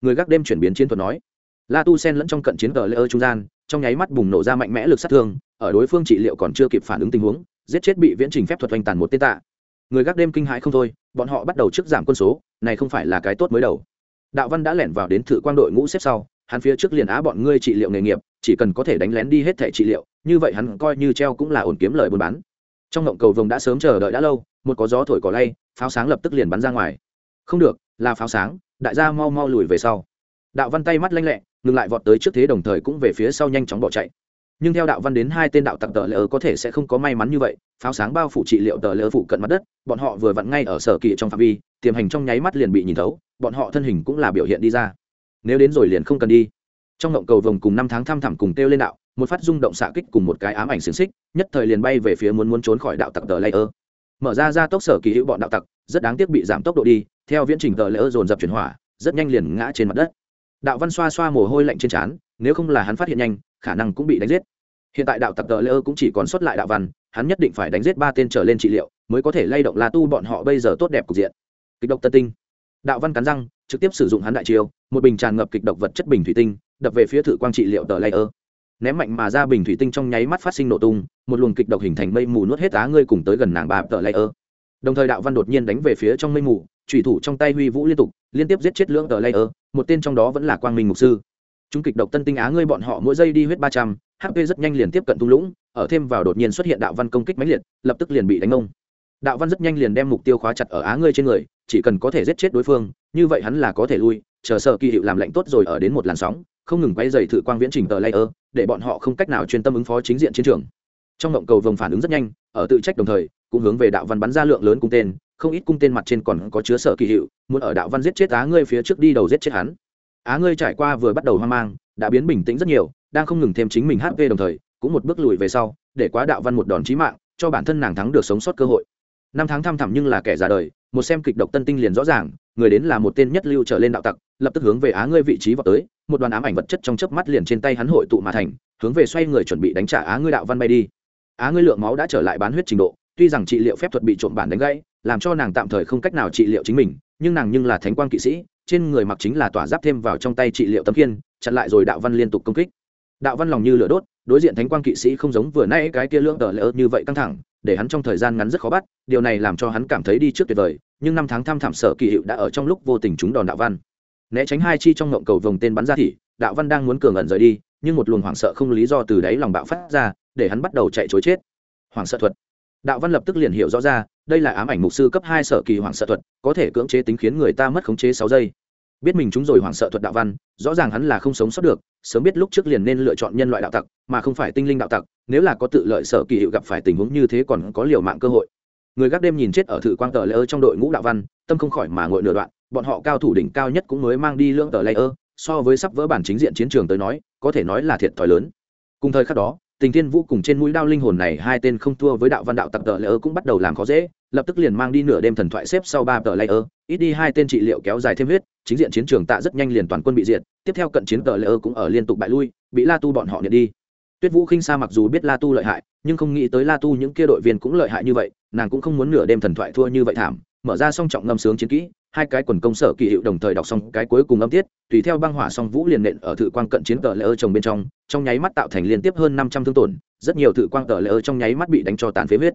Người gác đêm chuyển biến chiến thuật nói. La tu sen lẫn trong cận chiến tờ layer trung gian trong nháy mắt bùng nổ ra mạnh mẽ lực sát thương, ở đối phương trị liệu còn chưa kịp phản ứng tình huống, giết chết bị viễn trình phép thuật oanh tàn một tên tạ. Người gác đêm kinh hãi không thôi, bọn họ bắt đầu trước giảm quân số, này không phải là cái tốt mới đầu. Đạo văn đã lẻn vào đến thử quang đội ngũ xếp sau, hắn phía trước liền á bọn ngươi trị liệu nghề nghiệp, chỉ cần có thể đánh lén đi hết thẻ trị liệu, như vậy hắn coi như treo cũng là ổn kiếm lời buôn bán. Trong ngộng cầu vồng đã sớm chờ đợi đã lâu, một có gió thổi cỏ lay, pháo sáng lập tức liền bắn ra ngoài. Không được, là pháo sáng, đại gia mau mau lùi về sau. Đạo văn tay mắt lanh lẹ ngừng lại vọt tới trước thế đồng thời cũng về phía sau nhanh chóng bỏ chạy. Nhưng theo đạo văn đến hai tên đạo tặc tờ lỡ có thể sẽ không có may mắn như vậy, pháo sáng bao phủ trị liệu tờ lỡ phụ cận mặt đất, bọn họ vừa vặn ngay ở sở kỳ trong phạm vi, tiềm hành trong nháy mắt liền bị nhìn thấu, bọn họ thân hình cũng là biểu hiện đi ra. Nếu đến rồi liền không cần đi. Trong ngộng cầu vồng cùng năm tháng thăm thẳm cùng kêu lên đạo, một phát rung động xạ kích cùng một cái ám ảnh xiềng xích, nhất thời liền bay về phía muốn muốn trốn khỏi đạo tặc tờ lỡ mở ra ra tốc sở kỳ hữu bọn đạo tặc, rất đáng tiếc bị giảm tốc độ đi, theo viễn trình tờ lỡ dồn dập chuyển hỏa, rất nhanh liền ngã trên mặt đất đạo văn xoa xoa mồ hôi lạnh trên trán, nếu không là hắn phát hiện nhanh, khả năng cũng bị đánh giết. Hiện tại đạo tặc tờ lây ơ cũng chỉ còn xuất lại đạo văn, hắn nhất định phải đánh giết ba tên trở lên trị liệu, mới có thể lay động la tu bọn họ bây giờ tốt đẹp cục diện. Kịch độc tân tinh. Đạo văn cắn răng, trực tiếp sử dụng hắn đại chiêu, một bình tràn ngập kịch độc vật chất bình thủy tinh, đập về phía thử quang trị liệu tờ layer ném mạnh mà ra bình thủy tinh trong nháy mắt phát sinh nổ tung, một luồng kịch độc hình thành mây mù nuốt hết á ngươi cùng tới gần nàng bà tờ layer đồng thời đạo văn đột nhiên đánh về phía trong mây mù trùy thủ trong tay huy vũ liên tục, liên tiếp giết chết lưỡng tờ layer, một tên trong đó vẫn là quang minh mục sư. Chúng kịch độc tân tinh á ngươi bọn họ mỗi giây đi huyết ba trăm hp rất nhanh liền tiếp cận tung lũng, ở thêm vào đột nhiên xuất hiện đạo văn công kích mãnh liệt, lập tức liền bị đánh ông đạo văn rất nhanh liền đem mục tiêu khóa chặt ở á ngươi trên người, chỉ cần có thể giết chết đối phương, như vậy hắn là có thể lui, chờ sợ kỳ hiệu làm lệnh tốt rồi ở đến một làn sóng, không ngừng quay dày thử quang viễn trình tờ layer, để bọn họ không cách nào chuyên tâm ứng phó chính diện chiến trường. Trong động cầu vồng phản ứng rất nhanh, ở tự trách đồng thời, cũng hướng về đạo văn bắn ra lượng lớn cung tên không ít cung tên mặt trên còn có chứa sở kỳ hiệu, muốn ở đạo văn giết chết á ngươi phía trước đi đầu giết chết hắn. Á ngươi trải qua vừa bắt đầu hoang mang, đã biến bình tĩnh rất nhiều, đang không ngừng thêm chính mình hp đồng thời, cũng một bước lùi về sau, để quá đạo văn một đòn chí mạng, cho bản thân nàng thắng được sống sót cơ hội. Năm tháng thăm thẳm nhưng là kẻ già đời, một xem kịch độc tân tinh liền rõ ràng, người đến là một tên nhất lưu trở lên đạo tặc, lập tức hướng về á ngươi vị trí vào tới, một đoàn ám ảnh vật chất trong chớp mắt liền trên tay hắn hội tụ mà thành, hướng về xoay người chuẩn bị đánh trả á ngươi đạo văn bay đi. Á ngươi lượng máu đã trở lại bán huyết trình độ, tuy rằng trị liệu phép thuật bị trộm bản đánh gãy làm cho nàng tạm thời không cách nào trị liệu chính mình, nhưng nàng nhưng là thánh quan kỵ sĩ, trên người mặc chính là tỏa giáp thêm vào trong tay trị liệu tấm kiên chặn lại rồi đạo văn liên tục công kích. Đạo văn lòng như lửa đốt, đối diện thánh quan kỵ sĩ không giống vừa nay cái kia lưỡng tờ lỡ như vậy căng thẳng, để hắn trong thời gian ngắn rất khó bắt, điều này làm cho hắn cảm thấy đi trước tuyệt vời, nhưng năm tháng thăm thảm sở kỳ hiệu đã ở trong lúc vô tình trúng đòn đạo văn. Né tránh hai chi trong ngộng cầu vòng tên bắn ra thì, đạo văn đang muốn cường ẩn rời đi, nhưng một luồng hoảng sợ không lý do từ đáy lòng bạo phát ra, để hắn bắt đầu chạy chối chết. Hoảng sợ thuật. Đạo văn lập tức liền hiểu rõ ra đây là ám ảnh mục sư cấp hai sở kỳ hoảng sợ thuật, có thể cưỡng chế tính khiến người ta mất khống chế sáu giây. Biết mình chúng rồi hoảng sợ thuật đạo văn, rõ ràng hắn là không sống sót được, sớm biết lúc trước liền nên lựa chọn nhân loại đạo tặc, mà không phải tinh linh đạo tặc, nếu là có tự lợi sở kỳ hiệu gặp phải tình huống như thế còn có liều mạng cơ hội. Người gác đêm nhìn chết ở thử quang tờ layer trong đội ngũ đạo văn, tâm không khỏi mà ngội nửa đoạn, bọn họ cao thủ đỉnh cao nhất cũng mới mang đi lưỡng tờ layer, so với sắp vỡ bản chính diện chiến trường tới nói, có thể nói là thiệt thòi lớn. Cùng thời khắc đó, tình thiên vũ cùng trên mũi đao linh hồn này hai tên không thua với đạo văn đạo tặc tờ layer cũng bắt đầu làm khó dễ lập tức liền mang đi nửa đêm thần thoại xếp sau ba tờ layer, ít đi hai tên trị liệu kéo dài thêm huyết, chính diện chiến trường tạ rất nhanh liền toàn quân bị diệt, tiếp theo cận chiến tờ layer cũng ở liên tục bại lui, bị la tu bọn họ nhận đi. Tuyết vũ khinh sa mặc dù biết la tu lợi hại, nhưng không nghĩ tới la tu những kia đội viên cũng lợi hại như vậy, nàng cũng không muốn nửa đêm thần thoại thua như vậy thảm, mở ra song trọng ngâm sướng chiến kỹ, hai cái quần công sở kỳ hiệu đồng thời đọc xong cái cuối cùng âm tiết, tùy theo băng hỏa song vũ liền nện ở thự quang cận chiến tờ lễ ơ trồng bên trong trong nháy mắt tạo thành liên tiếp hơn năm trăm thương tổn, rất nhiều thự quang tờ lễ ơ trong nháy mắt bị đánh cho tàn phế huyết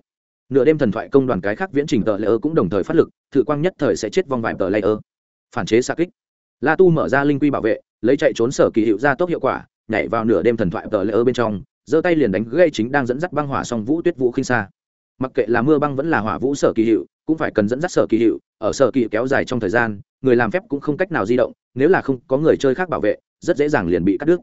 nửa đêm thần thoại công đoàn cái khác viễn trình tờ lê ơ cũng đồng thời phát lực, thử quang nhất thời sẽ chết vong vài tờ lê ơ phản chế xa kích. La tu mở ra linh quy bảo vệ, lấy chạy trốn sở kỳ hiệu ra tốc hiệu quả, nhảy vào nửa đêm thần thoại tờ lê ơ bên trong, giơ tay liền đánh gây chính đang dẫn dắt băng hỏa song vũ tuyết vũ khinh xa. Mặc kệ là mưa băng vẫn là hỏa vũ sở kỳ hiệu, cũng phải cần dẫn dắt sở kỳ hiệu, ở sở kỳ kéo dài trong thời gian, người làm phép cũng không cách nào di động, nếu là không có người chơi khác bảo vệ, rất dễ dàng liền bị cắt đứt.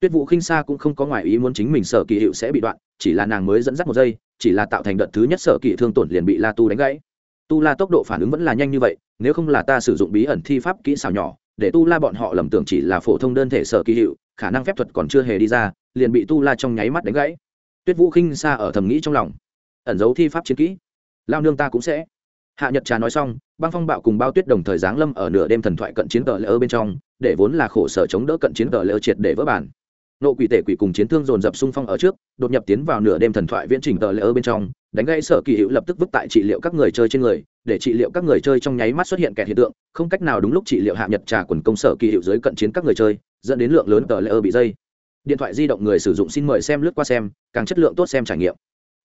Tuyết vũ khinh xa cũng không có ngoại ý muốn chính mình sở kỳ hiệu sẽ bị đoạn, chỉ là nàng mới dẫn dắt một giây chỉ là tạo thành đợt thứ nhất sở kỵ thương tổn liền bị la tu đánh gãy. Tu la tốc độ phản ứng vẫn là nhanh như vậy, nếu không là ta sử dụng bí ẩn thi pháp kỹ xảo nhỏ, để tu la bọn họ lầm tưởng chỉ là phổ thông đơn thể sở kỳ hiệu, khả năng phép thuật còn chưa hề đi ra, liền bị tu la trong nháy mắt đánh gãy. Tuyết vũ khinh xa ở thầm nghĩ trong lòng. Ẩn giấu thi pháp chiến kỹ. Lao nương ta cũng sẽ. Hạ nhật trà nói xong, băng phong bạo cùng bao tuyết đồng thời giáng lâm ở nửa đêm thần thoại cận chiến tờ lỡ bên trong, để vốn là khổ sở chống đỡ cận chiến tờ lỡ triệt để vỡ bản nộ quỷ tể quỷ cùng chiến thương dồn dập xung phong ở trước, đột nhập tiến vào nửa đêm thần thoại viễn trình tờ ở bên trong, đánh gây sở kỳ hữu lập tức vứt tại trị liệu các người chơi trên người, để trị liệu các người chơi trong nháy mắt xuất hiện kẹt hiện tượng, không cách nào đúng lúc trị liệu hạ nhật trà quần công sở kỳ hữu dưới cận chiến các người chơi, dẫn đến lượng lớn tờ lỡ bị dây. Điện thoại di động người sử dụng xin mời xem lướt qua xem, càng chất lượng tốt xem trải nghiệm.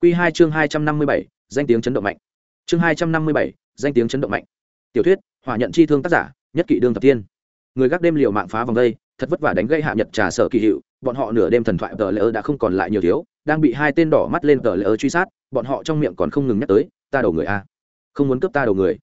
Q hai chương hai trăm năm mươi bảy, danh tiếng chấn động mạnh. Chương hai trăm năm mươi bảy, danh tiếng chấn động mạnh. Tiểu thuyết, hỏa nhận chi thương tác giả, nhất kỵ đương thập tiên. Người gác đêm liều mạng phá vòng đây, thật vất vả đánh gây hạ nhật trà sở kỳ hiệu bọn họ nửa đêm thần thoại tờ lỡ đã không còn lại nhiều thiếu, đang bị hai tên đỏ mắt lên tờ lỡ truy sát, bọn họ trong miệng còn không ngừng nhắc tới, ta đầu người a, không muốn cướp ta đầu người.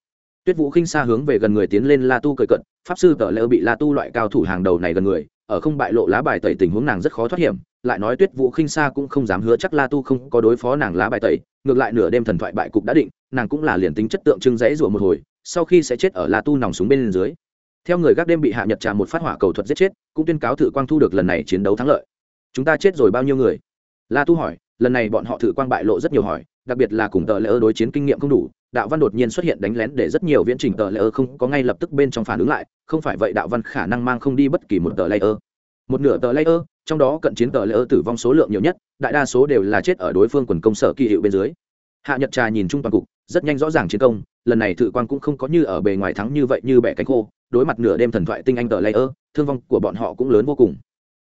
Tuyết vũ khinh xa hướng về gần người tiến lên la tu cởi cận, pháp sư tờ lỡ bị la tu loại cao thủ hàng đầu này gần người, ở không bại lộ lá bài tẩy tình huống nàng rất khó thoát hiểm. Lại nói tuyết vũ khinh xa cũng không dám hứa chắc la tu không có đối phó nàng lá bài tẩy, ngược lại nửa đêm thần thoại bại cục đã định, nàng cũng là liền tính chất tượng trưng rẫy rủa một hồi, sau khi sẽ chết ở la tu nòng súng bên dưới theo người gác đêm bị hạ nhật trà một phát hỏa cầu thuật giết chết, cũng tuyên cáo thử quang thu được lần này chiến đấu thắng lợi. Chúng ta chết rồi bao nhiêu người? La tu hỏi, lần này bọn họ thử quang bại lộ rất nhiều hỏi, đặc biệt là cùng tờ lỡ đối chiến kinh nghiệm không đủ, đạo văn đột nhiên xuất hiện đánh lén để rất nhiều viễn trình tờ lỡ không có ngay lập tức bên trong phản ứng lại, không phải vậy đạo văn khả năng mang không đi bất kỳ một tờ layer một nửa tờ layer trong đó cận chiến tờ layer tử vong số lượng nhiều nhất, đại đa số đều là chết ở đối phương quần công sở kỳ hiệu bên dưới. Hạ nhật trà nhìn chung toàn cục, rất nhanh rõ ràng chiến công, lần này thử Quang cũng không có như ở bề ngoài thắng như vậy như bẻ cánh khô đối mặt nửa đêm thần thoại tinh anh tờ layer, thương vong của bọn họ cũng lớn vô cùng.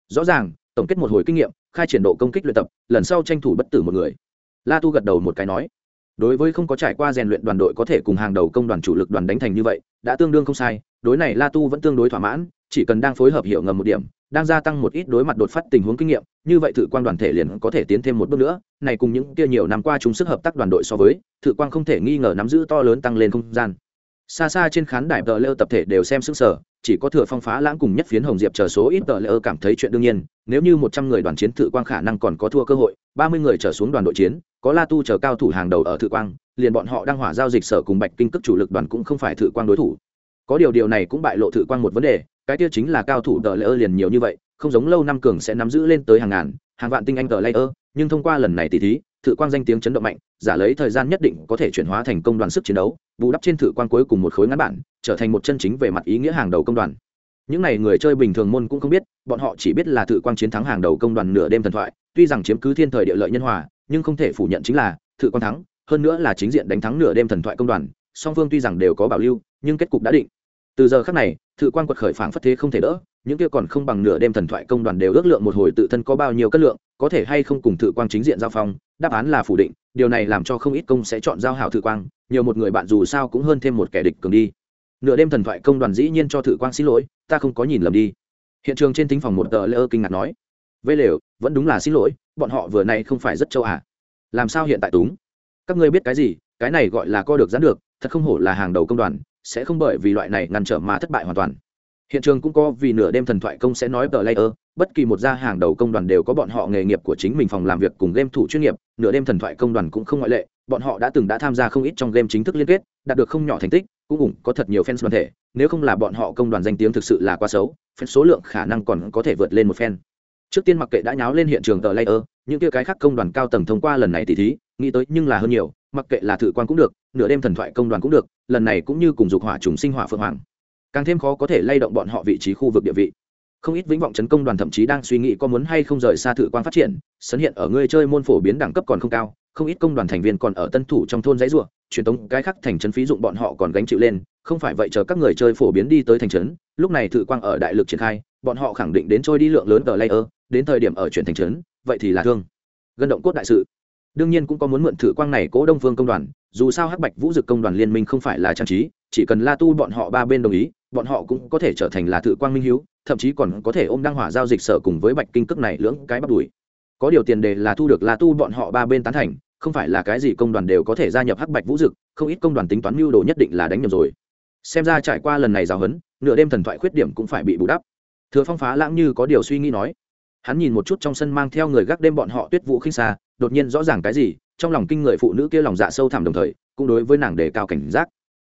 Rõ ràng, tổng kết một hồi kinh nghiệm, khai triển độ công kích luyện tập, lần sau tranh thủ bất tử một người. La tu gật đầu một cái nói, đối với không có trải qua rèn luyện đoàn đội có thể cùng hàng đầu công đoàn chủ lực đoàn đánh thành như vậy, đã tương đương không sai, đối này la tu vẫn tương đối thỏa mãn, chỉ cần đang phối hợp hiểu ngầm một điểm, đang gia tăng một ít đối mặt đột phát tình huống kinh nghiệm, như vậy thử quan đoàn thể liền có thể tiến thêm một bước nữa, này cùng những kia nhiều năm qua chúng sức hợp tác đoàn đội so với thử quan không thể nghi ngờ nắm giữ to lớn tăng lên không gian xa xa trên khán đài tờ lơ tập thể đều xem sức sở chỉ có thừa phong phá lãng cùng nhất phiến hồng diệp chờ số ít tờ lơ cảm thấy chuyện đương nhiên, nếu như một trăm người đoàn chiến thự quang khả năng còn có thua cơ hội, ba mươi người trở xuống đoàn đội chiến, có la tu chờ cao thủ hàng đầu ở thự quang, liền bọn họ đang hỏa giao dịch sở cùng bạch kinh cước chủ lực đoàn cũng không phải thự quang đối thủ. Có điều điều này cũng bại lộ thự quang một vấn đề, cái tiêu chính là cao thủ tờ lơ liền nhiều như vậy, không giống lâu năm cường sẽ nắm giữ lên tới hàng ngàn, hàng vạn tinh anh tờ lơ nhưng thông qua lần này tỷ thí thử quang danh tiếng chấn động mạnh, giả lấy thời gian nhất định có thể chuyển hóa thành công đoàn sức chiến đấu, bù đắp trên thử quang cuối cùng một khối ngắn bản, trở thành một chân chính về mặt ý nghĩa hàng đầu công đoàn. Những n à y người chơi bình thường môn cũng không biết, bọn họ chỉ biết là thử quang chiến thắng hàng đầu công đoàn nửa đêm thần thoại, tuy rằng chiếm cứ thiên thời địa lợi nhân hòa, nhưng không thể phủ nhận chính là thử quang thắng, hơn nữa là chính diện đánh thắng nửa đêm thần thoại công đoàn, song phương tuy rằng đều có bảo lưu, nhưng kết cục đã định. Từ giờ khác này thử quang quật khởi phảng phất thế không thể đỡ, những kia còn không bằng nửa đêm thần thoại công đoàn đều ước lượng một hồi tự thân có bao nhiêu cân lượng có thể hay không cùng thử quang chính diện giao phong, đáp án là phủ định, điều này làm cho không ít công sẽ chọn giao hảo thử quang, nhiều một người bạn dù sao cũng hơn thêm một kẻ địch cường đi. Nửa đêm thần thoại công đoàn dĩ nhiên cho thử quang xin lỗi, ta không có nhìn lầm đi. Hiện trường trên thính phòng một tờ lê ơ kinh ngạc nói vây lều, vẫn đúng là xin lỗi, bọn họ vừa nay không phải rất châu à. làm sao hiện tại túng? Các ngươi biết cái gì? Cái này gọi là co được dán được, thật không hổ là hàng đầu công đoàn, sẽ không bởi vì loại này ngăn trở mà thất bại hoàn toàn hiện trường cũng có vì nửa đêm thần thoại công sẽ nói tờ layer, bất kỳ một gia hàng đầu công đoàn đều có bọn họ nghề nghiệp của chính mình phòng làm việc cùng game thủ chuyên nghiệp, nửa đêm thần thoại công đoàn cũng không ngoại lệ, bọn họ đã từng đã tham gia không ít trong game chính thức liên kết, đạt được không nhỏ thành tích, cũng ủng có thật nhiều fans đoàn thể, nếu không là bọn họ công đoàn danh tiếng thực sự là quá xấu fan số lượng khả năng còn có thể vượt lên một fan. Trước tiên mặc kệ đã nháo lên hiện trường tờ layer, những kia cái khác công đoàn cao tầng thông qua lần này tỷ thí, nghĩ tới nhưng là hơn nhiều, mặc kệ là thử quan cũng được, nửa đêm thần thoại công đoàn cũng được, lần này cũng như cùng dục hỏa trùng sinh hỏa phượng hoàng càng thêm khó có thể lay động bọn họ vị trí khu vực địa vị. Không ít vĩnh vọng chấn công đoàn thậm chí đang suy nghĩ có muốn hay không rời xa thử quan phát triển, sấn hiện ở người chơi môn phổ biến đẳng cấp còn không cao, không ít công đoàn thành viên còn ở tân thủ trong thôn giấy ruộng truyền tống cái khắc thành trấn phí dụng bọn họ còn gánh chịu lên, không phải vậy chờ các người chơi phổ biến đi tới thành trấn, lúc này thử quang ở đại lực triển khai, bọn họ khẳng định đến trôi đi lượng lớn tờ layer, đến thời điểm ở chuyển thành trấn, vậy thì là thương. Gần động cốt đại sự. Đương nhiên cũng có muốn mượn thử quang này cố đông phương công đoàn, dù sao hắc bạch vũ dực công đoàn liên minh không phải là trang trí chỉ cần la tu bọn họ ba bên đồng ý, bọn họ cũng có thể trở thành là tự quang minh hiếu, thậm chí còn có thể ôm đăng hỏa giao dịch sở cùng với bạch kinh cước này lưỡng cái bắt đùi có điều tiền đề là thu được la tu bọn họ ba bên tán thành, không phải là cái gì công đoàn đều có thể gia nhập hắc bạch vũ dực, không ít công đoàn tính toán mưu đồ nhất định là đánh nhầm rồi. Xem ra trải qua lần này giáo huấn, nửa đêm thần thoại khuyết điểm cũng phải bị bù đắp. Thừa phong phá lãng như có điều suy nghĩ nói, hắn nhìn một chút trong sân mang theo người gác đêm bọn họ tuyết vũ khinh xa, đột nhiên rõ ràng cái gì, trong lòng kinh người phụ nữ kia lòng dạ sâu thẳm đồng thời, cũng đối với nàng đề cao cảnh giác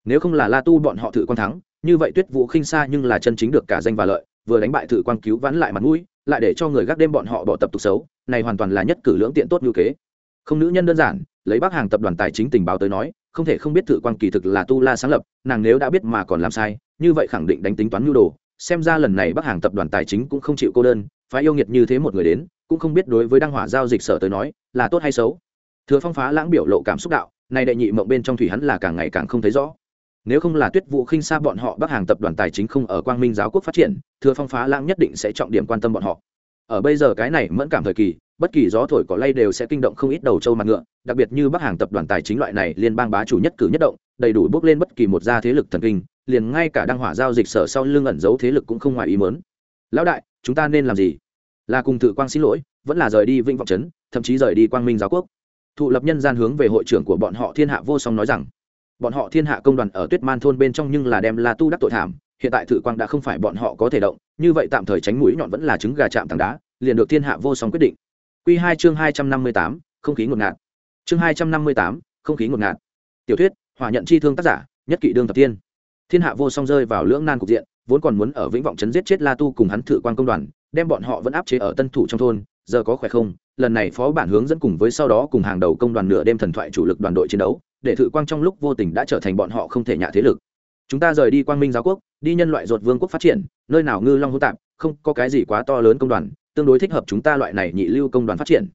nếu không là la tu bọn họ thử quan thắng, như vậy tuyết vũ khinh xa nhưng là chân chính được cả danh và lợi, vừa đánh bại thử quan cứu vãn lại mặt mũi, lại để cho người gác đêm bọn họ bỏ tập tục xấu, này hoàn toàn là nhất cử lưỡng tiện tốt như kế. Không nữ nhân đơn giản, lấy bắc hàng tập đoàn tài chính tình báo tới nói, không thể không biết thử quan kỳ thực là tu la sáng lập, nàng nếu đã biết mà còn làm sai, như vậy khẳng định đánh tính toán nhu đồ. Xem ra lần này bắc hàng tập đoàn tài chính cũng không chịu cô đơn phải yêu nghiệt như thế một người đến, cũng không biết đối với đăng hỏa giao dịch sở tới nói, là tốt hay xấu. Thừa phong phá lãng biểu lộ cảm xúc đạo, này đệ nhị mộng bên trong thủy hắn là càng ngày càng không thấy rõ nếu không là tuyết vụ khinh xa bọn họ, bắc hàng tập đoàn tài chính không ở quang minh giáo quốc phát triển, thừa phong phá lãng nhất định sẽ trọng điểm quan tâm bọn họ. Ở bây giờ cái này mẫn cảm thời kỳ, bất kỳ gió thổi có lay đều sẽ kinh động không ít đầu trâu mặt ngựa, đặc biệt như bắc hàng tập đoàn tài chính loại này liên bang bá chủ nhất cử nhất động, đầy đủ bước lên bất kỳ một gia thế lực thần kinh, liền ngay cả đăng hỏa giao dịch sở sau lưng ẩn giấu thế lực cũng không ngoài ý mớn lão đại, chúng ta nên làm gì? Là cùng tự quang xin lỗi, vẫn là rời đi vĩnh vọng trấn thậm chí rời đi quang minh giáo quốc. Thụ lập nhân gian hướng về hội trưởng của bọn họ thiên hạ vô song nói rằng bọn họ thiên hạ công đoàn ở tuyết man thôn bên trong nhưng là đem la tu đắc tội thảm, hiện tại thử quang đã không phải bọn họ có thể động, như vậy tạm thời tránh mũi nhọn vẫn là trứng gà chạm tảng đá, liền được thiên hạ vô song quyết định. Q hai chương hai trăm năm mươi tám, không khí ngột ngạt. Chương hai trăm năm mươi tám, không khí ngột ngạt. Tiểu thuyết hòa nhận chi thương tác giả, nhất kỷ đương thập tiên. Thiên hạ vô song rơi vào lưỡng nan cục diện, vốn còn muốn ở vĩnh vọng chấn giết chết la tu cùng hắn thử quan công đoàn, đem bọn họ vẫn áp chế ở tân thủ trong thôn, giờ có khỏe không? Lần này phó bản hướng dẫn cùng với sau đó cùng hàng đầu công đoàn nửa đêm thần thoại chủ lực đoàn đội chiến đấu để thự quang trong lúc vô tình đã trở thành bọn họ không thể nhạ thế lực. Chúng ta rời đi quang minh giáo quốc, đi nhân loại ruột vương quốc phát triển, nơi nào ngư long hô tạp, không có cái gì quá to lớn công đoàn, tương đối thích hợp chúng ta loại này nhị lưu công đoàn phát triển.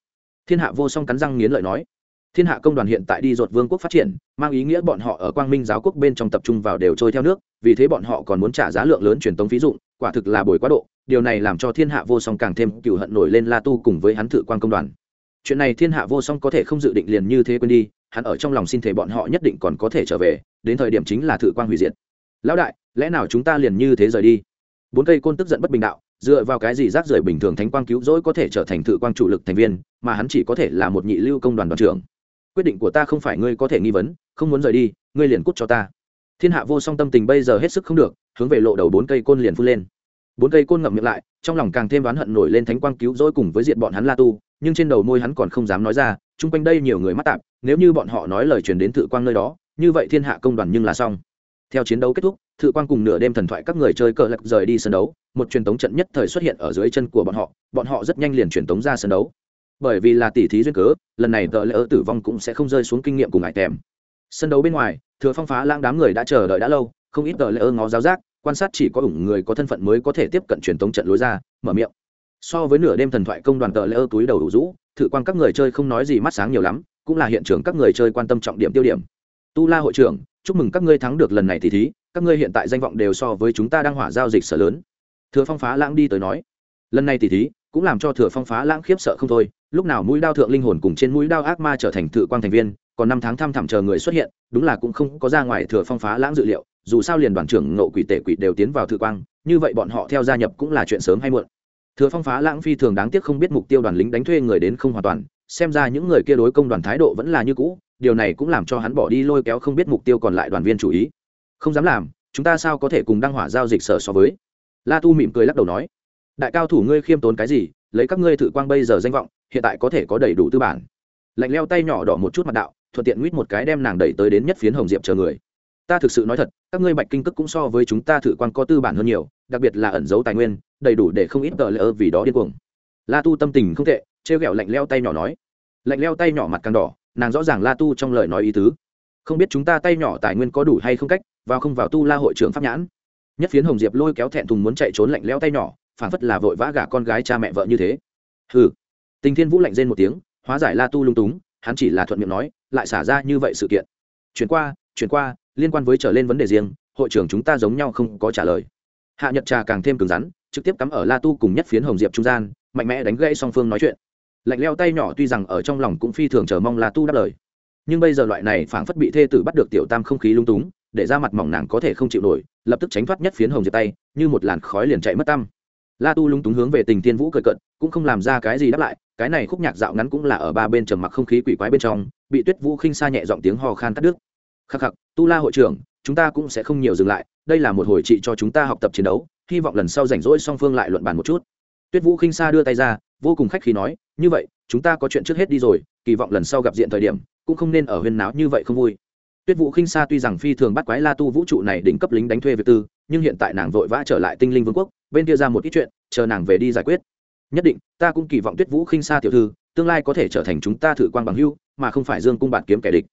Thiên hạ vô song cắn răng nghiến lợi nói. Thiên hạ công đoàn hiện tại đi ruột vương quốc phát triển, mang ý nghĩa bọn họ ở quang minh giáo quốc bên trong tập trung vào đều trôi theo nước, vì thế bọn họ còn muốn trả giá lượng lớn truyền tống phí dụng, quả thực là bồi quá độ, điều này làm cho thiên hạ vô song càng thêm cựu hận nổi lên la tu cùng với hắn thự quan công đoàn chuyện này thiên hạ vô song có thể không dự định liền như thế quên đi, hắn ở trong lòng xin thể bọn họ nhất định còn có thể trở về, đến thời điểm chính là thử quan hủy diệt. Lão đại, lẽ nào chúng ta liền như thế rời đi? Bốn cây côn tức giận bất bình đạo, dựa vào cái gì rác rưởi bình thường thánh quang cứu rỗi có thể trở thành thự quang chủ lực thành viên, mà hắn chỉ có thể là một nhị lưu công đoàn đoàn trưởng? Quyết định của ta không phải ngươi có thể nghi vấn, không muốn rời đi, ngươi liền cút cho ta. Thiên hạ vô song tâm tình bây giờ hết sức không được, hướng về lộ đầu bốn cây côn liền phun lên. Bốn cây côn ngậm miệng lại, trong lòng càng thêm oán hận nổi lên thánh quang cứu rỗi cùng với diện bọn hắn la tu nhưng trên đầu môi hắn còn không dám nói ra, chung quanh đây nhiều người mắt tạp, nếu như bọn họ nói lời truyền đến thự quang nơi đó, như vậy thiên hạ công đoàn nhưng là xong. Theo chiến đấu kết thúc, thự quang cùng nửa đêm thần thoại các người chơi cờ lạc rời đi sân đấu, một truyền tống trận nhất thời xuất hiện ở dưới chân của bọn họ bọn họ rất nhanh liền truyền tống ra sân đấu. Bởi vì là tỷ thí duyên cớ, lần này tờ lỡ tử vong cũng sẽ không rơi xuống kinh nghiệm cùng ngại tèm. Sân đấu bên ngoài, thừa phong phá lãng đám người đã chờ đợi đã lâu, không ít tờ lỡ ngó giáo giác, quan sát chỉ có ủng người có thân phận mới có thể tiếp cận truyền tống trận lối ra, mở miệng so với nửa đêm thần thoại công đoàn tờ lỡ túi đầu đủ rũ, thử quan các người chơi không nói gì mắt sáng nhiều lắm, cũng là hiện trường các người chơi quan tâm trọng điểm tiêu điểm. Tu la hội trưởng, chúc mừng các ngươi thắng được lần này tỷ thí, các ngươi hiện tại danh vọng đều so với chúng ta đang hỏa giao dịch sở lớn. Thừa phong phá lãng đi tới nói, lần này tỷ thí, cũng làm cho thừa phong phá lãng khiếp sợ không thôi, lúc nào mũi đao thượng linh hồn cùng trên mũi đao ác ma trở thành thự quang thành viên, còn năm tháng thăm thẳm chờ người xuất hiện, đúng là cũng không có ra ngoài thừa phong phá lãng dự liệu, dù sao liền đoàn trưởng ngộ quỷ tệ quỷ đều tiến vào thự quang, như vậy bọn họ theo gia nhập cũng là chuyện sớm hay muộn thừa phong phá lãng phi thường đáng tiếc không biết mục tiêu đoàn lính đánh thuê người đến không hoàn toàn, xem ra những người kia đối công đoàn thái độ vẫn là như cũ, điều này cũng làm cho hắn bỏ đi lôi kéo không biết mục tiêu còn lại đoàn viên chủ ý. Không dám làm, chúng ta sao có thể cùng đăng hỏa giao dịch sở so với? La tu mỉm cười lắc đầu nói, đại cao thủ ngươi khiêm tốn cái gì, lấy các ngươi thử quang bây giờ danh vọng, hiện tại có thể có đầy đủ tư bản. Lạnh leo tay nhỏ đỏ một chút mặt đạo, thuận tiện nguyết một cái đem nàng đẩy tới đến nhất phiến hồng diệp chờ người ta thực sự nói thật, các ngươi bạch kinh cước cũng so với chúng ta thử quan có tư bản hơn nhiều, đặc biệt là ẩn giấu tài nguyên, đầy đủ để không ít tờ lỡ vì đó điên cuồng. La tu tâm tình không tệ, trêu ghẹo lạnh leo tay nhỏ nói. Lạnh leo tay nhỏ mặt càng đỏ, nàng rõ ràng la tu trong lời nói ý tứ. Không biết chúng ta tay nhỏ tài nguyên có đủ hay không cách, vào không vào tu la hội trưởng pháp nhãn. Nhất phiến hồng diệp lôi kéo thẹn thùng muốn chạy trốn lạnh leo tay nhỏ phản phất là vội vã gả con gái cha mẹ vợ như thế. Hừ. Tình thiên vũ lạnh rên một tiếng, hóa giải la tu lung túng, hắn chỉ là thuận miệng nói, lại xả ra như vậy sự kiện. Chuyển qua chuyển qua liên quan với trở lên vấn đề riêng, hội trưởng chúng ta giống nhau không có trả lời. Hạ nhật trà càng thêm cứng rắn, trực tiếp cắm ở la tu cùng nhất phiến hồng diệp trung gian, mạnh mẽ đánh gãy song phương nói chuyện. Lạnh leo tay nhỏ tuy rằng ở trong lòng cũng phi thường chờ mong la tu đáp lời. Nhưng bây giờ loại này phảng phất bị thê tử bắt được tiểu tam không khí lung túng, để ra mặt mỏng nàng có thể không chịu nổi, lập tức tránh thoát nhất phiến hồng diệp tay, như một làn khói liền chạy mất tăm. La tu lung túng hướng về tình tiên vũ cười cận cũng không làm ra cái gì đáp lại, cái này khúc nhạc dạo ngắn cũng là ở ba bên trầm mặc không khí quỷ quái bên trong, bị tuyết vũ khinh xa nhẹ giọng tiếng hò khan cắt đứt. Khắc khắc tu la hội trưởng, chúng ta cũng sẽ không nhiều dừng lại, đây là một hồi trị cho chúng ta học tập chiến đấu, hy vọng lần sau rảnh rỗi song phương lại luận bàn một chút. Tuyết vũ khinh Sa đưa tay ra, vô cùng khách khí nói, như vậy, chúng ta có chuyện trước hết đi rồi, kỳ vọng lần sau gặp diện thời điểm, cũng không nên ở huyên náo như vậy không vui. Tuyết vũ khinh Sa tuy rằng phi thường bắt quái la tu vũ trụ này đỉnh cấp lính đánh thuê việc tư, nhưng hiện tại nàng vội vã trở lại tinh linh vương quốc, bên kia ra một ít chuyện, chờ nàng về đi giải quyết. Nhất định, ta cũng kỳ vọng tuyết vũ khinh Sa tiểu thư, tương lai có thể trở thành chúng ta thử quan bằng hưu mà không phải dương cung bạn kiếm kẻ địch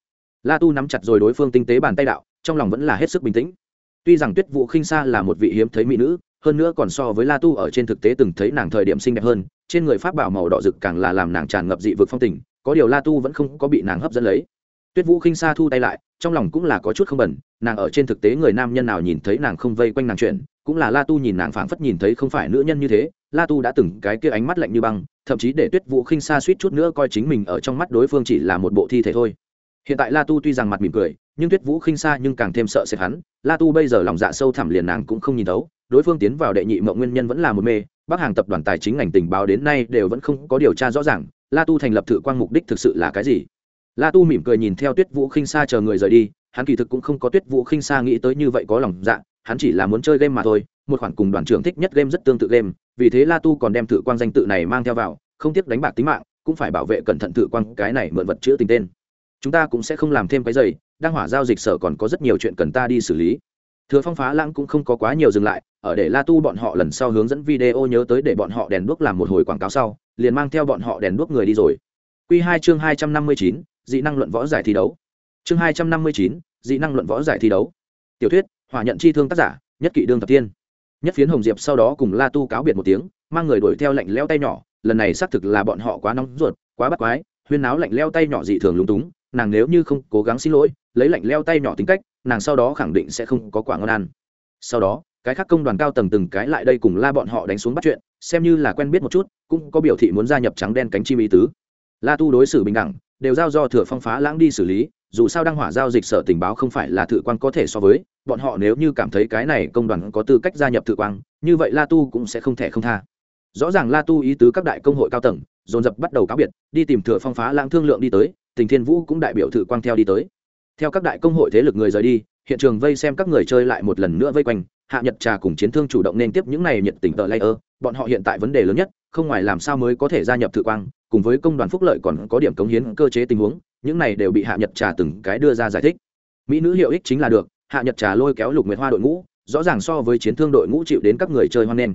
la tu nắm chặt rồi đối phương tinh tế bàn tay đạo, trong lòng vẫn là hết sức bình tĩnh. Tuy rằng tuyết vũ khinh Sa là một vị hiếm thấy mỹ nữ, hơn nữa còn so với la tu ở trên thực tế từng thấy nàng thời điểm xinh đẹp hơn, trên người pháp bảo màu đỏ rực càng là làm nàng tràn ngập dị vực phong tình, có điều la tu vẫn không có bị nàng hấp dẫn lấy. Tuyết vũ khinh Sa thu tay lại, trong lòng cũng là có chút không bẩn, nàng ở trên thực tế người nam nhân nào nhìn thấy nàng không vây quanh nàng chuyện, cũng là la tu nhìn nàng phảng phất nhìn thấy không phải nữ nhân như thế. La tu đã từng cái kia ánh mắt lạnh như băng, thậm chí để tuyết vũ khinh Sa suýt chút nữa coi chính mình ở trong mắt đối phương chỉ là một bộ thi thể thôi hiện tại la tu tuy rằng mặt mỉm cười, nhưng tuyết vũ khinh xa nhưng càng thêm sợ sệt hắn. La tu bây giờ lòng dạ sâu thẳm liền nàng cũng không nhìn thấu, đối phương tiến vào đệ nhị mộng nguyên nhân vẫn là một mê, bắc hàng tập đoàn tài chính ngành tình báo đến nay đều vẫn không có điều tra rõ ràng, la tu thành lập thử quang mục đích thực sự là cái gì? La tu mỉm cười nhìn theo tuyết vũ khinh xa chờ người rời đi, hắn kỳ thực cũng không có tuyết vũ khinh xa nghĩ tới như vậy có lòng dạ hắn chỉ là muốn chơi game mà thôi, một khoản cùng đoàn trưởng thích nhất game rất tương tự game, vì thế la tu còn đem thử quang danh tự này mang theo vào, không tiếc đánh bạc tính mạng, cũng phải bảo vệ cẩn thận thử quang cái này mượn vật chữa tình tên chúng ta cũng sẽ không làm thêm cái giày, đang hỏa giao dịch sở còn có rất nhiều chuyện cần ta đi xử lý. Thừa phong phá lãng cũng không có quá nhiều dừng lại, ở để la tu bọn họ lần sau hướng dẫn video nhớ tới để bọn họ đèn đuốc làm một hồi quảng cáo sau, liền mang theo bọn họ đèn đuốc người đi rồi. Q hai chương hai trăm năm mươi chín, dị năng luận võ giải thi đấu. Chương hai trăm năm mươi chín, dị năng luận võ giải thi đấu. Tiểu thuyết, hỏa nhận chi thương tác giả, nhất kỷ đương tập tiên. Nhất phiến hồng diệp sau đó cùng la tu cáo biệt một tiếng, mang người đuổi theo lạnh leo tay nhỏ, lần này xác thực là bọn họ quá nóng ruột, quá bắt quái, huyên náo lạnh leo tay nhỏ dị thường lúng túng nàng nếu như không cố gắng xin lỗi, lấy lạnh leo tay nhỏ tính cách, nàng sau đó khẳng định sẽ không có quả ngon ăn. Sau đó, cái khác công đoàn cao tầng từng cái lại đây cùng la bọn họ đánh xuống bắt chuyện, xem như là quen biết một chút, cũng có biểu thị muốn gia nhập trắng đen cánh chim ý tứ. La tu đối xử bình đẳng, đều giao do thừa phong phá lãng đi xử lý, dù sao đăng hỏa giao dịch sở tình báo không phải là thự quan có thể so với, bọn họ nếu như cảm thấy cái này công đoàn có tư cách gia nhập thự quang như vậy la tu cũng sẽ không thể không tha. Rõ ràng la tu ý tứ các đại công hội cao tầng, dồn dập bắt đầu cáo biệt, đi tìm thừa phong phá lãng thương lượng đi tới tình thiên vũ cũng đại biểu thử quang theo đi tới. Theo các đại công hội thế lực người rời đi, hiện trường vây xem các người chơi lại một lần nữa vây quanh, hạ nhật trà cùng chiến thương chủ động nên tiếp những này nhiệt tình tờ layer, bọn họ hiện tại vấn đề lớn nhất, không ngoài làm sao mới có thể gia nhập thử quang, cùng với công đoàn phúc lợi còn có điểm cống hiến cơ chế tình huống, những này đều bị hạ nhật trà từng cái đưa ra giải thích. Mỹ nữ hiệu ích chính là được, hạ nhật trà lôi kéo lục nguyệt hoa đội ngũ, rõ ràng so với chiến thương đội ngũ chịu đến các người chơi hoan nghênh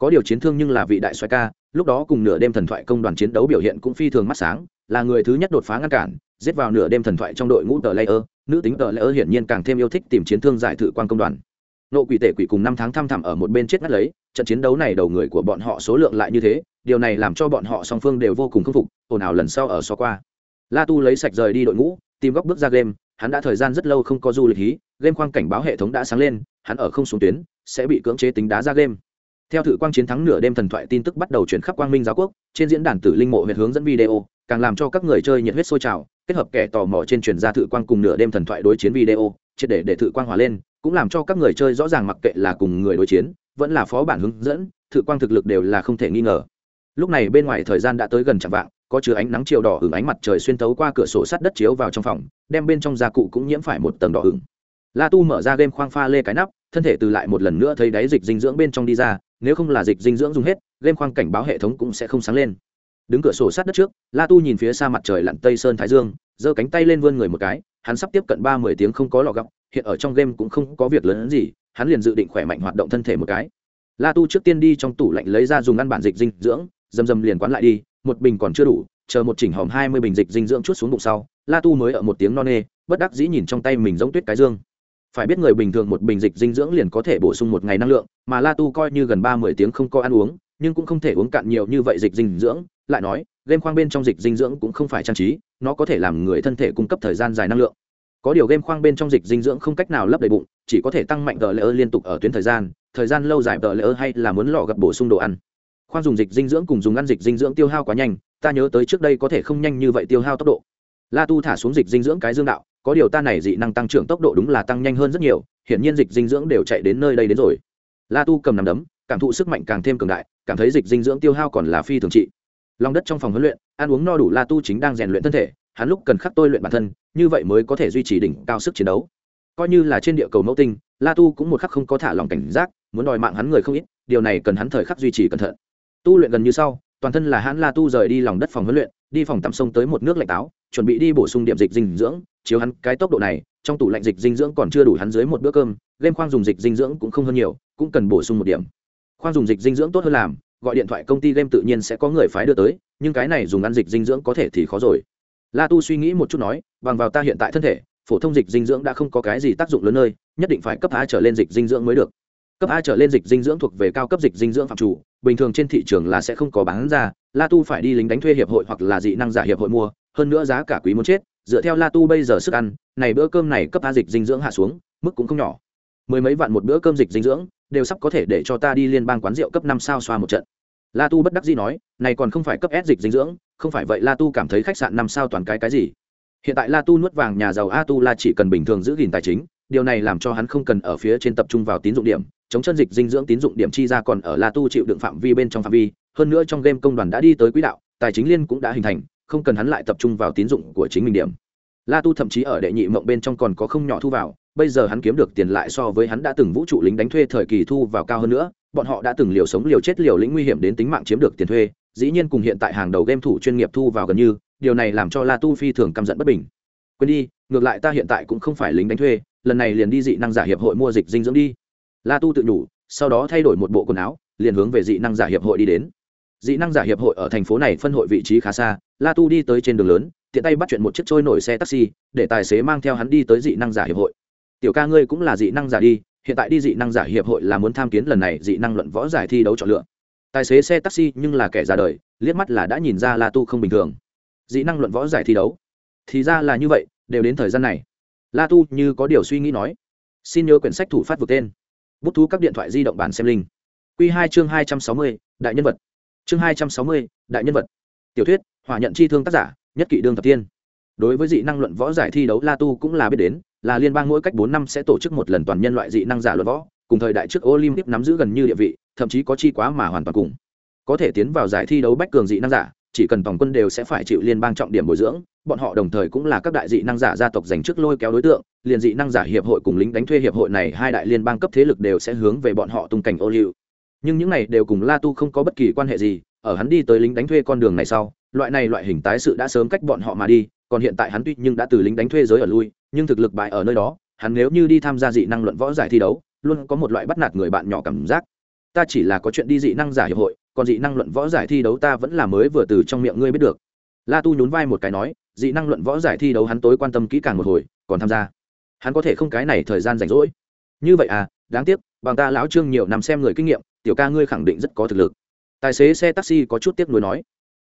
có điều chiến thương nhưng là vị đại xoay ca, lúc đó cùng nửa đêm thần thoại công đoàn chiến đấu biểu hiện cũng phi thường mắt sáng, là người thứ nhất đột phá ngăn cản, giết vào nửa đêm thần thoại trong đội ngũ tờ layer nữ tính tờ layer hiển nhiên càng thêm yêu thích tìm chiến thương giải thự quan công đoàn. Nộ quỷ tể quỷ cùng năm tháng thăm thẳm ở một bên chết ngắt lấy, trận chiến đấu này đầu người của bọn họ số lượng lại như thế, điều này làm cho bọn họ song phương đều vô cùng khâm phục, ồn ào lần sau ở so qua. La tu lấy sạch rời đi đội ngũ, tìm góc bước ra game, hắn đã thời gian rất lâu không có du lịch hí, game khoang cảnh báo hệ thống đã sáng lên, hắn ở không xuống tuyến, sẽ bị cưỡng chế tính đá ra game theo thử quang chiến thắng nửa đêm thần thoại tin tức bắt đầu chuyển khắp quang minh giáo quốc, trên diễn đàn tử linh mộ huyện hướng dẫn video, càng làm cho các người chơi nhiệt huyết sôi trào, kết hợp kẻ tò mò trên truyền ra thử quang cùng nửa đêm thần thoại đối chiến video, triệt để để thử quang hòa lên, cũng làm cho các người chơi rõ ràng mặc kệ là cùng người đối chiến, vẫn là phó bản hướng dẫn, thử quang thực lực đều là không thể nghi ngờ. Lúc này bên ngoài thời gian đã tới gần chạm vạng, có chứa ánh nắng chiều đỏ hưởng ánh mặt trời xuyên thấu qua cửa sổ sắt đất chiếu vào trong phòng, đem bên trong gia cụ cũng nhiễm phải một tầng đỏ hưởng la tu mở ra game khoang pha lê cái nắp thân thể từ lại một lần nữa thấy đáy dịch dinh dưỡng bên trong đi ra, nếu không là dịch dinh dưỡng dùng hết, game khoang cảnh báo hệ thống cũng sẽ không sáng lên. Đứng cửa sổ sát đất trước, la tu nhìn phía xa mặt trời lặn tây sơn thái dương, giơ cánh tay lên vươn người một cái, hắn sắp tiếp cận ba mươi tiếng không có lọ gọc hiện ở trong game cũng không có việc lớn hơn gì, hắn liền dự định khỏe mạnh hoạt động thân thể một cái. La tu trước tiên đi trong tủ lạnh lấy ra dùng ăn bản dịch dinh dưỡng, dầm dầm liền quán lại đi, một bình còn chưa đủ, chờ một chỉnh hòm hai mươi bình dịch dinh dưỡng chút xuống bụng sau, la tu mới ở một tiếng no nê, bất đắc dĩ nhìn trong tay mình giống tuyết cái dương phải biết người bình thường một bình dịch dinh dưỡng liền có thể bổ sung một ngày năng lượng, mà la tu coi như gần ba mươi tiếng không có ăn uống, nhưng cũng không thể uống cạn nhiều như vậy dịch dinh dưỡng. Lại nói, game khoang bên trong dịch dinh dưỡng cũng không phải trang trí, nó có thể làm người thân thể cung cấp thời gian dài năng lượng. Có điều game khoang bên trong dịch dinh dưỡng không cách nào lấp đầy bụng, chỉ có thể tăng mạnh tờ lễ ơ liên tục ở tuyến thời gian thời gian lâu dài tờ lễ ơ hay là muốn lọ gặp bổ sung đồ ăn. Khoang dùng dịch dinh dưỡng cùng dùng ăn dịch dinh dưỡng tiêu hao quá nhanh, ta nhớ tới trước đây có thể không nhanh như vậy tiêu hao tốc độ. La tu thả xuống dịch dinh dưỡng cái dương đạo có điều ta này dị năng tăng trưởng tốc độ đúng là tăng nhanh hơn rất nhiều, hiển nhiên dịch dinh dưỡng đều chạy đến nơi đây đến rồi. La tu cầm nằm đấm, cảm thụ sức mạnh càng thêm cường đại, cảm thấy dịch dinh dưỡng tiêu hao còn là phi thường trị. Lòng đất trong phòng huấn luyện, ăn uống no đủ la tu chính đang rèn luyện thân thể, hắn lúc cần khắc tôi luyện bản thân, như vậy mới có thể duy trì đỉnh cao sức chiến đấu. Coi như là trên địa cầu mẫu tinh, la tu cũng một khắc không có thả lòng cảnh giác, muốn đòi mạng hắn người không ít, điều này cần hắn thời khắc duy trì cẩn thận. Tu luyện gần như sau, toàn thân là hắn la tu rời đi lòng đất phòng huấn luyện, đi phòng tắm sông tới một nước lạnh táo chuẩn bị đi bổ sung điểm dịch dinh dưỡng, chiếu hắn cái tốc độ này, trong tủ lạnh dịch dinh dưỡng còn chưa đủ hắn dưới một bữa cơm, game khoang dùng dịch dinh dưỡng cũng không hơn nhiều, cũng cần bổ sung một điểm. Khoang dùng dịch dinh dưỡng tốt hơn làm, gọi điện thoại công ty game tự nhiên sẽ có người phái đưa tới, nhưng cái này dùng ăn dịch dinh dưỡng có thể thì khó rồi. La tu suy nghĩ một chút nói, bằng vào ta hiện tại thân thể, phổ thông dịch dinh dưỡng đã không có cái gì tác dụng lớn nơi, nhất định phải cấp a trở lên dịch dinh dưỡng mới được. Cấp a trở lên dịch dinh dưỡng thuộc về cao cấp dịch dinh dưỡng phạm chủ, bình thường trên thị trường là sẽ không có bán ra, la tu phải đi lính đánh thuê hiệp hội hoặc là dị năng giả hiệp hội mua hơn nữa giá cả quý muốn chết, dựa theo la tu bây giờ sức ăn, này bữa cơm này cấp a dịch dinh dưỡng hạ xuống, mức cũng không nhỏ. Mười mấy vạn một bữa cơm dịch dinh dưỡng, đều sắp có thể để cho ta đi liên bang quán rượu cấp năm sao xoa một trận. La tu bất đắc dĩ nói, này còn không phải cấp s dịch dinh dưỡng, không phải vậy la tu cảm thấy khách sạn năm sao toàn cái cái gì. Hiện tại la tu nuốt vàng nhà giàu a tu la chỉ cần bình thường giữ gìn tài chính, điều này làm cho hắn không cần ở phía trên tập trung vào tín dụng điểm, chống chân dịch dinh dưỡng tín dụng điểm chi ra còn ở la tu chịu đựng phạm vi bên trong phạm vi, hơn nữa trong game công đoàn đã đi tới quỹ đạo, tài chính liên cũng đã hình thành không cần hắn lại tập trung vào tín dụng của chính mình điểm. La tu thậm chí ở đệ nhị mộng bên trong còn có không nhỏ thu vào, bây giờ hắn kiếm được tiền lại so với hắn đã từng vũ trụ lính đánh thuê thời kỳ thu vào cao hơn nữa, bọn họ đã từng liều sống liều chết liều lĩnh nguy hiểm đến tính mạng chiếm được tiền thuê, dĩ nhiên cùng hiện tại hàng đầu game thủ chuyên nghiệp thu vào gần như, điều này làm cho la tu phi thường căm giận bất bình. Quên đi, ngược lại ta hiện tại cũng không phải lính đánh thuê, lần này liền đi dị năng giả hiệp hội mua dịch dinh dưỡng đi. La tu tự nhủ, sau đó thay đổi một bộ quần áo, liền hướng về dị năng giả hiệp hội đi đến dị năng giả hiệp hội ở thành phố này phân hội vị trí khá xa, la tu đi tới trên đường lớn, tiện tay bắt chuyện một chiếc trôi nổi xe taxi, để tài xế mang theo hắn đi tới dị năng giả hiệp hội. Tiểu ca ngươi cũng là dị năng giả đi, hiện tại đi dị năng giả hiệp hội là muốn tham kiến lần này dị năng luận võ giải thi đấu chọn lựa. Tài xế xe taxi nhưng là kẻ già đời, liếc mắt là đã nhìn ra la tu không bình thường. Dị năng luận võ giải thi đấu? Thì ra là như vậy, đều đến thời gian này. La tu như có điều suy nghĩ nói. Xin nhớ quyển sách thủ phát vượt tên. Bút thú các điện thoại di động bản xem linh q hai chương hai trăm sáu mươi, đại nhân vật chương hai trăm sáu mươi, đại nhân vật. Tiểu thuyết, hỏa nhận chi thương tác giả, nhất kỵ đương thập tiên. Đối với dị năng luận võ giải thi đấu, la tu cũng là biết đến, là liên bang mỗi cách bốn năm sẽ tổ chức một lần toàn nhân loại dị năng giả luận võ, cùng thời đại trước olympic nắm giữ gần như địa vị, thậm chí có chi quá mà hoàn toàn cùng. Có thể tiến vào giải thi đấu bách cường dị năng giả, chỉ cần tổng quân đều sẽ phải chịu liên bang trọng điểm bồi dưỡng, bọn họ đồng thời cũng là các đại dị năng giả gia tộc dành trước lôi kéo đối tượng, liền dị năng giả hiệp hội cùng lính đánh thuê hiệp hội này hai đại liên bang cấp thế lực đều sẽ hướng về bọn họ tung cảnh ô liu nhưng những này đều cùng la tu không có bất kỳ quan hệ gì, ở hắn đi tới lính đánh thuê con đường này sau, loại này loại hình tái sự đã sớm cách bọn họ mà đi, còn hiện tại hắn tuy nhưng đã từ lính đánh thuê giới ở lui, nhưng thực lực bại ở nơi đó, hắn nếu như đi tham gia dị năng luận võ giải thi đấu, luôn có một loại bắt nạt người bạn nhỏ cảm giác. Ta chỉ là có chuyện đi dị năng giả hiệp hội, còn dị năng luận võ giải thi đấu ta vẫn là mới vừa từ trong miệng ngươi biết được. La tu nhún vai một cái nói, dị năng luận võ giải thi đấu hắn tối quan tâm kỹ càng một hồi, còn tham gia. Hắn có thể không cái này thời gian rảnh rỗi. Như vậy à đáng tiếc, bằng ta lão trương nhiều năm xem người kinh nghiệm tiểu ca ngươi khẳng định rất có thực lực. Tài xế xe taxi có chút tiếc nuối nói.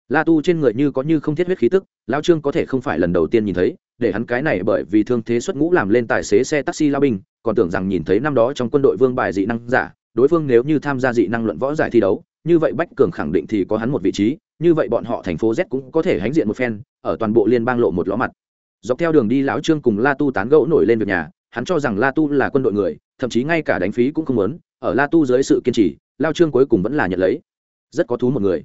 La tu trên người như có như không thiết huyết khí tức, lão trương có thể không phải lần đầu tiên nhìn thấy, để hắn cái này bởi vì thương thế xuất ngũ làm lên tài xế xe taxi lao binh, còn tưởng rằng nhìn thấy năm đó trong quân đội vương bài dị năng giả, đối phương nếu như tham gia dị năng luận võ giải thi đấu, như vậy bách cường khẳng định thì có hắn một vị trí, như vậy bọn họ thành phố z cũng có thể hãnh diện một phen, ở toàn bộ liên bang lộ một ló mặt. Dọc theo đường đi lão trương cùng la tu tán gẫu nổi lên việc nhà, hắn cho rằng la tu là quân đội người, thậm chí ngay cả đánh phí cũng không muốn, ở la tu dưới sự kiên trì lao trương cuối cùng vẫn là nhận lấy. Rất có thú một người.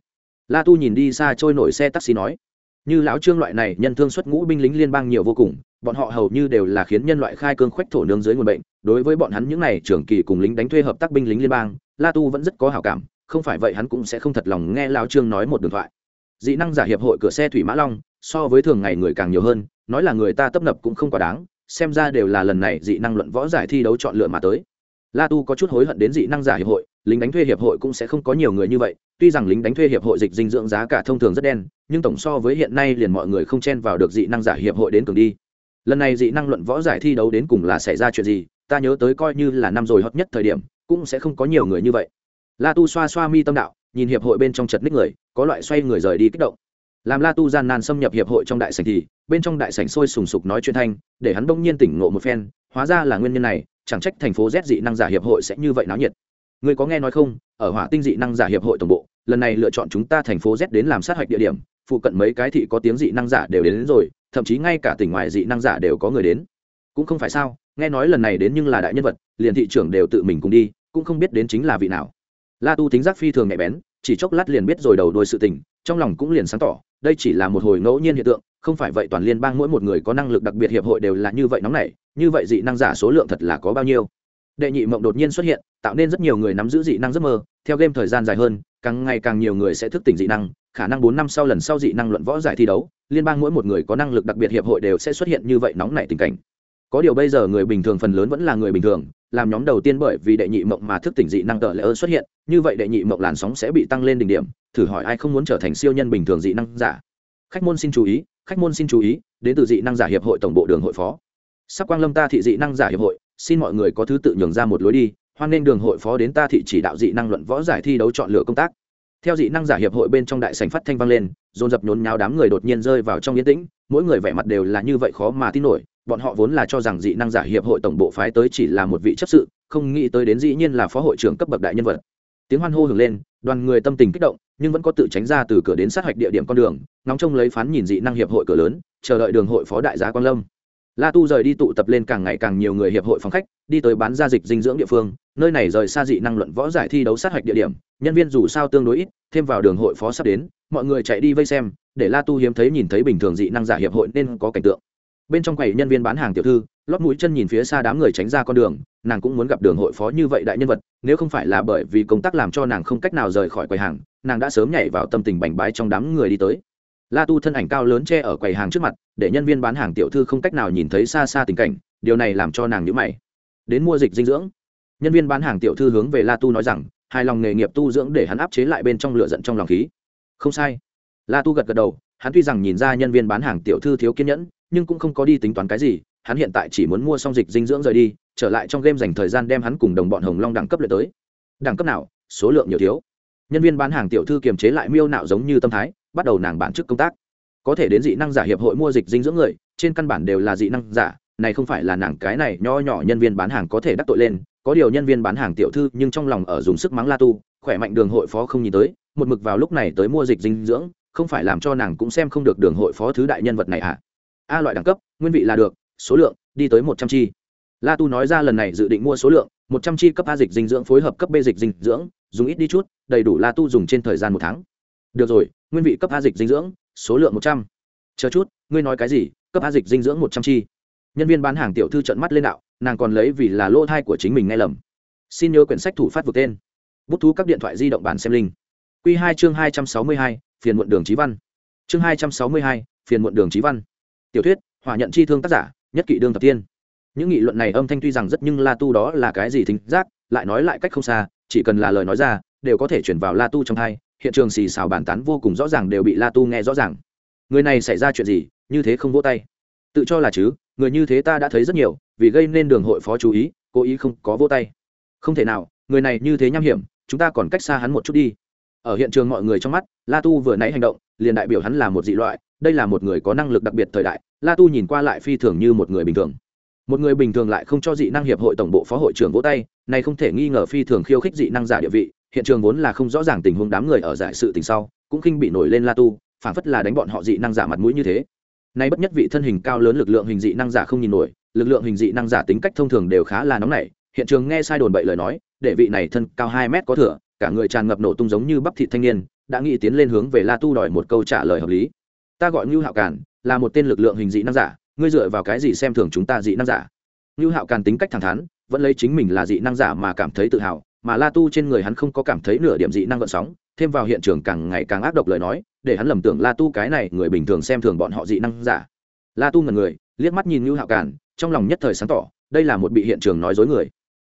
La tu nhìn đi xa trôi nổi xe taxi nói, như lão trương loại này, nhân thương xuất ngũ binh lính liên bang nhiều vô cùng, bọn họ hầu như đều là khiến nhân loại khai cương khoách thổ nương dưới nguồn bệnh. Đối với bọn hắn những này trưởng kỳ cùng lính đánh thuê hợp tác binh lính liên bang, la tu vẫn rất có hảo cảm, không phải vậy hắn cũng sẽ không thật lòng nghe lão trương nói một đường thoại. Dị năng giả hiệp hội cửa xe thủy mã long, so với thường ngày người càng nhiều hơn, nói là người ta tấp nập cũng không quá đáng, xem ra đều là lần này dị năng luận võ giải thi đấu chọn lựa mà tới. La tu có chút hối hận đến dị năng giả hiệp hội lính đánh thuê hiệp hội cũng sẽ không có nhiều người như vậy, tuy rằng lính đánh thuê hiệp hội dịch dinh dưỡng giá cả thông thường rất đen, nhưng tổng so với hiện nay liền mọi người không chen vào được dị năng giả hiệp hội đến cường đi. Lần này dị năng luận võ giải thi đấu đến cùng là xảy ra chuyện gì, ta nhớ tới coi như là năm rồi hot nhất thời điểm, cũng sẽ không có nhiều người như vậy. La tu xoa xoa mi tâm đạo, nhìn hiệp hội bên trong chật ních người, có loại xoay người rời đi kích động. Làm la tu gian nan xâm nhập hiệp hội trong đại sảnh thì, bên trong đại sảnh sôi sùng sục nói chuyện thanh, để hắn bỗng nhiên tỉnh ngộ một phen, hóa ra là nguyên nhân này, chẳng trách thành phố z dị năng giả hiệp hội sẽ như vậy náo nhiệt người có nghe nói không? Ở hỏa tinh dị năng giả hiệp hội tổng bộ lần này lựa chọn chúng ta thành phố z đến làm sát hạch địa điểm phụ cận mấy cái thị có tiếng dị năng giả đều đến, đến rồi thậm chí ngay cả tỉnh ngoài dị năng giả đều có người đến. Cũng không phải sao nghe nói lần này đến nhưng là đại nhân vật liền thị trưởng đều tự mình cùng đi cũng không biết đến chính là vị nào. La tu tính giác phi thường nhạy bén chỉ chốc lát liền biết rồi đầu đuôi sự tình trong lòng cũng liền sáng tỏ đây chỉ là một hồi ngẫu nhiên hiện tượng không phải vậy toàn liên bang mỗi một người có năng lực đặc biệt hiệp hội đều là như vậy nóng này như vậy dị năng giả số lượng thật là có bao nhiêu đệ nhị mộng đột nhiên xuất hiện, tạo nên rất nhiều người nắm giữ dị năng giấc mơ, theo game thời gian dài hơn, càng ngày càng nhiều người sẽ thức tỉnh dị năng, khả năng bốn năm sau lần sau dị năng luận võ giải thi đấu, liên bang mỗi một người có năng lực đặc biệt hiệp hội đều sẽ xuất hiện như vậy nóng nảy tình cảnh. Có điều bây giờ người bình thường phần lớn vẫn là người bình thường, làm nhóm đầu tiên bởi vì đệ nhị mộng mà thức tỉnh dị năng tợ ơn xuất hiện, như vậy đệ nhị mộng làn sóng sẽ bị tăng lên đỉnh điểm, thử hỏi ai không muốn trở thành siêu nhân bình thường dị năng giả. Khách môn xin chú ý, khách môn xin chú ý, đến từ dị năng giả hiệp hội tổng bộ đường hội phó. Sắc quang lâm ta thị dị năng giả hiệp hội xin mọi người có thứ tự nhường ra một lối đi, hoan nghênh đường hội phó đến ta thị chỉ đạo dị năng luận võ giải thi đấu chọn lựa công tác. Theo dị năng giả hiệp hội bên trong đại sành phát thanh vang lên, dồn dập nhốn nháo đám người đột nhiên rơi vào trong yên tĩnh, mỗi người vẻ mặt đều là như vậy khó mà tin nổi, bọn họ vốn là cho rằng dị năng giả hiệp hội tổng bộ phái tới chỉ là một vị chấp sự, không nghĩ tới đến dĩ nhiên là phó hội trưởng cấp bậc đại nhân vật. Tiếng hoan hô hưởng lên, đoàn người tâm tình kích động, nhưng vẫn có tự tránh ra từ cửa đến sát hạch địa điểm con đường, ngóng trông lấy phán nhìn dị năng hiệp hội cửa lớn, chờ đợi đường hội phó đại giá quan lâm la tu rời đi tụ tập lên càng ngày càng nhiều người hiệp hội phòng khách, đi tới bán gia dịch dinh dưỡng địa phương, nơi này rời xa dị năng luận võ giải thi đấu sát hạch địa điểm, nhân viên dù sao tương đối ít, thêm vào đường hội phó sắp đến, mọi người chạy đi vây xem, để la tu hiếm thấy nhìn thấy bình thường dị năng giả hiệp hội nên có cảnh tượng. Bên trong quầy nhân viên bán hàng tiểu thư, lót mũi chân nhìn phía xa đám người tránh ra con đường, nàng cũng muốn gặp đường hội phó như vậy đại nhân vật, nếu không phải là bởi vì công tác làm cho nàng không cách nào rời khỏi quầy hàng, nàng đã sớm nhảy vào tâm tình bành bái trong đám người đi tới la tu thân ảnh cao lớn che ở quầy hàng trước mặt, để nhân viên bán hàng tiểu thư không cách nào nhìn thấy xa xa tình cảnh, điều này làm cho nàng nhữ mày. Đến mua dịch dinh dưỡng. Nhân viên bán hàng tiểu thư hướng về la tu nói rằng, hài lòng nghề nghiệp tu dưỡng để hắn áp chế lại bên trong lửa giận trong lòng khí. Không sai. La tu gật gật đầu, hắn tuy rằng nhìn ra nhân viên bán hàng tiểu thư thiếu kiên nhẫn, nhưng cũng không có đi tính toán cái gì, hắn hiện tại chỉ muốn mua xong dịch dinh dưỡng rời đi, trở lại trong game dành thời gian đem hắn cùng đồng bọn hồng long đẳng cấp luyện tới. Đẳng cấp nào? Số lượng nhiều thiếu nhân viên bán hàng tiểu thư kiềm chế lại miêu nạo giống như tâm thái, bắt đầu nàng bản chức công tác. Có thể đến dị năng giả hiệp hội mua dịch dinh dưỡng người, trên căn bản đều là dị năng giả, này không phải là nàng cái này nho nhỏ nhân viên bán hàng có thể đắc tội lên, có điều nhân viên bán hàng tiểu thư nhưng trong lòng ở dùng sức mắng la tu, khỏe mạnh đường hội phó không nhìn tới, một mực vào lúc này tới mua dịch dinh dưỡng, không phải làm cho nàng cũng xem không được đường hội phó thứ đại nhân vật này à? A loại đẳng cấp, nguyên vị là được, số lượng, đi tới một trăm chi la tu nói ra lần này dự định mua số lượng, một trăm chi cấp a dịch dinh dưỡng phối hợp cấp b dịch dinh dưỡng, dùng ít đi chút, đầy đủ la tu dùng trên thời gian một tháng. Được rồi, nguyên vị cấp a dịch dinh dưỡng, số lượng một trăm. Chờ chút, ngươi nói cái gì, cấp a dịch dinh dưỡng một trăm chi? Nhân viên bán hàng tiểu thư trận mắt lên đạo, nàng còn lấy vì là lô thai của chính mình nghe lầm. Xin nhớ quyển sách thủ phát vượt tên. Bút thú các điện thoại di động bản xem linh q hai chương hai trăm sáu mươi hai, phiền muộn đường trí văn. Chương hai trăm sáu mươi hai, phiền muộn đường trí văn. Tiểu thuyết, hỏa nhận chi thương tác giả, nhất kỵ đương tập tiên những nghị luận này âm thanh tuy rằng rất nhưng la tu đó là cái gì thính giác, lại nói lại cách không xa, chỉ cần là lời nói ra, đều có thể chuyển vào la tu trong hai, hiện trường xì xào bàn tán vô cùng rõ ràng đều bị la tu nghe rõ ràng. Người này xảy ra chuyện gì, như thế không vỗ tay. Tự cho là chứ, người như thế ta đã thấy rất nhiều, vì gây nên đường hội phó chú ý, cố ý không có vỗ tay. Không thể nào, người này như thế nham hiểm, chúng ta còn cách xa hắn một chút đi. Ở hiện trường mọi người trong mắt, la tu vừa nãy hành động, liền đại biểu hắn là một dị loại, đây là một người có năng lực đặc biệt thời đại, la tu nhìn qua lại phi thường như một người bình thường một người bình thường lại không cho dị năng hiệp hội tổng bộ phó hội trưởng vỗ tay, này không thể nghi ngờ phi thường khiêu khích dị năng giả địa vị, hiện trường vốn là không rõ ràng tình huống đám người ở giải sự tình sau, cũng khinh bị nổi lên la tu, phản phất là đánh bọn họ dị năng giả mặt mũi như thế. Nay bất nhất vị thân hình cao lớn lực lượng hình dị năng giả không nhìn nổi, lực lượng hình dị năng giả tính cách thông thường đều khá là nóng nảy, hiện trường nghe sai đồn bậy lời nói, để vị này thân cao hai mét có thừa, cả người tràn ngập nổ tung giống như bắp thịt thanh niên, đã nghĩ tiến lên hướng về la tu đòi một câu trả lời hợp lý. Ta gọi ngưu hạo cản là một tên lực lượng hình dị năng giả ngươi dựa vào cái gì xem thường chúng ta dị năng giả? Ngưu hạo càn tính cách thẳng thắn, vẫn lấy chính mình là dị năng giả mà cảm thấy tự hào, mà la tu trên người hắn không có cảm thấy nửa điểm dị năng gợn sóng, thêm vào hiện trường càng ngày càng ác độc lời nói, để hắn lầm tưởng la tu cái này người bình thường xem thường bọn họ dị năng giả. La tu ngần người, liếc mắt nhìn ngưu hạo càn, trong lòng nhất thời sáng tỏ, đây là một bị hiện trường nói dối người.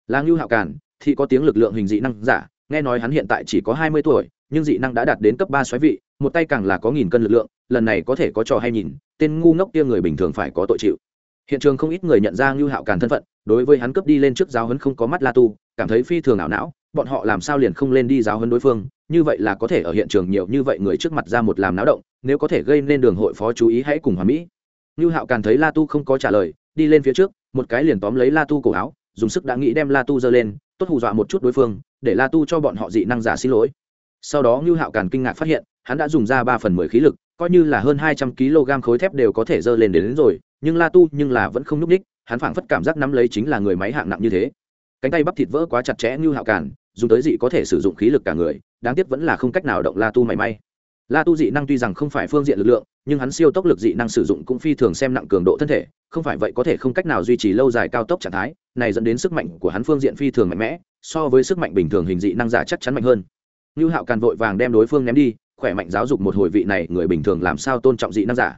Là ngưu hạo càn, thì có tiếng lực lượng hình dị năng giả, nghe nói hắn hiện tại chỉ có hai mươi tuổi, nhưng dị năng đã đạt đến cấp ba xoáy vị một tay càng là có nghìn cân lực lượng, lần này có thể có trò hay nhìn, tên ngu ngốc kia người bình thường phải có tội chịu. Hiện trường không ít người nhận ra ngưu hạo càn thân phận, đối với hắn cướp đi lên trước giáo hấn không có mắt la tu, cảm thấy phi thường ảo não, bọn họ làm sao liền không lên đi giáo hấn đối phương, như vậy là có thể ở hiện trường nhiều như vậy người trước mặt ra một làm náo động, nếu có thể gây nên đường hội phó chú ý hãy cùng hòa mỹ. Ngưu hạo càn thấy la tu không có trả lời, đi lên phía trước, một cái liền tóm lấy la tu cổ áo, dùng sức đã nghĩ đem la tu giơ lên, tốt hù dọa một chút đối phương, để la tu cho bọn họ dị năng giả xin lỗi. Sau đó ngưu hạo càn kinh ngạc phát hiện hắn đã dùng ra ba phần mười khí lực coi như là hơn hai trăm kg khối thép đều có thể dơ lên đến, đến rồi nhưng la tu nhưng là vẫn không n ú c ních hắn phảng phất cảm giác nắm lấy chính là người máy hạng nặng như thế. Cánh tay bắp thịt vỡ quá chặt chẽ như hạo cản dùng tới dị có thể sử dụng khí lực cả người đáng tiếc vẫn là không cách nào động la tu mảy may. La tu dị năng tuy rằng không phải phương diện lực lượng nhưng hắn siêu tốc lực dị năng sử dụng cũng phi thường xem nặng cường độ thân thể không phải vậy có thể không cách nào duy trì lâu dài cao tốc trạng thái này dẫn đến sức mạnh của hắn phương diện phi thường mạnh mẽ so với sức mạnh bình thường hình dị năng giả chắc chắn mạnh hơn. Như hạo càn vội vàng đem đối phương ném đi khỏe mạnh giáo dục một hồi vị này người bình thường làm sao tôn trọng dị năng giả.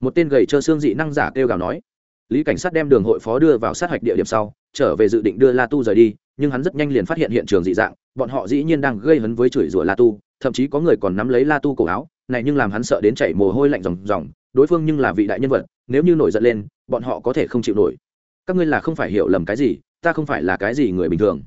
Một tên gầy trơ xương dị năng giả kêu gào nói. Lý cảnh sát đem đường hội phó đưa vào sát hạch địa điểm sau, trở về dự định đưa la tu rời đi, nhưng hắn rất nhanh liền phát hiện hiện trường dị dạng, bọn họ dĩ nhiên đang gây hấn với chửi rủa la tu, thậm chí có người còn nắm lấy la tu cổ áo, này nhưng làm hắn sợ đến chảy mồ hôi lạnh ròng ròng, đối phương nhưng là vị đại nhân vật, nếu như nổi giận lên, bọn họ có thể không chịu nổi. Các ngươi là không phải hiểu lầm cái gì, ta không phải là cái gì người bình thường.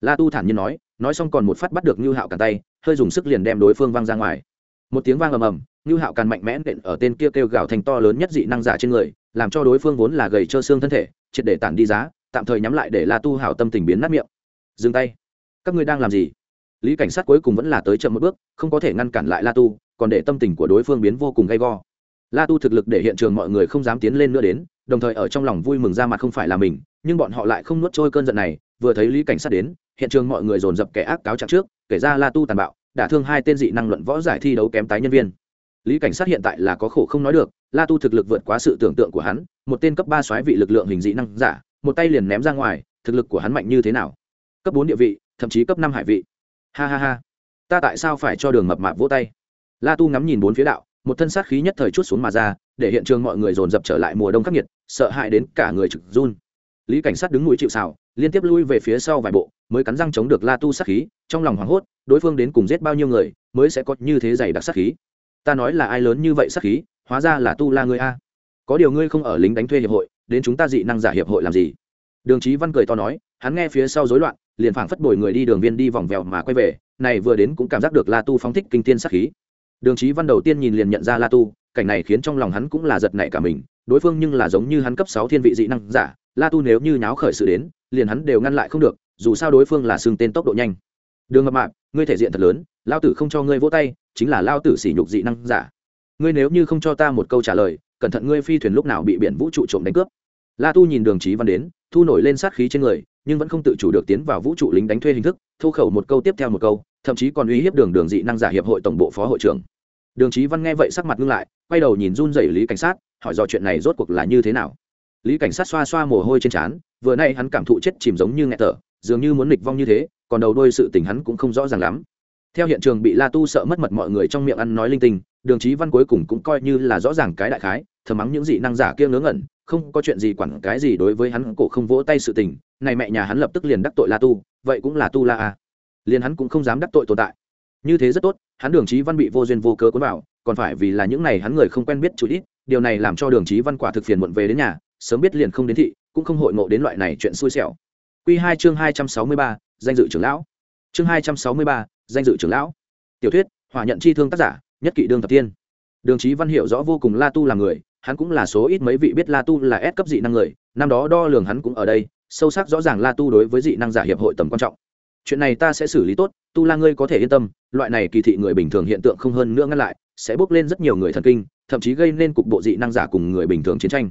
La tu thản nhiên nói nói xong còn một phát bắt được như hạo càn tay, hơi dùng sức liền đem đối phương văng ra ngoài một tiếng vang ầm ầm như hạo càn mạnh mẽ nện ở tên kia kêu gào thành to lớn nhất dị năng giả trên người, làm cho đối phương vốn là gầy trơ xương thân thể, triệt để tản đi giá, tạm thời nhắm lại để la tu hảo tâm tình biến nát miệng. Dừng tay. Các ngươi đang làm gì? Lý cảnh sát cuối cùng vẫn là tới chậm một bước, không có thể ngăn cản lại la tu, còn để tâm tình của đối phương biến vô cùng gay go. La tu thực lực để hiện trường mọi người không dám tiến lên nữa đến, đồng thời ở trong lòng vui mừng ra mặt không phải là mình, nhưng bọn họ lại không nuốt trôi cơn giận này, vừa thấy lý cảnh sát đến, hiện trường mọi người dồn dập kẻ ác cáo trạng trước, kể ra la tu tàn bạo đã thương hai tên dị năng luận võ giải thi đấu kém tái nhân viên. Lý cảnh sát hiện tại là có khổ không nói được, la tu thực lực vượt quá sự tưởng tượng của hắn, một tên cấp ba xoáy vị lực lượng hình dị năng giả, một tay liền ném ra ngoài, thực lực của hắn mạnh như thế nào? Cấp bốn địa vị, thậm chí cấp năm hải vị. Ha ha ha. Ta tại sao phải cho đường mập mạp vỗ tay? La tu ngắm nhìn bốn phía đạo, một thân sát khí nhất thời chút xuống mà ra, để hiện trường mọi người dồn dập trở lại mùa đông khắc nghiệt, sợ hãi đến cả người trực run lý cảnh sát đứng mũi chịu xào liên tiếp lui về phía sau vài bộ, mới cắn răng chống được la tu sát khí, trong lòng hoảng hốt, đối phương đến cùng giết bao nhiêu người, mới sẽ có như thế dày đặc sát khí. Ta nói là ai lớn như vậy sát khí, hóa ra là tu la ngươi a. Có điều ngươi không ở lính đánh thuê hiệp hội, đến chúng ta dị năng giả hiệp hội làm gì? Đường trí văn cười to nói, hắn nghe phía sau rối loạn, liền phảng phất bồi người đi đường viên đi vòng vèo mà quay về, này vừa đến cũng cảm giác được la tu phóng thích kinh tiên sát khí. Đường trí văn đầu tiên nhìn liền nhận ra la tu, cảnh này khiến trong lòng hắn cũng là giật nảy cả mình đối phương nhưng là giống như hắn cấp sáu thiên vị dị năng giả, la tu nếu như nháo khởi sự đến, liền hắn đều ngăn lại không được, dù sao đối phương là xương tên tốc độ nhanh. Đường mập mạp ngươi thể diện thật lớn, lao tử không cho ngươi vỗ tay, chính là lao tử sỉ nhục dị năng giả. Ngươi nếu như không cho ta một câu trả lời, cẩn thận ngươi phi thuyền lúc nào bị biển vũ trụ trộm đánh cướp. La tu nhìn đường trí văn đến, thu nổi lên sát khí trên người, nhưng vẫn không tự chủ được tiến vào vũ trụ lính đánh thuê hình thức thu khẩu một câu tiếp theo một câu, thậm chí còn uy hiếp đường đường dị năng giả hiệp hội tổng bộ phó hội trưởng. Đường trí văn nghe vậy sắc mặt ngưng lại, quay đầu nhìn run rẩy lý cảnh sát hỏi dò chuyện này rốt cuộc là như thế nào. Lý cảnh sát xoa xoa mồ hôi trên trán, vừa nay hắn cảm thụ chết chìm giống như nghẹt thở, dường như muốn nghịch vong như thế, còn đầu đôi sự tình hắn cũng không rõ ràng lắm. Theo hiện trường bị la tu sợ mất mật mọi người trong miệng ăn nói linh tinh, đường trí văn cuối cùng cũng coi như là rõ ràng cái đại khái thờ mắng những dị năng giả kia ngớ ngẩn, không có chuyện gì quản cái gì đối với hắn, cổ không vỗ tay sự tình, này mẹ nhà hắn lập tức liền đắc tội la tu, vậy cũng là tu la à. liền hắn cũng không dám đắc tội tồn tại. Như thế rất tốt, hắn đường trí văn bị vô duyên vô cớ cuốn vào, còn phải vì là những này hắn người không quen biết chút ít điều này làm cho đường trí văn quả thực phiền muộn về đến nhà, sớm biết liền không đến thị, cũng không hội ngộ đến loại này chuyện xui xẻo. Q hai chương hai trăm sáu mươi ba, danh dự trưởng lão. Chương hai trăm sáu mươi ba, danh dự trưởng lão. Tiểu thuyết, hỏa nhận chi thương tác giả, nhất kỵ đương thập tiên đường trí văn hiểu rõ vô cùng la tu là người, hắn cũng là số ít mấy vị biết la tu là ép cấp dị năng người, năm đó đo lường hắn cũng ở đây, sâu sắc rõ ràng la tu đối với dị năng giả hiệp hội tầm quan trọng. Chuyện này ta sẽ xử lý tốt, tu la ngươi có thể yên tâm, loại này kỳ thị người bình thường hiện tượng không hơn nữa ngăn lại, sẽ bốc lên rất nhiều người thần kinh thậm chí gây nên cục bộ dị năng giả cùng người bình thường chiến tranh.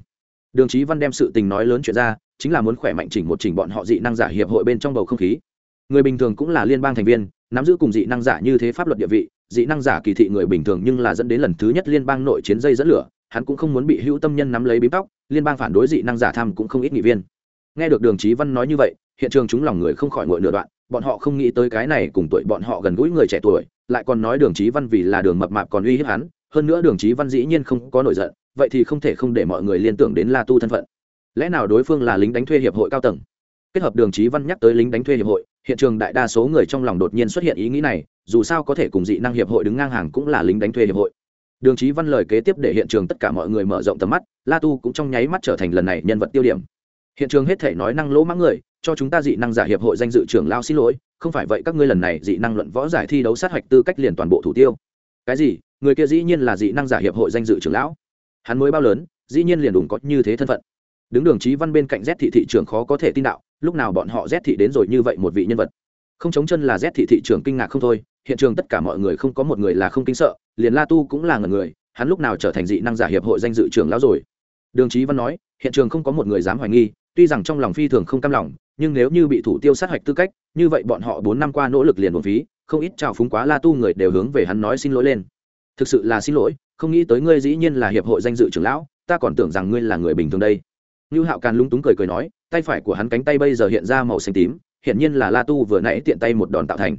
Đường trí văn đem sự tình nói lớn chuyện ra, chính là muốn khỏe mạnh chỉnh một chỉnh bọn họ dị năng giả hiệp hội bên trong bầu không khí. Người bình thường cũng là liên bang thành viên, nắm giữ cùng dị năng giả như thế pháp luật địa vị, dị năng giả kỳ thị người bình thường nhưng là dẫn đến lần thứ nhất liên bang nội chiến dây dẫn lửa, hắn cũng không muốn bị hữu tâm nhân nắm lấy bím tóc, liên bang phản đối dị năng giả tham cũng không ít nghị viên. Nghe được đường trí văn nói như vậy, hiện trường chúng lòng người không khỏi ngội nửa đoạn, bọn họ không nghĩ tới cái này cùng tuổi bọn họ gần gũi người trẻ tuổi, lại còn nói đường trí văn vì là đường mập mạp còn uy hiếp hắn hơn nữa đường trí văn dĩ nhiên không có nổi giận, vậy thì không thể không để mọi người liên tưởng đến la tu thân phận. Lẽ nào đối phương là lính đánh thuê hiệp hội cao tầng? Kết hợp đường trí văn nhắc tới lính đánh thuê hiệp hội, hiện trường đại đa số người trong lòng đột nhiên xuất hiện ý nghĩ này, dù sao có thể cùng dị năng hiệp hội đứng ngang hàng cũng là lính đánh thuê hiệp hội. Đường trí văn lời kế tiếp để hiện trường tất cả mọi người mở rộng tầm mắt, la tu cũng trong nháy mắt trở thành lần này nhân vật tiêu điểm. Hiện trường hết thể nói năng lỗ mãng người, cho chúng ta dị năng giả hiệp hội danh dự trưởng lao xin lỗi, không phải vậy các ngươi lần này dị năng luận võ giải thi đấu sát hạch tư cách liền toàn bộ thủ tiêu. Cái gì? Người kia dĩ nhiên là dị năng giả hiệp hội danh dự trưởng lão. Hắn mới bao lớn, dĩ nhiên liền đủ có như thế thân phận. Đứng đường trí văn bên cạnh z thị thị trưởng khó có thể tin đạo, lúc nào bọn họ z thị đến rồi như vậy một vị nhân vật. Không chống chân là z thị thị trưởng kinh ngạc không thôi, hiện trường tất cả mọi người không có một người là không kinh sợ, liền la tu cũng là ngần người, hắn lúc nào trở thành dị năng giả hiệp hội danh dự trưởng lão rồi? Đường trí văn nói, hiện trường không có một người dám hoài nghi, tuy rằng trong lòng phi thường không cam lòng, nhưng nếu như bị thủ tiêu sát hạch tư cách, như vậy bọn họ bốn năm qua nỗ lực liền một phí, không ít trào phúng quá la tu người đều hướng về hắn nói xin lỗi lên thực sự là xin lỗi, không nghĩ tới ngươi dĩ nhiên là hiệp hội danh dự trưởng lão, ta còn tưởng rằng ngươi là người bình thường đây. Như hạo càn lúng túng cười cười nói, tay phải của hắn cánh tay bây giờ hiện ra màu xanh tím hiện nhiên là la tu vừa nãy tiện tay một đòn tạo thành.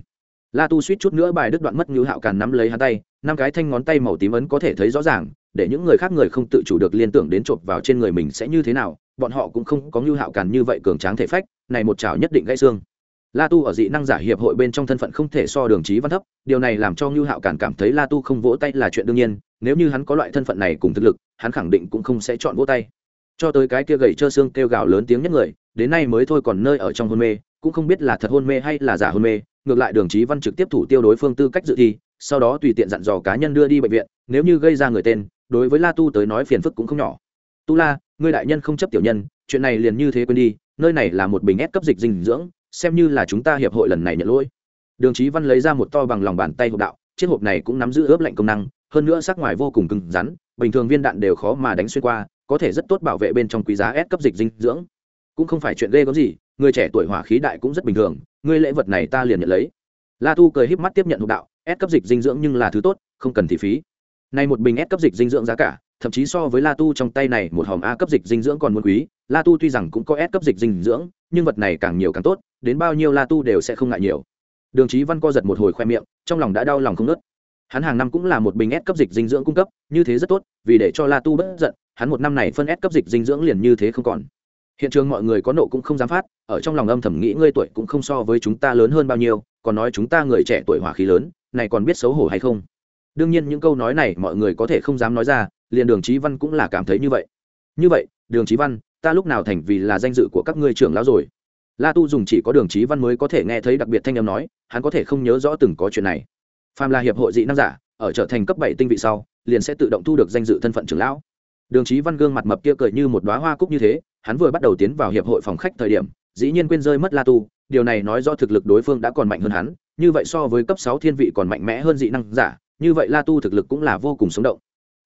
La tu suýt chút nữa bài đứt đoạn mất như hạo càn nắm lấy hắn tay, năm cái thanh ngón tay màu tím ấn có thể thấy rõ ràng, để những người khác người không tự chủ được liên tưởng đến chộp vào trên người mình sẽ như thế nào, bọn họ cũng không có như hạo càn như vậy cường tráng thể phách, này một chảo nhất định gãy xương la tu ở dị năng giả hiệp hội bên trong thân phận không thể so đường trí văn thấp, điều này làm cho ngưu hạo cản cảm thấy la tu không vỗ tay là chuyện đương nhiên, nếu như hắn có loại thân phận này cùng thực lực, hắn khẳng định cũng không sẽ chọn vỗ tay. Cho tới cái kia gầy trơ xương kêu gào lớn tiếng nhất người, đến nay mới thôi còn nơi ở trong hôn mê, cũng không biết là thật hôn mê hay là giả hôn mê, ngược lại đường trí văn trực tiếp thủ tiêu đối phương tư cách dự thi, sau đó tùy tiện dặn dò cá nhân đưa đi bệnh viện, nếu như gây ra người tên, đối với la tu tới nói phiền phức cũng không nhỏ. Tu la, ngươi đại nhân không chấp tiểu nhân, chuyện này liền như thế quên đi, nơi này là một bình ép cấp dịch dinh dưỡng xem như là chúng ta hiệp hội lần này nhận lỗi. Đường trí văn lấy ra một to bằng lòng bàn tay hộp đạo, chiếc hộp này cũng nắm giữ ướp lạnh công năng, hơn nữa sắc ngoài vô cùng cứng rắn, bình thường viên đạn đều khó mà đánh xuyên qua, có thể rất tốt bảo vệ bên trong quý giá ép cấp dịch dinh dưỡng. Cũng không phải chuyện ghê có gì, người trẻ tuổi hỏa khí đại cũng rất bình thường ngươi lễ vật này ta liền nhận lấy. La tu cười híp mắt tiếp nhận hộp đạo ép cấp dịch dinh dưỡng nhưng là thứ tốt, không cần thị phí. Nay một bình ép cấp dịch dinh dưỡng giá cả, thậm chí so với la tu trong tay này một hòm a cấp dịch dinh dưỡng còn muốn quý. La tu tuy rằng cũng có s cấp dịch dinh dưỡng, nhưng vật này càng nhiều càng tốt đến bao nhiêu la tu đều sẽ không ngại nhiều. Đường trí văn co giật một hồi khoe miệng, trong lòng đã đau lòng không nớt hắn hàng năm cũng là một bình ép cấp dịch dinh dưỡng cung cấp, như thế rất tốt, vì để cho la tu bất giận, hắn một năm này phân ép cấp dịch dinh dưỡng liền như thế không còn. Hiện trường mọi người có nộ cũng không dám phát, ở trong lòng âm thầm nghĩ ngươi tuổi cũng không so với chúng ta lớn hơn bao nhiêu, còn nói chúng ta người trẻ tuổi hỏa khí lớn, này còn biết xấu hổ hay không? Đương nhiên những câu nói này mọi người có thể không dám nói ra, liền đường trí văn cũng là cảm thấy như vậy. Như vậy, đường trí văn, ta lúc nào thành vì là danh dự của các ngươi trưởng lão rồi? La tu dùng chỉ có đường trí văn mới có thể nghe thấy đặc biệt thanh âm nói, hắn có thể không nhớ rõ từng có chuyện này. Phàm là hiệp hội dị năng giả, ở trở thành cấp bảy tinh vị sau, liền sẽ tự động thu được danh dự thân phận trưởng lão. Đường trí văn gương mặt mập kia cười như một đoá hoa cúc như thế, hắn vừa bắt đầu tiến vào hiệp hội phòng khách thời điểm, dĩ nhiên quên rơi mất la tu, điều này nói do thực lực đối phương đã còn mạnh hơn hắn, như vậy so với cấp sáu thiên vị còn mạnh mẽ hơn dị năng giả, như vậy la tu thực lực cũng là vô cùng sống động.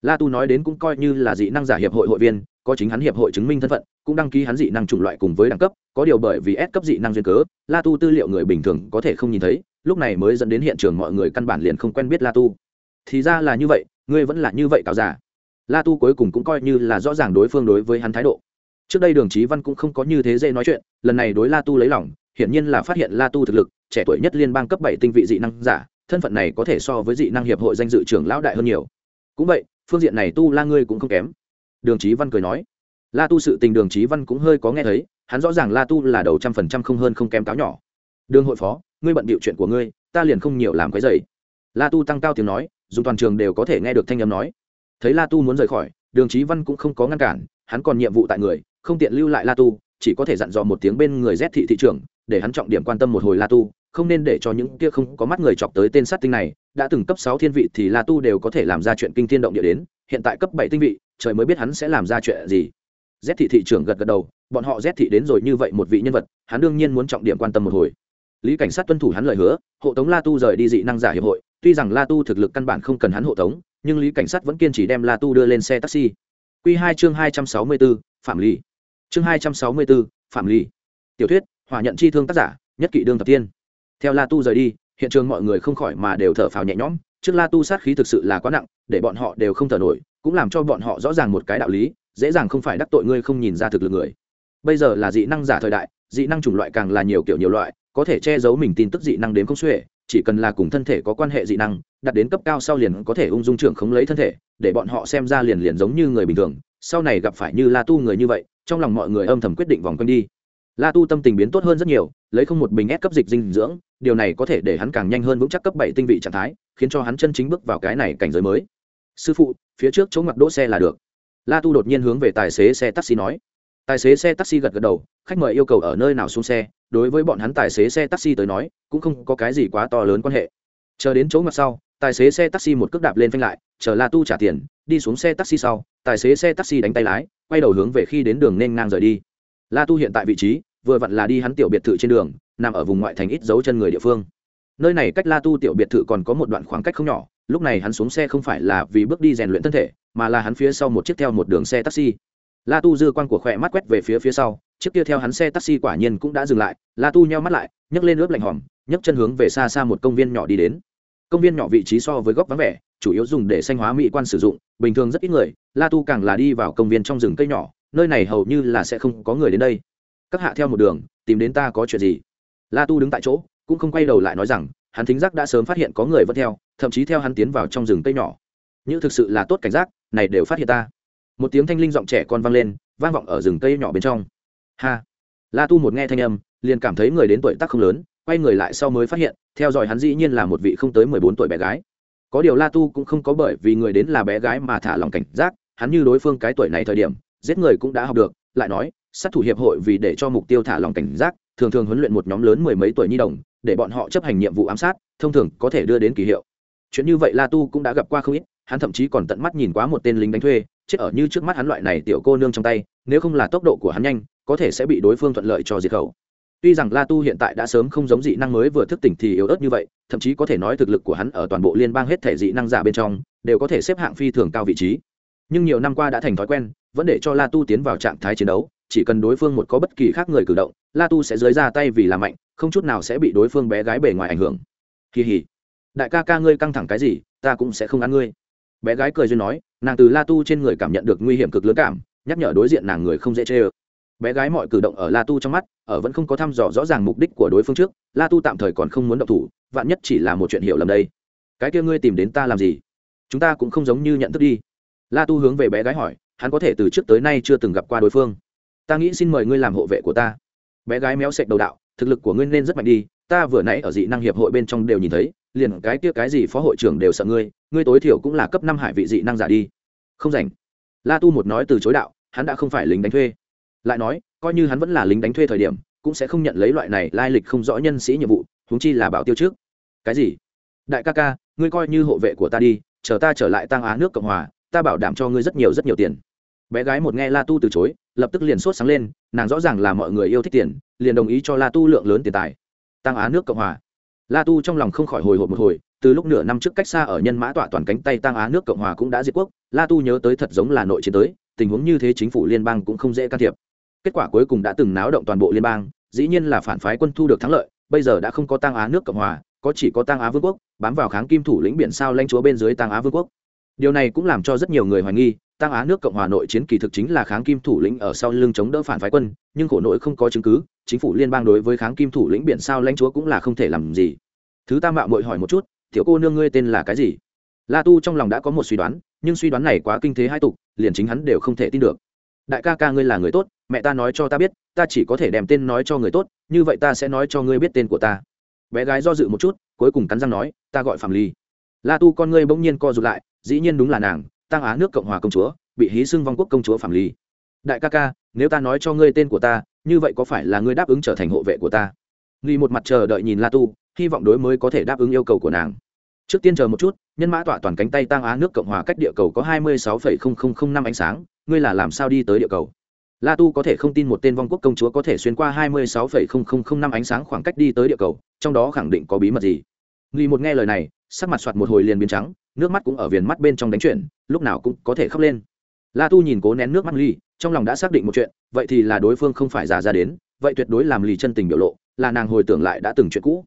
La tu nói đến cũng coi như là dị năng giả hiệp hội hội viên có chính hắn hiệp hội chứng minh thân phận, cũng đăng ký hắn dị năng chủng loại cùng với đẳng cấp, có điều bởi vì S cấp dị năng duyên cớ, la tu tư liệu người bình thường có thể không nhìn thấy, lúc này mới dẫn đến hiện trường mọi người căn bản liền không quen biết la tu. Thì ra là như vậy, ngươi vẫn là như vậy cáo giả la tu cuối cùng cũng coi như là rõ ràng đối phương đối với hắn thái độ. Trước đây đường trí văn cũng không có như thế dễ nói chuyện, lần này đối la tu lấy lòng, hiển nhiên là phát hiện la tu thực lực, trẻ tuổi nhất liên bang cấp bảy tinh vị dị năng giả, thân phận này có thể so với dị năng hiệp hội danh dự trưởng lão đại hơn nhiều. Cũng vậy, phương diện này tu la ngươi cũng không kém đường trí văn cười nói. La tu sự tình đường trí văn cũng hơi có nghe thấy, hắn rõ ràng la tu là đầu trăm phần trăm không hơn không kém cáo nhỏ. Đường hội phó, ngươi bận bịu chuyện của ngươi, ta liền không nhiều làm cái dày la tu tăng cao tiếng nói, dùng toàn trường đều có thể nghe được thanh âm nói. Thấy la tu muốn rời khỏi, đường trí văn cũng không có ngăn cản, hắn còn nhiệm vụ tại người, không tiện lưu lại la tu, chỉ có thể dặn dò một tiếng bên người rét thị thị trưởng, để hắn trọng điểm quan tâm một hồi la tu, không nên để cho những kia không có mắt người chọc tới tên sát tinh này, đã từng cấp sáu thiên vị thì la tu đều có thể làm ra chuyện kinh thiên động địa đến, hiện tại cấp bảy tinh vị trời mới biết hắn sẽ làm ra chuyện gì. Z thị thị trưởng gật gật đầu, bọn họ z thị đến rồi như vậy một vị nhân vật, hắn đương nhiên muốn trọng điểm quan tâm một hồi. Lý cảnh sát tuân thủ hắn lời hứa, hộ tống la tu rời đi dị năng giả hiệp hội, tuy rằng la tu thực lực căn bản không cần hắn hộ tống, nhưng lý cảnh sát vẫn kiên trì đem la tu đưa lên xe taxi. Quy hai chương hai trăm sáu mươi bốn phạm lý chương hai trăm sáu mươi bốn phạm lý tiểu thuyết hòa nhận chi thương tác giả, nhất kỵ đương tập tiên. Theo la tu rời đi, hiện trường mọi người không khỏi mà đều thở phào nhẹ nhõm, trước la tu sát khí thực sự là quá nặng, để bọn họ đều không thở nổi cũng làm cho bọn họ rõ ràng một cái đạo lý, dễ dàng không phải đắc tội ngươi không nhìn ra thực lực người. Bây giờ là dị năng giả thời đại, dị năng chủng loại càng là nhiều kiểu nhiều loại, có thể che giấu mình tin tức dị năng đến không xuể, chỉ cần là cùng thân thể có quan hệ dị năng, đặt đến cấp cao sau liền có thể ung dung trưởng khống lấy thân thể, để bọn họ xem ra liền liền giống như người bình thường, sau này gặp phải như la tu người như vậy, trong lòng mọi người âm thầm quyết định vòng quanh đi. La tu tâm tình biến tốt hơn rất nhiều, lấy không một bình ép cấp dịch dinh dưỡng, điều này có thể để hắn càng nhanh hơn vững chắc cấp bảy tinh vị trạng thái, khiến cho hắn chân chính bước vào cái này cảnh giới mới sư phụ, phía trước chỗ ngặt đỗ xe là được. La tu đột nhiên hướng về tài xế xe taxi nói. Tài xế xe taxi gật gật đầu, khách mời yêu cầu ở nơi nào xuống xe, đối với bọn hắn tài xế xe taxi tới nói, cũng không có cái gì quá to lớn quan hệ. Chờ đến chỗ ngặt sau, tài xế xe taxi một cước đạp lên phanh lại, chờ la tu trả tiền, đi xuống xe taxi sau, tài xế xe taxi đánh tay lái, quay đầu hướng về khi đến đường nên ngang rời đi. La tu hiện tại vị trí, vừa vặn là đi hắn tiểu biệt thự trên đường, nằm ở vùng ngoại thành ít dấu chân người địa phương. Nơi này cách la tu tiểu biệt thự còn có một đoạn khoảng cách không nhỏ lúc này hắn xuống xe không phải là vì bước đi rèn luyện thân thể, mà là hắn phía sau một chiếc theo một đường xe taxi. La tu dư quan của khỏe mắt quét về phía phía sau, chiếc kia theo hắn xe taxi quả nhiên cũng đã dừng lại. La tu nheo mắt lại, nhấc lên ướp lạnh hòm, nhấc chân hướng về xa xa một công viên nhỏ đi đến. Công viên nhỏ vị trí so với góc vắng vẻ, chủ yếu dùng để sanh hóa mỹ quan sử dụng, bình thường rất ít người, la tu càng là đi vào công viên trong rừng cây nhỏ, nơi này hầu như là sẽ không có người đến đây. Các hạ theo một đường, tìm đến ta có chuyện gì? La tu đứng tại chỗ, cũng không quay đầu lại nói rằng hắn thính giác đã sớm phát hiện có người vẫn theo, thậm chí theo hắn tiến vào trong rừng cây nhỏ. Như thực sự là tốt cảnh giác, này đều phát hiện ta. Một tiếng thanh linh giọng trẻ con vang lên, vang vọng ở rừng cây nhỏ bên trong. Ha! La tu một nghe thanh âm, liền cảm thấy người đến tuổi tác không lớn, quay người lại sau mới phát hiện, theo dõi hắn dĩ nhiên là một vị không tới mười bốn tuổi bé gái. Có điều la tu cũng không có bởi vì người đến là bé gái mà thả lòng cảnh giác, hắn như đối phương cái tuổi này thời điểm, giết người cũng đã học được, lại nói, sát thủ hiệp hội vì để cho mục tiêu thả lòng cảnh giác thường thường huấn luyện một nhóm lớn mười mấy tuổi nhi đồng, để bọn họ chấp hành nhiệm vụ ám sát, thông thường có thể đưa đến kỳ hiệu. Chuyện như vậy la tu cũng đã gặp qua không ít, hắn thậm chí còn tận mắt nhìn quá một tên lính đánh thuê, chết ở như trước mắt hắn loại này tiểu cô nương trong tay, nếu không là tốc độ của hắn nhanh, có thể sẽ bị đối phương thuận lợi cho diệt khẩu. Tuy rằng la tu hiện tại đã sớm không giống dị năng mới vừa thức tỉnh thì yếu ớt như vậy, thậm chí có thể nói thực lực của hắn ở toàn bộ liên bang hết thể dị năng giả bên trong, đều có thể xếp hạng phi thường cao vị trí. Nhưng nhiều năm qua đã thành thói quen, vẫn để cho la tu tiến vào trạng thái chiến đấu chỉ cần đối phương một có bất kỳ khác người cử động, la tu sẽ dưới ra tay vì làm mạnh, không chút nào sẽ bị đối phương bé gái bề ngoài ảnh hưởng. Kỳ hỉ. Đại ca ca ngươi căng thẳng cái gì, ta cũng sẽ không ăn ngươi. Bé gái cười duyên nói, nàng từ la tu trên người cảm nhận được nguy hiểm cực lớn cảm, nhắc nhở đối diện nàng người không dễ chê ơ. Bé gái mọi cử động ở la tu trong mắt, ở vẫn không có thăm dò rõ ràng mục đích của đối phương trước, la tu tạm thời còn không muốn động thủ, vạn nhất chỉ là một chuyện hiểu lầm đây. Cái kia ngươi tìm đến ta làm gì? Chúng ta cũng không giống như nhận thức đi. La tu hướng về bé gái hỏi, hắn có thể từ trước tới nay chưa từng gặp qua đối phương ta nghĩ xin mời ngươi làm hộ vệ của ta. Bé gái méo sệch đầu đạo, thực lực của ngươi nên rất mạnh đi, ta vừa nãy ở dị năng hiệp hội bên trong đều nhìn thấy, liền cái kia cái gì phó hội trưởng đều sợ ngươi ngươi tối thiểu cũng là cấp năm hải vị dị năng giả đi. Không rảnh. La tu một nói từ chối đạo, hắn đã không phải lính đánh thuê. Lại nói, coi như hắn vẫn là lính đánh thuê thời điểm, cũng sẽ không nhận lấy loại này lai lịch không rõ nhân sĩ nhiệm vụ, huống chi là bảo tiêu trước. Cái gì? Đại ca ca, ngươi coi như hộ vệ của ta đi, chờ ta trở lại tăng á nước cộng hòa, ta bảo đảm cho ngươi rất nhiều rất nhiều tiền. Bé gái một nghe la tu từ chối lập tức liền sốt sáng lên, nàng rõ ràng là mọi người yêu thích tiền, liền đồng ý cho la tu lượng lớn tiền tài. Tăng á nước cộng hòa. La tu trong lòng không khỏi hồi hộp một hồi, từ lúc nửa năm trước cách xa ở nhân mã tọa toàn cánh tay tăng á nước cộng hòa cũng đã diệt quốc, la tu nhớ tới thật giống là nội chiến tới, tình huống như thế chính phủ liên bang cũng không dễ can thiệp. Kết quả cuối cùng đã từng náo động toàn bộ liên bang, dĩ nhiên là phản phái quân thu được thắng lợi, bây giờ đã không có tăng á nước cộng hòa, có chỉ có tăng á vương quốc, bám vào kháng kim thủ lĩnh biển sao lãnh chúa bên dưới tăng á vương quốc. Điều này cũng làm cho rất nhiều người hoài nghi tăng á nước cộng hòa nội chiến kỳ thực chính là kháng kim thủ lĩnh ở sau lưng chống đỡ phản phái quân, nhưng khổ nội không có chứng cứ, chính phủ liên bang đối với kháng kim thủ lĩnh biển sao lãnh chúa cũng là không thể làm gì. Thứ ta mạo mội hỏi một chút, tiểu cô nương ngươi tên là cái gì? La tu trong lòng đã có một suy đoán, nhưng suy đoán này quá kinh thế hai tục, liền chính hắn đều không thể tin được. Đại ca ca ngươi là người tốt, mẹ ta nói cho ta biết, ta chỉ có thể đem tên nói cho người tốt, như vậy ta sẽ nói cho ngươi biết tên của ta. Bé gái do dự một chút, cuối cùng cắn răng nói, ta gọi phạm ly. La tu con ngươi bỗng nhiên co rụt lại, dĩ nhiên đúng là nàng tăng á nước cộng hòa công chúa, bị hí xưng vong quốc công chúa phạm lý. Đại ca ca, nếu ta nói cho ngươi tên của ta, như vậy có phải là ngươi đáp ứng trở thành hộ vệ của ta? Nghi một mặt chờ đợi nhìn la tu, hy vọng đối mới có thể đáp ứng yêu cầu của nàng. Trước tiên chờ một chút, nhân mã tỏa toàn cánh tay tăng á nước cộng hòa cách địa cầu có hai mươi sáu năm ánh sáng, ngươi là làm sao đi tới địa cầu? La tu có thể không tin một tên vong quốc công chúa có thể xuyên qua hai mươi sáu năm ánh sáng khoảng cách đi tới địa cầu, trong đó khẳng định có bí mật gì? Nghi một nghe lời này, sắc mặt soạt một hồi liền biến trắng nước mắt cũng ở viền mắt bên trong đánh chuyển, lúc nào cũng có thể khóc lên. La tu nhìn cố nén nước mắt ly trong lòng đã xác định một chuyện, vậy thì là đối phương không phải giả ra đến, vậy tuyệt đối làm lì chân tình biểu lộ, là nàng hồi tưởng lại đã từng chuyện cũ.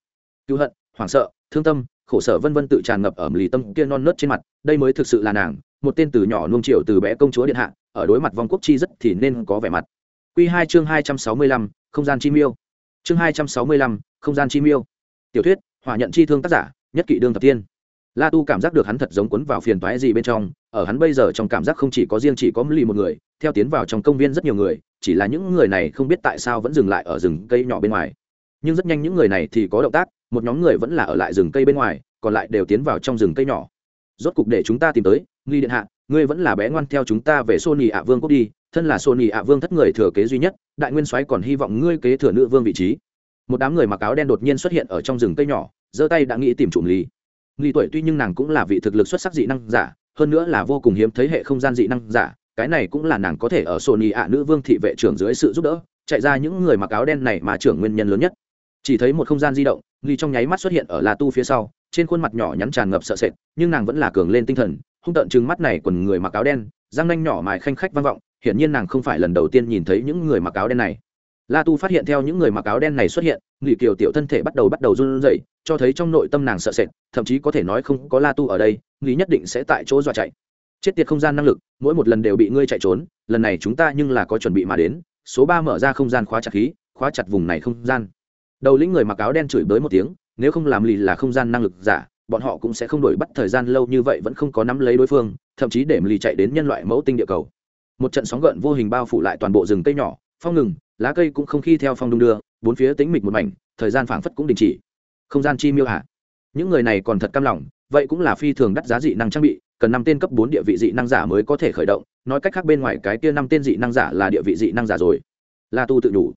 Cứu hận, hoảng sợ, thương tâm, khổ sở vân vân tự tràn ngập ở lì tâm kia non nớt trên mặt, đây mới thực sự là nàng, một tên từ nhỏ nuông chiều từ bé công chúa điện hạ, ở đối mặt vong quốc chi rất thì nên có vẻ mặt. Quy 2 chương hai trăm sáu mươi lăm, không gian chi miêu. Chương hai trăm sáu mươi lăm, không gian chi miêu. Tiểu thuyết, hỏa nhận chi thương tác giả, nhất kỵ đương thập tiên la tu cảm giác được hắn thật giống quấn vào phiền toái gì bên trong, ở hắn bây giờ trong cảm giác không chỉ có riêng chỉ có lì một người, theo tiến vào trong công viên rất nhiều người, chỉ là những người này không biết tại sao vẫn dừng lại ở rừng cây nhỏ bên ngoài. Nhưng rất nhanh những người này thì có động tác, một nhóm người vẫn là ở lại rừng cây bên ngoài, còn lại đều tiến vào trong rừng cây nhỏ. Rốt cục để chúng ta tìm tới nghi điện hạ, ngươi vẫn là bé ngoan theo chúng ta về sony ạ vương quốc đi, thân là sony ạ vương thất người thừa kế duy nhất, đại nguyên soái còn hy vọng ngươi kế thừa nữ vương vị trí. Một đám người mặc áo đen đột nhiên xuất hiện ở trong rừng cây nhỏ, giơ tay đã nghĩ tìm trụm lý nghi tuổi tuy nhưng nàng cũng là vị thực lực xuất sắc dị năng giả, hơn nữa là vô cùng hiếm thấy hệ không gian dị năng giả, cái này cũng là nàng có thể ở sony ạ nữ vương thị vệ trưởng dưới sự giúp đỡ, chạy ra những người mặc áo đen này mà trưởng nguyên nhân lớn nhất. Chỉ thấy một không gian di động, nghi trong nháy mắt xuất hiện ở la tu phía sau, trên khuôn mặt nhỏ nhắn tràn ngập sợ sệt, nhưng nàng vẫn là cường lên tinh thần, hung tợn chừng mắt này quần người mặc áo đen, răng nanh nhỏ mài khanh khách vang vọng, hiển nhiên nàng không phải lần đầu tiên nhìn thấy những người mặc áo đen này la tu phát hiện theo những người mặc áo đen này xuất hiện nghị kiều tiểu thân thể bắt đầu bắt đầu run rẩy, cho thấy trong nội tâm nàng sợ sệt, thậm chí có thể nói không có la tu ở đây nghị nhất định sẽ tại chỗ dọa chạy. Chết tiệt không gian năng lực, mỗi một lần đều bị ngươi chạy trốn, lần này chúng ta nhưng là có chuẩn bị mà đến, số ba mở ra không gian khóa chặt khí, khóa chặt vùng này không gian. Đầu lĩnh người mặc áo đen chửi bới một tiếng, nếu không làm lì là không gian năng lực giả, bọn họ cũng sẽ không đổi bắt thời gian lâu như vậy vẫn không có nắm lấy đối phương, thậm chí để lì chạy đến nhân loại mẫu tinh địa cầu. Một trận sóng gợn vô hình bao phủ lại toàn bộ rừng cây nhỏ, phong ngừng lá cây cũng không khi theo phong đung đưa, bốn phía tính mịch một mảnh, thời gian phảng phất cũng đình chỉ. Không gian chi miêu hạ những người này còn thật cam lòng, vậy cũng là phi thường đắt giá dị năng trang bị, cần năm tên cấp bốn địa vị dị năng giả mới có thể khởi động, nói cách khác bên ngoài cái kia năm tên dị năng giả là địa vị dị năng giả rồi. La tu tự đủ.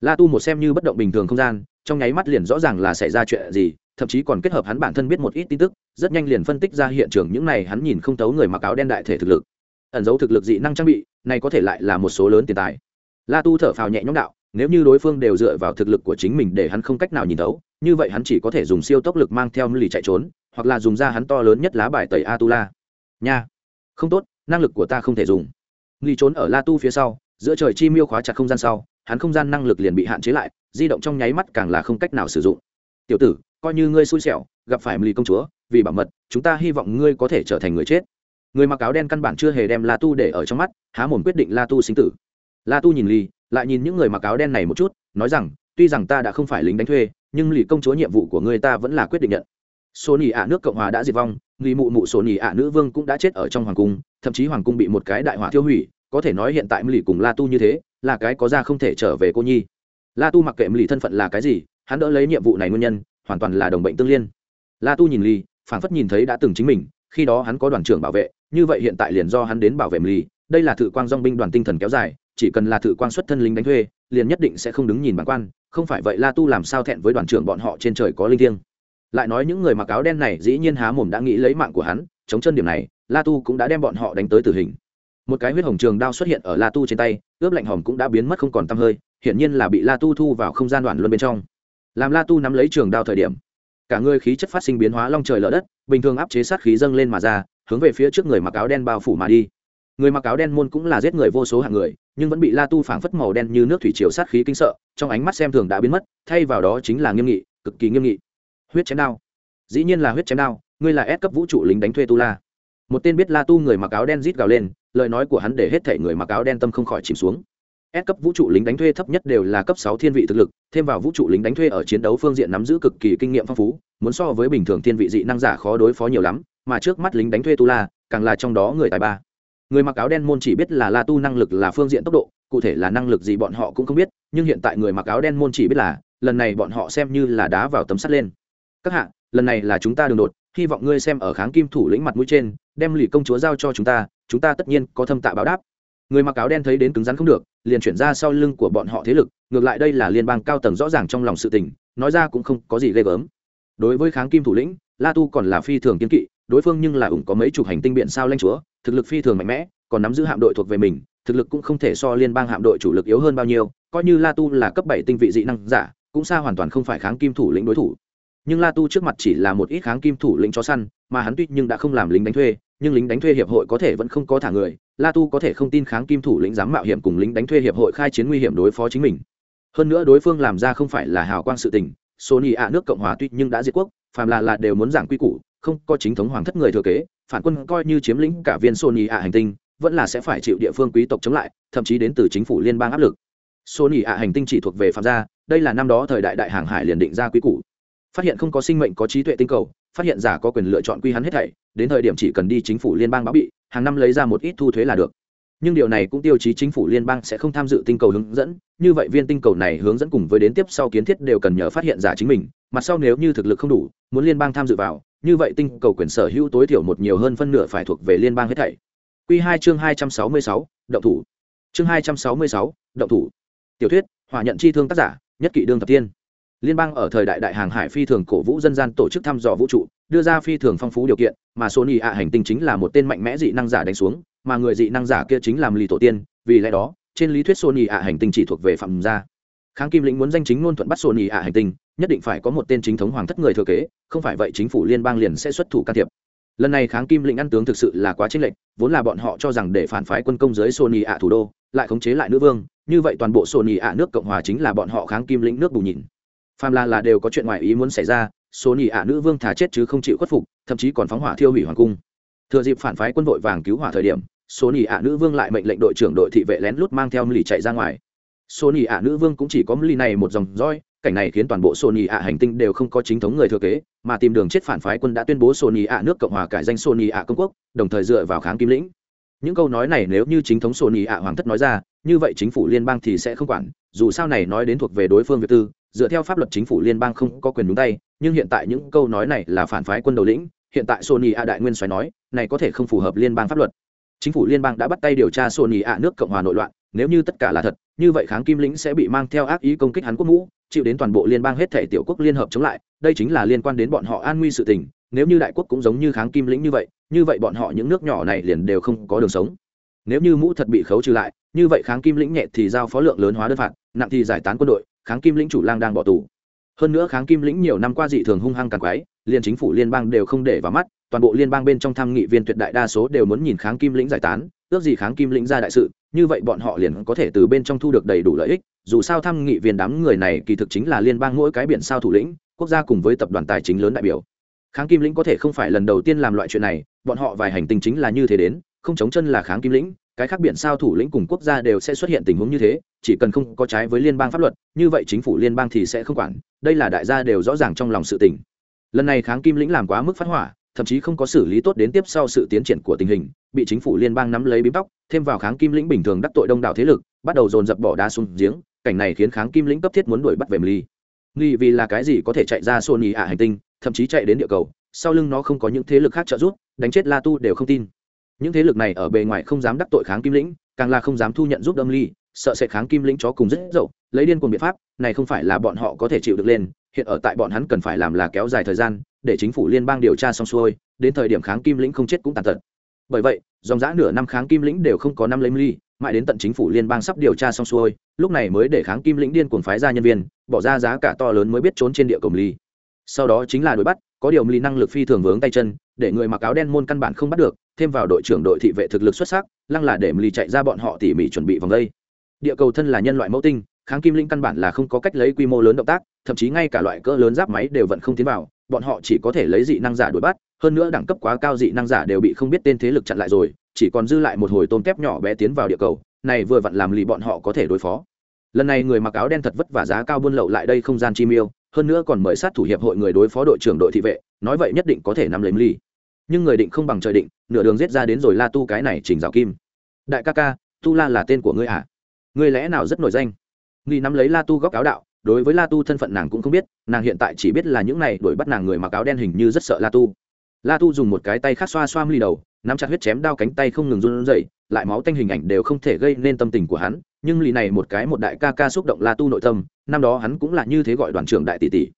La tu một xem như bất động bình thường không gian, trong nháy mắt liền rõ ràng là xảy ra chuyện gì, thậm chí còn kết hợp hắn bản thân biết một ít tin tức, rất nhanh liền phân tích ra hiện trường những này hắn nhìn không tấu người mặc áo đen đại thể thực lực. Ẩn dấu thực lực dị năng trang bị, này có thể lại là một số lớn tiền tài la tu thở phào nhẹ nhõm đạo, nếu như đối phương đều dựa vào thực lực của chính mình để hắn không cách nào nhìn thấu, như vậy hắn chỉ có thể dùng siêu tốc lực mang theo lì chạy trốn, hoặc là dùng ra hắn to lớn nhất lá bài tẩy atula. Nha, không tốt, năng lực của ta không thể dùng. Lì trốn ở la tu phía sau, giữa trời chi miêu khóa chặt không gian sau, hắn không gian năng lực liền bị hạn chế lại, di động trong nháy mắt càng là không cách nào sử dụng. Tiểu tử, coi như ngươi xui xẻo, gặp phải lì công chúa, vì bảo mật, chúng ta hy vọng ngươi có thể trở thành người chết. Người mặc áo đen căn bản chưa hề đem la tu để ở trong mắt, há mồm quyết định la tu sinh tử la tu nhìn lì, lại nhìn những người mặc áo đen này một chút, nói rằng, tuy rằng ta đã không phải lính đánh thuê, nhưng lì công chúa nhiệm vụ của ngươi ta vẫn là quyết định nhận. Số nỉ ạ, nước cộng hòa đã diệt vong Lý mụ mụ số nỉ ạ, nữ vương cũng đã chết ở trong hoàng cung, thậm chí hoàng cung bị một cái đại hỏa thiêu hủy, có thể nói hiện tại lì cùng la tu như thế, là cái có ra không thể trở về cô nhi. La tu mặc kệ lì thân phận là cái gì, hắn đỡ lấy nhiệm vụ này nguyên nhân, hoàn toàn là đồng bệnh tương liên. La tu nhìn lì, phảng phất nhìn thấy đã từng chính mình, khi đó hắn có đoàn trưởng bảo vệ, như vậy hiện tại liền do hắn đến bảo vệ lì. Đây là thự quang dong binh đoàn tinh thần kéo dài chỉ cần là thự quan xuất thân lính đánh thuê, liền nhất định sẽ không đứng nhìn bản quan, không phải vậy la tu làm sao thẹn với đoàn trưởng bọn họ trên trời có linh thiêng. Lại nói những người mặc áo đen này dĩ nhiên há mồm đã nghĩ lấy mạng của hắn, chống chân điểm này, la tu cũng đã đem bọn họ đánh tới tử hình. Một cái huyết hồng trường đao xuất hiện ở la tu trên tay, ướp lạnh hồng cũng đã biến mất không còn tăm hơi, hiển nhiên là bị la tu thu vào không gian đoạn luân bên trong. Làm la tu nắm lấy trường đao thời điểm, cả người khí chất phát sinh biến hóa long trời lở đất, bình thường áp chế sát khí dâng lên mà ra, hướng về phía trước người mặc áo đen bao phủ mà đi. Người mặc áo đen môn cũng là giết người vô số hạng người nhưng vẫn bị la tu phảng phất màu đen như nước thủy triều sát khí kinh sợ trong ánh mắt xem thường đã biến mất thay vào đó chính là nghiêm nghị cực kỳ nghiêm nghị. Huyết chém đao. Dĩ nhiên là huyết chém đao ngươi là ép cấp vũ trụ lính đánh thuê tu la. Một tên biết la tu người mặc áo đen rít gào lên lời nói của hắn để hết thể người mặc áo đen tâm không khỏi chìm xuống. S cấp vũ trụ lính đánh thuê thấp nhất đều là cấp sáu thiên vị thực lực, thêm vào vũ trụ lính đánh thuê ở chiến đấu phương diện nắm giữ cực kỳ kinh nghiệm phong phú, muốn so với bình thường thiên vị dị năng giả khó đối phó nhiều lắm, mà trước mắt lính đánh thuê tu la, càng là trong đó người tài ba. Người mặc áo đen môn chỉ biết là La Tu năng lực là phương diện tốc độ, cụ thể là năng lực gì bọn họ cũng không biết, nhưng hiện tại người mặc áo đen môn chỉ biết là, lần này bọn họ xem như là đá vào tấm sắt lên. Các hạ, lần này là chúng ta đường đột, hy vọng ngươi xem ở kháng kim thủ lĩnh mặt mũi trên, đem lì công chúa giao cho chúng ta, chúng ta tất nhiên có thâm tạ báo đáp người mặc áo đen thấy đến cứng rắn không được liền chuyển ra sau lưng của bọn họ thế lực ngược lại đây là liên bang cao tầng rõ ràng trong lòng sự tình nói ra cũng không có gì ghê gớm đối với kháng kim thủ lĩnh la tu còn là phi thường kiên kỵ đối phương nhưng là ủng có mấy chục hành tinh biện sao lanh chúa thực lực phi thường mạnh mẽ, còn nắm giữ hạm đội thuộc về mình, thực lực cũng không thể so liên bang hạm đội chủ lực yếu hơn bao nhiêu, coi như la tu là cấp bảy tinh vị dị năng giả, cũng xa hoàn toàn không phải kháng kim thủ lĩnh đối thủ. Nhưng la tu trước mặt chỉ là một ít kháng kim thủ lĩnh chó săn, mà hắn tuy nhưng đã không làm lính đánh thuê, nhưng lính đánh thuê hiệp hội có thể vẫn không có thả người, la tu có thể không tin kháng kim thủ lĩnh dám mạo hiểm cùng lính đánh thuê hiệp hội khai chiến nguy hiểm đối phó chính mình. Hơn nữa đối phương làm ra không phải là hào quang sự tình, sony ạ nước cộng hòa tuy nhưng đã diệt quốc, phàm là là đều muốn giảng quy củ không có chính thống hoàng thất người thừa kế, phản quân coi như chiếm lĩnh cả viên sony ạ hành tinh, vẫn là sẽ phải chịu địa phương quý tộc chống lại, thậm chí đến từ chính phủ liên bang áp lực. Sony ạ hành tinh chỉ thuộc về phạm gia, đây là năm đó thời đại đại hàng hải liền định ra quý củ. Phát hiện không có sinh mệnh có trí tuệ tinh cầu, phát hiện giả có quyền lựa chọn quy hắn hết thảy, đến thời điểm chỉ cần đi chính phủ liên bang báo bị, hàng năm lấy ra một ít thu thuế là được. Nhưng điều này cũng tiêu chí chính phủ liên bang sẽ không tham dự tinh cầu hướng dẫn, như vậy viên tinh cầu này hướng dẫn cùng với đến tiếp sau kiến thiết đều cần nhờ phát hiện giả chính mình mặt sau nếu như thực lực không đủ, muốn liên bang tham dự vào như vậy tinh cầu quyền sở hữu tối thiểu một nhiều hơn phân nửa phải thuộc về liên bang hết thảy. Quy hai chương hai trăm sáu mươi sáu, động thủ. Chương hai trăm sáu mươi sáu, động thủ. Tiểu thuyết hòa nhận chi thương tác giả, nhất kỵ đương thập tiên. Liên bang ở thời đại đại hàng hải phi thường cổ vũ dân gian tổ chức thăm dò vũ trụ, đưa ra phi thường phong phú điều kiện, mà sony ạ hành tinh chính là một tên mạnh mẽ dị năng giả đánh xuống, mà người dị năng giả kia chính làm lì tổ tiên, vì lẽ đó, trên lý thuyết sony ạ hành tinh chỉ thuộc về phạm gia. Kháng kim lĩnh muốn danh chính ngôn thuận bắt sony ạ hành tinh nhất định phải có một tên chính thống hoàng thất người thừa kế, không phải vậy chính phủ liên bang liền sẽ xuất thủ can thiệp. Lần này kháng kim lĩnh ăn tướng thực sự là quá chênh lệch, vốn là bọn họ cho rằng để phản phái quân công dưới sony ạ thủ đô, lại khống chế lại nữ vương, như vậy toàn bộ sony ạ nước cộng hòa chính là bọn họ kháng kim lĩnh nước bù nhìn. Phàm là là đều có chuyện ngoài ý muốn xảy ra, sony ạ nữ vương thà chết chứ không chịu khuất phục, thậm chí còn phóng hỏa thiêu hủy hoàng cung. Thừa dịp phản phái quân đội vàng cứu hỏa thời điểm, sony ạ nữ vương lại mệnh lệnh đội trưởng đội thị vệ lén lút mang theo lì chạy ra ngoài. Sony ạ nữ vương cũng chỉ có lì này một dòng roi cảnh này khiến toàn bộ Sony ạ hành tinh đều không có chính thống người thừa kế, mà tìm đường chết phản phái quân đã tuyên bố Sony ạ nước cộng hòa cải danh Sony ạ công quốc, đồng thời dựa vào kháng kim lĩnh. Những câu nói này nếu như chính thống Sony ạ hoàng thất nói ra, như vậy chính phủ liên bang thì sẽ không quản, dù sao này nói đến thuộc về đối phương việt tư, dựa theo pháp luật chính phủ liên bang không có quyền đúng tay, nhưng hiện tại những câu nói này là phản phái quân đầu lĩnh, hiện tại sony ạ đại nguyên xoáy nói, này có thể không phù hợp liên bang pháp luật. Chính phủ liên bang đã bắt tay điều tra sony ạ nước cộng hòa nội loạn nếu như tất cả là thật, như vậy kháng kim lĩnh sẽ bị mang theo ác ý công kích hắn quốc mũ chịu đến toàn bộ liên bang hết thể tiểu quốc liên hợp chống lại, đây chính là liên quan đến bọn họ an nguy sự tình, nếu như đại quốc cũng giống như kháng kim lĩnh như vậy như vậy bọn họ những nước nhỏ này liền đều không có đường sống. Nếu như mũ thật bị khấu trừ lại, như vậy kháng kim lĩnh nhẹ thì giao phó lượng lớn hóa đơn phạt, nặng thì giải tán quân đội, kháng kim lĩnh chủ lang đang bỏ tù. Hơn nữa kháng kim lĩnh nhiều năm qua dị thường hung hăng càng quái, liền chính phủ liên bang đều không để vào mắt, toàn bộ liên bang bên trong tham nghị viên tuyệt đại đa số đều muốn nhìn kháng kim lĩnh giải tán, ước gì kháng kim lĩnh ra đại sự như vậy bọn họ liền có thể từ bên trong thu được đầy đủ lợi ích, dù sao tham nghị viên đám người này kỳ thực chính là liên bang mỗi cái biển sao thủ lĩnh, quốc gia cùng với tập đoàn tài chính lớn đại biểu. Kháng kim lĩnh có thể không phải lần đầu tiên làm loại chuyện này, bọn họ vài hành tinh chính là như thế đến, không chống chân là kháng kim lĩnh, cái khác biển sao thủ lĩnh cùng quốc gia đều sẽ xuất hiện tình huống như thế, chỉ cần không có trái với liên bang pháp luật, như vậy chính phủ liên bang thì sẽ không quản, đây là đại gia đều rõ ràng trong lòng sự tình. Lần này kháng kim lĩnh làm quá mức phát hỏa thậm chí không có xử lý tốt đến tiếp sau sự tiến triển của tình hình, bị chính phủ liên bang nắm lấy bím tóc, thêm vào kháng kim lĩnh bình thường đắc tội đông đảo thế lực, bắt đầu dồn dập bỏ đá xuống giếng, cảnh này khiến kháng kim lĩnh cấp thiết muốn đuổi bắt về ly nghi vì là cái gì có thể chạy ra sony ạ hành tinh, thậm chí chạy đến địa cầu, sau lưng nó không có những thế lực khác trợ giúp, đánh chết la tu đều không tin. Những thế lực này ở bề ngoài không dám đắc tội kháng kim lĩnh, càng là không dám thu nhận giúp đâm ly, sợ sẽ kháng kim lĩnh chó cùng rất dậu, lấy điên cùng biện pháp, này không phải là bọn họ có thể chịu được lên hiện ở tại bọn hắn cần phải làm là kéo dài thời gian, để chính phủ liên bang điều tra xong xuôi, đến thời điểm kháng kim lĩnh không chết cũng tàn tật. Bởi vậy, dòng giã nửa năm kháng kim lĩnh đều không có năm lấy ly, mãi đến tận chính phủ liên bang sắp điều tra xong xuôi, lúc này mới để kháng kim lĩnh điên cuồng phái ra nhân viên, bỏ ra giá cả to lớn mới biết trốn trên địa cổng ly. Sau đó chính là đuổi bắt, có điều ly năng lực phi thường vướng tay chân, để người mặc áo đen môn căn bản không bắt được, thêm vào đội trưởng đội thị vệ thực lực xuất sắc, lăng là để ly chạy ra bọn họ tỉ mỉ chuẩn bị vòng đây. Địa cầu thân là nhân loại mẫu tinh kháng kim linh căn bản là không có cách lấy quy mô lớn động tác, thậm chí ngay cả loại cỡ lớn giáp máy đều vẫn không tiến vào, bọn họ chỉ có thể lấy dị năng giả đuổi bắt, hơn nữa đẳng cấp quá cao dị năng giả đều bị không biết tên thế lực chặn lại rồi, chỉ còn dư lại một hồi tôm tép nhỏ bé tiến vào địa cầu, này vừa vặn làm lì bọn họ có thể đối phó. Lần này người mặc áo đen thật vất vả giá cao buôn lậu lại đây không gian chi miêu, hơn nữa còn mời sát thủ hiệp hội người đối phó đội trưởng đội thị vệ, nói vậy nhất định có thể nắm lấy ly nhưng người định không bằng trời định, nửa đường giết ra đến rồi la tu cái này chỉnh rào kim. Đại ca ca, tu la là tên của ngươi à? Ngươi lẽ nào rất nổi danh? Nghi nắm lấy la tu góc áo đạo, đối với la tu thân phận nàng cũng không biết, nàng hiện tại chỉ biết là những này đuổi bắt nàng người mặc áo đen hình như rất sợ la tu. La tu dùng một cái tay khác xoa xoa mly đầu, nắm chặt huyết chém đao cánh tay không ngừng run rẩy, lại máu tanh hình ảnh đều không thể gây nên tâm tình của hắn, nhưng lì này một cái một đại ca ca xúc động la tu nội tâm, năm đó hắn cũng là như thế gọi đoàn trưởng đại tỷ tỷ.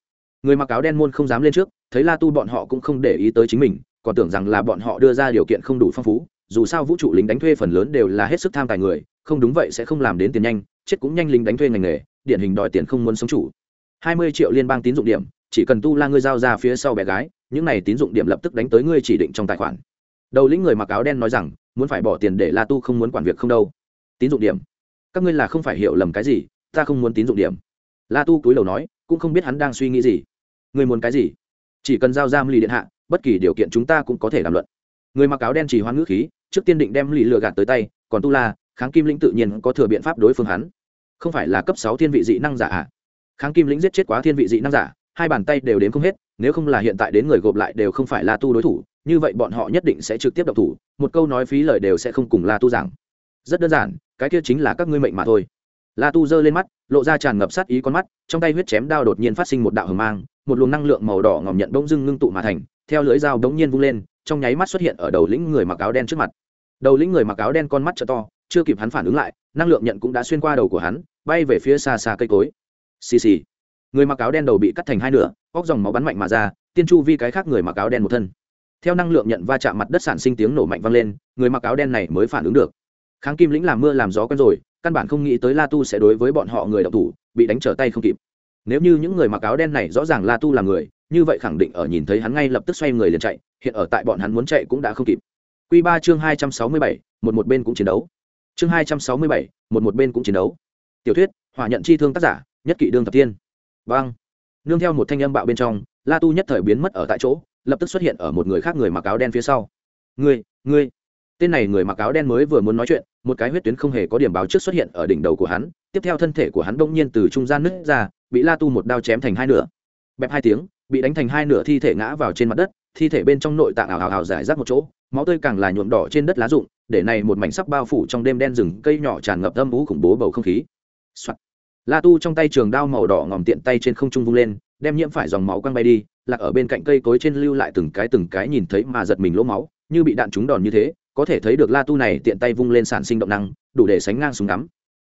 Người mặc áo đen môn không dám lên trước, thấy la tu bọn họ cũng không để ý tới chính mình, còn tưởng rằng là bọn họ đưa ra điều kiện không đủ phong phú, dù sao vũ trụ lính đánh thuê phần lớn đều là hết sức tham tài người, không đúng vậy sẽ không làm đến tiền nhanh chết cũng nhanh lính đánh thuê ngành nghề, điển hình đòi tiền không muốn sống chủ. Hai mươi triệu liên bang tín dụng điểm, chỉ cần tu la ngươi giao ra phía sau bé gái, những này tín dụng điểm lập tức đánh tới ngươi chỉ định trong tài khoản. Đầu lĩnh người mặc áo đen nói rằng, muốn phải bỏ tiền để la tu không muốn quản việc không đâu. Tín dụng điểm. Các ngươi là không phải hiểu lầm cái gì, ta không muốn tín dụng điểm. La tu túi đầu nói, cũng không biết hắn đang suy nghĩ gì. Người muốn cái gì? Chỉ cần giao giam lì điện hạ, bất kỳ điều kiện chúng ta cũng có thể làm luận. Người mặc áo đen chỉ hoan ngữ khí, trước tiên định đem lì lừa gạt tới tay, còn tu la, kháng kim lĩnh tự nhiên có thừa biện pháp đối phương hắn không phải là cấp sáu thiên vị dị năng giả à? Kháng kim lĩnh giết chết quá thiên vị dị năng giả, hai bàn tay đều đến không hết, nếu không là hiện tại đến người gộp lại đều không phải là tu đối thủ, như vậy bọn họ nhất định sẽ trực tiếp độc thủ, một câu nói phí lời đều sẽ không cùng la tu giảng. Rất đơn giản, cái kia chính là các ngươi mệnh mà thôi. La tu giơ lên mắt, lộ ra tràn ngập sát ý con mắt, trong tay huyết chém đao đột nhiên phát sinh một đạo hờ mang, một luồng năng lượng màu đỏ ngỏm nhận bỗng dưng ngưng tụ mà thành, theo lưỡi dao bỗng nhiên vung lên, trong nháy mắt xuất hiện ở đầu lĩnh người mặc áo đen trước mặt. Đầu lĩnh người mặc áo đen con mắt trợ to chưa kịp hắn phản ứng lại, năng lượng nhận cũng đã xuyên qua đầu của hắn, bay về phía xa xa cây cối. Xì xì. Người mặc áo đen đầu bị cắt thành hai nửa, óc dòng máu bắn mạnh mà ra, tiên chu vi cái khác người mặc áo đen một thân. Theo năng lượng nhận va chạm mặt đất sản sinh tiếng nổ mạnh vang lên, người mặc áo đen này mới phản ứng được. Kháng kim lĩnh làm mưa làm gió quen rồi, căn bản không nghĩ tới la tu sẽ đối với bọn họ người đọc thủ, bị đánh trở tay không kịp. Nếu như những người mặc áo đen này rõ ràng la tu là người, như vậy khẳng định ở nhìn thấy hắn ngay lập tức xoay người liền chạy, hiện ở tại bọn hắn muốn chạy cũng đã không kịp. Q ba chương hai trăm sáu mươi bảy, một một bên cũng chiến đấu chương hai trăm sáu mươi bảy, một một bên cũng chiến đấu. Tiểu thuyết, hỏa nhận chi thương tác giả, nhất kỷ đương thập tiên vang nương theo một thanh âm bạo bên trong, la tu nhất thời biến mất ở tại chỗ, lập tức xuất hiện ở một người khác người mặc áo đen phía sau. Ngươi ngươi. Tên này người mặc áo đen mới vừa muốn nói chuyện, một cái huyết tuyến không hề có điểm báo trước xuất hiện ở đỉnh đầu của hắn, tiếp theo thân thể của hắn bỗng nhiên từ trung gian nứt ra, bị la tu một đao chém thành hai nửa. Bẹp hai tiếng, bị đánh thành hai nửa thi thể ngã vào trên mặt đất, thi thể bên trong nội tạng ảo ảo ảo giải rác một chỗ, máu tươi càng là nhuộm đỏ trên đất lá rụng để này một mảnh sắc bao phủ trong đêm đen rừng, cây nhỏ tràn ngập âm ú khủng bố bầu không khí、Soạn. la tu trong tay trường đao màu đỏ ngòm tiện tay trên không trung vung lên, đem nhiễm phải dòng máu quăng bay đi, lạc ở bên cạnh cây cối trên lưu lại từng cái từng cái nhìn thấy mà giật mình lỗ máu, như bị đạn trúng đòn như thế, có thể thấy được la tu này tiện tay vung lên sản sinh động năng, đủ để sánh ngang súng ngắm.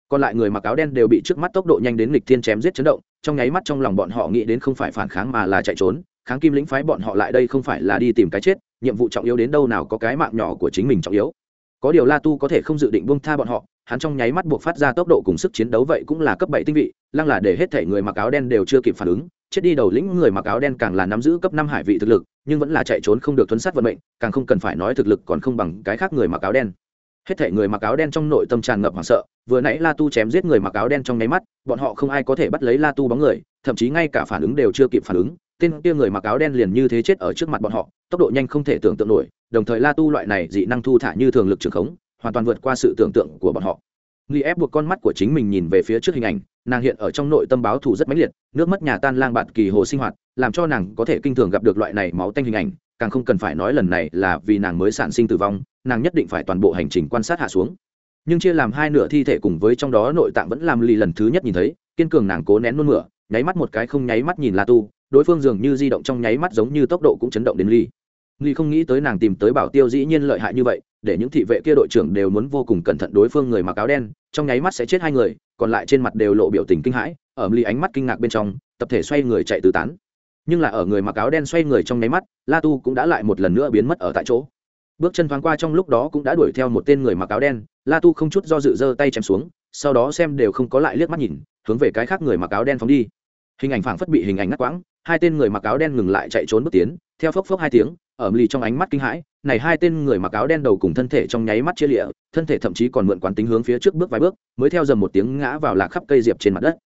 Còn lại người mặc áo đen đều bị trước mắt tốc độ nhanh đến lịch thiên chém giết chấn động, trong nháy mắt trong lòng bọn họ nghĩ đến không phải phản kháng mà là chạy trốn, kháng kim lĩnh phái bọn họ lại đây không phải là đi tìm cái chết, nhiệm vụ trọng yếu đến đâu nào có cái mạng nhỏ của chính mình trọng yếu có điều la tu có thể không dự định buông tha bọn họ, hắn trong nháy mắt buộc phát ra tốc độ cùng sức chiến đấu vậy cũng là cấp bảy tinh vị, lăng là để hết thể người mặc áo đen đều chưa kịp phản ứng, chết đi đầu lĩnh người mặc áo đen càng là nắm giữ cấp năm hải vị thực lực, nhưng vẫn là chạy trốn không được thuấn sát vận mệnh, càng không cần phải nói thực lực còn không bằng cái khác người mặc áo đen. Hết thể người mặc áo đen trong nội tâm tràn ngập hoảng sợ, vừa nãy la tu chém giết người mặc áo đen trong nháy mắt, bọn họ không ai có thể bắt lấy la tu bóng người, thậm chí ngay cả phản ứng đều chưa kịp phản ứng tên kia người mặc áo đen liền như thế chết ở trước mặt bọn họ, tốc độ nhanh không thể tưởng tượng nổi, đồng thời la tu loại này dị năng thu thả như thường lực trường khống, hoàn toàn vượt qua sự tưởng tượng của bọn họ. Nghi ép buộc con mắt của chính mình nhìn về phía trước hình ảnh, nàng hiện ở trong nội tâm báo thù rất mãnh liệt, nước mất nhà tan lang bạt kỳ hồ sinh hoạt, làm cho nàng có thể kinh thường gặp được loại này máu tanh hình ảnh, càng không cần phải nói lần này là vì nàng mới sản sinh tử vong, nàng nhất định phải toàn bộ hành trình quan sát hạ xuống. Nhưng chia làm hai nửa thi thể cùng với trong đó nội tạng vẫn làm lì lần thứ nhất nhìn thấy, kiên cường nàng cố nén nôn mửa, nháy mắt một cái không nháy mắt nhìn la tu đối phương dường như di động trong nháy mắt giống như tốc độ cũng chấn động đến ly. Ly không nghĩ tới nàng tìm tới bảo tiêu dĩ nhiên lợi hại như vậy, để những thị vệ kia đội trưởng đều muốn vô cùng cẩn thận đối phương người mặc áo đen, trong nháy mắt sẽ chết hai người, còn lại trên mặt đều lộ biểu tình kinh hãi, ở ly ánh mắt kinh ngạc bên trong, tập thể xoay người chạy tứ tán. Nhưng là ở người mặc áo đen xoay người trong nháy mắt, la tu cũng đã lại một lần nữa biến mất ở tại chỗ. Bước chân thoáng qua trong lúc đó cũng đã đuổi theo một tên người mặc áo đen, la tu không chút do dự giơ tay chém xuống, sau đó xem đều không có lại liếc mắt nhìn, hướng về cái khác người mặc áo đen phóng đi. Hình ảnh phảng phất bị hình ảnh ngắt quãng hai tên người mặc áo đen ngừng lại chạy trốn bước tiến, theo phốc phốc hai tiếng, ở lì trong ánh mắt kinh hãi, này hai tên người mặc áo đen đầu cùng thân thể trong nháy mắt chia lịa, thân thể thậm chí còn mượn quán tính hướng phía trước bước vài bước, mới theo dầm một tiếng ngã vào lạc khắp cây diệp trên mặt đất.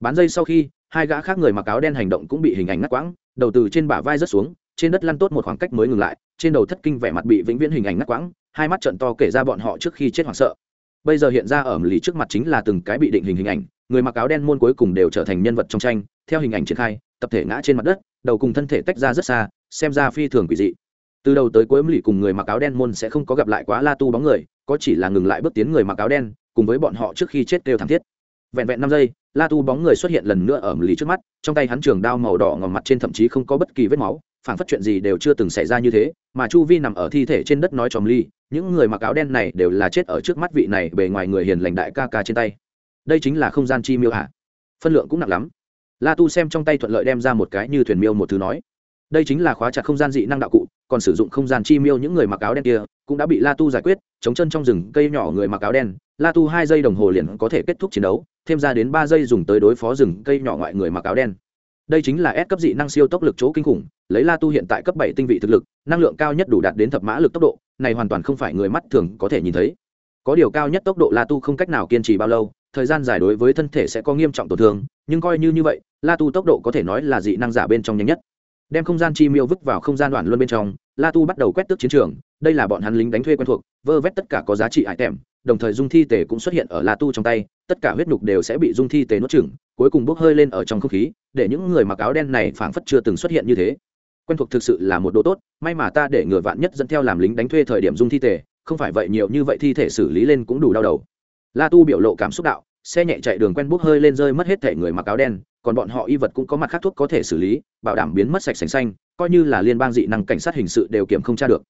Bán dây sau khi, hai gã khác người mặc áo đen hành động cũng bị hình ảnh ngắt quãng, đầu từ trên bả vai rớt xuống, trên đất lăn tốt một khoảng cách mới ngừng lại, trên đầu thất kinh vẻ mặt bị vĩnh viễn hình ảnh ngắt quãng, hai mắt trận to kể ra bọn họ trước khi chết hoảng sợ. Bây giờ hiện ra ở lì trước mặt chính là từng cái bị định hình hình ảnh, người mặc áo đen môn cuối cùng đều trở thành nhân vật trong tranh, theo hình ảnh triển khai tập thể ngã trên mặt đất, đầu cùng thân thể tách ra rất xa, xem ra phi thường quỷ dị. Từ đầu tới cuối lì cùng người mặc áo đen môn sẽ không có gặp lại quá la tu bóng người, có chỉ là ngừng lại bước tiến người mặc áo đen, cùng với bọn họ trước khi chết đều thảm thiết. Vẹn vẹn năm giây, la tu bóng người xuất hiện lần nữa ở lì trước mắt, trong tay hắn trường đao màu đỏ ngòm mặt trên thậm chí không có bất kỳ vết máu phản phất chuyện gì đều chưa từng xảy ra như thế, mà chu vi nằm ở thi thể trên đất nói tròm ly những người mặc áo đen này đều là chết ở trước mắt vị này bề ngoài người hiền lành đại ca ca trên tay. Đây chính là không gian chi miêu hạ phân lượng cũng nặng lắm la tu xem trong tay thuận lợi đem ra một cái như thuyền miêu một thứ nói. Đây chính là khóa chặt không gian dị năng đạo cụ, còn sử dụng không gian chi miêu những người mặc áo đen kia, cũng đã bị la tu giải quyết, chống chân trong rừng cây nhỏ người mặc áo đen. La tu hai giây đồng hồ liền có thể kết thúc chiến đấu, thêm ra đến ba giây dùng tới đối phó rừng cây nhỏ ngoại người mặc áo đen. Đây chính là S cấp dị năng siêu tốc lực chỗ kinh khủng, lấy la tu hiện tại cấp bảy tinh vị thực lực, năng lượng cao nhất đủ đạt đến thập mã lực tốc độ, này hoàn toàn không phải người mắt thường có thể nhìn thấy. Có điều cao nhất tốc độ la tu không cách nào kiên trì bao lâu thời gian dài đối với thân thể sẽ có nghiêm trọng tổn thương, nhưng coi như như vậy, la tu tốc độ có thể nói là dị năng giả bên trong nhanh nhất. Đem không gian chi miêu vứt vào không gian đoạn luôn bên trong, la tu bắt đầu quét tước chiến trường, đây là bọn hắn lính đánh thuê quen thuộc, vơ vét tất cả có giá trị hải tèm đồng thời dung thi tề cũng xuất hiện ở la tu trong tay, tất cả huyết nhục đều sẽ bị dung thi tề nuốt chửng, cuối cùng bốc hơi lên ở trong không khí, để những người mặc áo đen này phảng phất chưa từng xuất hiện như thế. Quen thuộc thực sự là một đồ tốt, may mà ta để người vạn nhất dẫn theo làm lính đánh thuê thời điểm dung thi tề, không phải vậy nhiều như vậy thi thể xử lý lên cũng đủ đau đầu la tu biểu lộ cảm xúc đạo, xe nhẹ chạy đường quen bốc hơi lên rơi mất hết thể người mặc áo đen, còn bọn họ y vật cũng có mặt khác thuốc có thể xử lý, bảo đảm biến mất sạch sành xanh, coi như là liên bang dị năng cảnh sát hình sự đều kiểm không tra được.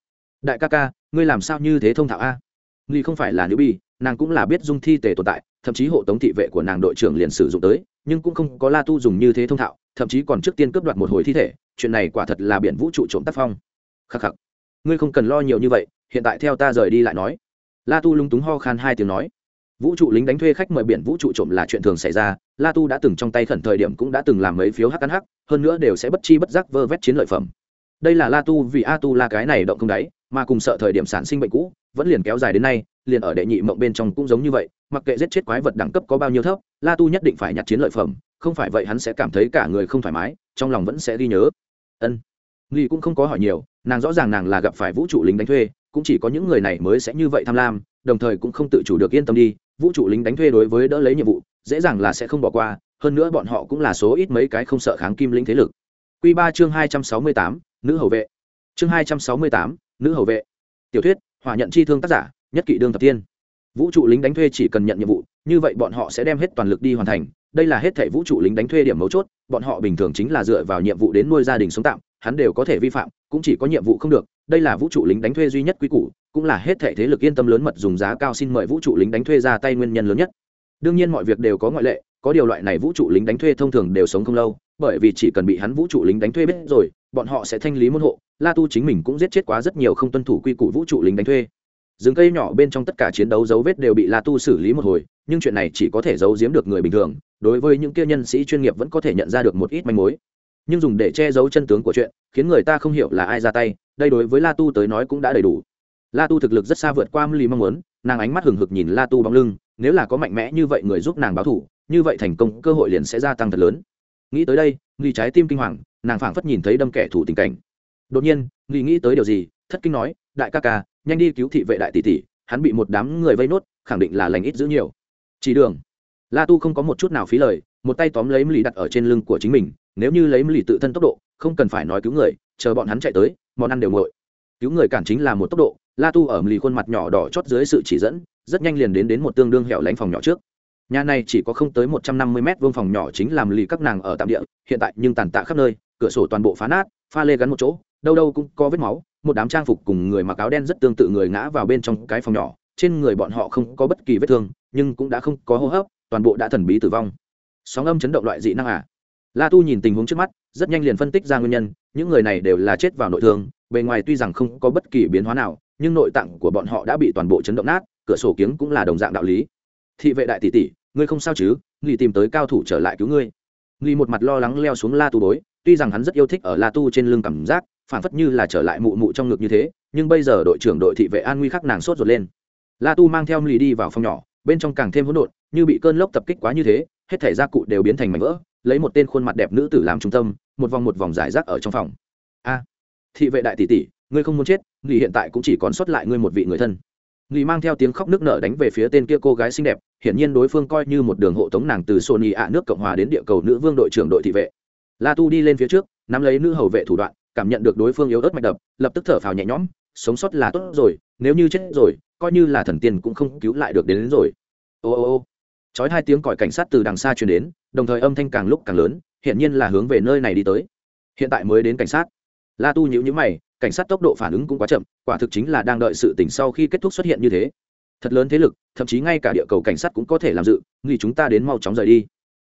Đại ca ca, ngươi làm sao như thế thông thạo a? Nghi không phải là nữ bi, nàng cũng là biết dung thi tề tồn tại, thậm chí hộ tống thị vệ của nàng đội trưởng liền sử dụng tới, nhưng cũng không có la tu dùng như thế thông thạo, thậm chí còn trước tiên cướp đoạt một hồi thi thể, chuyện này quả thật là biển vũ trụ trộm tác phong. Khắc khắc. Ngươi không cần lo nhiều như vậy, hiện tại theo ta rời đi lại nói. La tu lung túng ho khan hai tiếng nói vũ trụ lính đánh thuê khách mời biển vũ trụ trộm là chuyện thường xảy ra. La tu đã từng trong tay khẩn thời điểm cũng đã từng làm mấy phiếu hắc ăn hắc, hơn nữa đều sẽ bất chi bất giác vơ vét chiến lợi phẩm. Đây là la tu vì a tu la cái này động không đáy, mà cùng sợ thời điểm sản sinh bệnh cũ, vẫn liền kéo dài đến nay, liền ở đệ nhị mộng bên trong cũng giống như vậy, mặc kệ giết chết quái vật đẳng cấp có bao nhiêu thấp, la tu nhất định phải nhặt chiến lợi phẩm, không phải vậy hắn sẽ cảm thấy cả người không thoải mái, trong lòng vẫn sẽ ghi nhớ. Ân. Nghi cũng không có hỏi nhiều, nàng rõ ràng nàng là gặp phải vũ trụ lính đánh thuê, cũng chỉ có những người này mới sẽ như vậy tham lam, đồng thời cũng không tự chủ được yên tâm đi vũ trụ lính đánh thuê đối với đỡ lấy nhiệm vụ, dễ dàng là sẽ không bỏ qua, hơn nữa bọn họ cũng là số ít mấy cái không sợ kháng kim lĩnh thế lực. Q ba chương hai trăm sáu mươi tám, nữ hầu vệ. Chương hai trăm sáu mươi tám, nữ hầu vệ. Tiểu thuyết, hỏa nhận chi thương tác giả, nhất kỷ đương thập tiên. Vũ trụ lính đánh thuê chỉ cần nhận nhiệm vụ, như vậy bọn họ sẽ đem hết toàn lực đi hoàn thành. Đây là hết thể vũ trụ lính đánh thuê điểm mấu chốt, bọn họ bình thường chính là dựa vào nhiệm vụ đến nuôi gia đình sống tạm, hắn đều có thể vi phạm, cũng chỉ có nhiệm vụ không được đây là vũ trụ lính đánh thuê duy nhất quy củ, cũng là hết thệ thế lực yên tâm lớn mật dùng giá cao xin mời vũ trụ lính đánh thuê ra tay nguyên nhân lớn nhất. Đương nhiên mọi việc đều có ngoại lệ, có điều loại này vũ trụ lính đánh thuê thông thường đều sống không lâu, bởi vì chỉ cần bị hắn vũ trụ lính đánh thuê biết rồi, bọn họ sẽ thanh lý môn hộ, la tu chính mình cũng giết chết quá rất nhiều không tuân thủ quy củ vũ trụ lính đánh thuê. Rừng cây nhỏ bên trong tất cả chiến đấu dấu vết đều bị la tu xử lý một hồi, nhưng chuyện này chỉ có thể giấu giếm được người bình thường, đối với những kia nhân sĩ chuyên nghiệp vẫn có thể nhận ra được một ít manh mối. Nhưng dùng để che giấu chân tướng của chuyện, khiến người ta không hiểu là ai ra tay đây đối với la tu tới nói cũng đã đầy đủ. La tu thực lực rất xa vượt qua mli mong muốn, nàng ánh mắt hừng hực nhìn la tu bóng lưng, nếu là có mạnh mẽ như vậy người giúp nàng báo thủ, như vậy thành công, cơ hội liền sẽ gia tăng thật lớn. Nghĩ tới đây nghi trái tim kinh hoàng, nàng phảng phất nhìn thấy đâm kẻ thủ tình cảnh. Đột nhiên nghi nghĩ tới điều gì, thất kinh nói, đại ca ca, nhanh đi cứu thị vệ đại tỷ tỷ, hắn bị một đám người vây nốt, khẳng định là lành ít giữ nhiều. Chỉ đường. La tu không có một chút nào phí lời, một tay tóm lấy lì đặt ở trên lưng của chính mình, nếu như lấy lì tự thân tốc độ, không cần phải nói cứu người chờ bọn hắn chạy tới, món ăn đều ngội cứu người cản chính là một tốc độ, la tu ở lì khuôn mặt nhỏ đỏ chót dưới sự chỉ dẫn, rất nhanh liền đến đến một tương đương hẻo lánh phòng nhỏ trước. Nhà này chỉ có không tới một trăm năm mươi mét vuông phòng nhỏ chính làm lì các nàng ở tạm địa, hiện tại nhưng tàn tạ khắp nơi, cửa sổ toàn bộ phá nát, pha lê gắn một chỗ, đâu đâu cũng có vết máu, một đám trang phục cùng người mặc áo đen rất tương tự người ngã vào bên trong cái phòng nhỏ, trên người bọn họ không có bất kỳ vết thương, nhưng cũng đã không có hô hấp, toàn bộ đã thần bí tử vong. Sóng âm chấn động loại dị năng à? La tu nhìn tình huống trước mắt, rất nhanh liền phân tích ra nguyên nhân, những người này đều là chết vào nội thương, bề ngoài tuy rằng không có bất kỳ biến hóa nào, nhưng nội tạng của bọn họ đã bị toàn bộ chấn động nát, cửa sổ kiếng cũng là đồng dạng đạo lý. Thị vệ đại tỷ tỷ, ngươi không sao chứ? Nghi tìm tới cao thủ trở lại cứu ngươi. Nghi một mặt lo lắng leo xuống la tu bối, tuy rằng hắn rất yêu thích ở la tu trên lưng cảm giác, phản phất như là trở lại mụ mụ trong ngực như thế, nhưng bây giờ đội trưởng đội thị vệ an nguy khắc nàng sốt ruột lên. La tu mang theo nghi đi vào phòng nhỏ, bên trong càng thêm hỗn độn, như bị cơn lốc tập kích quá như thế hết thể gia cụ đều biến thành mảnh vỡ lấy một tên khuôn mặt đẹp nữ tử làm trung tâm một vòng một vòng giải rác ở trong phòng. A thị vệ đại tỷ tỷ ngươi không muốn chết nghỉ hiện tại cũng chỉ còn sót lại ngươi một vị người thân. Nghỉ mang theo tiếng khóc nước nở đánh về phía tên kia cô gái xinh đẹp hiển nhiên đối phương coi như một đường hộ tống nàng từ sony ạ nước cộng hòa đến địa cầu nữ vương đội trưởng đội thị vệ. La tu đi lên phía trước nắm lấy nữ hầu vệ thủ đoạn cảm nhận được đối phương yếu ớt mạch đập lập tức thở phào nhẹ nhõm sống sót là tốt rồi nếu như chết rồi coi như là thần tiên cũng không cứu lại được đến, đến rồi. Ô ô ô chói hai tiếng còi cảnh sát từ đằng xa truyền đến, đồng thời âm thanh càng lúc càng lớn, hiển nhiên là hướng về nơi này đi tới. Hiện tại mới đến cảnh sát. La tu nhíu nhíu mày, cảnh sát tốc độ phản ứng cũng quá chậm, quả thực chính là đang đợi sự tỉnh sau khi kết thúc xuất hiện như thế. Thật lớn thế lực, thậm chí ngay cả địa cầu cảnh sát cũng có thể làm dự nghĩ chúng ta đến mau chóng rời đi.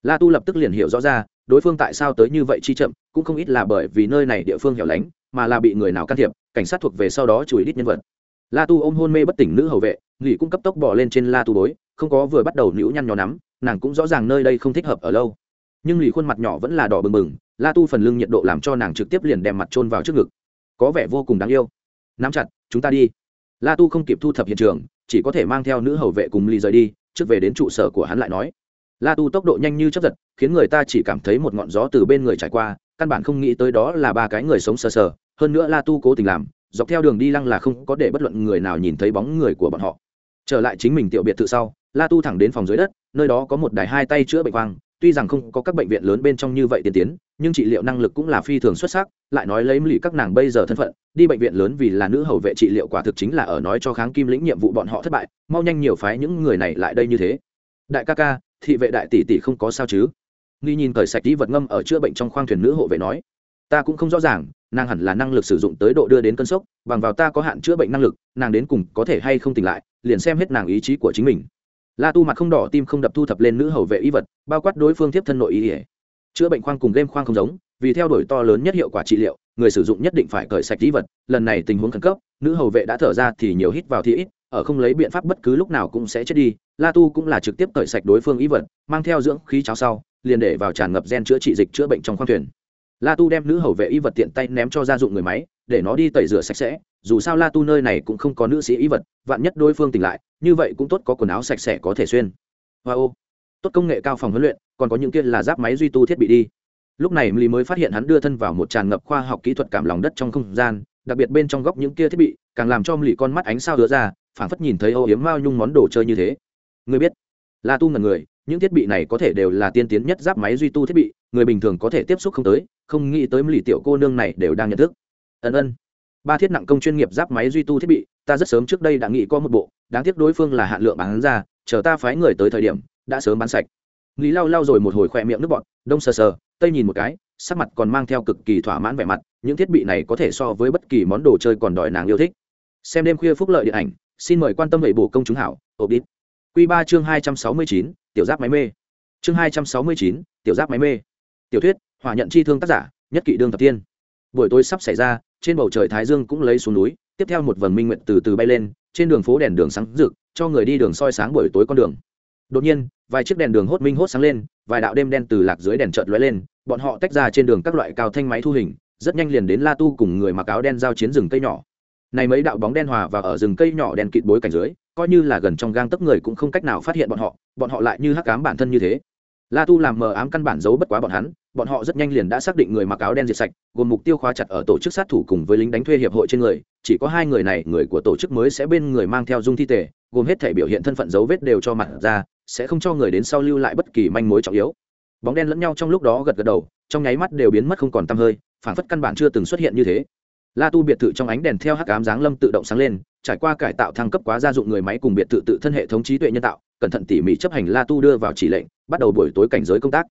La tu lập tức liền hiểu rõ ra, đối phương tại sao tới như vậy chi chậm, cũng không ít là bởi vì nơi này địa phương hẻo lánh, mà là bị người nào can thiệp, cảnh sát thuộc về sau đó chùi đít nhân vật. La tu ôm hôn mê bất tỉnh nữ hầu vệ, nghỉ cũng cấp tốc bỏ lên trên la tu bối không có vừa bắt đầu nhũ nhăn nhó nắm, nàng cũng rõ ràng nơi đây không thích hợp ở lâu. Nhưng lì khuôn mặt nhỏ vẫn là đỏ bừng bừng, la tu phần lưng nhiệt độ làm cho nàng trực tiếp liền đem mặt trôn vào trước ngực. Có vẻ vô cùng đáng yêu. Nắm chặt, chúng ta đi. La tu không kịp thu thập hiện trường, chỉ có thể mang theo nữ hầu vệ cùng lì rời đi, trước về đến trụ sở của hắn lại nói. La tu tốc độ nhanh như chấp giật, khiến người ta chỉ cảm thấy một ngọn gió từ bên người trải qua, căn bản không nghĩ tới đó là ba cái người sống sờ sờ. Hơn nữa la tu cố tình làm, dọc theo đường đi lăng là không có để bất luận người nào nhìn thấy bóng người của bọn họ. Trở lại chính mình tiểu biệt thự sau la tu thẳng đến phòng dưới đất, nơi đó có một đài hai tay chữa bệnh quang, tuy rằng không có các bệnh viện lớn bên trong như vậy tiên tiến, nhưng trị liệu năng lực cũng là phi thường xuất sắc, lại nói lấy lì các nàng bây giờ thân phận, đi bệnh viện lớn vì là nữ hầu vệ trị liệu quả thực chính là ở nói cho kháng kim lĩnh nhiệm vụ bọn họ thất bại, mau nhanh nhiều phái những người này lại đây như thế. Đại ca ca, thị vệ đại tỷ tỷ không có sao chứ? Nghi nhìn cởi sạch tí vật ngâm ở chữa bệnh trong khoang thuyền nữ hộ vệ nói, ta cũng không rõ ràng, nàng hẳn là năng lực sử dụng tới độ đưa đến cơn sốc, bằng vào ta có hạn chữa bệnh năng lực, nàng đến cùng có thể hay không tỉnh lại, liền xem hết nàng ý chí của chính mình la tu mặt không đỏ, tim không đập, thu thập lên nữ hầu vệ y vật, bao quát đối phương tiếp thân nội y ỉa chữa bệnh khoang cùng game khoang không giống, vì theo đuổi to lớn nhất hiệu quả trị liệu, người sử dụng nhất định phải cởi sạch y vật, lần này tình huống khẩn cấp, nữ hầu vệ đã thở ra thì nhiều hít vào thì ít, ở không lấy biện pháp bất cứ lúc nào cũng sẽ chết đi. La tu cũng là trực tiếp cởi sạch đối phương y vật, mang theo dưỡng khí cháo sau, liền để vào tràn ngập gen chữa trị dịch chữa bệnh trong khoang thuyền. La tu đem nữ hầu vệ y vật tiện tay ném cho gia dụng người máy để nó đi tẩy rửa sạch sẽ, dù sao la tu nơi này cũng không có nữ sĩ ý vật, vạn nhất đối phương tỉnh lại, như vậy cũng tốt có quần áo sạch sẽ có thể xuyên. Wow tốt công nghệ cao phòng huấn luyện, còn có những kia là giáp máy duy tu thiết bị đi. Lúc này lý mới phát hiện hắn đưa thân vào một tràn ngập khoa học kỹ thuật cảm lòng đất trong không gian, đặc biệt bên trong góc những kia thiết bị, càng làm cho lì con mắt ánh sao hứa ra, phảng phất nhìn thấy âu yếm mao nhung món đồ chơi như thế. Người biết, la tu ngần người, những thiết bị này có thể đều là tiên tiến nhất giáp máy duy tu thiết bị, người bình thường có thể tiếp xúc không tới, không nghĩ tới lì tiểu cô nương này đều đang nhận thức ân ân. Ba thiết nặng công chuyên nghiệp giáp máy duy tu thiết bị, ta rất sớm trước đây đã nghĩ có một bộ, đáng tiếc đối phương là hạn lượng bán ra, chờ ta phái người tới thời điểm, đã sớm bán sạch. Lý lau lau rồi một hồi khỏe miệng nước bọn đông sờ sờ, tây nhìn một cái, sắc mặt còn mang theo cực kỳ thỏa mãn vẻ mặt, những thiết bị này có thể so với bất kỳ món đồ chơi còn đòi nàng yêu thích. Xem đêm khuya phúc lợi điện ảnh, xin mời quan tâm hệ bổ công chúng hảo ộp đít q ba chương hai trăm sáu mươi chín, tiểu giáp máy mê. Chương hai trăm sáu mươi chín, tiểu giáp máy mê. Tiểu thuyết, hỏa nhận chi thương tác giả, nhất kỵ đương thập tiên. Buổi tối sắp xảy ra trên bầu trời thái dương cũng lấy xuống núi, tiếp theo một vầng minh nguyện từ từ bay lên, trên đường phố đèn đường sáng rực, cho người đi đường soi sáng buổi tối con đường. Đột nhiên, vài chiếc đèn đường hốt minh hốt sáng lên, vài đạo đêm đen từ lạc dưới đèn trợt lóe lên, bọn họ tách ra trên đường các loại cao thanh máy thu hình, rất nhanh liền đến la tu cùng người mặc áo đen giao chiến rừng cây nhỏ. Này mấy đạo bóng đen hòa và ở rừng cây nhỏ đen kịt bối cảnh dưới, coi như là gần trong gang tấp người cũng không cách nào phát hiện bọn họ bọn họ lại như hắc ám bản thân như thế la tu làm mờ ám căn bản giấu bất quá bọn hắn, bọn họ rất nhanh liền đã xác định người mặc áo đen diệt sạch, gồm mục tiêu khóa chặt ở tổ chức sát thủ cùng với lính đánh thuê hiệp hội trên người, chỉ có hai người này, người của tổ chức mới sẽ bên người mang theo dung thi thể, gồm hết thể biểu hiện thân phận dấu vết đều cho mặt ra, sẽ không cho người đến sau lưu lại bất kỳ manh mối trọng yếu. Bóng đen lẫn nhau trong lúc đó gật gật đầu, trong nháy mắt đều biến mất không còn tăm hơi phản phất căn bản chưa từng xuất hiện như thế. La tu biệt thự trong ánh đèn theo hắc ám dáng lâm tự động sáng lên, trải qua cải tạo thăng cấp quá gia dụng người máy cùng biệt thự tự thân hệ thống trí tuệ nhân tạo, cẩn thận tỉ mỉ chấp hành la tu đưa vào chỉ lệnh bắt đầu buổi tối cảnh giới công tác.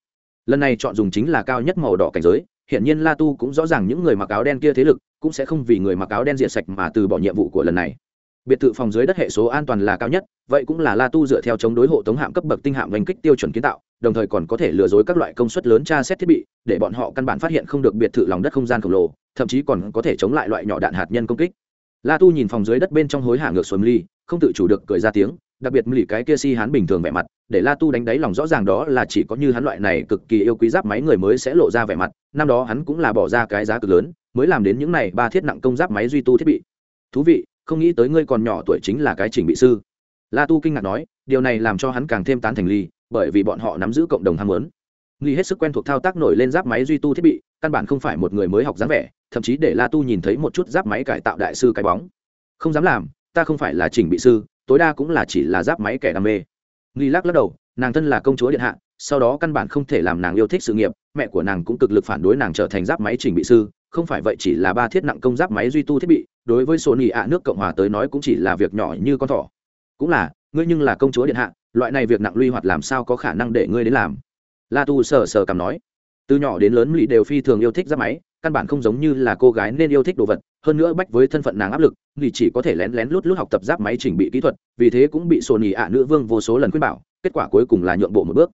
Lần này chọn dùng chính là cao nhất màu đỏ cảnh giới hiện nhiên la tu cũng rõ ràng những người mặc áo đen kia thế lực cũng sẽ không vì người mặc áo đen diện sạch mà từ bỏ nhiệm vụ của lần này. Biệt thự phòng dưới đất hệ số an toàn là cao nhất, vậy cũng là la tu dựa theo chống đối hộ tống hạm cấp bậc tinh hạm vành kích tiêu chuẩn kiến tạo, đồng thời còn có thể lừa dối các loại công suất lớn tra xét thiết bị, để bọn họ căn bản phát hiện không được biệt thự lòng đất không gian khổng lồ, thậm chí còn có thể chống lại loại nhỏ đạn hạt nhân công kích. La tu nhìn phòng dưới đất bên trong hối hả ngược xuồng ly, không tự chủ được cười ra tiếng đặc biệt lì cái kia si hắn bình thường vẻ mặt, để la tu đánh đáy lòng rõ ràng đó là chỉ có như hắn loại này cực kỳ yêu quý giáp máy người mới sẽ lộ ra vẻ mặt. Năm đó hắn cũng là bỏ ra cái giá cực lớn, mới làm đến những này ba thiết nặng công giáp máy duy tu thiết bị. Thú vị, không nghĩ tới ngươi còn nhỏ tuổi chính là cái chỉnh bị sư. La tu kinh ngạc nói, điều này làm cho hắn càng thêm tán thành ly, bởi vì bọn họ nắm giữ cộng đồng ham muốn. Ly hết sức quen thuộc thao tác nổi lên giáp máy duy tu thiết bị, căn bản không phải một người mới học dáng vẻ, thậm chí để la tu nhìn thấy một chút giáp máy cải tạo đại sư cái bóng. Không dám làm, ta không phải là chỉnh bị sư tối đa cũng là chỉ là giáp máy kẻ đam mê. Nghi lắc lắc đầu, nàng thân là công chúa điện hạ, sau đó căn bản không thể làm nàng yêu thích sự nghiệp, mẹ của nàng cũng cực lực phản đối nàng trở thành giáp máy chỉnh bị sư, không phải vậy chỉ là ba thiết nặng công giáp máy duy tu thiết bị, đối với số nị ạ nước cộng hòa tới nói cũng chỉ là việc nhỏ như con thỏ. Cũng là, ngươi nhưng là công chúa điện hạ, loại này việc nặng luy hoạt làm sao có khả năng để ngươi đến làm? La tu sờ sờ cầm nói. Từ nhỏ đến lớn mỹ đều phi thường yêu thích giáp máy căn bản không giống như là cô gái nên yêu thích đồ vật, hơn nữa bách với thân phận nàng áp lực nghỉ chỉ có thể lén lén lút lút học tập giáp máy chỉnh bị kỹ thuật, vì thế cũng bị sổ nhì ạ nữ vương vô số lần khuyên bảo, kết quả cuối cùng là nhượng bộ một bước.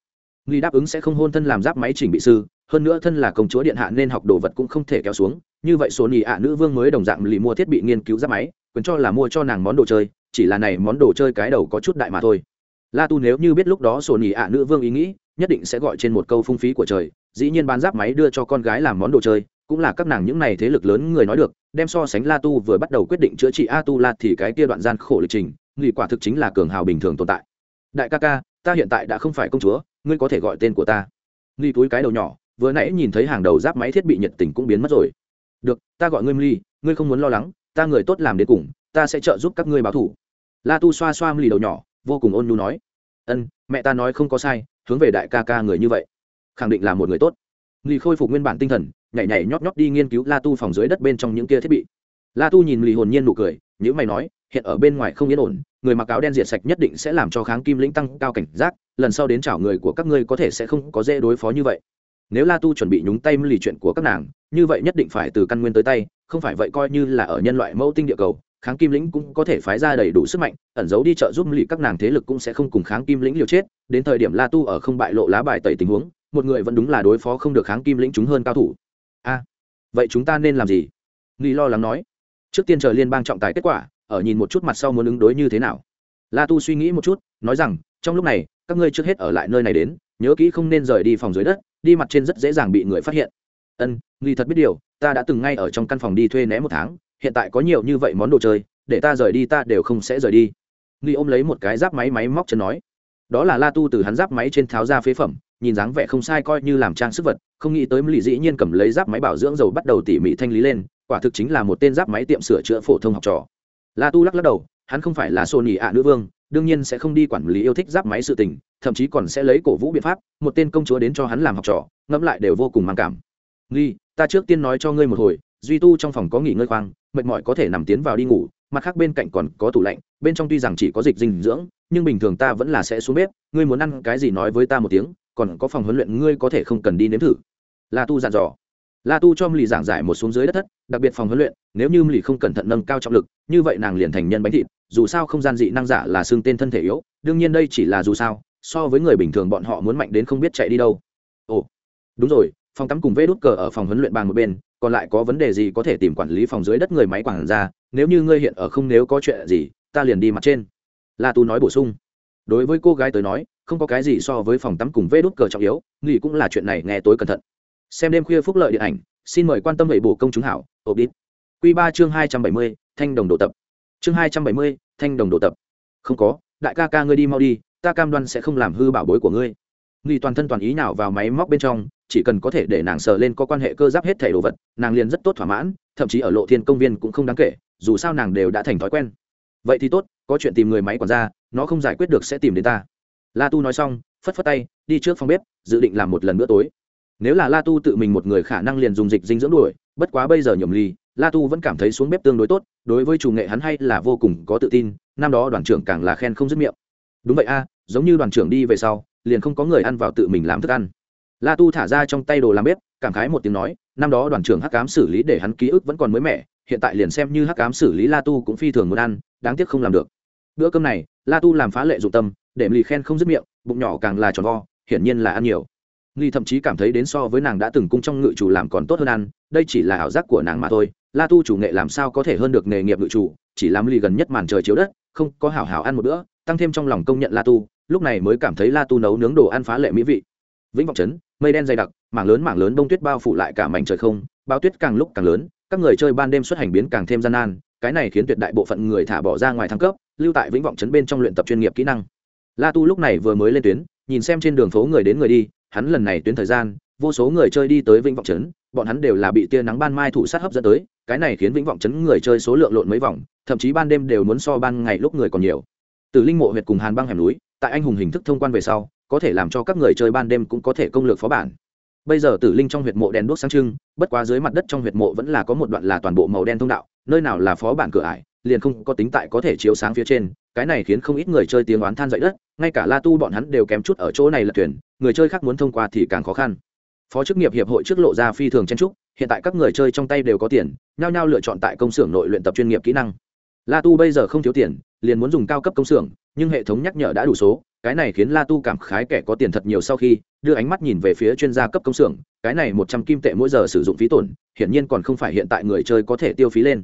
Nghi đáp ứng sẽ không hôn thân làm giáp máy chỉnh bị sư, hơn nữa thân là công chúa điện hạ nên học đồ vật cũng không thể kéo xuống, như vậy sổ nhì ạ nữ vương mới đồng dạng lì mua thiết bị nghiên cứu giáp máy, quyền cho là mua cho nàng món đồ chơi, chỉ là này món đồ chơi cái đầu có chút đại mà thôi. La tu nếu như biết lúc đó sổ nhì ạ nữ vương ý nghĩ, nhất định sẽ gọi trên một câu phung phí của trời, dĩ nhiên bán giáp máy đưa cho con gái làm món đồ chơi cũng là các nàng những này thế lực lớn người nói được, đem so sánh la tu vừa bắt đầu quyết định chữa trị a tu la thì cái kia đoạn gian khổ lịch trình nghị quả thực chính là cường hào bình thường tồn tại. Đại ca ca, ta hiện tại đã không phải công chúa, ngươi có thể gọi tên của ta. Nghi túi cái đầu nhỏ, vừa nãy nhìn thấy hàng đầu giáp máy thiết bị nhiệt tình cũng biến mất rồi. Được, ta gọi ngươi ly ngươi không muốn lo lắng, ta người tốt làm đến cùng, ta sẽ trợ giúp các ngươi báo thủ. La tu xoa xoa ly đầu nhỏ, vô cùng ôn nhu nói. Ân, mẹ ta nói không có sai, hướng về đại ca ca người như vậy, khẳng định là một người tốt. Ly khôi phục nguyên bản tinh thần nhảy nhảy nhót nhót đi nghiên cứu la tu phòng dưới đất bên trong những kia thiết bị. La tu nhìn lì hồn nhiên nụ cười nhữ mày nói, hiện ở bên ngoài không yên ổn, người mặc áo đen diệt sạch nhất định sẽ làm cho kháng kim lĩnh tăng cao cảnh giác, lần sau đến chảo người của các ngươi có thể sẽ không có dễ đối phó như vậy. Nếu la tu chuẩn bị nhúng tay lì chuyện của các nàng, như vậy nhất định phải từ căn nguyên tới tay, không phải vậy coi như là ở nhân loại mẫu tinh địa cầu, kháng kim lĩnh cũng có thể phái ra đầy đủ sức mạnh, ẩn giấu đi trợ giúp lì các nàng thế lực cũng sẽ không cùng kháng kim lĩnh liều chết, đến thời điểm la tu ở không bại lộ lá bài tẩy tình huống, một người vẫn đúng là đối phó không được kháng kim lĩnh chúng hơn cao thủ a vậy chúng ta nên làm gì? Nghi lo lắng nói. Trước tiên chờ liên bang trọng tài kết quả, ở nhìn một chút mặt sau muốn ứng đối như thế nào. La tu suy nghĩ một chút, nói rằng, trong lúc này, các ngươi trước hết ở lại nơi này đến, nhớ kỹ không nên rời đi phòng dưới đất, đi mặt trên rất dễ dàng bị người phát hiện. Ân, nghi thật biết điều, ta đã từng ngay ở trong căn phòng đi thuê né một tháng, hiện tại có nhiều như vậy món đồ chơi, để ta rời đi ta đều không sẽ rời đi. Nghi ôm lấy một cái giáp máy máy móc chân nói. Đó là la tu từ hắn giáp máy trên tháo ra phế phẩm nhìn dáng vẻ không sai coi như làm trang sức vật, không nghĩ tới mỹ dĩ nhiên cầm lấy giáp máy bảo dưỡng dầu bắt đầu tỉ mỉ thanh lý lên, quả thực chính là một tên giáp máy tiệm sửa chữa phổ thông học trò. La tu lắc lắc đầu, hắn không phải là sony ạ nữ vương, đương nhiên sẽ không đi quản lý yêu thích giáp máy sự tình, thậm chí còn sẽ lấy cổ vũ biện pháp, một tên công chúa đến cho hắn làm học trò, ngẫm lại đều vô cùng mang cảm. Nghi, ta trước tiên nói cho ngươi một hồi, duy tu trong phòng có nghỉ ngơi khoang, mệt mỏi có thể nằm tiến vào đi ngủ, mặt khác bên cạnh còn có tủ lạnh, bên trong tuy rằng chỉ có dịch dinh dưỡng, nhưng bình thường ta vẫn là sẽ xuống bếp, ngươi muốn ăn cái gì nói với ta một tiếng còn có phòng huấn luyện ngươi có thể không cần đi nếm thử. La tu dặn dò. La tu cho mlì giảng giải một xuống dưới đất thất, đặc biệt phòng huấn luyện, nếu như mlì không cẩn thận nâng cao trọng lực, như vậy nàng liền thành nhân bánh thịt, dù sao không gian dị năng giả là xương tên thân thể yếu, đương nhiên đây chỉ là dù sao, so với người bình thường bọn họ muốn mạnh đến không biết chạy đi đâu. Ồ, đúng rồi, phòng tắm cùng vê đút cờ ở phòng huấn luyện bàn một bên, còn lại có vấn đề gì có thể tìm quản lý phòng dưới đất người máy quản ra, nếu như ngươi hiện ở không nếu có chuyện gì, ta liền đi mặt trên. La tu nói bổ sung. Đối với cô gái tới nói không có cái gì so với phòng tắm cùng vê đút cờ trọng yếu, nghỉ cũng là chuyện này nghe tối cẩn thận. Xem đêm khuya phúc lợi điện ảnh, xin mời quan tâm hệ bổ công chúng hảo ộp đít q ba chương hai trăm bảy mươi, thanh đồng đồ tập. Chương hai trăm bảy mươi, thanh đồng đồ tập. Không có, đại ca ca ngươi đi mau đi, ta cam đoan sẽ không làm hư bảo bối của ngươi. Nghỉ toàn thân toàn ý nào vào máy móc bên trong, chỉ cần có thể để nàng sờ lên có quan hệ cơ giáp hết thẻ đồ vật, nàng liền rất tốt thỏa mãn, thậm chí ở lộ thiên công viên cũng không đáng kể, dù sao nàng đều đã thành thói quen. Vậy thì tốt, có chuyện tìm người máy còn ra nó không giải quyết được sẽ tìm đến ta la tu nói xong, phất phất tay, đi trước phòng bếp, dự định làm một lần bữa tối. Nếu là la tu tự mình một người khả năng liền dùng dịch dinh dưỡng đuổi, bất quá bây giờ nhầm ly la tu vẫn cảm thấy xuống bếp tương đối tốt, đối với chủ nghệ hắn hay là vô cùng có tự tin, năm đó đoàn trưởng càng là khen không dứt miệng. Đúng vậy a, giống như đoàn trưởng đi về sau, liền không có người ăn vào tự mình làm thức ăn. La tu thả ra trong tay đồ làm bếp, cảm khái một tiếng nói, năm đó đoàn trưởng hắc cám xử lý để hắn ký ức vẫn còn mới mẻ, hiện tại liền xem như hắc cám xử lý la tu cũng phi thường muốn ăn, đáng tiếc không làm được. Bữa cơm này, la tu làm phá lệ dụng tâm để lì khen không dứt miệng, bụng nhỏ càng là tròn vo, hiển nhiên là ăn nhiều. Lì thậm chí cảm thấy đến so với nàng đã từng cung trong ngự chủ làm còn tốt hơn ăn, đây chỉ là ảo giác của nàng mà thôi. La tu chủ nghệ làm sao có thể hơn được nghề nghiệp ngự chủ, chỉ làm lì gần nhất màn trời chiếu đất, không có hảo hảo ăn một bữa, tăng thêm trong lòng công nhận la tu, lúc này mới cảm thấy la tu nấu nướng đồ ăn phá lệ mỹ vị. Vĩnh vọng trấn mây đen dày đặc, mảng lớn mảng lớn bông tuyết bao phủ lại cả mảnh trời không bao tuyết càng lúc càng lớn, các người chơi ban đêm xuất hành biến càng thêm gian nan, cái này khiến tuyệt đại bộ phận người thả bỏ ra ngoài thăng cấp, lưu tại vĩnh vọng trấn bên trong luyện tập chuyên nghiệp kỹ năng la tu lúc này vừa mới lên tuyến, nhìn xem trên đường phố người đến người đi, hắn lần này tuyến thời gian, vô số người chơi đi tới vĩnh vọng trấn, bọn hắn đều là bị tia nắng ban mai thủ sát hấp dẫn tới, cái này khiến vĩnh vọng trấn người chơi số lượng lộn mấy vòng, thậm chí ban đêm đều muốn so ban ngày lúc người còn nhiều. Từ linh mộ huyệt cùng hàn băng hẻm núi, tại anh hùng hình thức thông quan về sau, có thể làm cho các người chơi ban đêm cũng có thể công lược phó bản. Bây giờ tử linh trong huyệt mộ đèn đuốc sáng trưng, bất quá dưới mặt đất trong huyệt mộ vẫn là có một đoạn là toàn bộ màu đen thông đạo, nơi nào là phó bản cửa ải liền không có tính tại có thể chiếu sáng phía trên, cái này khiến không ít người chơi tiếng oán than dậy đất, ngay cả la tu bọn hắn đều kém chút ở chỗ này lật thuyền, người chơi khác muốn thông qua thì càng khó khăn. Phó chức nghiệp hiệp hội trước lộ ra phi thường chen trúc hiện tại các người chơi trong tay đều có tiền, nhao nhao lựa chọn tại công xưởng nội luyện tập chuyên nghiệp kỹ năng. La tu bây giờ không thiếu tiền, liền muốn dùng cao cấp công xưởng, nhưng hệ thống nhắc nhở đã đủ số, cái này khiến la tu cảm khái kẻ có tiền thật nhiều sau khi đưa ánh mắt nhìn về phía chuyên gia cấp công xưởng, cái này một trăm kim tệ mỗi giờ sử dụng phí tổn, hiển nhiên còn không phải hiện tại người chơi có thể tiêu phí lên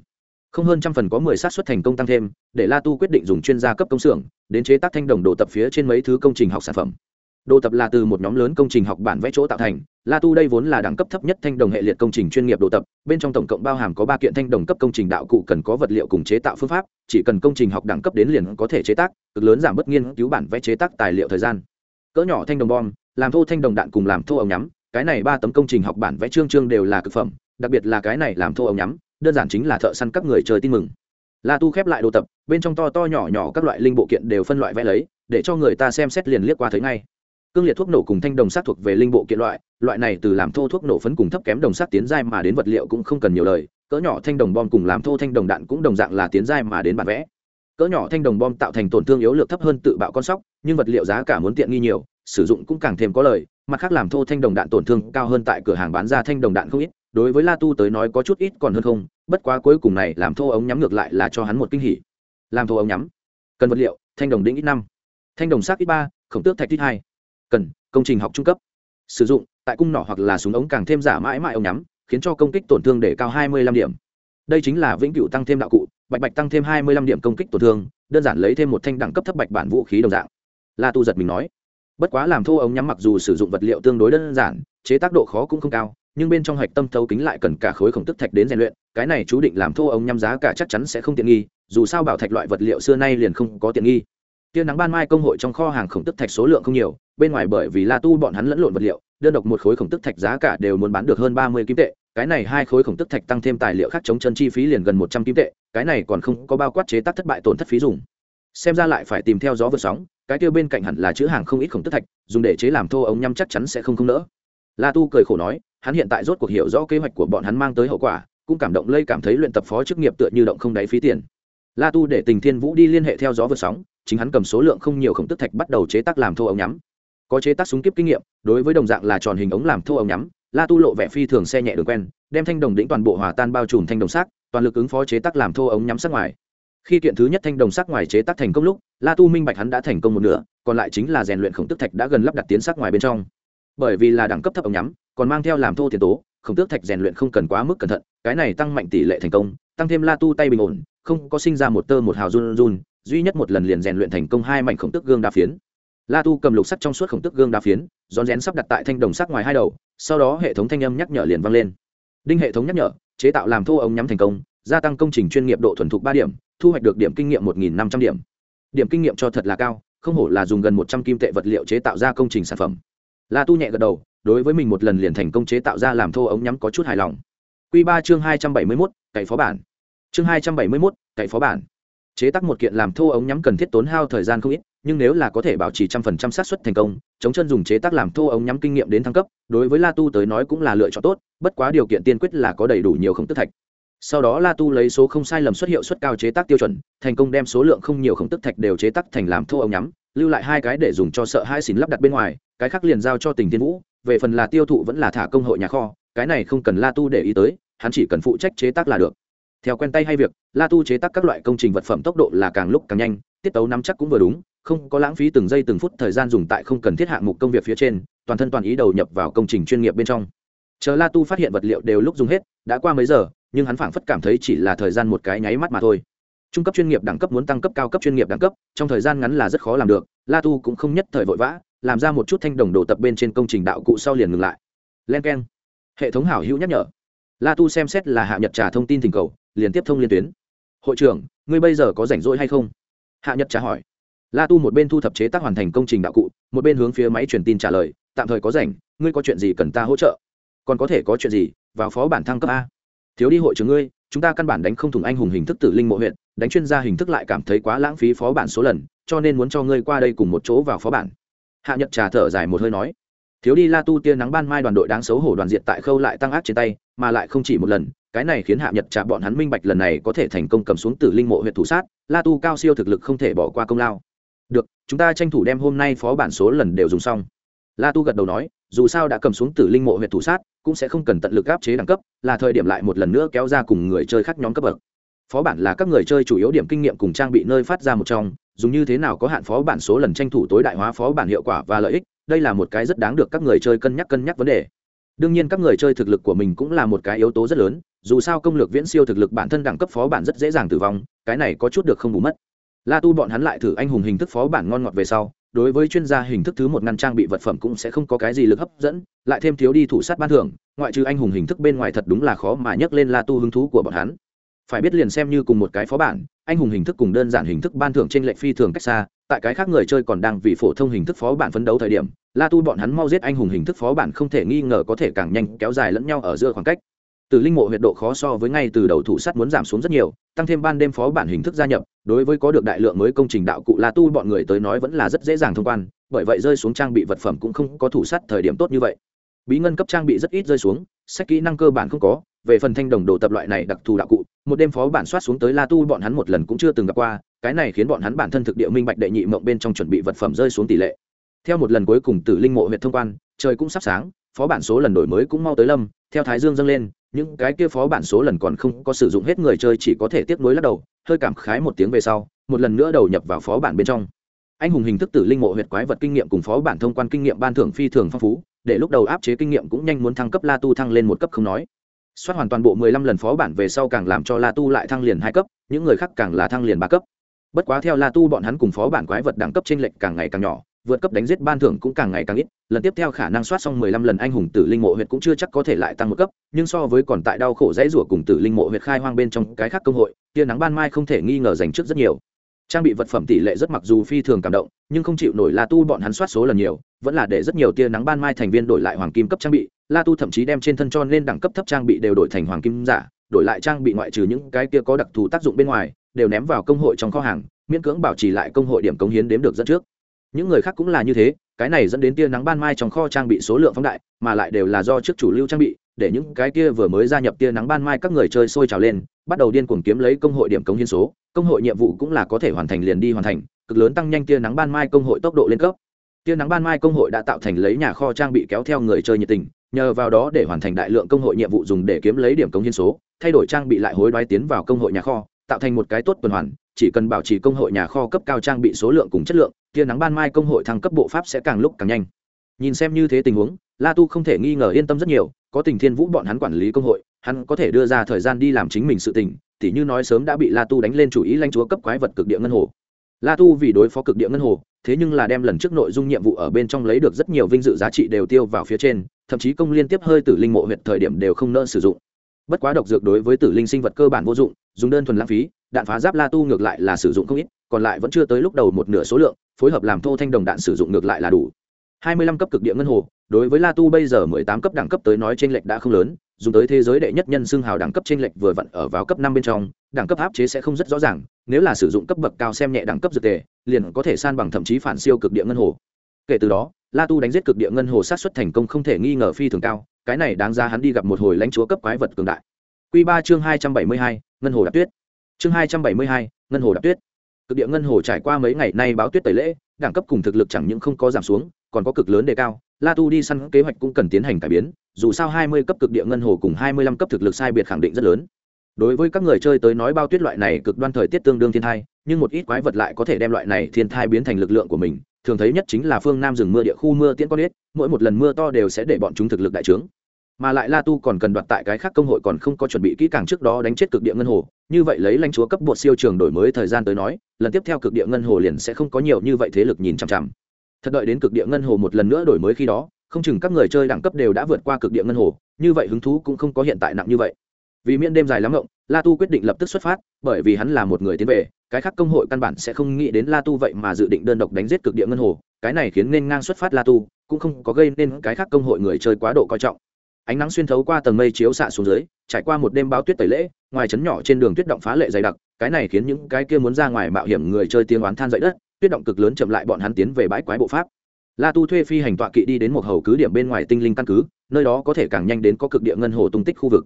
không hơn trăm phần có mười sát xuất thành công tăng thêm, để la tu quyết định dùng chuyên gia cấp công xưởng, đến chế tác thanh đồng đồ tập phía trên mấy thứ công trình học sản phẩm. Đồ tập là từ một nhóm lớn công trình học bản vẽ chỗ tạo thành. La tu đây vốn là đẳng cấp thấp nhất thanh đồng hệ liệt công trình chuyên nghiệp đồ tập, bên trong tổng cộng bao hàm có ba kiện thanh đồng cấp công trình đạo cụ cần có vật liệu cùng chế tạo phương pháp, chỉ cần công trình học đẳng cấp đến liền có thể chế tác, cực lớn giảm bớt nghiên cứu bản vẽ chế tác tài liệu thời gian. Cỡ nhỏ thanh đồng bom, làm thô thanh đồng đạn cùng làm thô ống nhắm, cái này ba tấm công trình học bản vẽ chương chương đều là cực phẩm, đặc biệt là cái này làm thô ống nhắm đơn giản chính là thợ săn các người chơi tin mừng. La tu khép lại đồ tập, bên trong to to nhỏ nhỏ các loại linh bộ kiện đều phân loại vẽ lấy, để cho người ta xem xét liền liếc qua thấy ngay. Cương liệt thuốc nổ cùng thanh đồng sát thuộc về linh bộ kiện loại loại này từ làm thô thuốc nổ phấn cùng thấp kém đồng sát tiến giai mà đến vật liệu cũng không cần nhiều lời, cỡ nhỏ thanh đồng bom cùng làm thô thanh đồng đạn cũng đồng dạng là tiến giai mà đến bản vẽ. Cỡ nhỏ thanh đồng bom tạo thành tổn thương yếu lược thấp hơn tự bạo con sóc, nhưng vật liệu giá cả muốn tiện nghi nhiều, sử dụng cũng càng thêm có lời, mặt khác làm thô thanh đồng đạn tổn thương cao hơn tại cửa hàng bán ra thanh đồng đạn không ít đối với la tu tới nói có chút ít còn hơn không, bất quá cuối cùng này làm thô ống nhắm ngược lại là cho hắn một kinh hỉ. Làm thô ống nhắm. Cần vật liệu, thanh đồng đĩnh ít năm. Thanh đồng sắc ít ba, khổng tước thạch ít hai. Cần, công trình học trung cấp. Sử dụng, tại cung nỏ hoặc là súng ống càng thêm giả mãi mãi ống nhắm, khiến cho công kích tổn thương để cao hai mươi lăm điểm. Đây chính là vĩnh cửu tăng thêm đạo cụ, bạch bạch tăng thêm hai mươi lăm điểm công kích tổn thương, đơn giản lấy thêm một thanh đẳng cấp thấp bạch bản vũ khí đồng dạng. La tu giật mình nói. Bất quá làm thô ống nhắm mặc dù sử dụng vật liệu tương đối đơn giản, chế tác độ khó cũng không cao nhưng bên trong hạch tâm thấu kính lại cần cả khối khổng tức thạch đến rèn luyện, cái này chú định làm thô ống nhắm giá cả chắc chắn sẽ không tiện nghi, dù sao bảo thạch loại vật liệu xưa nay liền không có tiện nghi. Tia nắng ban mai công hội trong kho hàng khổng tức thạch số lượng không nhiều, bên ngoài bởi vì la tu bọn hắn lẫn lộn vật liệu, đơn độc một khối khổng tức thạch giá cả đều muốn bán được hơn ba mươi kim tệ, cái này hai khối khổng tức thạch tăng thêm tài liệu khác chống chân chi phí liền gần một trăm kim tệ, cái này còn không có bao quát chế tác thất bại tổn thất phí dùng. Xem ra lại phải tìm theo gió vượt sóng, cái kia bên cạnh hẳn là chữ hàng không ít khổng tức thạch, dùng để chế làm thô ống nhăm chắc chắn sẽ không không nỡ la tu cười khổ nói, hắn hiện tại rốt cuộc hiểu rõ kế hoạch của bọn hắn mang tới hậu quả, cũng cảm động lây cảm thấy luyện tập phó chức nghiệp tựa như động không đáy phí tiền. La tu để tình thiên vũ đi liên hệ theo gió vượt sóng, chính hắn cầm số lượng không nhiều khổng tức thạch bắt đầu chế tác làm thô ống nhắm. Có chế tác súng kiếp kinh nghiệm, đối với đồng dạng là tròn hình ống làm thô ống nhắm, la tu lộ vẻ phi thường xe nhẹ đường quen, đem thanh đồng đĩnh toàn bộ hòa tan bao trùm thanh đồng sắc toàn lực ứng phó chế tác làm thô ống nhắm sắc ngoài. Khi kiện thứ nhất thanh đồng sắc ngoài chế tác thành công lúc, la tu minh bạch hắn đã thành công một nửa, còn lại chính là rèn luyện khổng tức thạch đã gần lắp đặt tiến sắc ngoài bên trong bởi vì là đẳng cấp thấp ống nhắm, còn mang theo làm thô tiền tố, khổng tước thạch rèn luyện không cần quá mức cẩn thận, cái này tăng mạnh tỷ lệ thành công, tăng thêm la tu tay bình ổn, không có sinh ra một tơ một hào run run, duy nhất một lần liền rèn luyện thành công hai mảnh khổng tước gương đa phiến. La tu cầm lục sắt trong suốt khổng tước gương đa phiến, rón rén sắp đặt tại thanh đồng sắc ngoài hai đầu, sau đó hệ thống thanh âm nhắc nhở liền vang lên. Đinh hệ thống nhắc nhở, chế tạo làm thô ống nhắm thành công, gia tăng công trình chuyên nghiệp độ thuần thục ba điểm, thu hoạch được điểm kinh nghiệm một nghìn năm trăm điểm. Điểm kinh nghiệm cho thật là cao, không hổ là dùng gần một trăm kim tệ vật liệu chế tạo ra công trình sản phẩm la tu nhẹ gật đầu, đối với mình một lần liền thành công chế tạo ra làm thô ống nhắm có chút hài lòng. Q ba chương hai trăm bảy mươi mốt, cậy phó bản. Chương hai trăm bảy mươi mốt, cậy phó bản. Chế tác một kiện làm thô ống nhắm cần thiết tốn hao thời gian không ít, nhưng nếu là có thể bảo trì trăm phần trăm xác suất thành công, chống chân dùng chế tác làm thô ống nhắm kinh nghiệm đến thăng cấp, đối với la tu tới nói cũng là lựa chọn tốt, bất quá điều kiện tiên quyết là có đầy đủ nhiều khổng tức thạch. Sau đó la tu lấy số không sai lầm xuất hiệu suất cao chế tác tiêu chuẩn, thành công đem số lượng không nhiều khổng tức thạch đều chế tác thành làm thô ống nhắm lưu lại hai cái để dùng cho sợ hai xỉn lắp đặt bên ngoài, cái khác liền giao cho tình Thiên vũ, về phần là tiêu thụ vẫn là thả công hội nhà kho, cái này không cần la tu để ý tới, hắn chỉ cần phụ trách chế tác là được. Theo quen tay hay việc, la tu chế tác các loại công trình vật phẩm tốc độ là càng lúc càng nhanh, tiết tấu nắm chắc cũng vừa đúng, không có lãng phí từng giây từng phút thời gian dùng tại không cần thiết hạng mục công việc phía trên, toàn thân toàn ý đầu nhập vào công trình chuyên nghiệp bên trong. Chờ la tu phát hiện vật liệu đều lúc dùng hết, đã qua mấy giờ, nhưng hắn phảng phất cảm thấy chỉ là thời gian một cái nháy mắt mà thôi trung cấp chuyên nghiệp đẳng cấp muốn tăng cấp cao cấp chuyên nghiệp đẳng cấp, trong thời gian ngắn là rất khó làm được, la tu cũng không nhất thời vội vã, làm ra một chút thanh đồng đồ tập bên trên công trình đạo cụ sau liền ngừng lại. Len k e n hệ thống hảo hữu nhắc nhở. La tu xem xét là hạ nhật trả thông tin thỉnh cầu, liền tiếp thông liên tuyến. Hội trưởng, ngươi bây giờ có rảnh rỗi hay không? Hạ nhật trả hỏi. La tu một bên thu thập chế tác hoàn thành công trình đạo cụ, một bên hướng phía máy truyền tin trả lời, tạm thời có rảnh, ngươi có chuyện gì cần ta hỗ trợ? Còn có thể có chuyện gì, vào phó bản thăng cấp a. Thiếu đi hội trưởng ngươi, chúng ta căn bản đánh không thủng anh hùng hình thức tử linh mộ huyện đánh chuyên gia hình thức lại cảm thấy quá lãng phí phó bản số lần, cho nên muốn cho ngươi qua đây cùng một chỗ vào phó bản. Hạ nhật trà thở dài một hơi nói, thiếu đi la tu tia nắng ban mai đoàn đội đáng xấu hổ đoàn diện tại khâu lại tăng ác trên tay, mà lại không chỉ một lần, cái này khiến hạ nhật trà bọn hắn minh bạch lần này có thể thành công cầm xuống tử linh mộ huyện thủ sát, la tu cao siêu thực lực không thể bỏ qua công lao. Được, chúng ta tranh thủ đem hôm nay phó bản số lần đều dùng xong. La tu gật đầu nói, dù sao đã cầm xuống tử linh mộ huyện thủ sát, cũng sẽ không cần tận lực áp chế đẳng cấp, là thời điểm lại một lần nữa kéo ra cùng người chơi khác nhóm cấp bậc phó bản là các người chơi chủ yếu điểm kinh nghiệm cùng trang bị nơi phát ra một trong, dùng như thế nào có hạn phó bản số lần tranh thủ tối đại hóa phó bản hiệu quả và lợi ích, đây là một cái rất đáng được các người chơi cân nhắc cân nhắc vấn đề. Đương nhiên các người chơi thực lực của mình cũng là một cái yếu tố rất lớn, dù sao công lược viễn siêu thực lực bản thân đẳng cấp phó bản rất dễ dàng tử vong, cái này có chút được không bù mất. La tu bọn hắn lại thử anh hùng hình thức phó bản ngon ngọt về sau, đối với chuyên gia hình thức thứ một ngăn trang bị vật phẩm cũng sẽ không có cái gì lực hấp dẫn, lại thêm thiếu đi thủ sát ban thưởng, ngoại trừ anh hùng hình thức bên ngoài thật đúng là khó mà nhắc lên la tu hứng thú của bọn hắn phải biết liền xem như cùng một cái phó bản, anh hùng hình thức cùng đơn giản hình thức ban thưởng trên lệnh phi thường cách xa, tại cái khác người chơi còn đang vì phổ thông hình thức phó bản phấn đấu thời điểm, la tu bọn hắn mau giết anh hùng hình thức phó bản không thể nghi ngờ có thể càng nhanh kéo dài lẫn nhau ở giữa khoảng cách. Từ linh mộ huyệt độ khó so với ngay từ đầu thủ sắt muốn giảm xuống rất nhiều, tăng thêm ban đêm phó bản hình thức gia nhập, đối với có được đại lượng mới công trình đạo cụ la tu bọn người tới nói vẫn là rất dễ dàng thông quan, bởi vậy rơi xuống trang bị vật phẩm cũng không có thủ sắt thời điểm tốt như vậy. Bí ngân cấp trang bị rất ít rơi xuống, sách kỹ năng cơ bản không có, về phần thanh đồng đồ tập loại này đặc thù đạo cụ một đêm phó bản soát xuống tới la tu, bọn hắn một lần cũng chưa từng gặp qua, cái này khiến bọn hắn bản thân thực địa minh bạch đệ nhị mộng bên trong chuẩn bị vật phẩm rơi xuống tỷ lệ. Theo một lần cuối cùng từ linh mộ huyện thông quan, trời cũng sắp sáng, phó bản số lần đổi mới cũng mau tới lâm, theo thái dương dâng lên, những cái kia phó bản số lần còn không có sử dụng hết người chơi chỉ có thể tiếp nối lắc đầu, hơi cảm khái một tiếng về sau, một lần nữa đầu nhập vào phó bản bên trong. Anh hùng hình thức tử linh mộ huyệt quái vật kinh nghiệm cùng phó bản thông quan kinh nghiệm ban thưởng phi thường phong phú, để lúc đầu áp chế kinh nghiệm cũng nhanh muốn thăng cấp la tu thăng lên một cấp không nói soát hoàn toàn bộ mười lăm lần phó bản về sau càng làm cho la tu lại thăng liền hai cấp, những người khác càng là thăng liền ba cấp. Bất quá theo la tu bọn hắn cùng phó bản quái vật đẳng cấp trên lệch càng ngày càng nhỏ, vượt cấp đánh giết ban thưởng cũng càng ngày càng ít, lần tiếp theo khả năng soát xong mười lăm lần anh hùng tử linh mộ huyệt cũng chưa chắc có thể lại tăng một cấp, nhưng so với còn tại đau khổ dãy rủa cùng tử linh mộ huyệt khai hoang bên trong cái khác công hội, tia nắng ban mai không thể nghi ngờ dành trước rất nhiều. Trang bị vật phẩm tỷ lệ rất mặc dù phi thường cảm động, nhưng không chịu nổi la tu bọn hắn soát số lần nhiều, vẫn là để rất nhiều tia nắng ban mai thành viên đổi lại hoàng kim cấp trang bị la tu thậm chí đem trên thân cho nên đẳng cấp thấp trang bị đều đổi thành hoàng kim giả, đổi lại trang bị ngoại trừ những cái kia có đặc thù tác dụng bên ngoài, đều ném vào công hội trong kho hàng, miễn cưỡng bảo trì lại công hội điểm cống hiến đếm được dẫn trước. Những người khác cũng là như thế, cái này dẫn đến tia nắng ban mai trong kho trang bị số lượng phóng đại, mà lại đều là do trước chủ lưu trang bị, để những cái kia vừa mới gia nhập tia nắng ban mai các người chơi sôi trào lên, bắt đầu điên cuồng kiếm lấy công hội điểm cống hiến số, công hội nhiệm vụ cũng là có thể hoàn thành liền đi hoàn thành, cực lớn tăng nhanh tia nắng ban mai công hội tốc độ lên cấp. Tia nắng ban mai công hội đã tạo thành lấy nhà kho trang bị kéo theo người chơi nhiệt tình nhờ vào đó để hoàn thành đại lượng công hội nhiệm vụ dùng để kiếm lấy điểm cống hiến số, thay đổi trang bị lại hối đoái tiến vào công hội nhà kho, tạo thành một cái tốt tuần hoàn, chỉ cần bảo trì công hội nhà kho cấp cao trang bị số lượng cùng chất lượng, tia nắng ban mai công hội thăng cấp bộ pháp sẽ càng lúc càng nhanh. Nhìn xem như thế tình huống, la tu không thể nghi ngờ yên tâm rất nhiều, có tình thiên vũ bọn hắn quản lý công hội, hắn có thể đưa ra thời gian đi làm chính mình sự tình, tỉ như nói sớm đã bị la tu đánh lên chủ ý lãnh chúa cấp quái vật cực địa ngân hồ la tu vì đối phó cực địa ngân hồ, thế nhưng là đem lần trước nội dung nhiệm vụ ở bên trong lấy được rất nhiều vinh dự giá trị đều tiêu vào phía trên, thậm chí công liên tiếp hơi tử linh mộ huyệt thời điểm đều không nỡ sử dụng. Bất quá độc dược đối với tử linh sinh vật cơ bản vô dụng, dùng đơn thuần lãng phí, đạn phá giáp la tu ngược lại là sử dụng không ít, còn lại vẫn chưa tới lúc đầu một nửa số lượng, phối hợp làm thô thanh đồng đạn sử dụng ngược lại là đủ. Hai mươi lăm cấp cực địa ngân hồ, đối với la tu bây giờ mười tám cấp đẳng cấp tới nói t r ê n lệch đã không lớn dùng tới thế giới đệ nhất nhân xưng hào đẳng cấp trên lệch vừa vặn ở vào cấp năm bên trong, đẳng cấp áp chế sẽ không rất rõ ràng, nếu là sử dụng cấp bậc cao xem nhẹ đẳng cấp dược tề, liền có thể san bằng thậm chí phản siêu cực địa ngân hồ. Kể từ đó, la tu đánh giết cực địa ngân hồ sát xuất thành công không thể nghi ngờ phi thường cao, cái này đáng ra hắn đi gặp một hồi lãnh chúa cấp quái vật cường đại. Quy ba chương hai trăm bảy mươi hai, ngân hồ đạp tuyết. Chương hai trăm bảy mươi hai, ngân hồ đạp tuyết. Cực địa ngân hồ trải qua mấy ngày nay báo tuyết tẩy lễ, đẳng cấp cùng thực lực chẳng những không có giảm xuống, còn có cực lớn đề cao la tu đi săn kế hoạch cũng cần tiến hành cải biến dù sao hai mươi cấp cực địa ngân hồ cùng hai mươi lăm cấp thực lực sai biệt khẳng định rất lớn. Đối với các người chơi tới nói bao tuyết loại này cực đoan thời tiết tương đương thiên thai nhưng một ít quái vật lại có thể đem loại này thiên thai biến thành lực lượng của mình thường thấy nhất chính là phương nam rừng mưa địa khu mưa tiễn con ít, mỗi một lần mưa to đều sẽ để bọn chúng thực lực đại trướng. Mà lại la tu còn cần đoạt tại cái khác công hội còn không có chuẩn bị kỹ càng trước đó đánh chết cực địa ngân hồ như vậy lấy lãnh chúa cấp bộ siêu trường đổi mới thời gian tới nói lần tiếp theo cực địa ngân hồ liền sẽ không có nhiều như vậy thế lực nhìn chằm chằm thật đợi đến cực địa ngân hồ một lần nữa đổi mới khi đó, không chừng các người chơi đẳng cấp đều đã vượt qua cực địa ngân hồ, như vậy hứng thú cũng không có hiện tại nặng như vậy. Vì miễn đêm dài lắm ngộng, la tu quyết định lập tức xuất phát, bởi vì hắn là một người tiến về, cái khác công hội căn bản sẽ không nghĩ đến la tu vậy mà dự định đơn độc đánh giết cực địa ngân hồ, cái này khiến nên ngang xuất phát la tu, cũng không có gây nên cái khác công hội người chơi quá độ coi trọng. Ánh nắng xuyên thấu qua tầng mây chiếu xạ xuống dưới, trải qua một đêm bao tuyết tẩy lễ, ngoài trấn nhỏ trên đường tuyết động phá lệ dày đặc, cái này khiến những cái kia muốn ra ngoài mạo hiểm người chơi tiếng oán than dậy đất tuyết động cực lớn chậm lại bọn hắn tiến về bãi quái bộ pháp. La tu thuê phi hành tọa kỵ đi đến một hầu cứ điểm bên ngoài tinh linh căn cứ, nơi đó có thể càng nhanh đến có cực địa ngân hồ tung tích khu vực.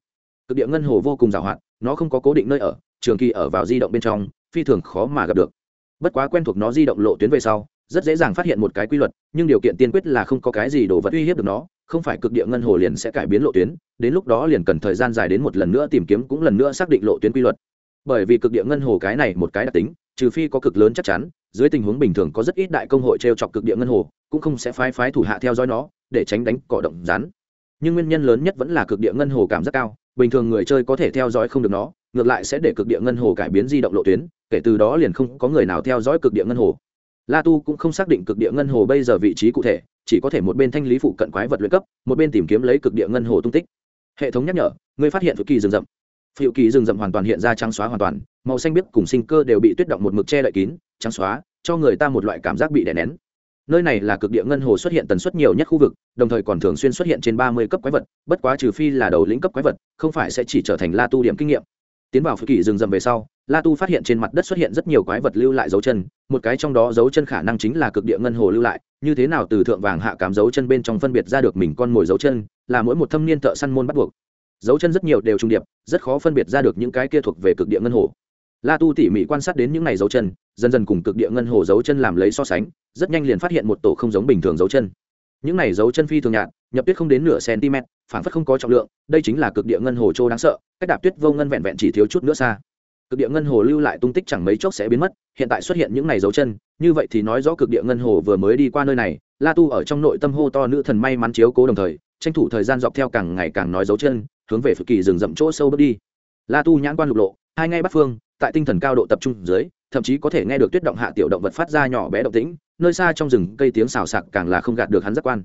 Cực địa ngân hồ vô cùng giàu hạn nó không có cố định nơi ở, trường kỳ ở vào di động bên trong, phi thường khó mà gặp được. Bất quá quen thuộc nó di động lộ tuyến về sau, rất dễ dàng phát hiện một cái quy luật, nhưng điều kiện tiên quyết là không có cái gì đồ vật uy hiếp được nó, không phải cực địa ngân hồ liền sẽ cải biến lộ tuyến, đến lúc đó liền cần thời gian dài đến một lần nữa tìm kiếm cũng lần nữa xác định lộ tuyến quy luật. Bởi vì cực địa ngân hồ cái này một cái đặc tính, trừ phi có cực lớn chắc chắn dưới tình huống bình thường có rất ít đại công hội t r e o chọc cực địa ngân hồ, cũng không sẽ phái phái thủ hạ theo dõi nó, để tránh đánh cỏ động rắn. Nhưng nguyên nhân lớn nhất vẫn là cực địa ngân hồ cảm rất cao, bình thường người chơi có thể theo dõi không được nó, ngược lại sẽ để cực địa ngân hồ cải biến di động lộ tuyến, kể từ đó liền không có người nào theo dõi cực địa ngân hồ. La tu cũng không xác định cực địa ngân hồ bây giờ vị trí cụ thể, chỉ có thể một bên thanh lý phụ cận quái vật luyện cấp, một bên tìm kiếm lấy cực địa ngân hồ tung tích. Hệ thống nhắc nhở, người phát hiện phụ kỳ rừng rậm phiệu kỳ rừng rậm hoàn toàn hiện ra trắng xóa hoàn toàn, màu xanh biếc cùng sinh cơ đều bị tuyết động một mực che đậy kín, trắng xóa, cho người ta một loại cảm giác bị đè nén. Nơi này là cực địa ngân hồ xuất hiện tần suất nhiều nhất khu vực, đồng thời còn thường xuyên xuất hiện trên ba mươi cấp quái vật, bất quá trừ phi là đầu lĩnh cấp quái vật, không phải sẽ chỉ trở thành la tu điểm kinh nghiệm. Tiến vào phiệu kỳ rừng rậm về sau, la tu phát hiện trên mặt đất xuất hiện rất nhiều quái vật lưu lại dấu chân, một cái trong đó dấu chân khả năng chính là cực địa ngân hồ lưu lại, như thế nào từ thượng vàng hạ cám dấu chân bên trong phân biệt ra được mình con mồi dấu chân, là mỗi một thâm niên thợ săn môn bắt buộc dấu chân rất nhiều đều trung điệp, rất khó phân biệt ra được những cái kia thuộc về cực địa ngân hồ. La tu tỉ mỉ quan sát đến những n à y dấu chân, dần dần cùng cực địa ngân hồ dấu chân làm lấy so sánh, rất nhanh liền phát hiện một tổ không giống bình thường dấu chân. Những này dấu chân phi thường nhạt, nhập tuyết không đến nửa cm phản phất không có trọng lượng, đây chính là cực địa ngân hồ châu đáng sợ, cách đạp tuyết vô ngân vẹn vẹn chỉ thiếu chút nữa xa. Cực địa ngân hồ lưu lại tung tích chẳng mấy chốc sẽ biến mất, hiện tại xuất hiện những này dấu chân, như vậy thì nói rõ cực địa ngân hồ vừa mới đi qua nơi này, la tu ở trong nội tâm hô to nữ thần may mắn chiếu cố đồng thời, tranh thủ thời gian dọc theo càng ngày càng nói dấu chân hướng về phực kỳ rừng rậm chỗ sâu bước đi. La tu nhãn quan lục lộ, hai ngay bắt phương, tại tinh thần cao độ tập trung dưới, thậm chí có thể nghe được tuyết động hạ tiểu động vật phát ra nhỏ bé động tĩnh, nơi xa trong rừng cây tiếng xào xạc càng là không gạt được hắn giác quan.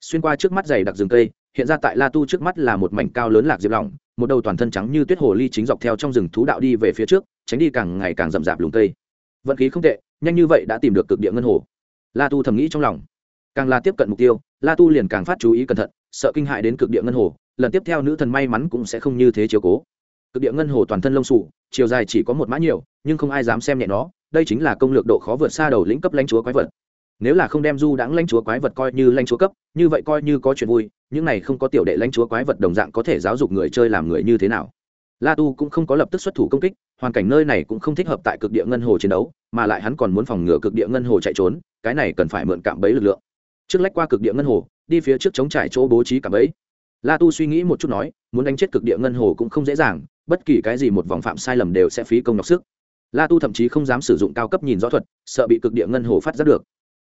Xuyên qua trước mắt dày đặc rừng cây, hiện ra tại la tu trước mắt là một mảnh cao lớn lạc diệp lỏng, một đầu toàn thân trắng như tuyết hồ ly chính dọc theo trong rừng thú đạo đi về phía trước, tránh đi càng ngày càng rậm rạp lùng cây. Vận khí không tệ, nhanh như vậy đã tìm được cực địa ngân hồ. La tu thầm nghĩ trong lòng. Càng là tiếp cận mục tiêu, la tu liền càng phát chú ý cẩn thận, sợ kinh hại đến cực địa ngân hồ lần tiếp theo nữ thần may mắn cũng sẽ không như thế chiếu cố. Cực địa ngân hồ toàn thân lông sủ chiều dài chỉ có một mã nhiều, nhưng không ai dám xem nhẹ nó, đây chính là công lược độ khó vượt xa đầu lĩnh cấp lãnh chúa quái vật. Nếu là không đem du đãng lãnh chúa quái vật coi như lãnh chúa cấp, như vậy coi như có chuyện vui, những này không có tiểu đệ lãnh chúa quái vật đồng dạng có thể giáo dục người chơi làm người như thế nào. La tu cũng không có lập tức xuất thủ công kích, hoàn cảnh nơi này cũng không thích hợp tại cực địa ngân hồ chiến đấu, mà lại hắn còn muốn phòng ngừa cực địa ngân hồ chạy trốn, cái này cần phải mượn cạm bẫy lực lượng. Trước lách qua cực địa ngân hồ, đi phía trước chống trải chỗ bố trí cạm bẫy la tu suy nghĩ một chút nói, muốn đánh chết cực địa ngân hồ cũng không dễ dàng, bất kỳ cái gì một vòng phạm sai lầm đều sẽ phí công nhọc sức. La tu thậm chí không dám sử dụng cao cấp nhìn rõ thuật, sợ bị cực địa ngân hồ phát giác được.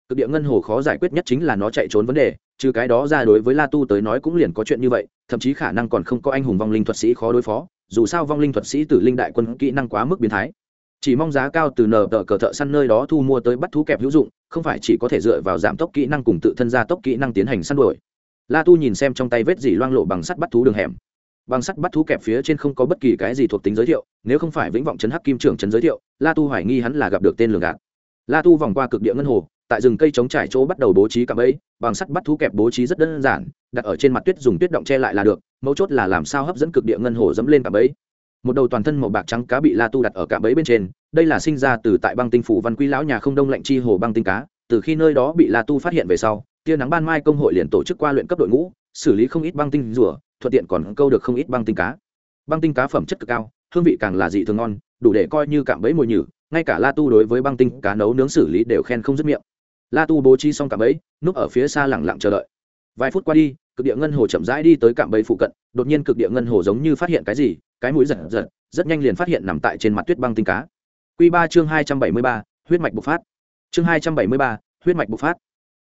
Cực địa ngân hồ khó giải quyết nhất chính là nó chạy trốn vấn đề, trừ cái đó ra đối với la tu tới nói cũng liền có chuyện như vậy, thậm chí khả năng còn không có anh hùng vong linh thuật sĩ khó đối phó, dù sao vong linh thuật sĩ tử linh đại quân kỹ năng quá mức biến thái. Chỉ mong giá cao từ nờ tờ cờ thợ săn nơi đó thu mua tới bắt thú kẹp hữu dụng, không phải chỉ có thể dựa vào giảm tốc kỹ năng cùng tự thân gia tốc kỹ năng tiến hành săn đuổi la tu nhìn xem trong tay vết dỉ loang lộ bằng sắt bắt thú đường hẻm. Bằng sắt bắt thú kẹp phía trên không có bất kỳ cái gì thuộc tính giới thiệu, nếu không phải vĩnh vọng chấn hắc kim trưởng chấn giới thiệu, la tu hoài nghi hắn là gặp được tên lường gạt. La tu vòng qua cực địa ngân hồ, tại rừng cây chống trải chỗ bắt đầu bố trí cạm bẫy, bằng sắt bắt thú kẹp bố trí rất đơn giản, đặt ở trên mặt tuyết dùng tuyết động che lại là được, mấu chốt là làm sao hấp dẫn cực địa ngân hồ dẫm lên cạm bẫy. Một đầu toàn thân màu bạc trắng cá bị la tu đặt ở cạm bẫy bên trên, đây là sinh ra từ tại băng tinh phủ văn quy lão nhà không đông lạnh chi hồ băng tinh cá, từ khi nơi đó bị la tu phát hiện về sau tia nắng ban mai công hội liền tổ chức qua luyện cấp đội ngũ, xử lý không ít băng tinh rùa, thuận tiện còn câu được không ít băng tinh cá. Băng tinh cá phẩm chất cực cao, hương vị càng là dị thường ngon, đủ để coi như cạm bẫy mồi nhử, ngay cả la tu đối với băng tinh cá nấu nướng xử lý đều khen không dứt miệng. La tu bố trí xong cạm bẫy, núp ở phía xa lẳng lặng chờ đợi. Vài phút qua đi, cực địa ngân hồ chậm rãi đi tới cạm bẫy phụ cận, đột nhiên cực địa ngân hồ giống như phát hiện cái gì, cái mũi giật giật, rất nhanh liền phát hiện nằm tại trên mặt tuyết băng tinh cá. Q ba chương hai trăm bảy mươi ba, huyết mạch bộc phát. Chương hai trăm bảy mươi ba, huyết mạch bộc phát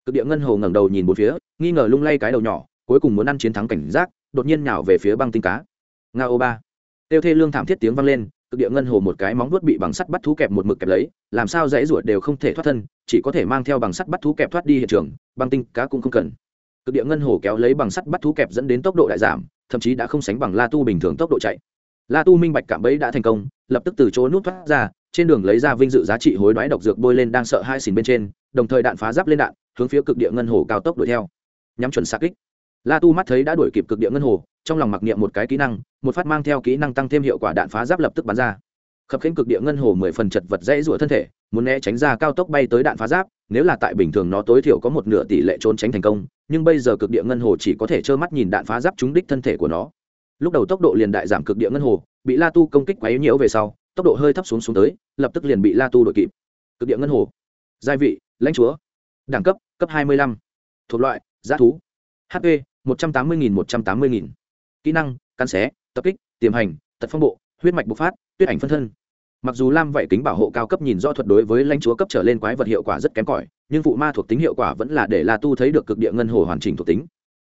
cực địa ngân hồ ngẩng đầu nhìn một phía, nghi ngờ lung lay cái đầu nhỏ, cuối cùng muốn ăn chiến thắng cảnh giác, đột nhiên nhào về phía băng tinh cá. Nga ô ba. Tiêu thê lương thảm thiết tiếng vang lên, cực địa ngân hồ một cái móng vuốt bị bằng sắt bắt thú kẹp một mực kẹp lấy, làm sao dãy ruột đều không thể thoát thân, chỉ có thể mang theo bằng sắt bắt thú kẹp thoát đi hiện trường, băng tinh cá cũng không cần. Cực địa ngân hồ kéo lấy bằng sắt bắt thú kẹp dẫn đến tốc độ đại giảm, thậm chí đã không sánh bằng la tu bình thường tốc độ chạy. La tu minh bạch cảm bẫy đã thành công, lập tức từ chỗ nút thoát ra, trên đường lấy ra vinh dự giá trị hối đoái độc dược bôi lên đang sợ hai xìn bên trên, đồng thời đạn phá giáp lên đạn hướng phía cực địa ngân hồ cao tốc đuổi theo. Nhắm chuẩn xa kích. La tu mắt thấy đã đuổi kịp cực địa ngân hồ, trong lòng mặc niệm một cái kỹ năng, một phát mang theo kỹ năng tăng thêm hiệu quả đạn phá giáp lập tức bắn ra. Khập khiễng cực địa ngân hồ mười phần chật vật dãy rủa thân thể, muốn né tránh ra cao tốc bay tới đạn phá giáp, nếu là tại bình thường nó tối thiểu có một nửa tỷ lệ trốn tránh thành công, nhưng bây giờ cực địa ngân hồ chỉ có thể trơ mắt nhìn đạn phá giáp trúng đích thân thể của nó. Lúc đầu tốc độ liền đại giảm cực địa ngân hồ, bị la tu công kích quấy nhiễu về sau, tốc độ hơi thấp xuống xuống tới, lập tức liền bị la tu đội kịp. Cực địa ngân hồ. Gia vị, lãnh chúa. Đẳng cấp cấp hai mươi lăm. Thuộc loại, giá thú. Hp một trăm tám mươi nghìn, một trăm tám mươi nghìn. Kỹ năng, cắn xé, tập kích, tiềm hành, tật phong bộ, huyết mạch bộc phát, tuyết ảnh phân thân. Mặc dù lam vậy kính bảo hộ cao cấp nhìn rõ thuật đối với lãnh chúa cấp trở lên quái vật hiệu quả rất kém cỏi, nhưng phụ ma thuộc tính hiệu quả vẫn là để la tu thấy được cực địa ngân hồ hoàn chỉnh thuộc tính.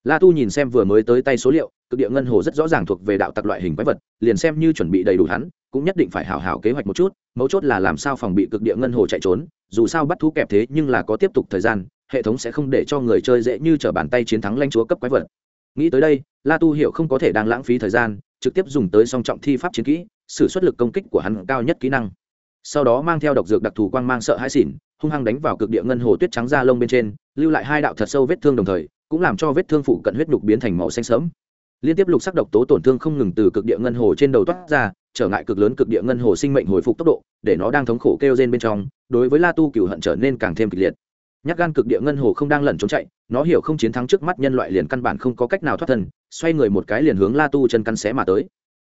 La tu nhìn xem vừa mới tới tay số liệu, cực địa ngân hồ rất rõ ràng thuộc về đạo tặc loại hình quái vật, liền xem như chuẩn bị đầy đủ hắn, cũng nhất định phải hảo hảo kế hoạch một chút, mấu chốt là làm sao phòng bị cực địa ngân hồ chạy trốn, dù sao bắt thú kẹp thế nhưng là có tiếp tục thời gian hệ thống sẽ không để cho người chơi dễ như t bàn tay chiến thắng lãnh chúa cấp quái vật. Nghĩ tới đây, la tu hiểu không có thể đang lãng phí thời gian, trực tiếp dùng tới song trọng thi pháp chiến kỹ sử xuất lực công kích của hắn cao nhất kỹ năng. Sau đó mang theo độc dược đặc thù quang mang sợ hãi xỉn, hung hăng đánh vào cực địa ngân hồ tuyết trắng da lông bên trên, lưu lại hai đạo thật sâu vết thương đồng thời, cũng làm cho vết thương phụ cận huyết nhục biến thành màu xanh sớm liên tiếp lục sắc độc tố tổn thương không ngừng từ cực địa ngân hồ trên đầu toát ra, trở ngại cực lớn cực địa ngân hồ sinh mệnh hồi phục tốc độ, để nó đang thống khổ kêu trên bên trong, đối với la tu cửu hận trở nên càng thêm kịch liệt nhắc gan cực địa ngân hồ không đang lẩn trốn chạy, nó hiểu không chiến thắng trước mắt nhân loại liền căn bản không có cách nào thoát thân, xoay người một cái liền hướng la tu chân căn xé mà tới.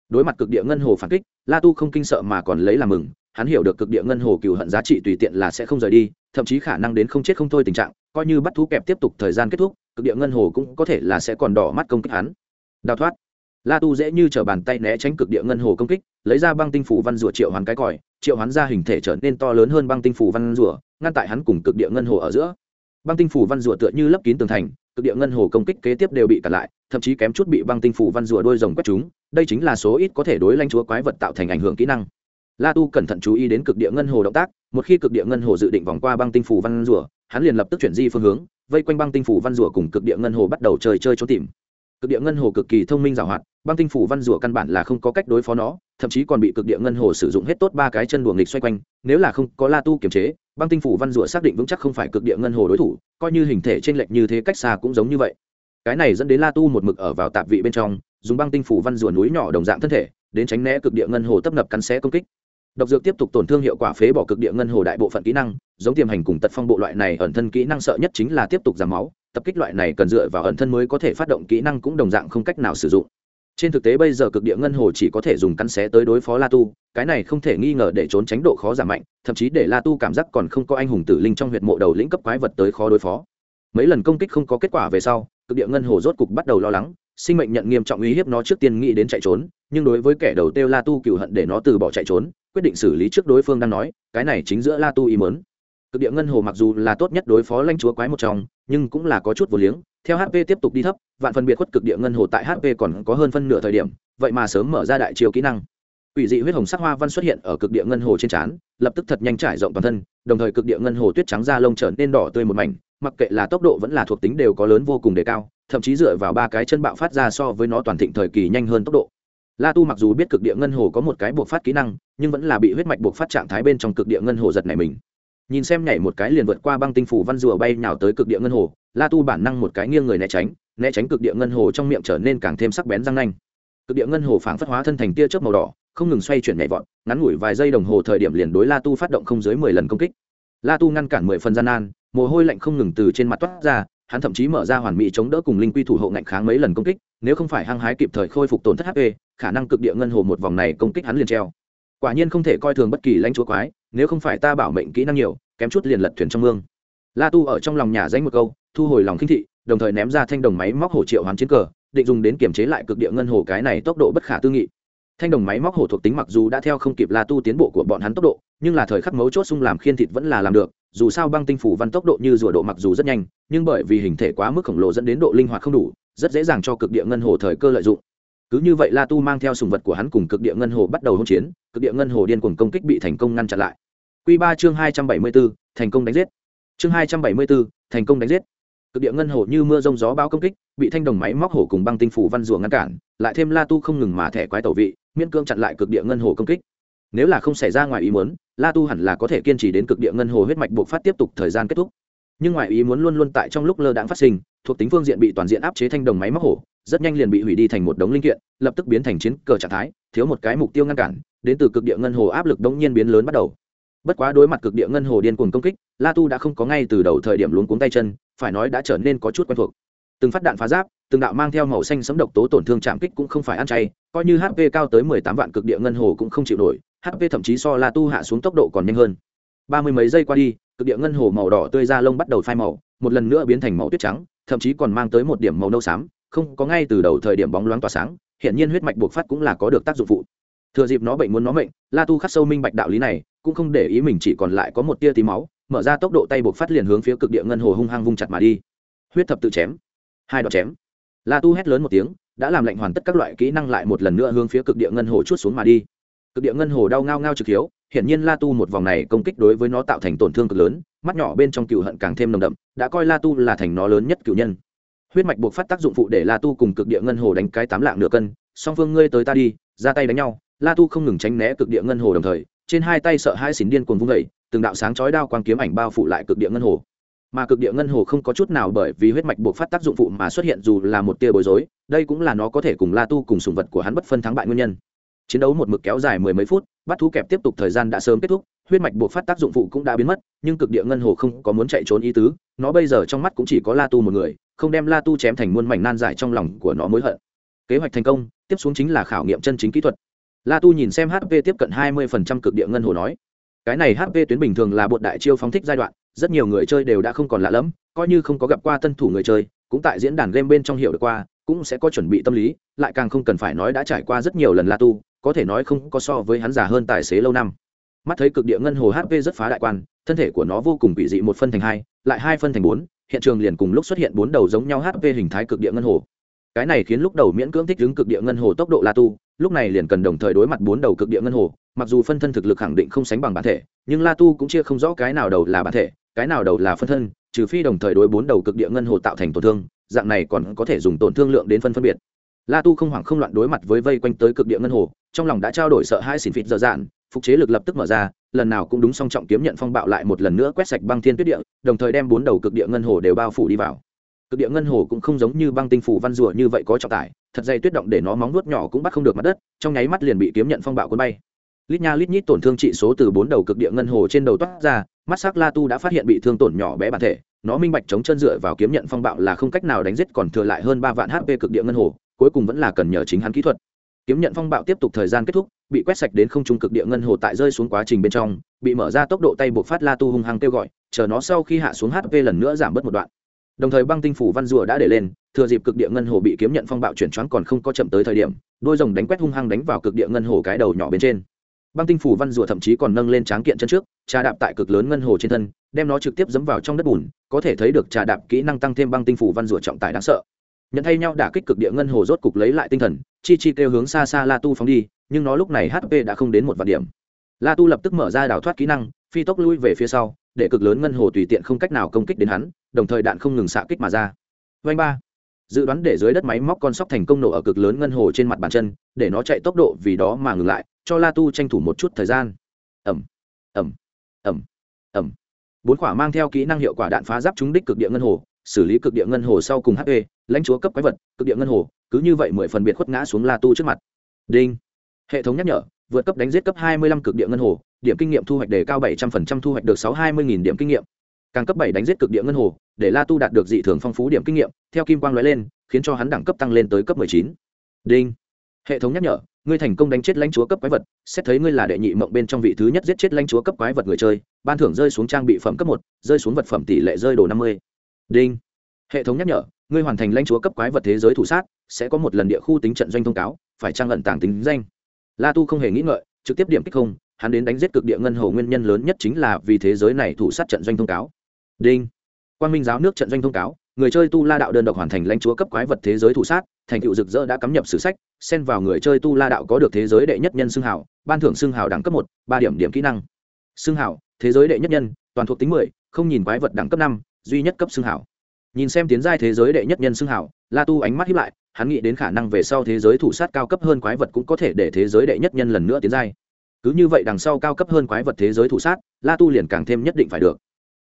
Đối mặt cực địa ngân hồ phản kích, la tu không kinh sợ mà còn lấy làm mừng, hắn hiểu được cực địa ngân hồ cựu hận giá trị tùy tiện là sẽ không rời đi, thậm chí khả năng đến không chết không thôi tình trạng, coi như bắt thú kẹp tiếp tục thời gian kết thúc, cực địa ngân hồ cũng có thể là sẽ còn đỏ mắt công kích hắn. Đào thoát. La tu dễ như t r ở bàn tay né tránh cực địa ngân hồ công kích lấy ra băng tinh phủ văn rùa triệu hoán cái còi, triệu hoán ra hình thể trở nên to lớn hơn băng tinh phủ văn rùa, ngăn tại hắn cùng cực địa ngân hồ ở giữa. Băng tinh phủ văn rùa tựa như lấp kín tường thành, cực địa ngân hồ công kích kế tiếp đều bị cản lại, thậm chí kém chút bị băng tinh phủ văn rùa đôi rồng quét chúng đây chính là số ít có thể đối lanh chúa quái vật tạo thành ảnh hưởng kỹ năng. La tu cẩn thận chú ý đến cực địa ngân hồ động tác, một khi cực địa ngân hồ dự định vòng qua băng tinh phủ văn rùa, hắn liền lập tức chuyển di phương hướng, vây quanh băng tinh phủ văn rùa cùng cực địa ngân hồ bắt đầu chơi chơi trốn tìm. Cực địa ngân hồ cực kỳ thông minh giàu hoạt băng tinh phủ văn rùa căn bản là không có cách đối phó nó, thậm chí còn bị cực địa ngân hồ sử dụng hết tốt ba cái chân đuồng nghịch xoay quanh. Nếu là không có la tu kiềm chế, băng tinh phủ văn rùa xác định vững chắc không phải cực địa ngân hồ đối thủ, coi như hình thể t r ê n lệch như thế cách xa cũng giống như vậy. Cái này dẫn đến la tu một mực ở vào tạp vị bên trong, dùng băng tinh phủ văn rùa núi nhỏ đồng dạng thân thể, đến tránh né cực địa ngân hồ tấp nập cắn xé công kích. Độc dược tiếp tục tổn thương hiệu quả phế bỏ cực địa ngân hồ đại bộ phận kỹ năng, giống tiềm hành cùng tật phong bộ loại này ẩn thân kỹ năng sợ nhất chính là tiếp tục giảm máu, tập kích loại này cần dựa vào ẩn thân mới có thể phát động kỹ năng cũng đồng dạng không cách nào sử dụng trên thực tế bây giờ cực địa ngân hồ chỉ có thể dùng cắn xé tới đối phó la tu, cái này không thể nghi ngờ để trốn tránh độ khó giảm mạnh, thậm chí để la tu cảm giác còn không có anh hùng tử linh trong huyệt mộ đầu lĩnh cấp quái vật tới khó đối phó. Mấy lần công kích không có kết quả về sau, cực địa ngân hồ rốt cục bắt đầu lo lắng, sinh mệnh nhận nghiêm trọng uy hiếp nó trước tiên nghĩ đến chạy trốn, nhưng đối với kẻ đầu tiêu la tu cựu hận để nó từ bỏ chạy trốn, quyết định xử lý trước đối phương đang nói, cái này chính giữa la tu ý mớn cực địa ngân hồ mặc dù là tốt nhất đối phó lãnh chúa quái một trong nhưng cũng là có chút vô liếng theo hp tiếp tục đi thấp vạn phần biệt khuất cực địa ngân hồ tại hp còn có hơn phân nửa thời điểm vậy mà sớm mở ra đại chiều kỹ năng Quỷ dị huyết hồng sắc hoa văn xuất hiện ở cực địa ngân hồ trên trán, lập tức thật nhanh trải rộng toàn thân, đồng thời cực địa ngân hồ tuyết trắng da lông trở nên đỏ tươi một mảnh, mặc kệ là tốc độ vẫn là thuộc tính đều có lớn vô cùng đề cao, thậm chí dựa vào ba cái chân bạo phát ra so với nó toàn thịnh thời kỳ nhanh hơn tốc độ. La Tu mặc dù biết cực địa ngân hồ có một cái buộc phát kỹ năng, nhưng vẫn là bị huyết mạch buộc phát trạng thái bên trong cực địa ngân hồ giật này mình. Nhìn xem nhảy một cái liền vượt qua băng tinh phủ văn rùa bay nhào tới cực địa ngân hồ, La Tu bản năng một cái nghiêng người né tránh, né tránh cực địa ngân hồ trong miệng trở nên càng thêm sắc bén răng nanh. Cực địa ngân hồ phảng phất hóa thân thành tia chớp màu đỏ, không ngừng xoay chuyển nhảy vọt, ngắn ngủi vài giây đồng hồ thời điểm liền đối La Tu phát động không dưới mười lần công kích. La Tu ngăn cản mười phần gian nan, mồ hôi lạnh không ngừng từ trên mặt toát ra, hắn thậm chí mở ra hoàn mỹ chống đỡ cùng linh quy thủ hộ ngạnh kháng mấy lần công kích, nếu không phải hăng hái kịp thời khôi phục tổn thất HP, khả năng cực địa ngân hồ một vòng này công kích hắn liền treo. Quả nhiên không thể coi thường bất kỳ lãnh chúa quái, nếu không phải ta bảo mệnh kỹ năng nhiều, kém chút liền lật thuyền trong mương. La Tu ở trong lòng nhà danh một câu, thu hồi lòng khinh thị, đồng thời ném ra thanh đồng máy móc hổ triệu hoán chiến cờ, định dùng đến kiểm chế lại cực địa ngân hồ cái này tốc độ bất khả tư nghị thanh đồng máy móc hổ thuộc tính mặc dù đã theo không kịp la tu tiến bộ của bọn hắn tốc độ nhưng là thời khắc mấu chốt xung làm khiên thịt vẫn là làm được dù sao băng tinh phủ văn tốc độ như rùa độ mặc dù rất nhanh nhưng bởi vì hình thể quá mức khổng lồ dẫn đến độ linh hoạt không đủ rất dễ dàng cho cực địa ngân hồ thời cơ lợi dụng cứ như vậy la tu mang theo sùng vật của hắn cùng cực địa ngân hồ bắt đầu hỗn chiến, cực địa ngân hồ điên cuồng công kích bị thành công ngăn chặn lại. Q ba chương hai trăm bảy mươi b ố thành công đánh giết. Chương hai trăm bảy mươi b ố thành công đánh giết. Cực địa ngân hồ như mưa rông gió bao công kích, bị thanh đồng máy móc hổ cùng băng tinh phủ văn rùa ngăn cản, lại thêm la tu không ngừng mà thẻ quái tẩu vị, miễn cương chặn lại cực địa ngân hồ công kích. Nếu là không xảy ra ngoài ý muốn, la tu hẳn là có thể kiên trì đến cực địa ngân hồ huyết mạch buộc phát tiếp tục thời gian kết thúc. Nhưng ngoài ý muốn luôn luôn tại trong lúc lơ đãng phát sinh, thuộc tính phương diện bị toàn diện áp chế thanh đồng máy móc hổ rất nhanh liền bị hủy đi thành một đống linh kiện, lập tức biến thành chiến cờ trạng thái, thiếu một cái mục tiêu ngăn cản, đến từ cực địa ngân hồ áp lực đống nhiên biến lớn bắt đầu. Bất quá đối mặt cực địa ngân hồ điên cuồng công kích, la tu đã không có ngay từ đầu thời điểm luống cuống tay chân, phải nói đã trở nên có chút quen thuộc. Từng phát đạn phá giáp, từng đạo mang theo màu xanh sấm độc tố tổn thương chạm kích cũng không phải ăn chay, coi như hp cao tới mười tám vạn cực địa ngân hồ cũng không chịu nổi hp thậm chí so la tu hạ xuống tốc độ còn nhanh hơn. Ba mươi mấy giây qua đi, cực địa ngân hồ màu đỏ tươi ra lông bắt đầu phai màu, một lần nữa biến thành màu tuyết trắng, thậm chí còn mang tới một điểm màu nâu xám không có ngay từ đầu thời điểm bóng loáng tỏa sáng hiện nhiên huyết mạch buộc phát cũng là có được tác dụng phụ. Thừa dịp nó bệnh muốn nó mệnh, la tu khắc sâu minh bạch đạo lý này, cũng không để ý mình chỉ còn lại có một tia tí máu, mở ra tốc độ tay buộc phát liền hướng phía cực địa ngân hồ hung hăng vung chặt mà đi. Huyết thập tự chém, hai đoạn chém. La tu hét lớn một tiếng, đã làm lệnh hoàn tất các loại kỹ năng lại một lần nữa hướng phía cực địa ngân hồ chút xuống mà đi. Cực địa ngân hồ đau ngao ngao trực hiếu, hiển nhiên la tu một vòng này công kích đối với nó tạo thành tổn thương cực lớn, mắt nhỏ bên trong cựu hận càng thêm nồng đậm, đã coi la tu là thành nó lớn nhất cựu nhân huyết mạch buộc phát tác dụng phụ để la tu cùng cực địa ngân hồ đánh cái tám lạng nửa cân. Song phương ngươi tới ta đi, ra tay đánh nhau. La tu không ngừng tránh né cực địa ngân hồ đồng thời, trên hai tay sợ hai xỉn điên cuồng vung vẩy từng đạo sáng chói đao quang kiếm ảnh bao phủ lại cực địa ngân hồ. Mà cực địa ngân hồ không có chút nào bởi vì huyết mạch buộc phát tác dụng phụ mà xuất hiện dù là một tia bối rối, đây cũng là nó có thể cùng la tu cùng sùng vật của hắn bất phân thắng bại nguyên nhân. Chiến đấu một mực kéo dài mười mấy phút, bắt thú kẹp tiếp tục thời gian đã sớm kết thúc, huyết mạch buộc phát tác dụng phụ cũng đã biến mất, nhưng cực địa ngân hồ không có muốn chạy trốn ý tứ, nó bây giờ trong mắt cũng chỉ có la tu một người không đem la tu chém thành muôn mảnh nan giải trong lòng của nó mối hận. Kế hoạch thành công, tiếp xuống chính là khảo nghiệm chân chính kỹ thuật. La tu nhìn xem hp tiếp cận hai mươi cực địa ngân hồ nói, cái này hp tuyến bình thường là bột đại chiêu phóng thích giai đoạn, rất nhiều người chơi đều đã không còn lạ lẫm, coi như không có gặp qua tân thủ người chơi, cũng tại diễn đàn game bên trong hiểu được qua, cũng sẽ có chuẩn bị tâm lý, lại càng không cần phải nói đã trải qua rất nhiều lần la tu, có thể nói không có so với hắn già hơn tài xế lâu năm. Mắt thấy cực địa ngân hồ hp rất phá đại quan, thân thể của nó vô cùng bị dị một phân thành hai, lại hai phân thành bốn hiện trường liền cùng lúc xuất hiện bốn đầu giống nhau hp hình thái cực địa ngân hồ. Cái này khiến lúc đầu miễn cưỡng thích ứng cực địa ngân hồ tốc độ la tu, lúc này liền cần đồng thời đối mặt bốn đầu cực địa ngân hồ, mặc dù phân thân thực lực khẳng định không sánh bằng bản thể, nhưng la tu cũng chia không rõ cái nào đầu là bản thể, cái nào đầu là phân thân, trừ phi đồng thời đối bốn đầu cực địa ngân hồ tạo thành tổn thương, dạng này còn có thể dùng tổn thương lượng đến phân phân biệt. La tu không hoảng không loạn đối mặt với vây quanh tới cực địa ngân hồ, trong lòng đã trao đổi sợ hai xỉn phịt dở dạn phục chế lực lập tức mở ra, lần nào cũng đúng song trọng kiếm nhận phong bạo lại một lần nữa quét sạch băng thiên tuyết địa, đồng thời đem bốn đầu cực địa ngân hồ đều bao phủ đi vào. Cực địa ngân hồ cũng không giống như băng tinh phủ văn rùa như vậy có trọng tải, thật dày tuyết động để nó móng nuốt nhỏ cũng bắt không được mặt đất, trong nháy mắt liền bị kiếm nhận phong bạo cuốn bay. Lít nha lít nhít tổn thương trị số từ bốn đầu cực địa ngân hồ trên đầu toát ra, mắt sắc la tu đã phát hiện bị thương tổn nhỏ bé bản thể, nó minh bạch chống chân dựa vào kiếm nhận phong bạo là không cách nào đánh giết còn thừa lại hơn ba vạn hp cực địa ngân hồ, cuối cùng vẫn là cần nhờ chính hắn kỹ thuật kiếm nhận phong bạo tiếp tục thời gian kết thúc, bị quét sạch đến không trung cực địa ngân hồ tại rơi xuống quá trình bên trong, bị mở ra tốc độ tay buộc phát la tu hung hăng kêu gọi, chờ nó sau khi hạ xuống hp lần nữa giảm bớt một đoạn. Đồng thời băng tinh phủ văn rùa đã để lên, thừa dịp cực địa ngân hồ bị kiếm nhận phong bạo chuyển choáng còn không có chậm tới thời điểm, đôi rồng đánh quét hung hăng đánh vào cực địa ngân hồ cái đầu nhỏ bên trên. Băng tinh phủ văn rùa thậm chí còn nâng lên tráng kiện chân trước, trà đạp tại cực lớn ngân hồ trên thân, đem nó trực tiếp dẫm vào trong đất bùn, có thể thấy được trà đạp kỹ năng tăng thêm băng tinh phủ văn rùa trọng tài đáng sợ nhận thay nhau đả kích cực địa ngân hồ rốt cục lấy lại tinh thần, chi chi kêu hướng xa xa la tu phóng đi, nhưng nó lúc này hp đã không đến một vạn điểm. La tu lập tức mở ra đào thoát kỹ năng, phi tốc lui về phía sau, để cực lớn ngân hồ tùy tiện không cách nào công kích đến hắn, đồng thời đạn không ngừng xạ kích mà ra. Vanh ba. Dự đoán để dưới đất máy móc con sóc thành công nổ ở cực lớn ngân hồ trên mặt bàn chân, để nó chạy tốc độ vì đó mà ngừng lại, cho la tu tranh thủ một chút thời gian. Ẩm ẩm ẩm ẩm bốn quả mang theo kỹ năng hiệu quả đạn phá giáp trúng đích cực địa ngân hồ xử lý cực địa ngân hồ sau cùng hp lãnh chúa cấp quái vật, cực địa ngân hồ, cứ như vậy mười phần biệt khuất ngã xuống la tu trước mặt. Đinh. Hệ thống nhắc nhở, vượt cấp đánh giết cấp hai mươi lăm cực địa ngân hồ, điểm kinh nghiệm thu hoạch đề cao bảy trăm phần trăm thu hoạch được sáu hai mươi nghìn điểm kinh nghiệm. Càng cấp bảy đánh giết cực địa ngân hồ, để la tu đạt được dị thường phong phú điểm kinh nghiệm, theo kim quang lóe lên, khiến cho hắn đẳng cấp tăng lên tới cấp mười chín. Đinh. Hệ thống nhắc nhở, ngươi thành công đánh chết lãnh chúa cấp quái vật, xét thấy ngươi là đệ nhị mộng bên trong vị thứ nhất giết chết lãnh chúa cấp quái vật người chơi, ban thưởng rơi xuống trang bị phẩm cấp một, rơi xuống vật phẩm tỷ lệ rơi đồ năm mươi đinh. Hệ thống nhắc nhở, ngươi hoàn thành lãnh chúa cấp quái vật thế giới thủ sát, sẽ có một lần địa khu tính trận doanh thông cáo, phải trang lận tảng tính danh. La tu không hề nghĩ ngợi, trực tiếp điểm kích không, hắn đến đánh giết cực địa ngân hồ nguyên nhân lớn nhất chính là vì thế giới này thủ sát trận doanh thông cáo. Đinh. Quan minh giáo nước trận doanh thông cáo, người chơi tu la đạo đơn độc hoàn thành lãnh chúa cấp quái vật thế giới thủ sát, thành tựu rực rỡ đã cắm nhập sử sách, xen vào người chơi tu la đạo có được thế giới đệ nhất nhân xưng hảo ban thưởng xưng hảo đẳng cấp một, ba điểm điểm kỹ năng. Xưng hảo thế giới đệ nhất nhân, toàn thuộc tính mười, không nhìn quái vật đẳng cấp năm duy nhất cấp xưng hảo. Nhìn xem tiến giai thế giới đệ nhất nhân xưng hảo, la tu ánh mắt hiếp lại, hắn nghĩ đến khả năng về sau thế giới thủ sát cao cấp hơn quái vật cũng có thể để thế giới đệ nhất nhân lần nữa tiến giai. Cứ như vậy đằng sau cao cấp hơn quái vật thế giới thủ sát, la tu liền càng thêm nhất định phải được.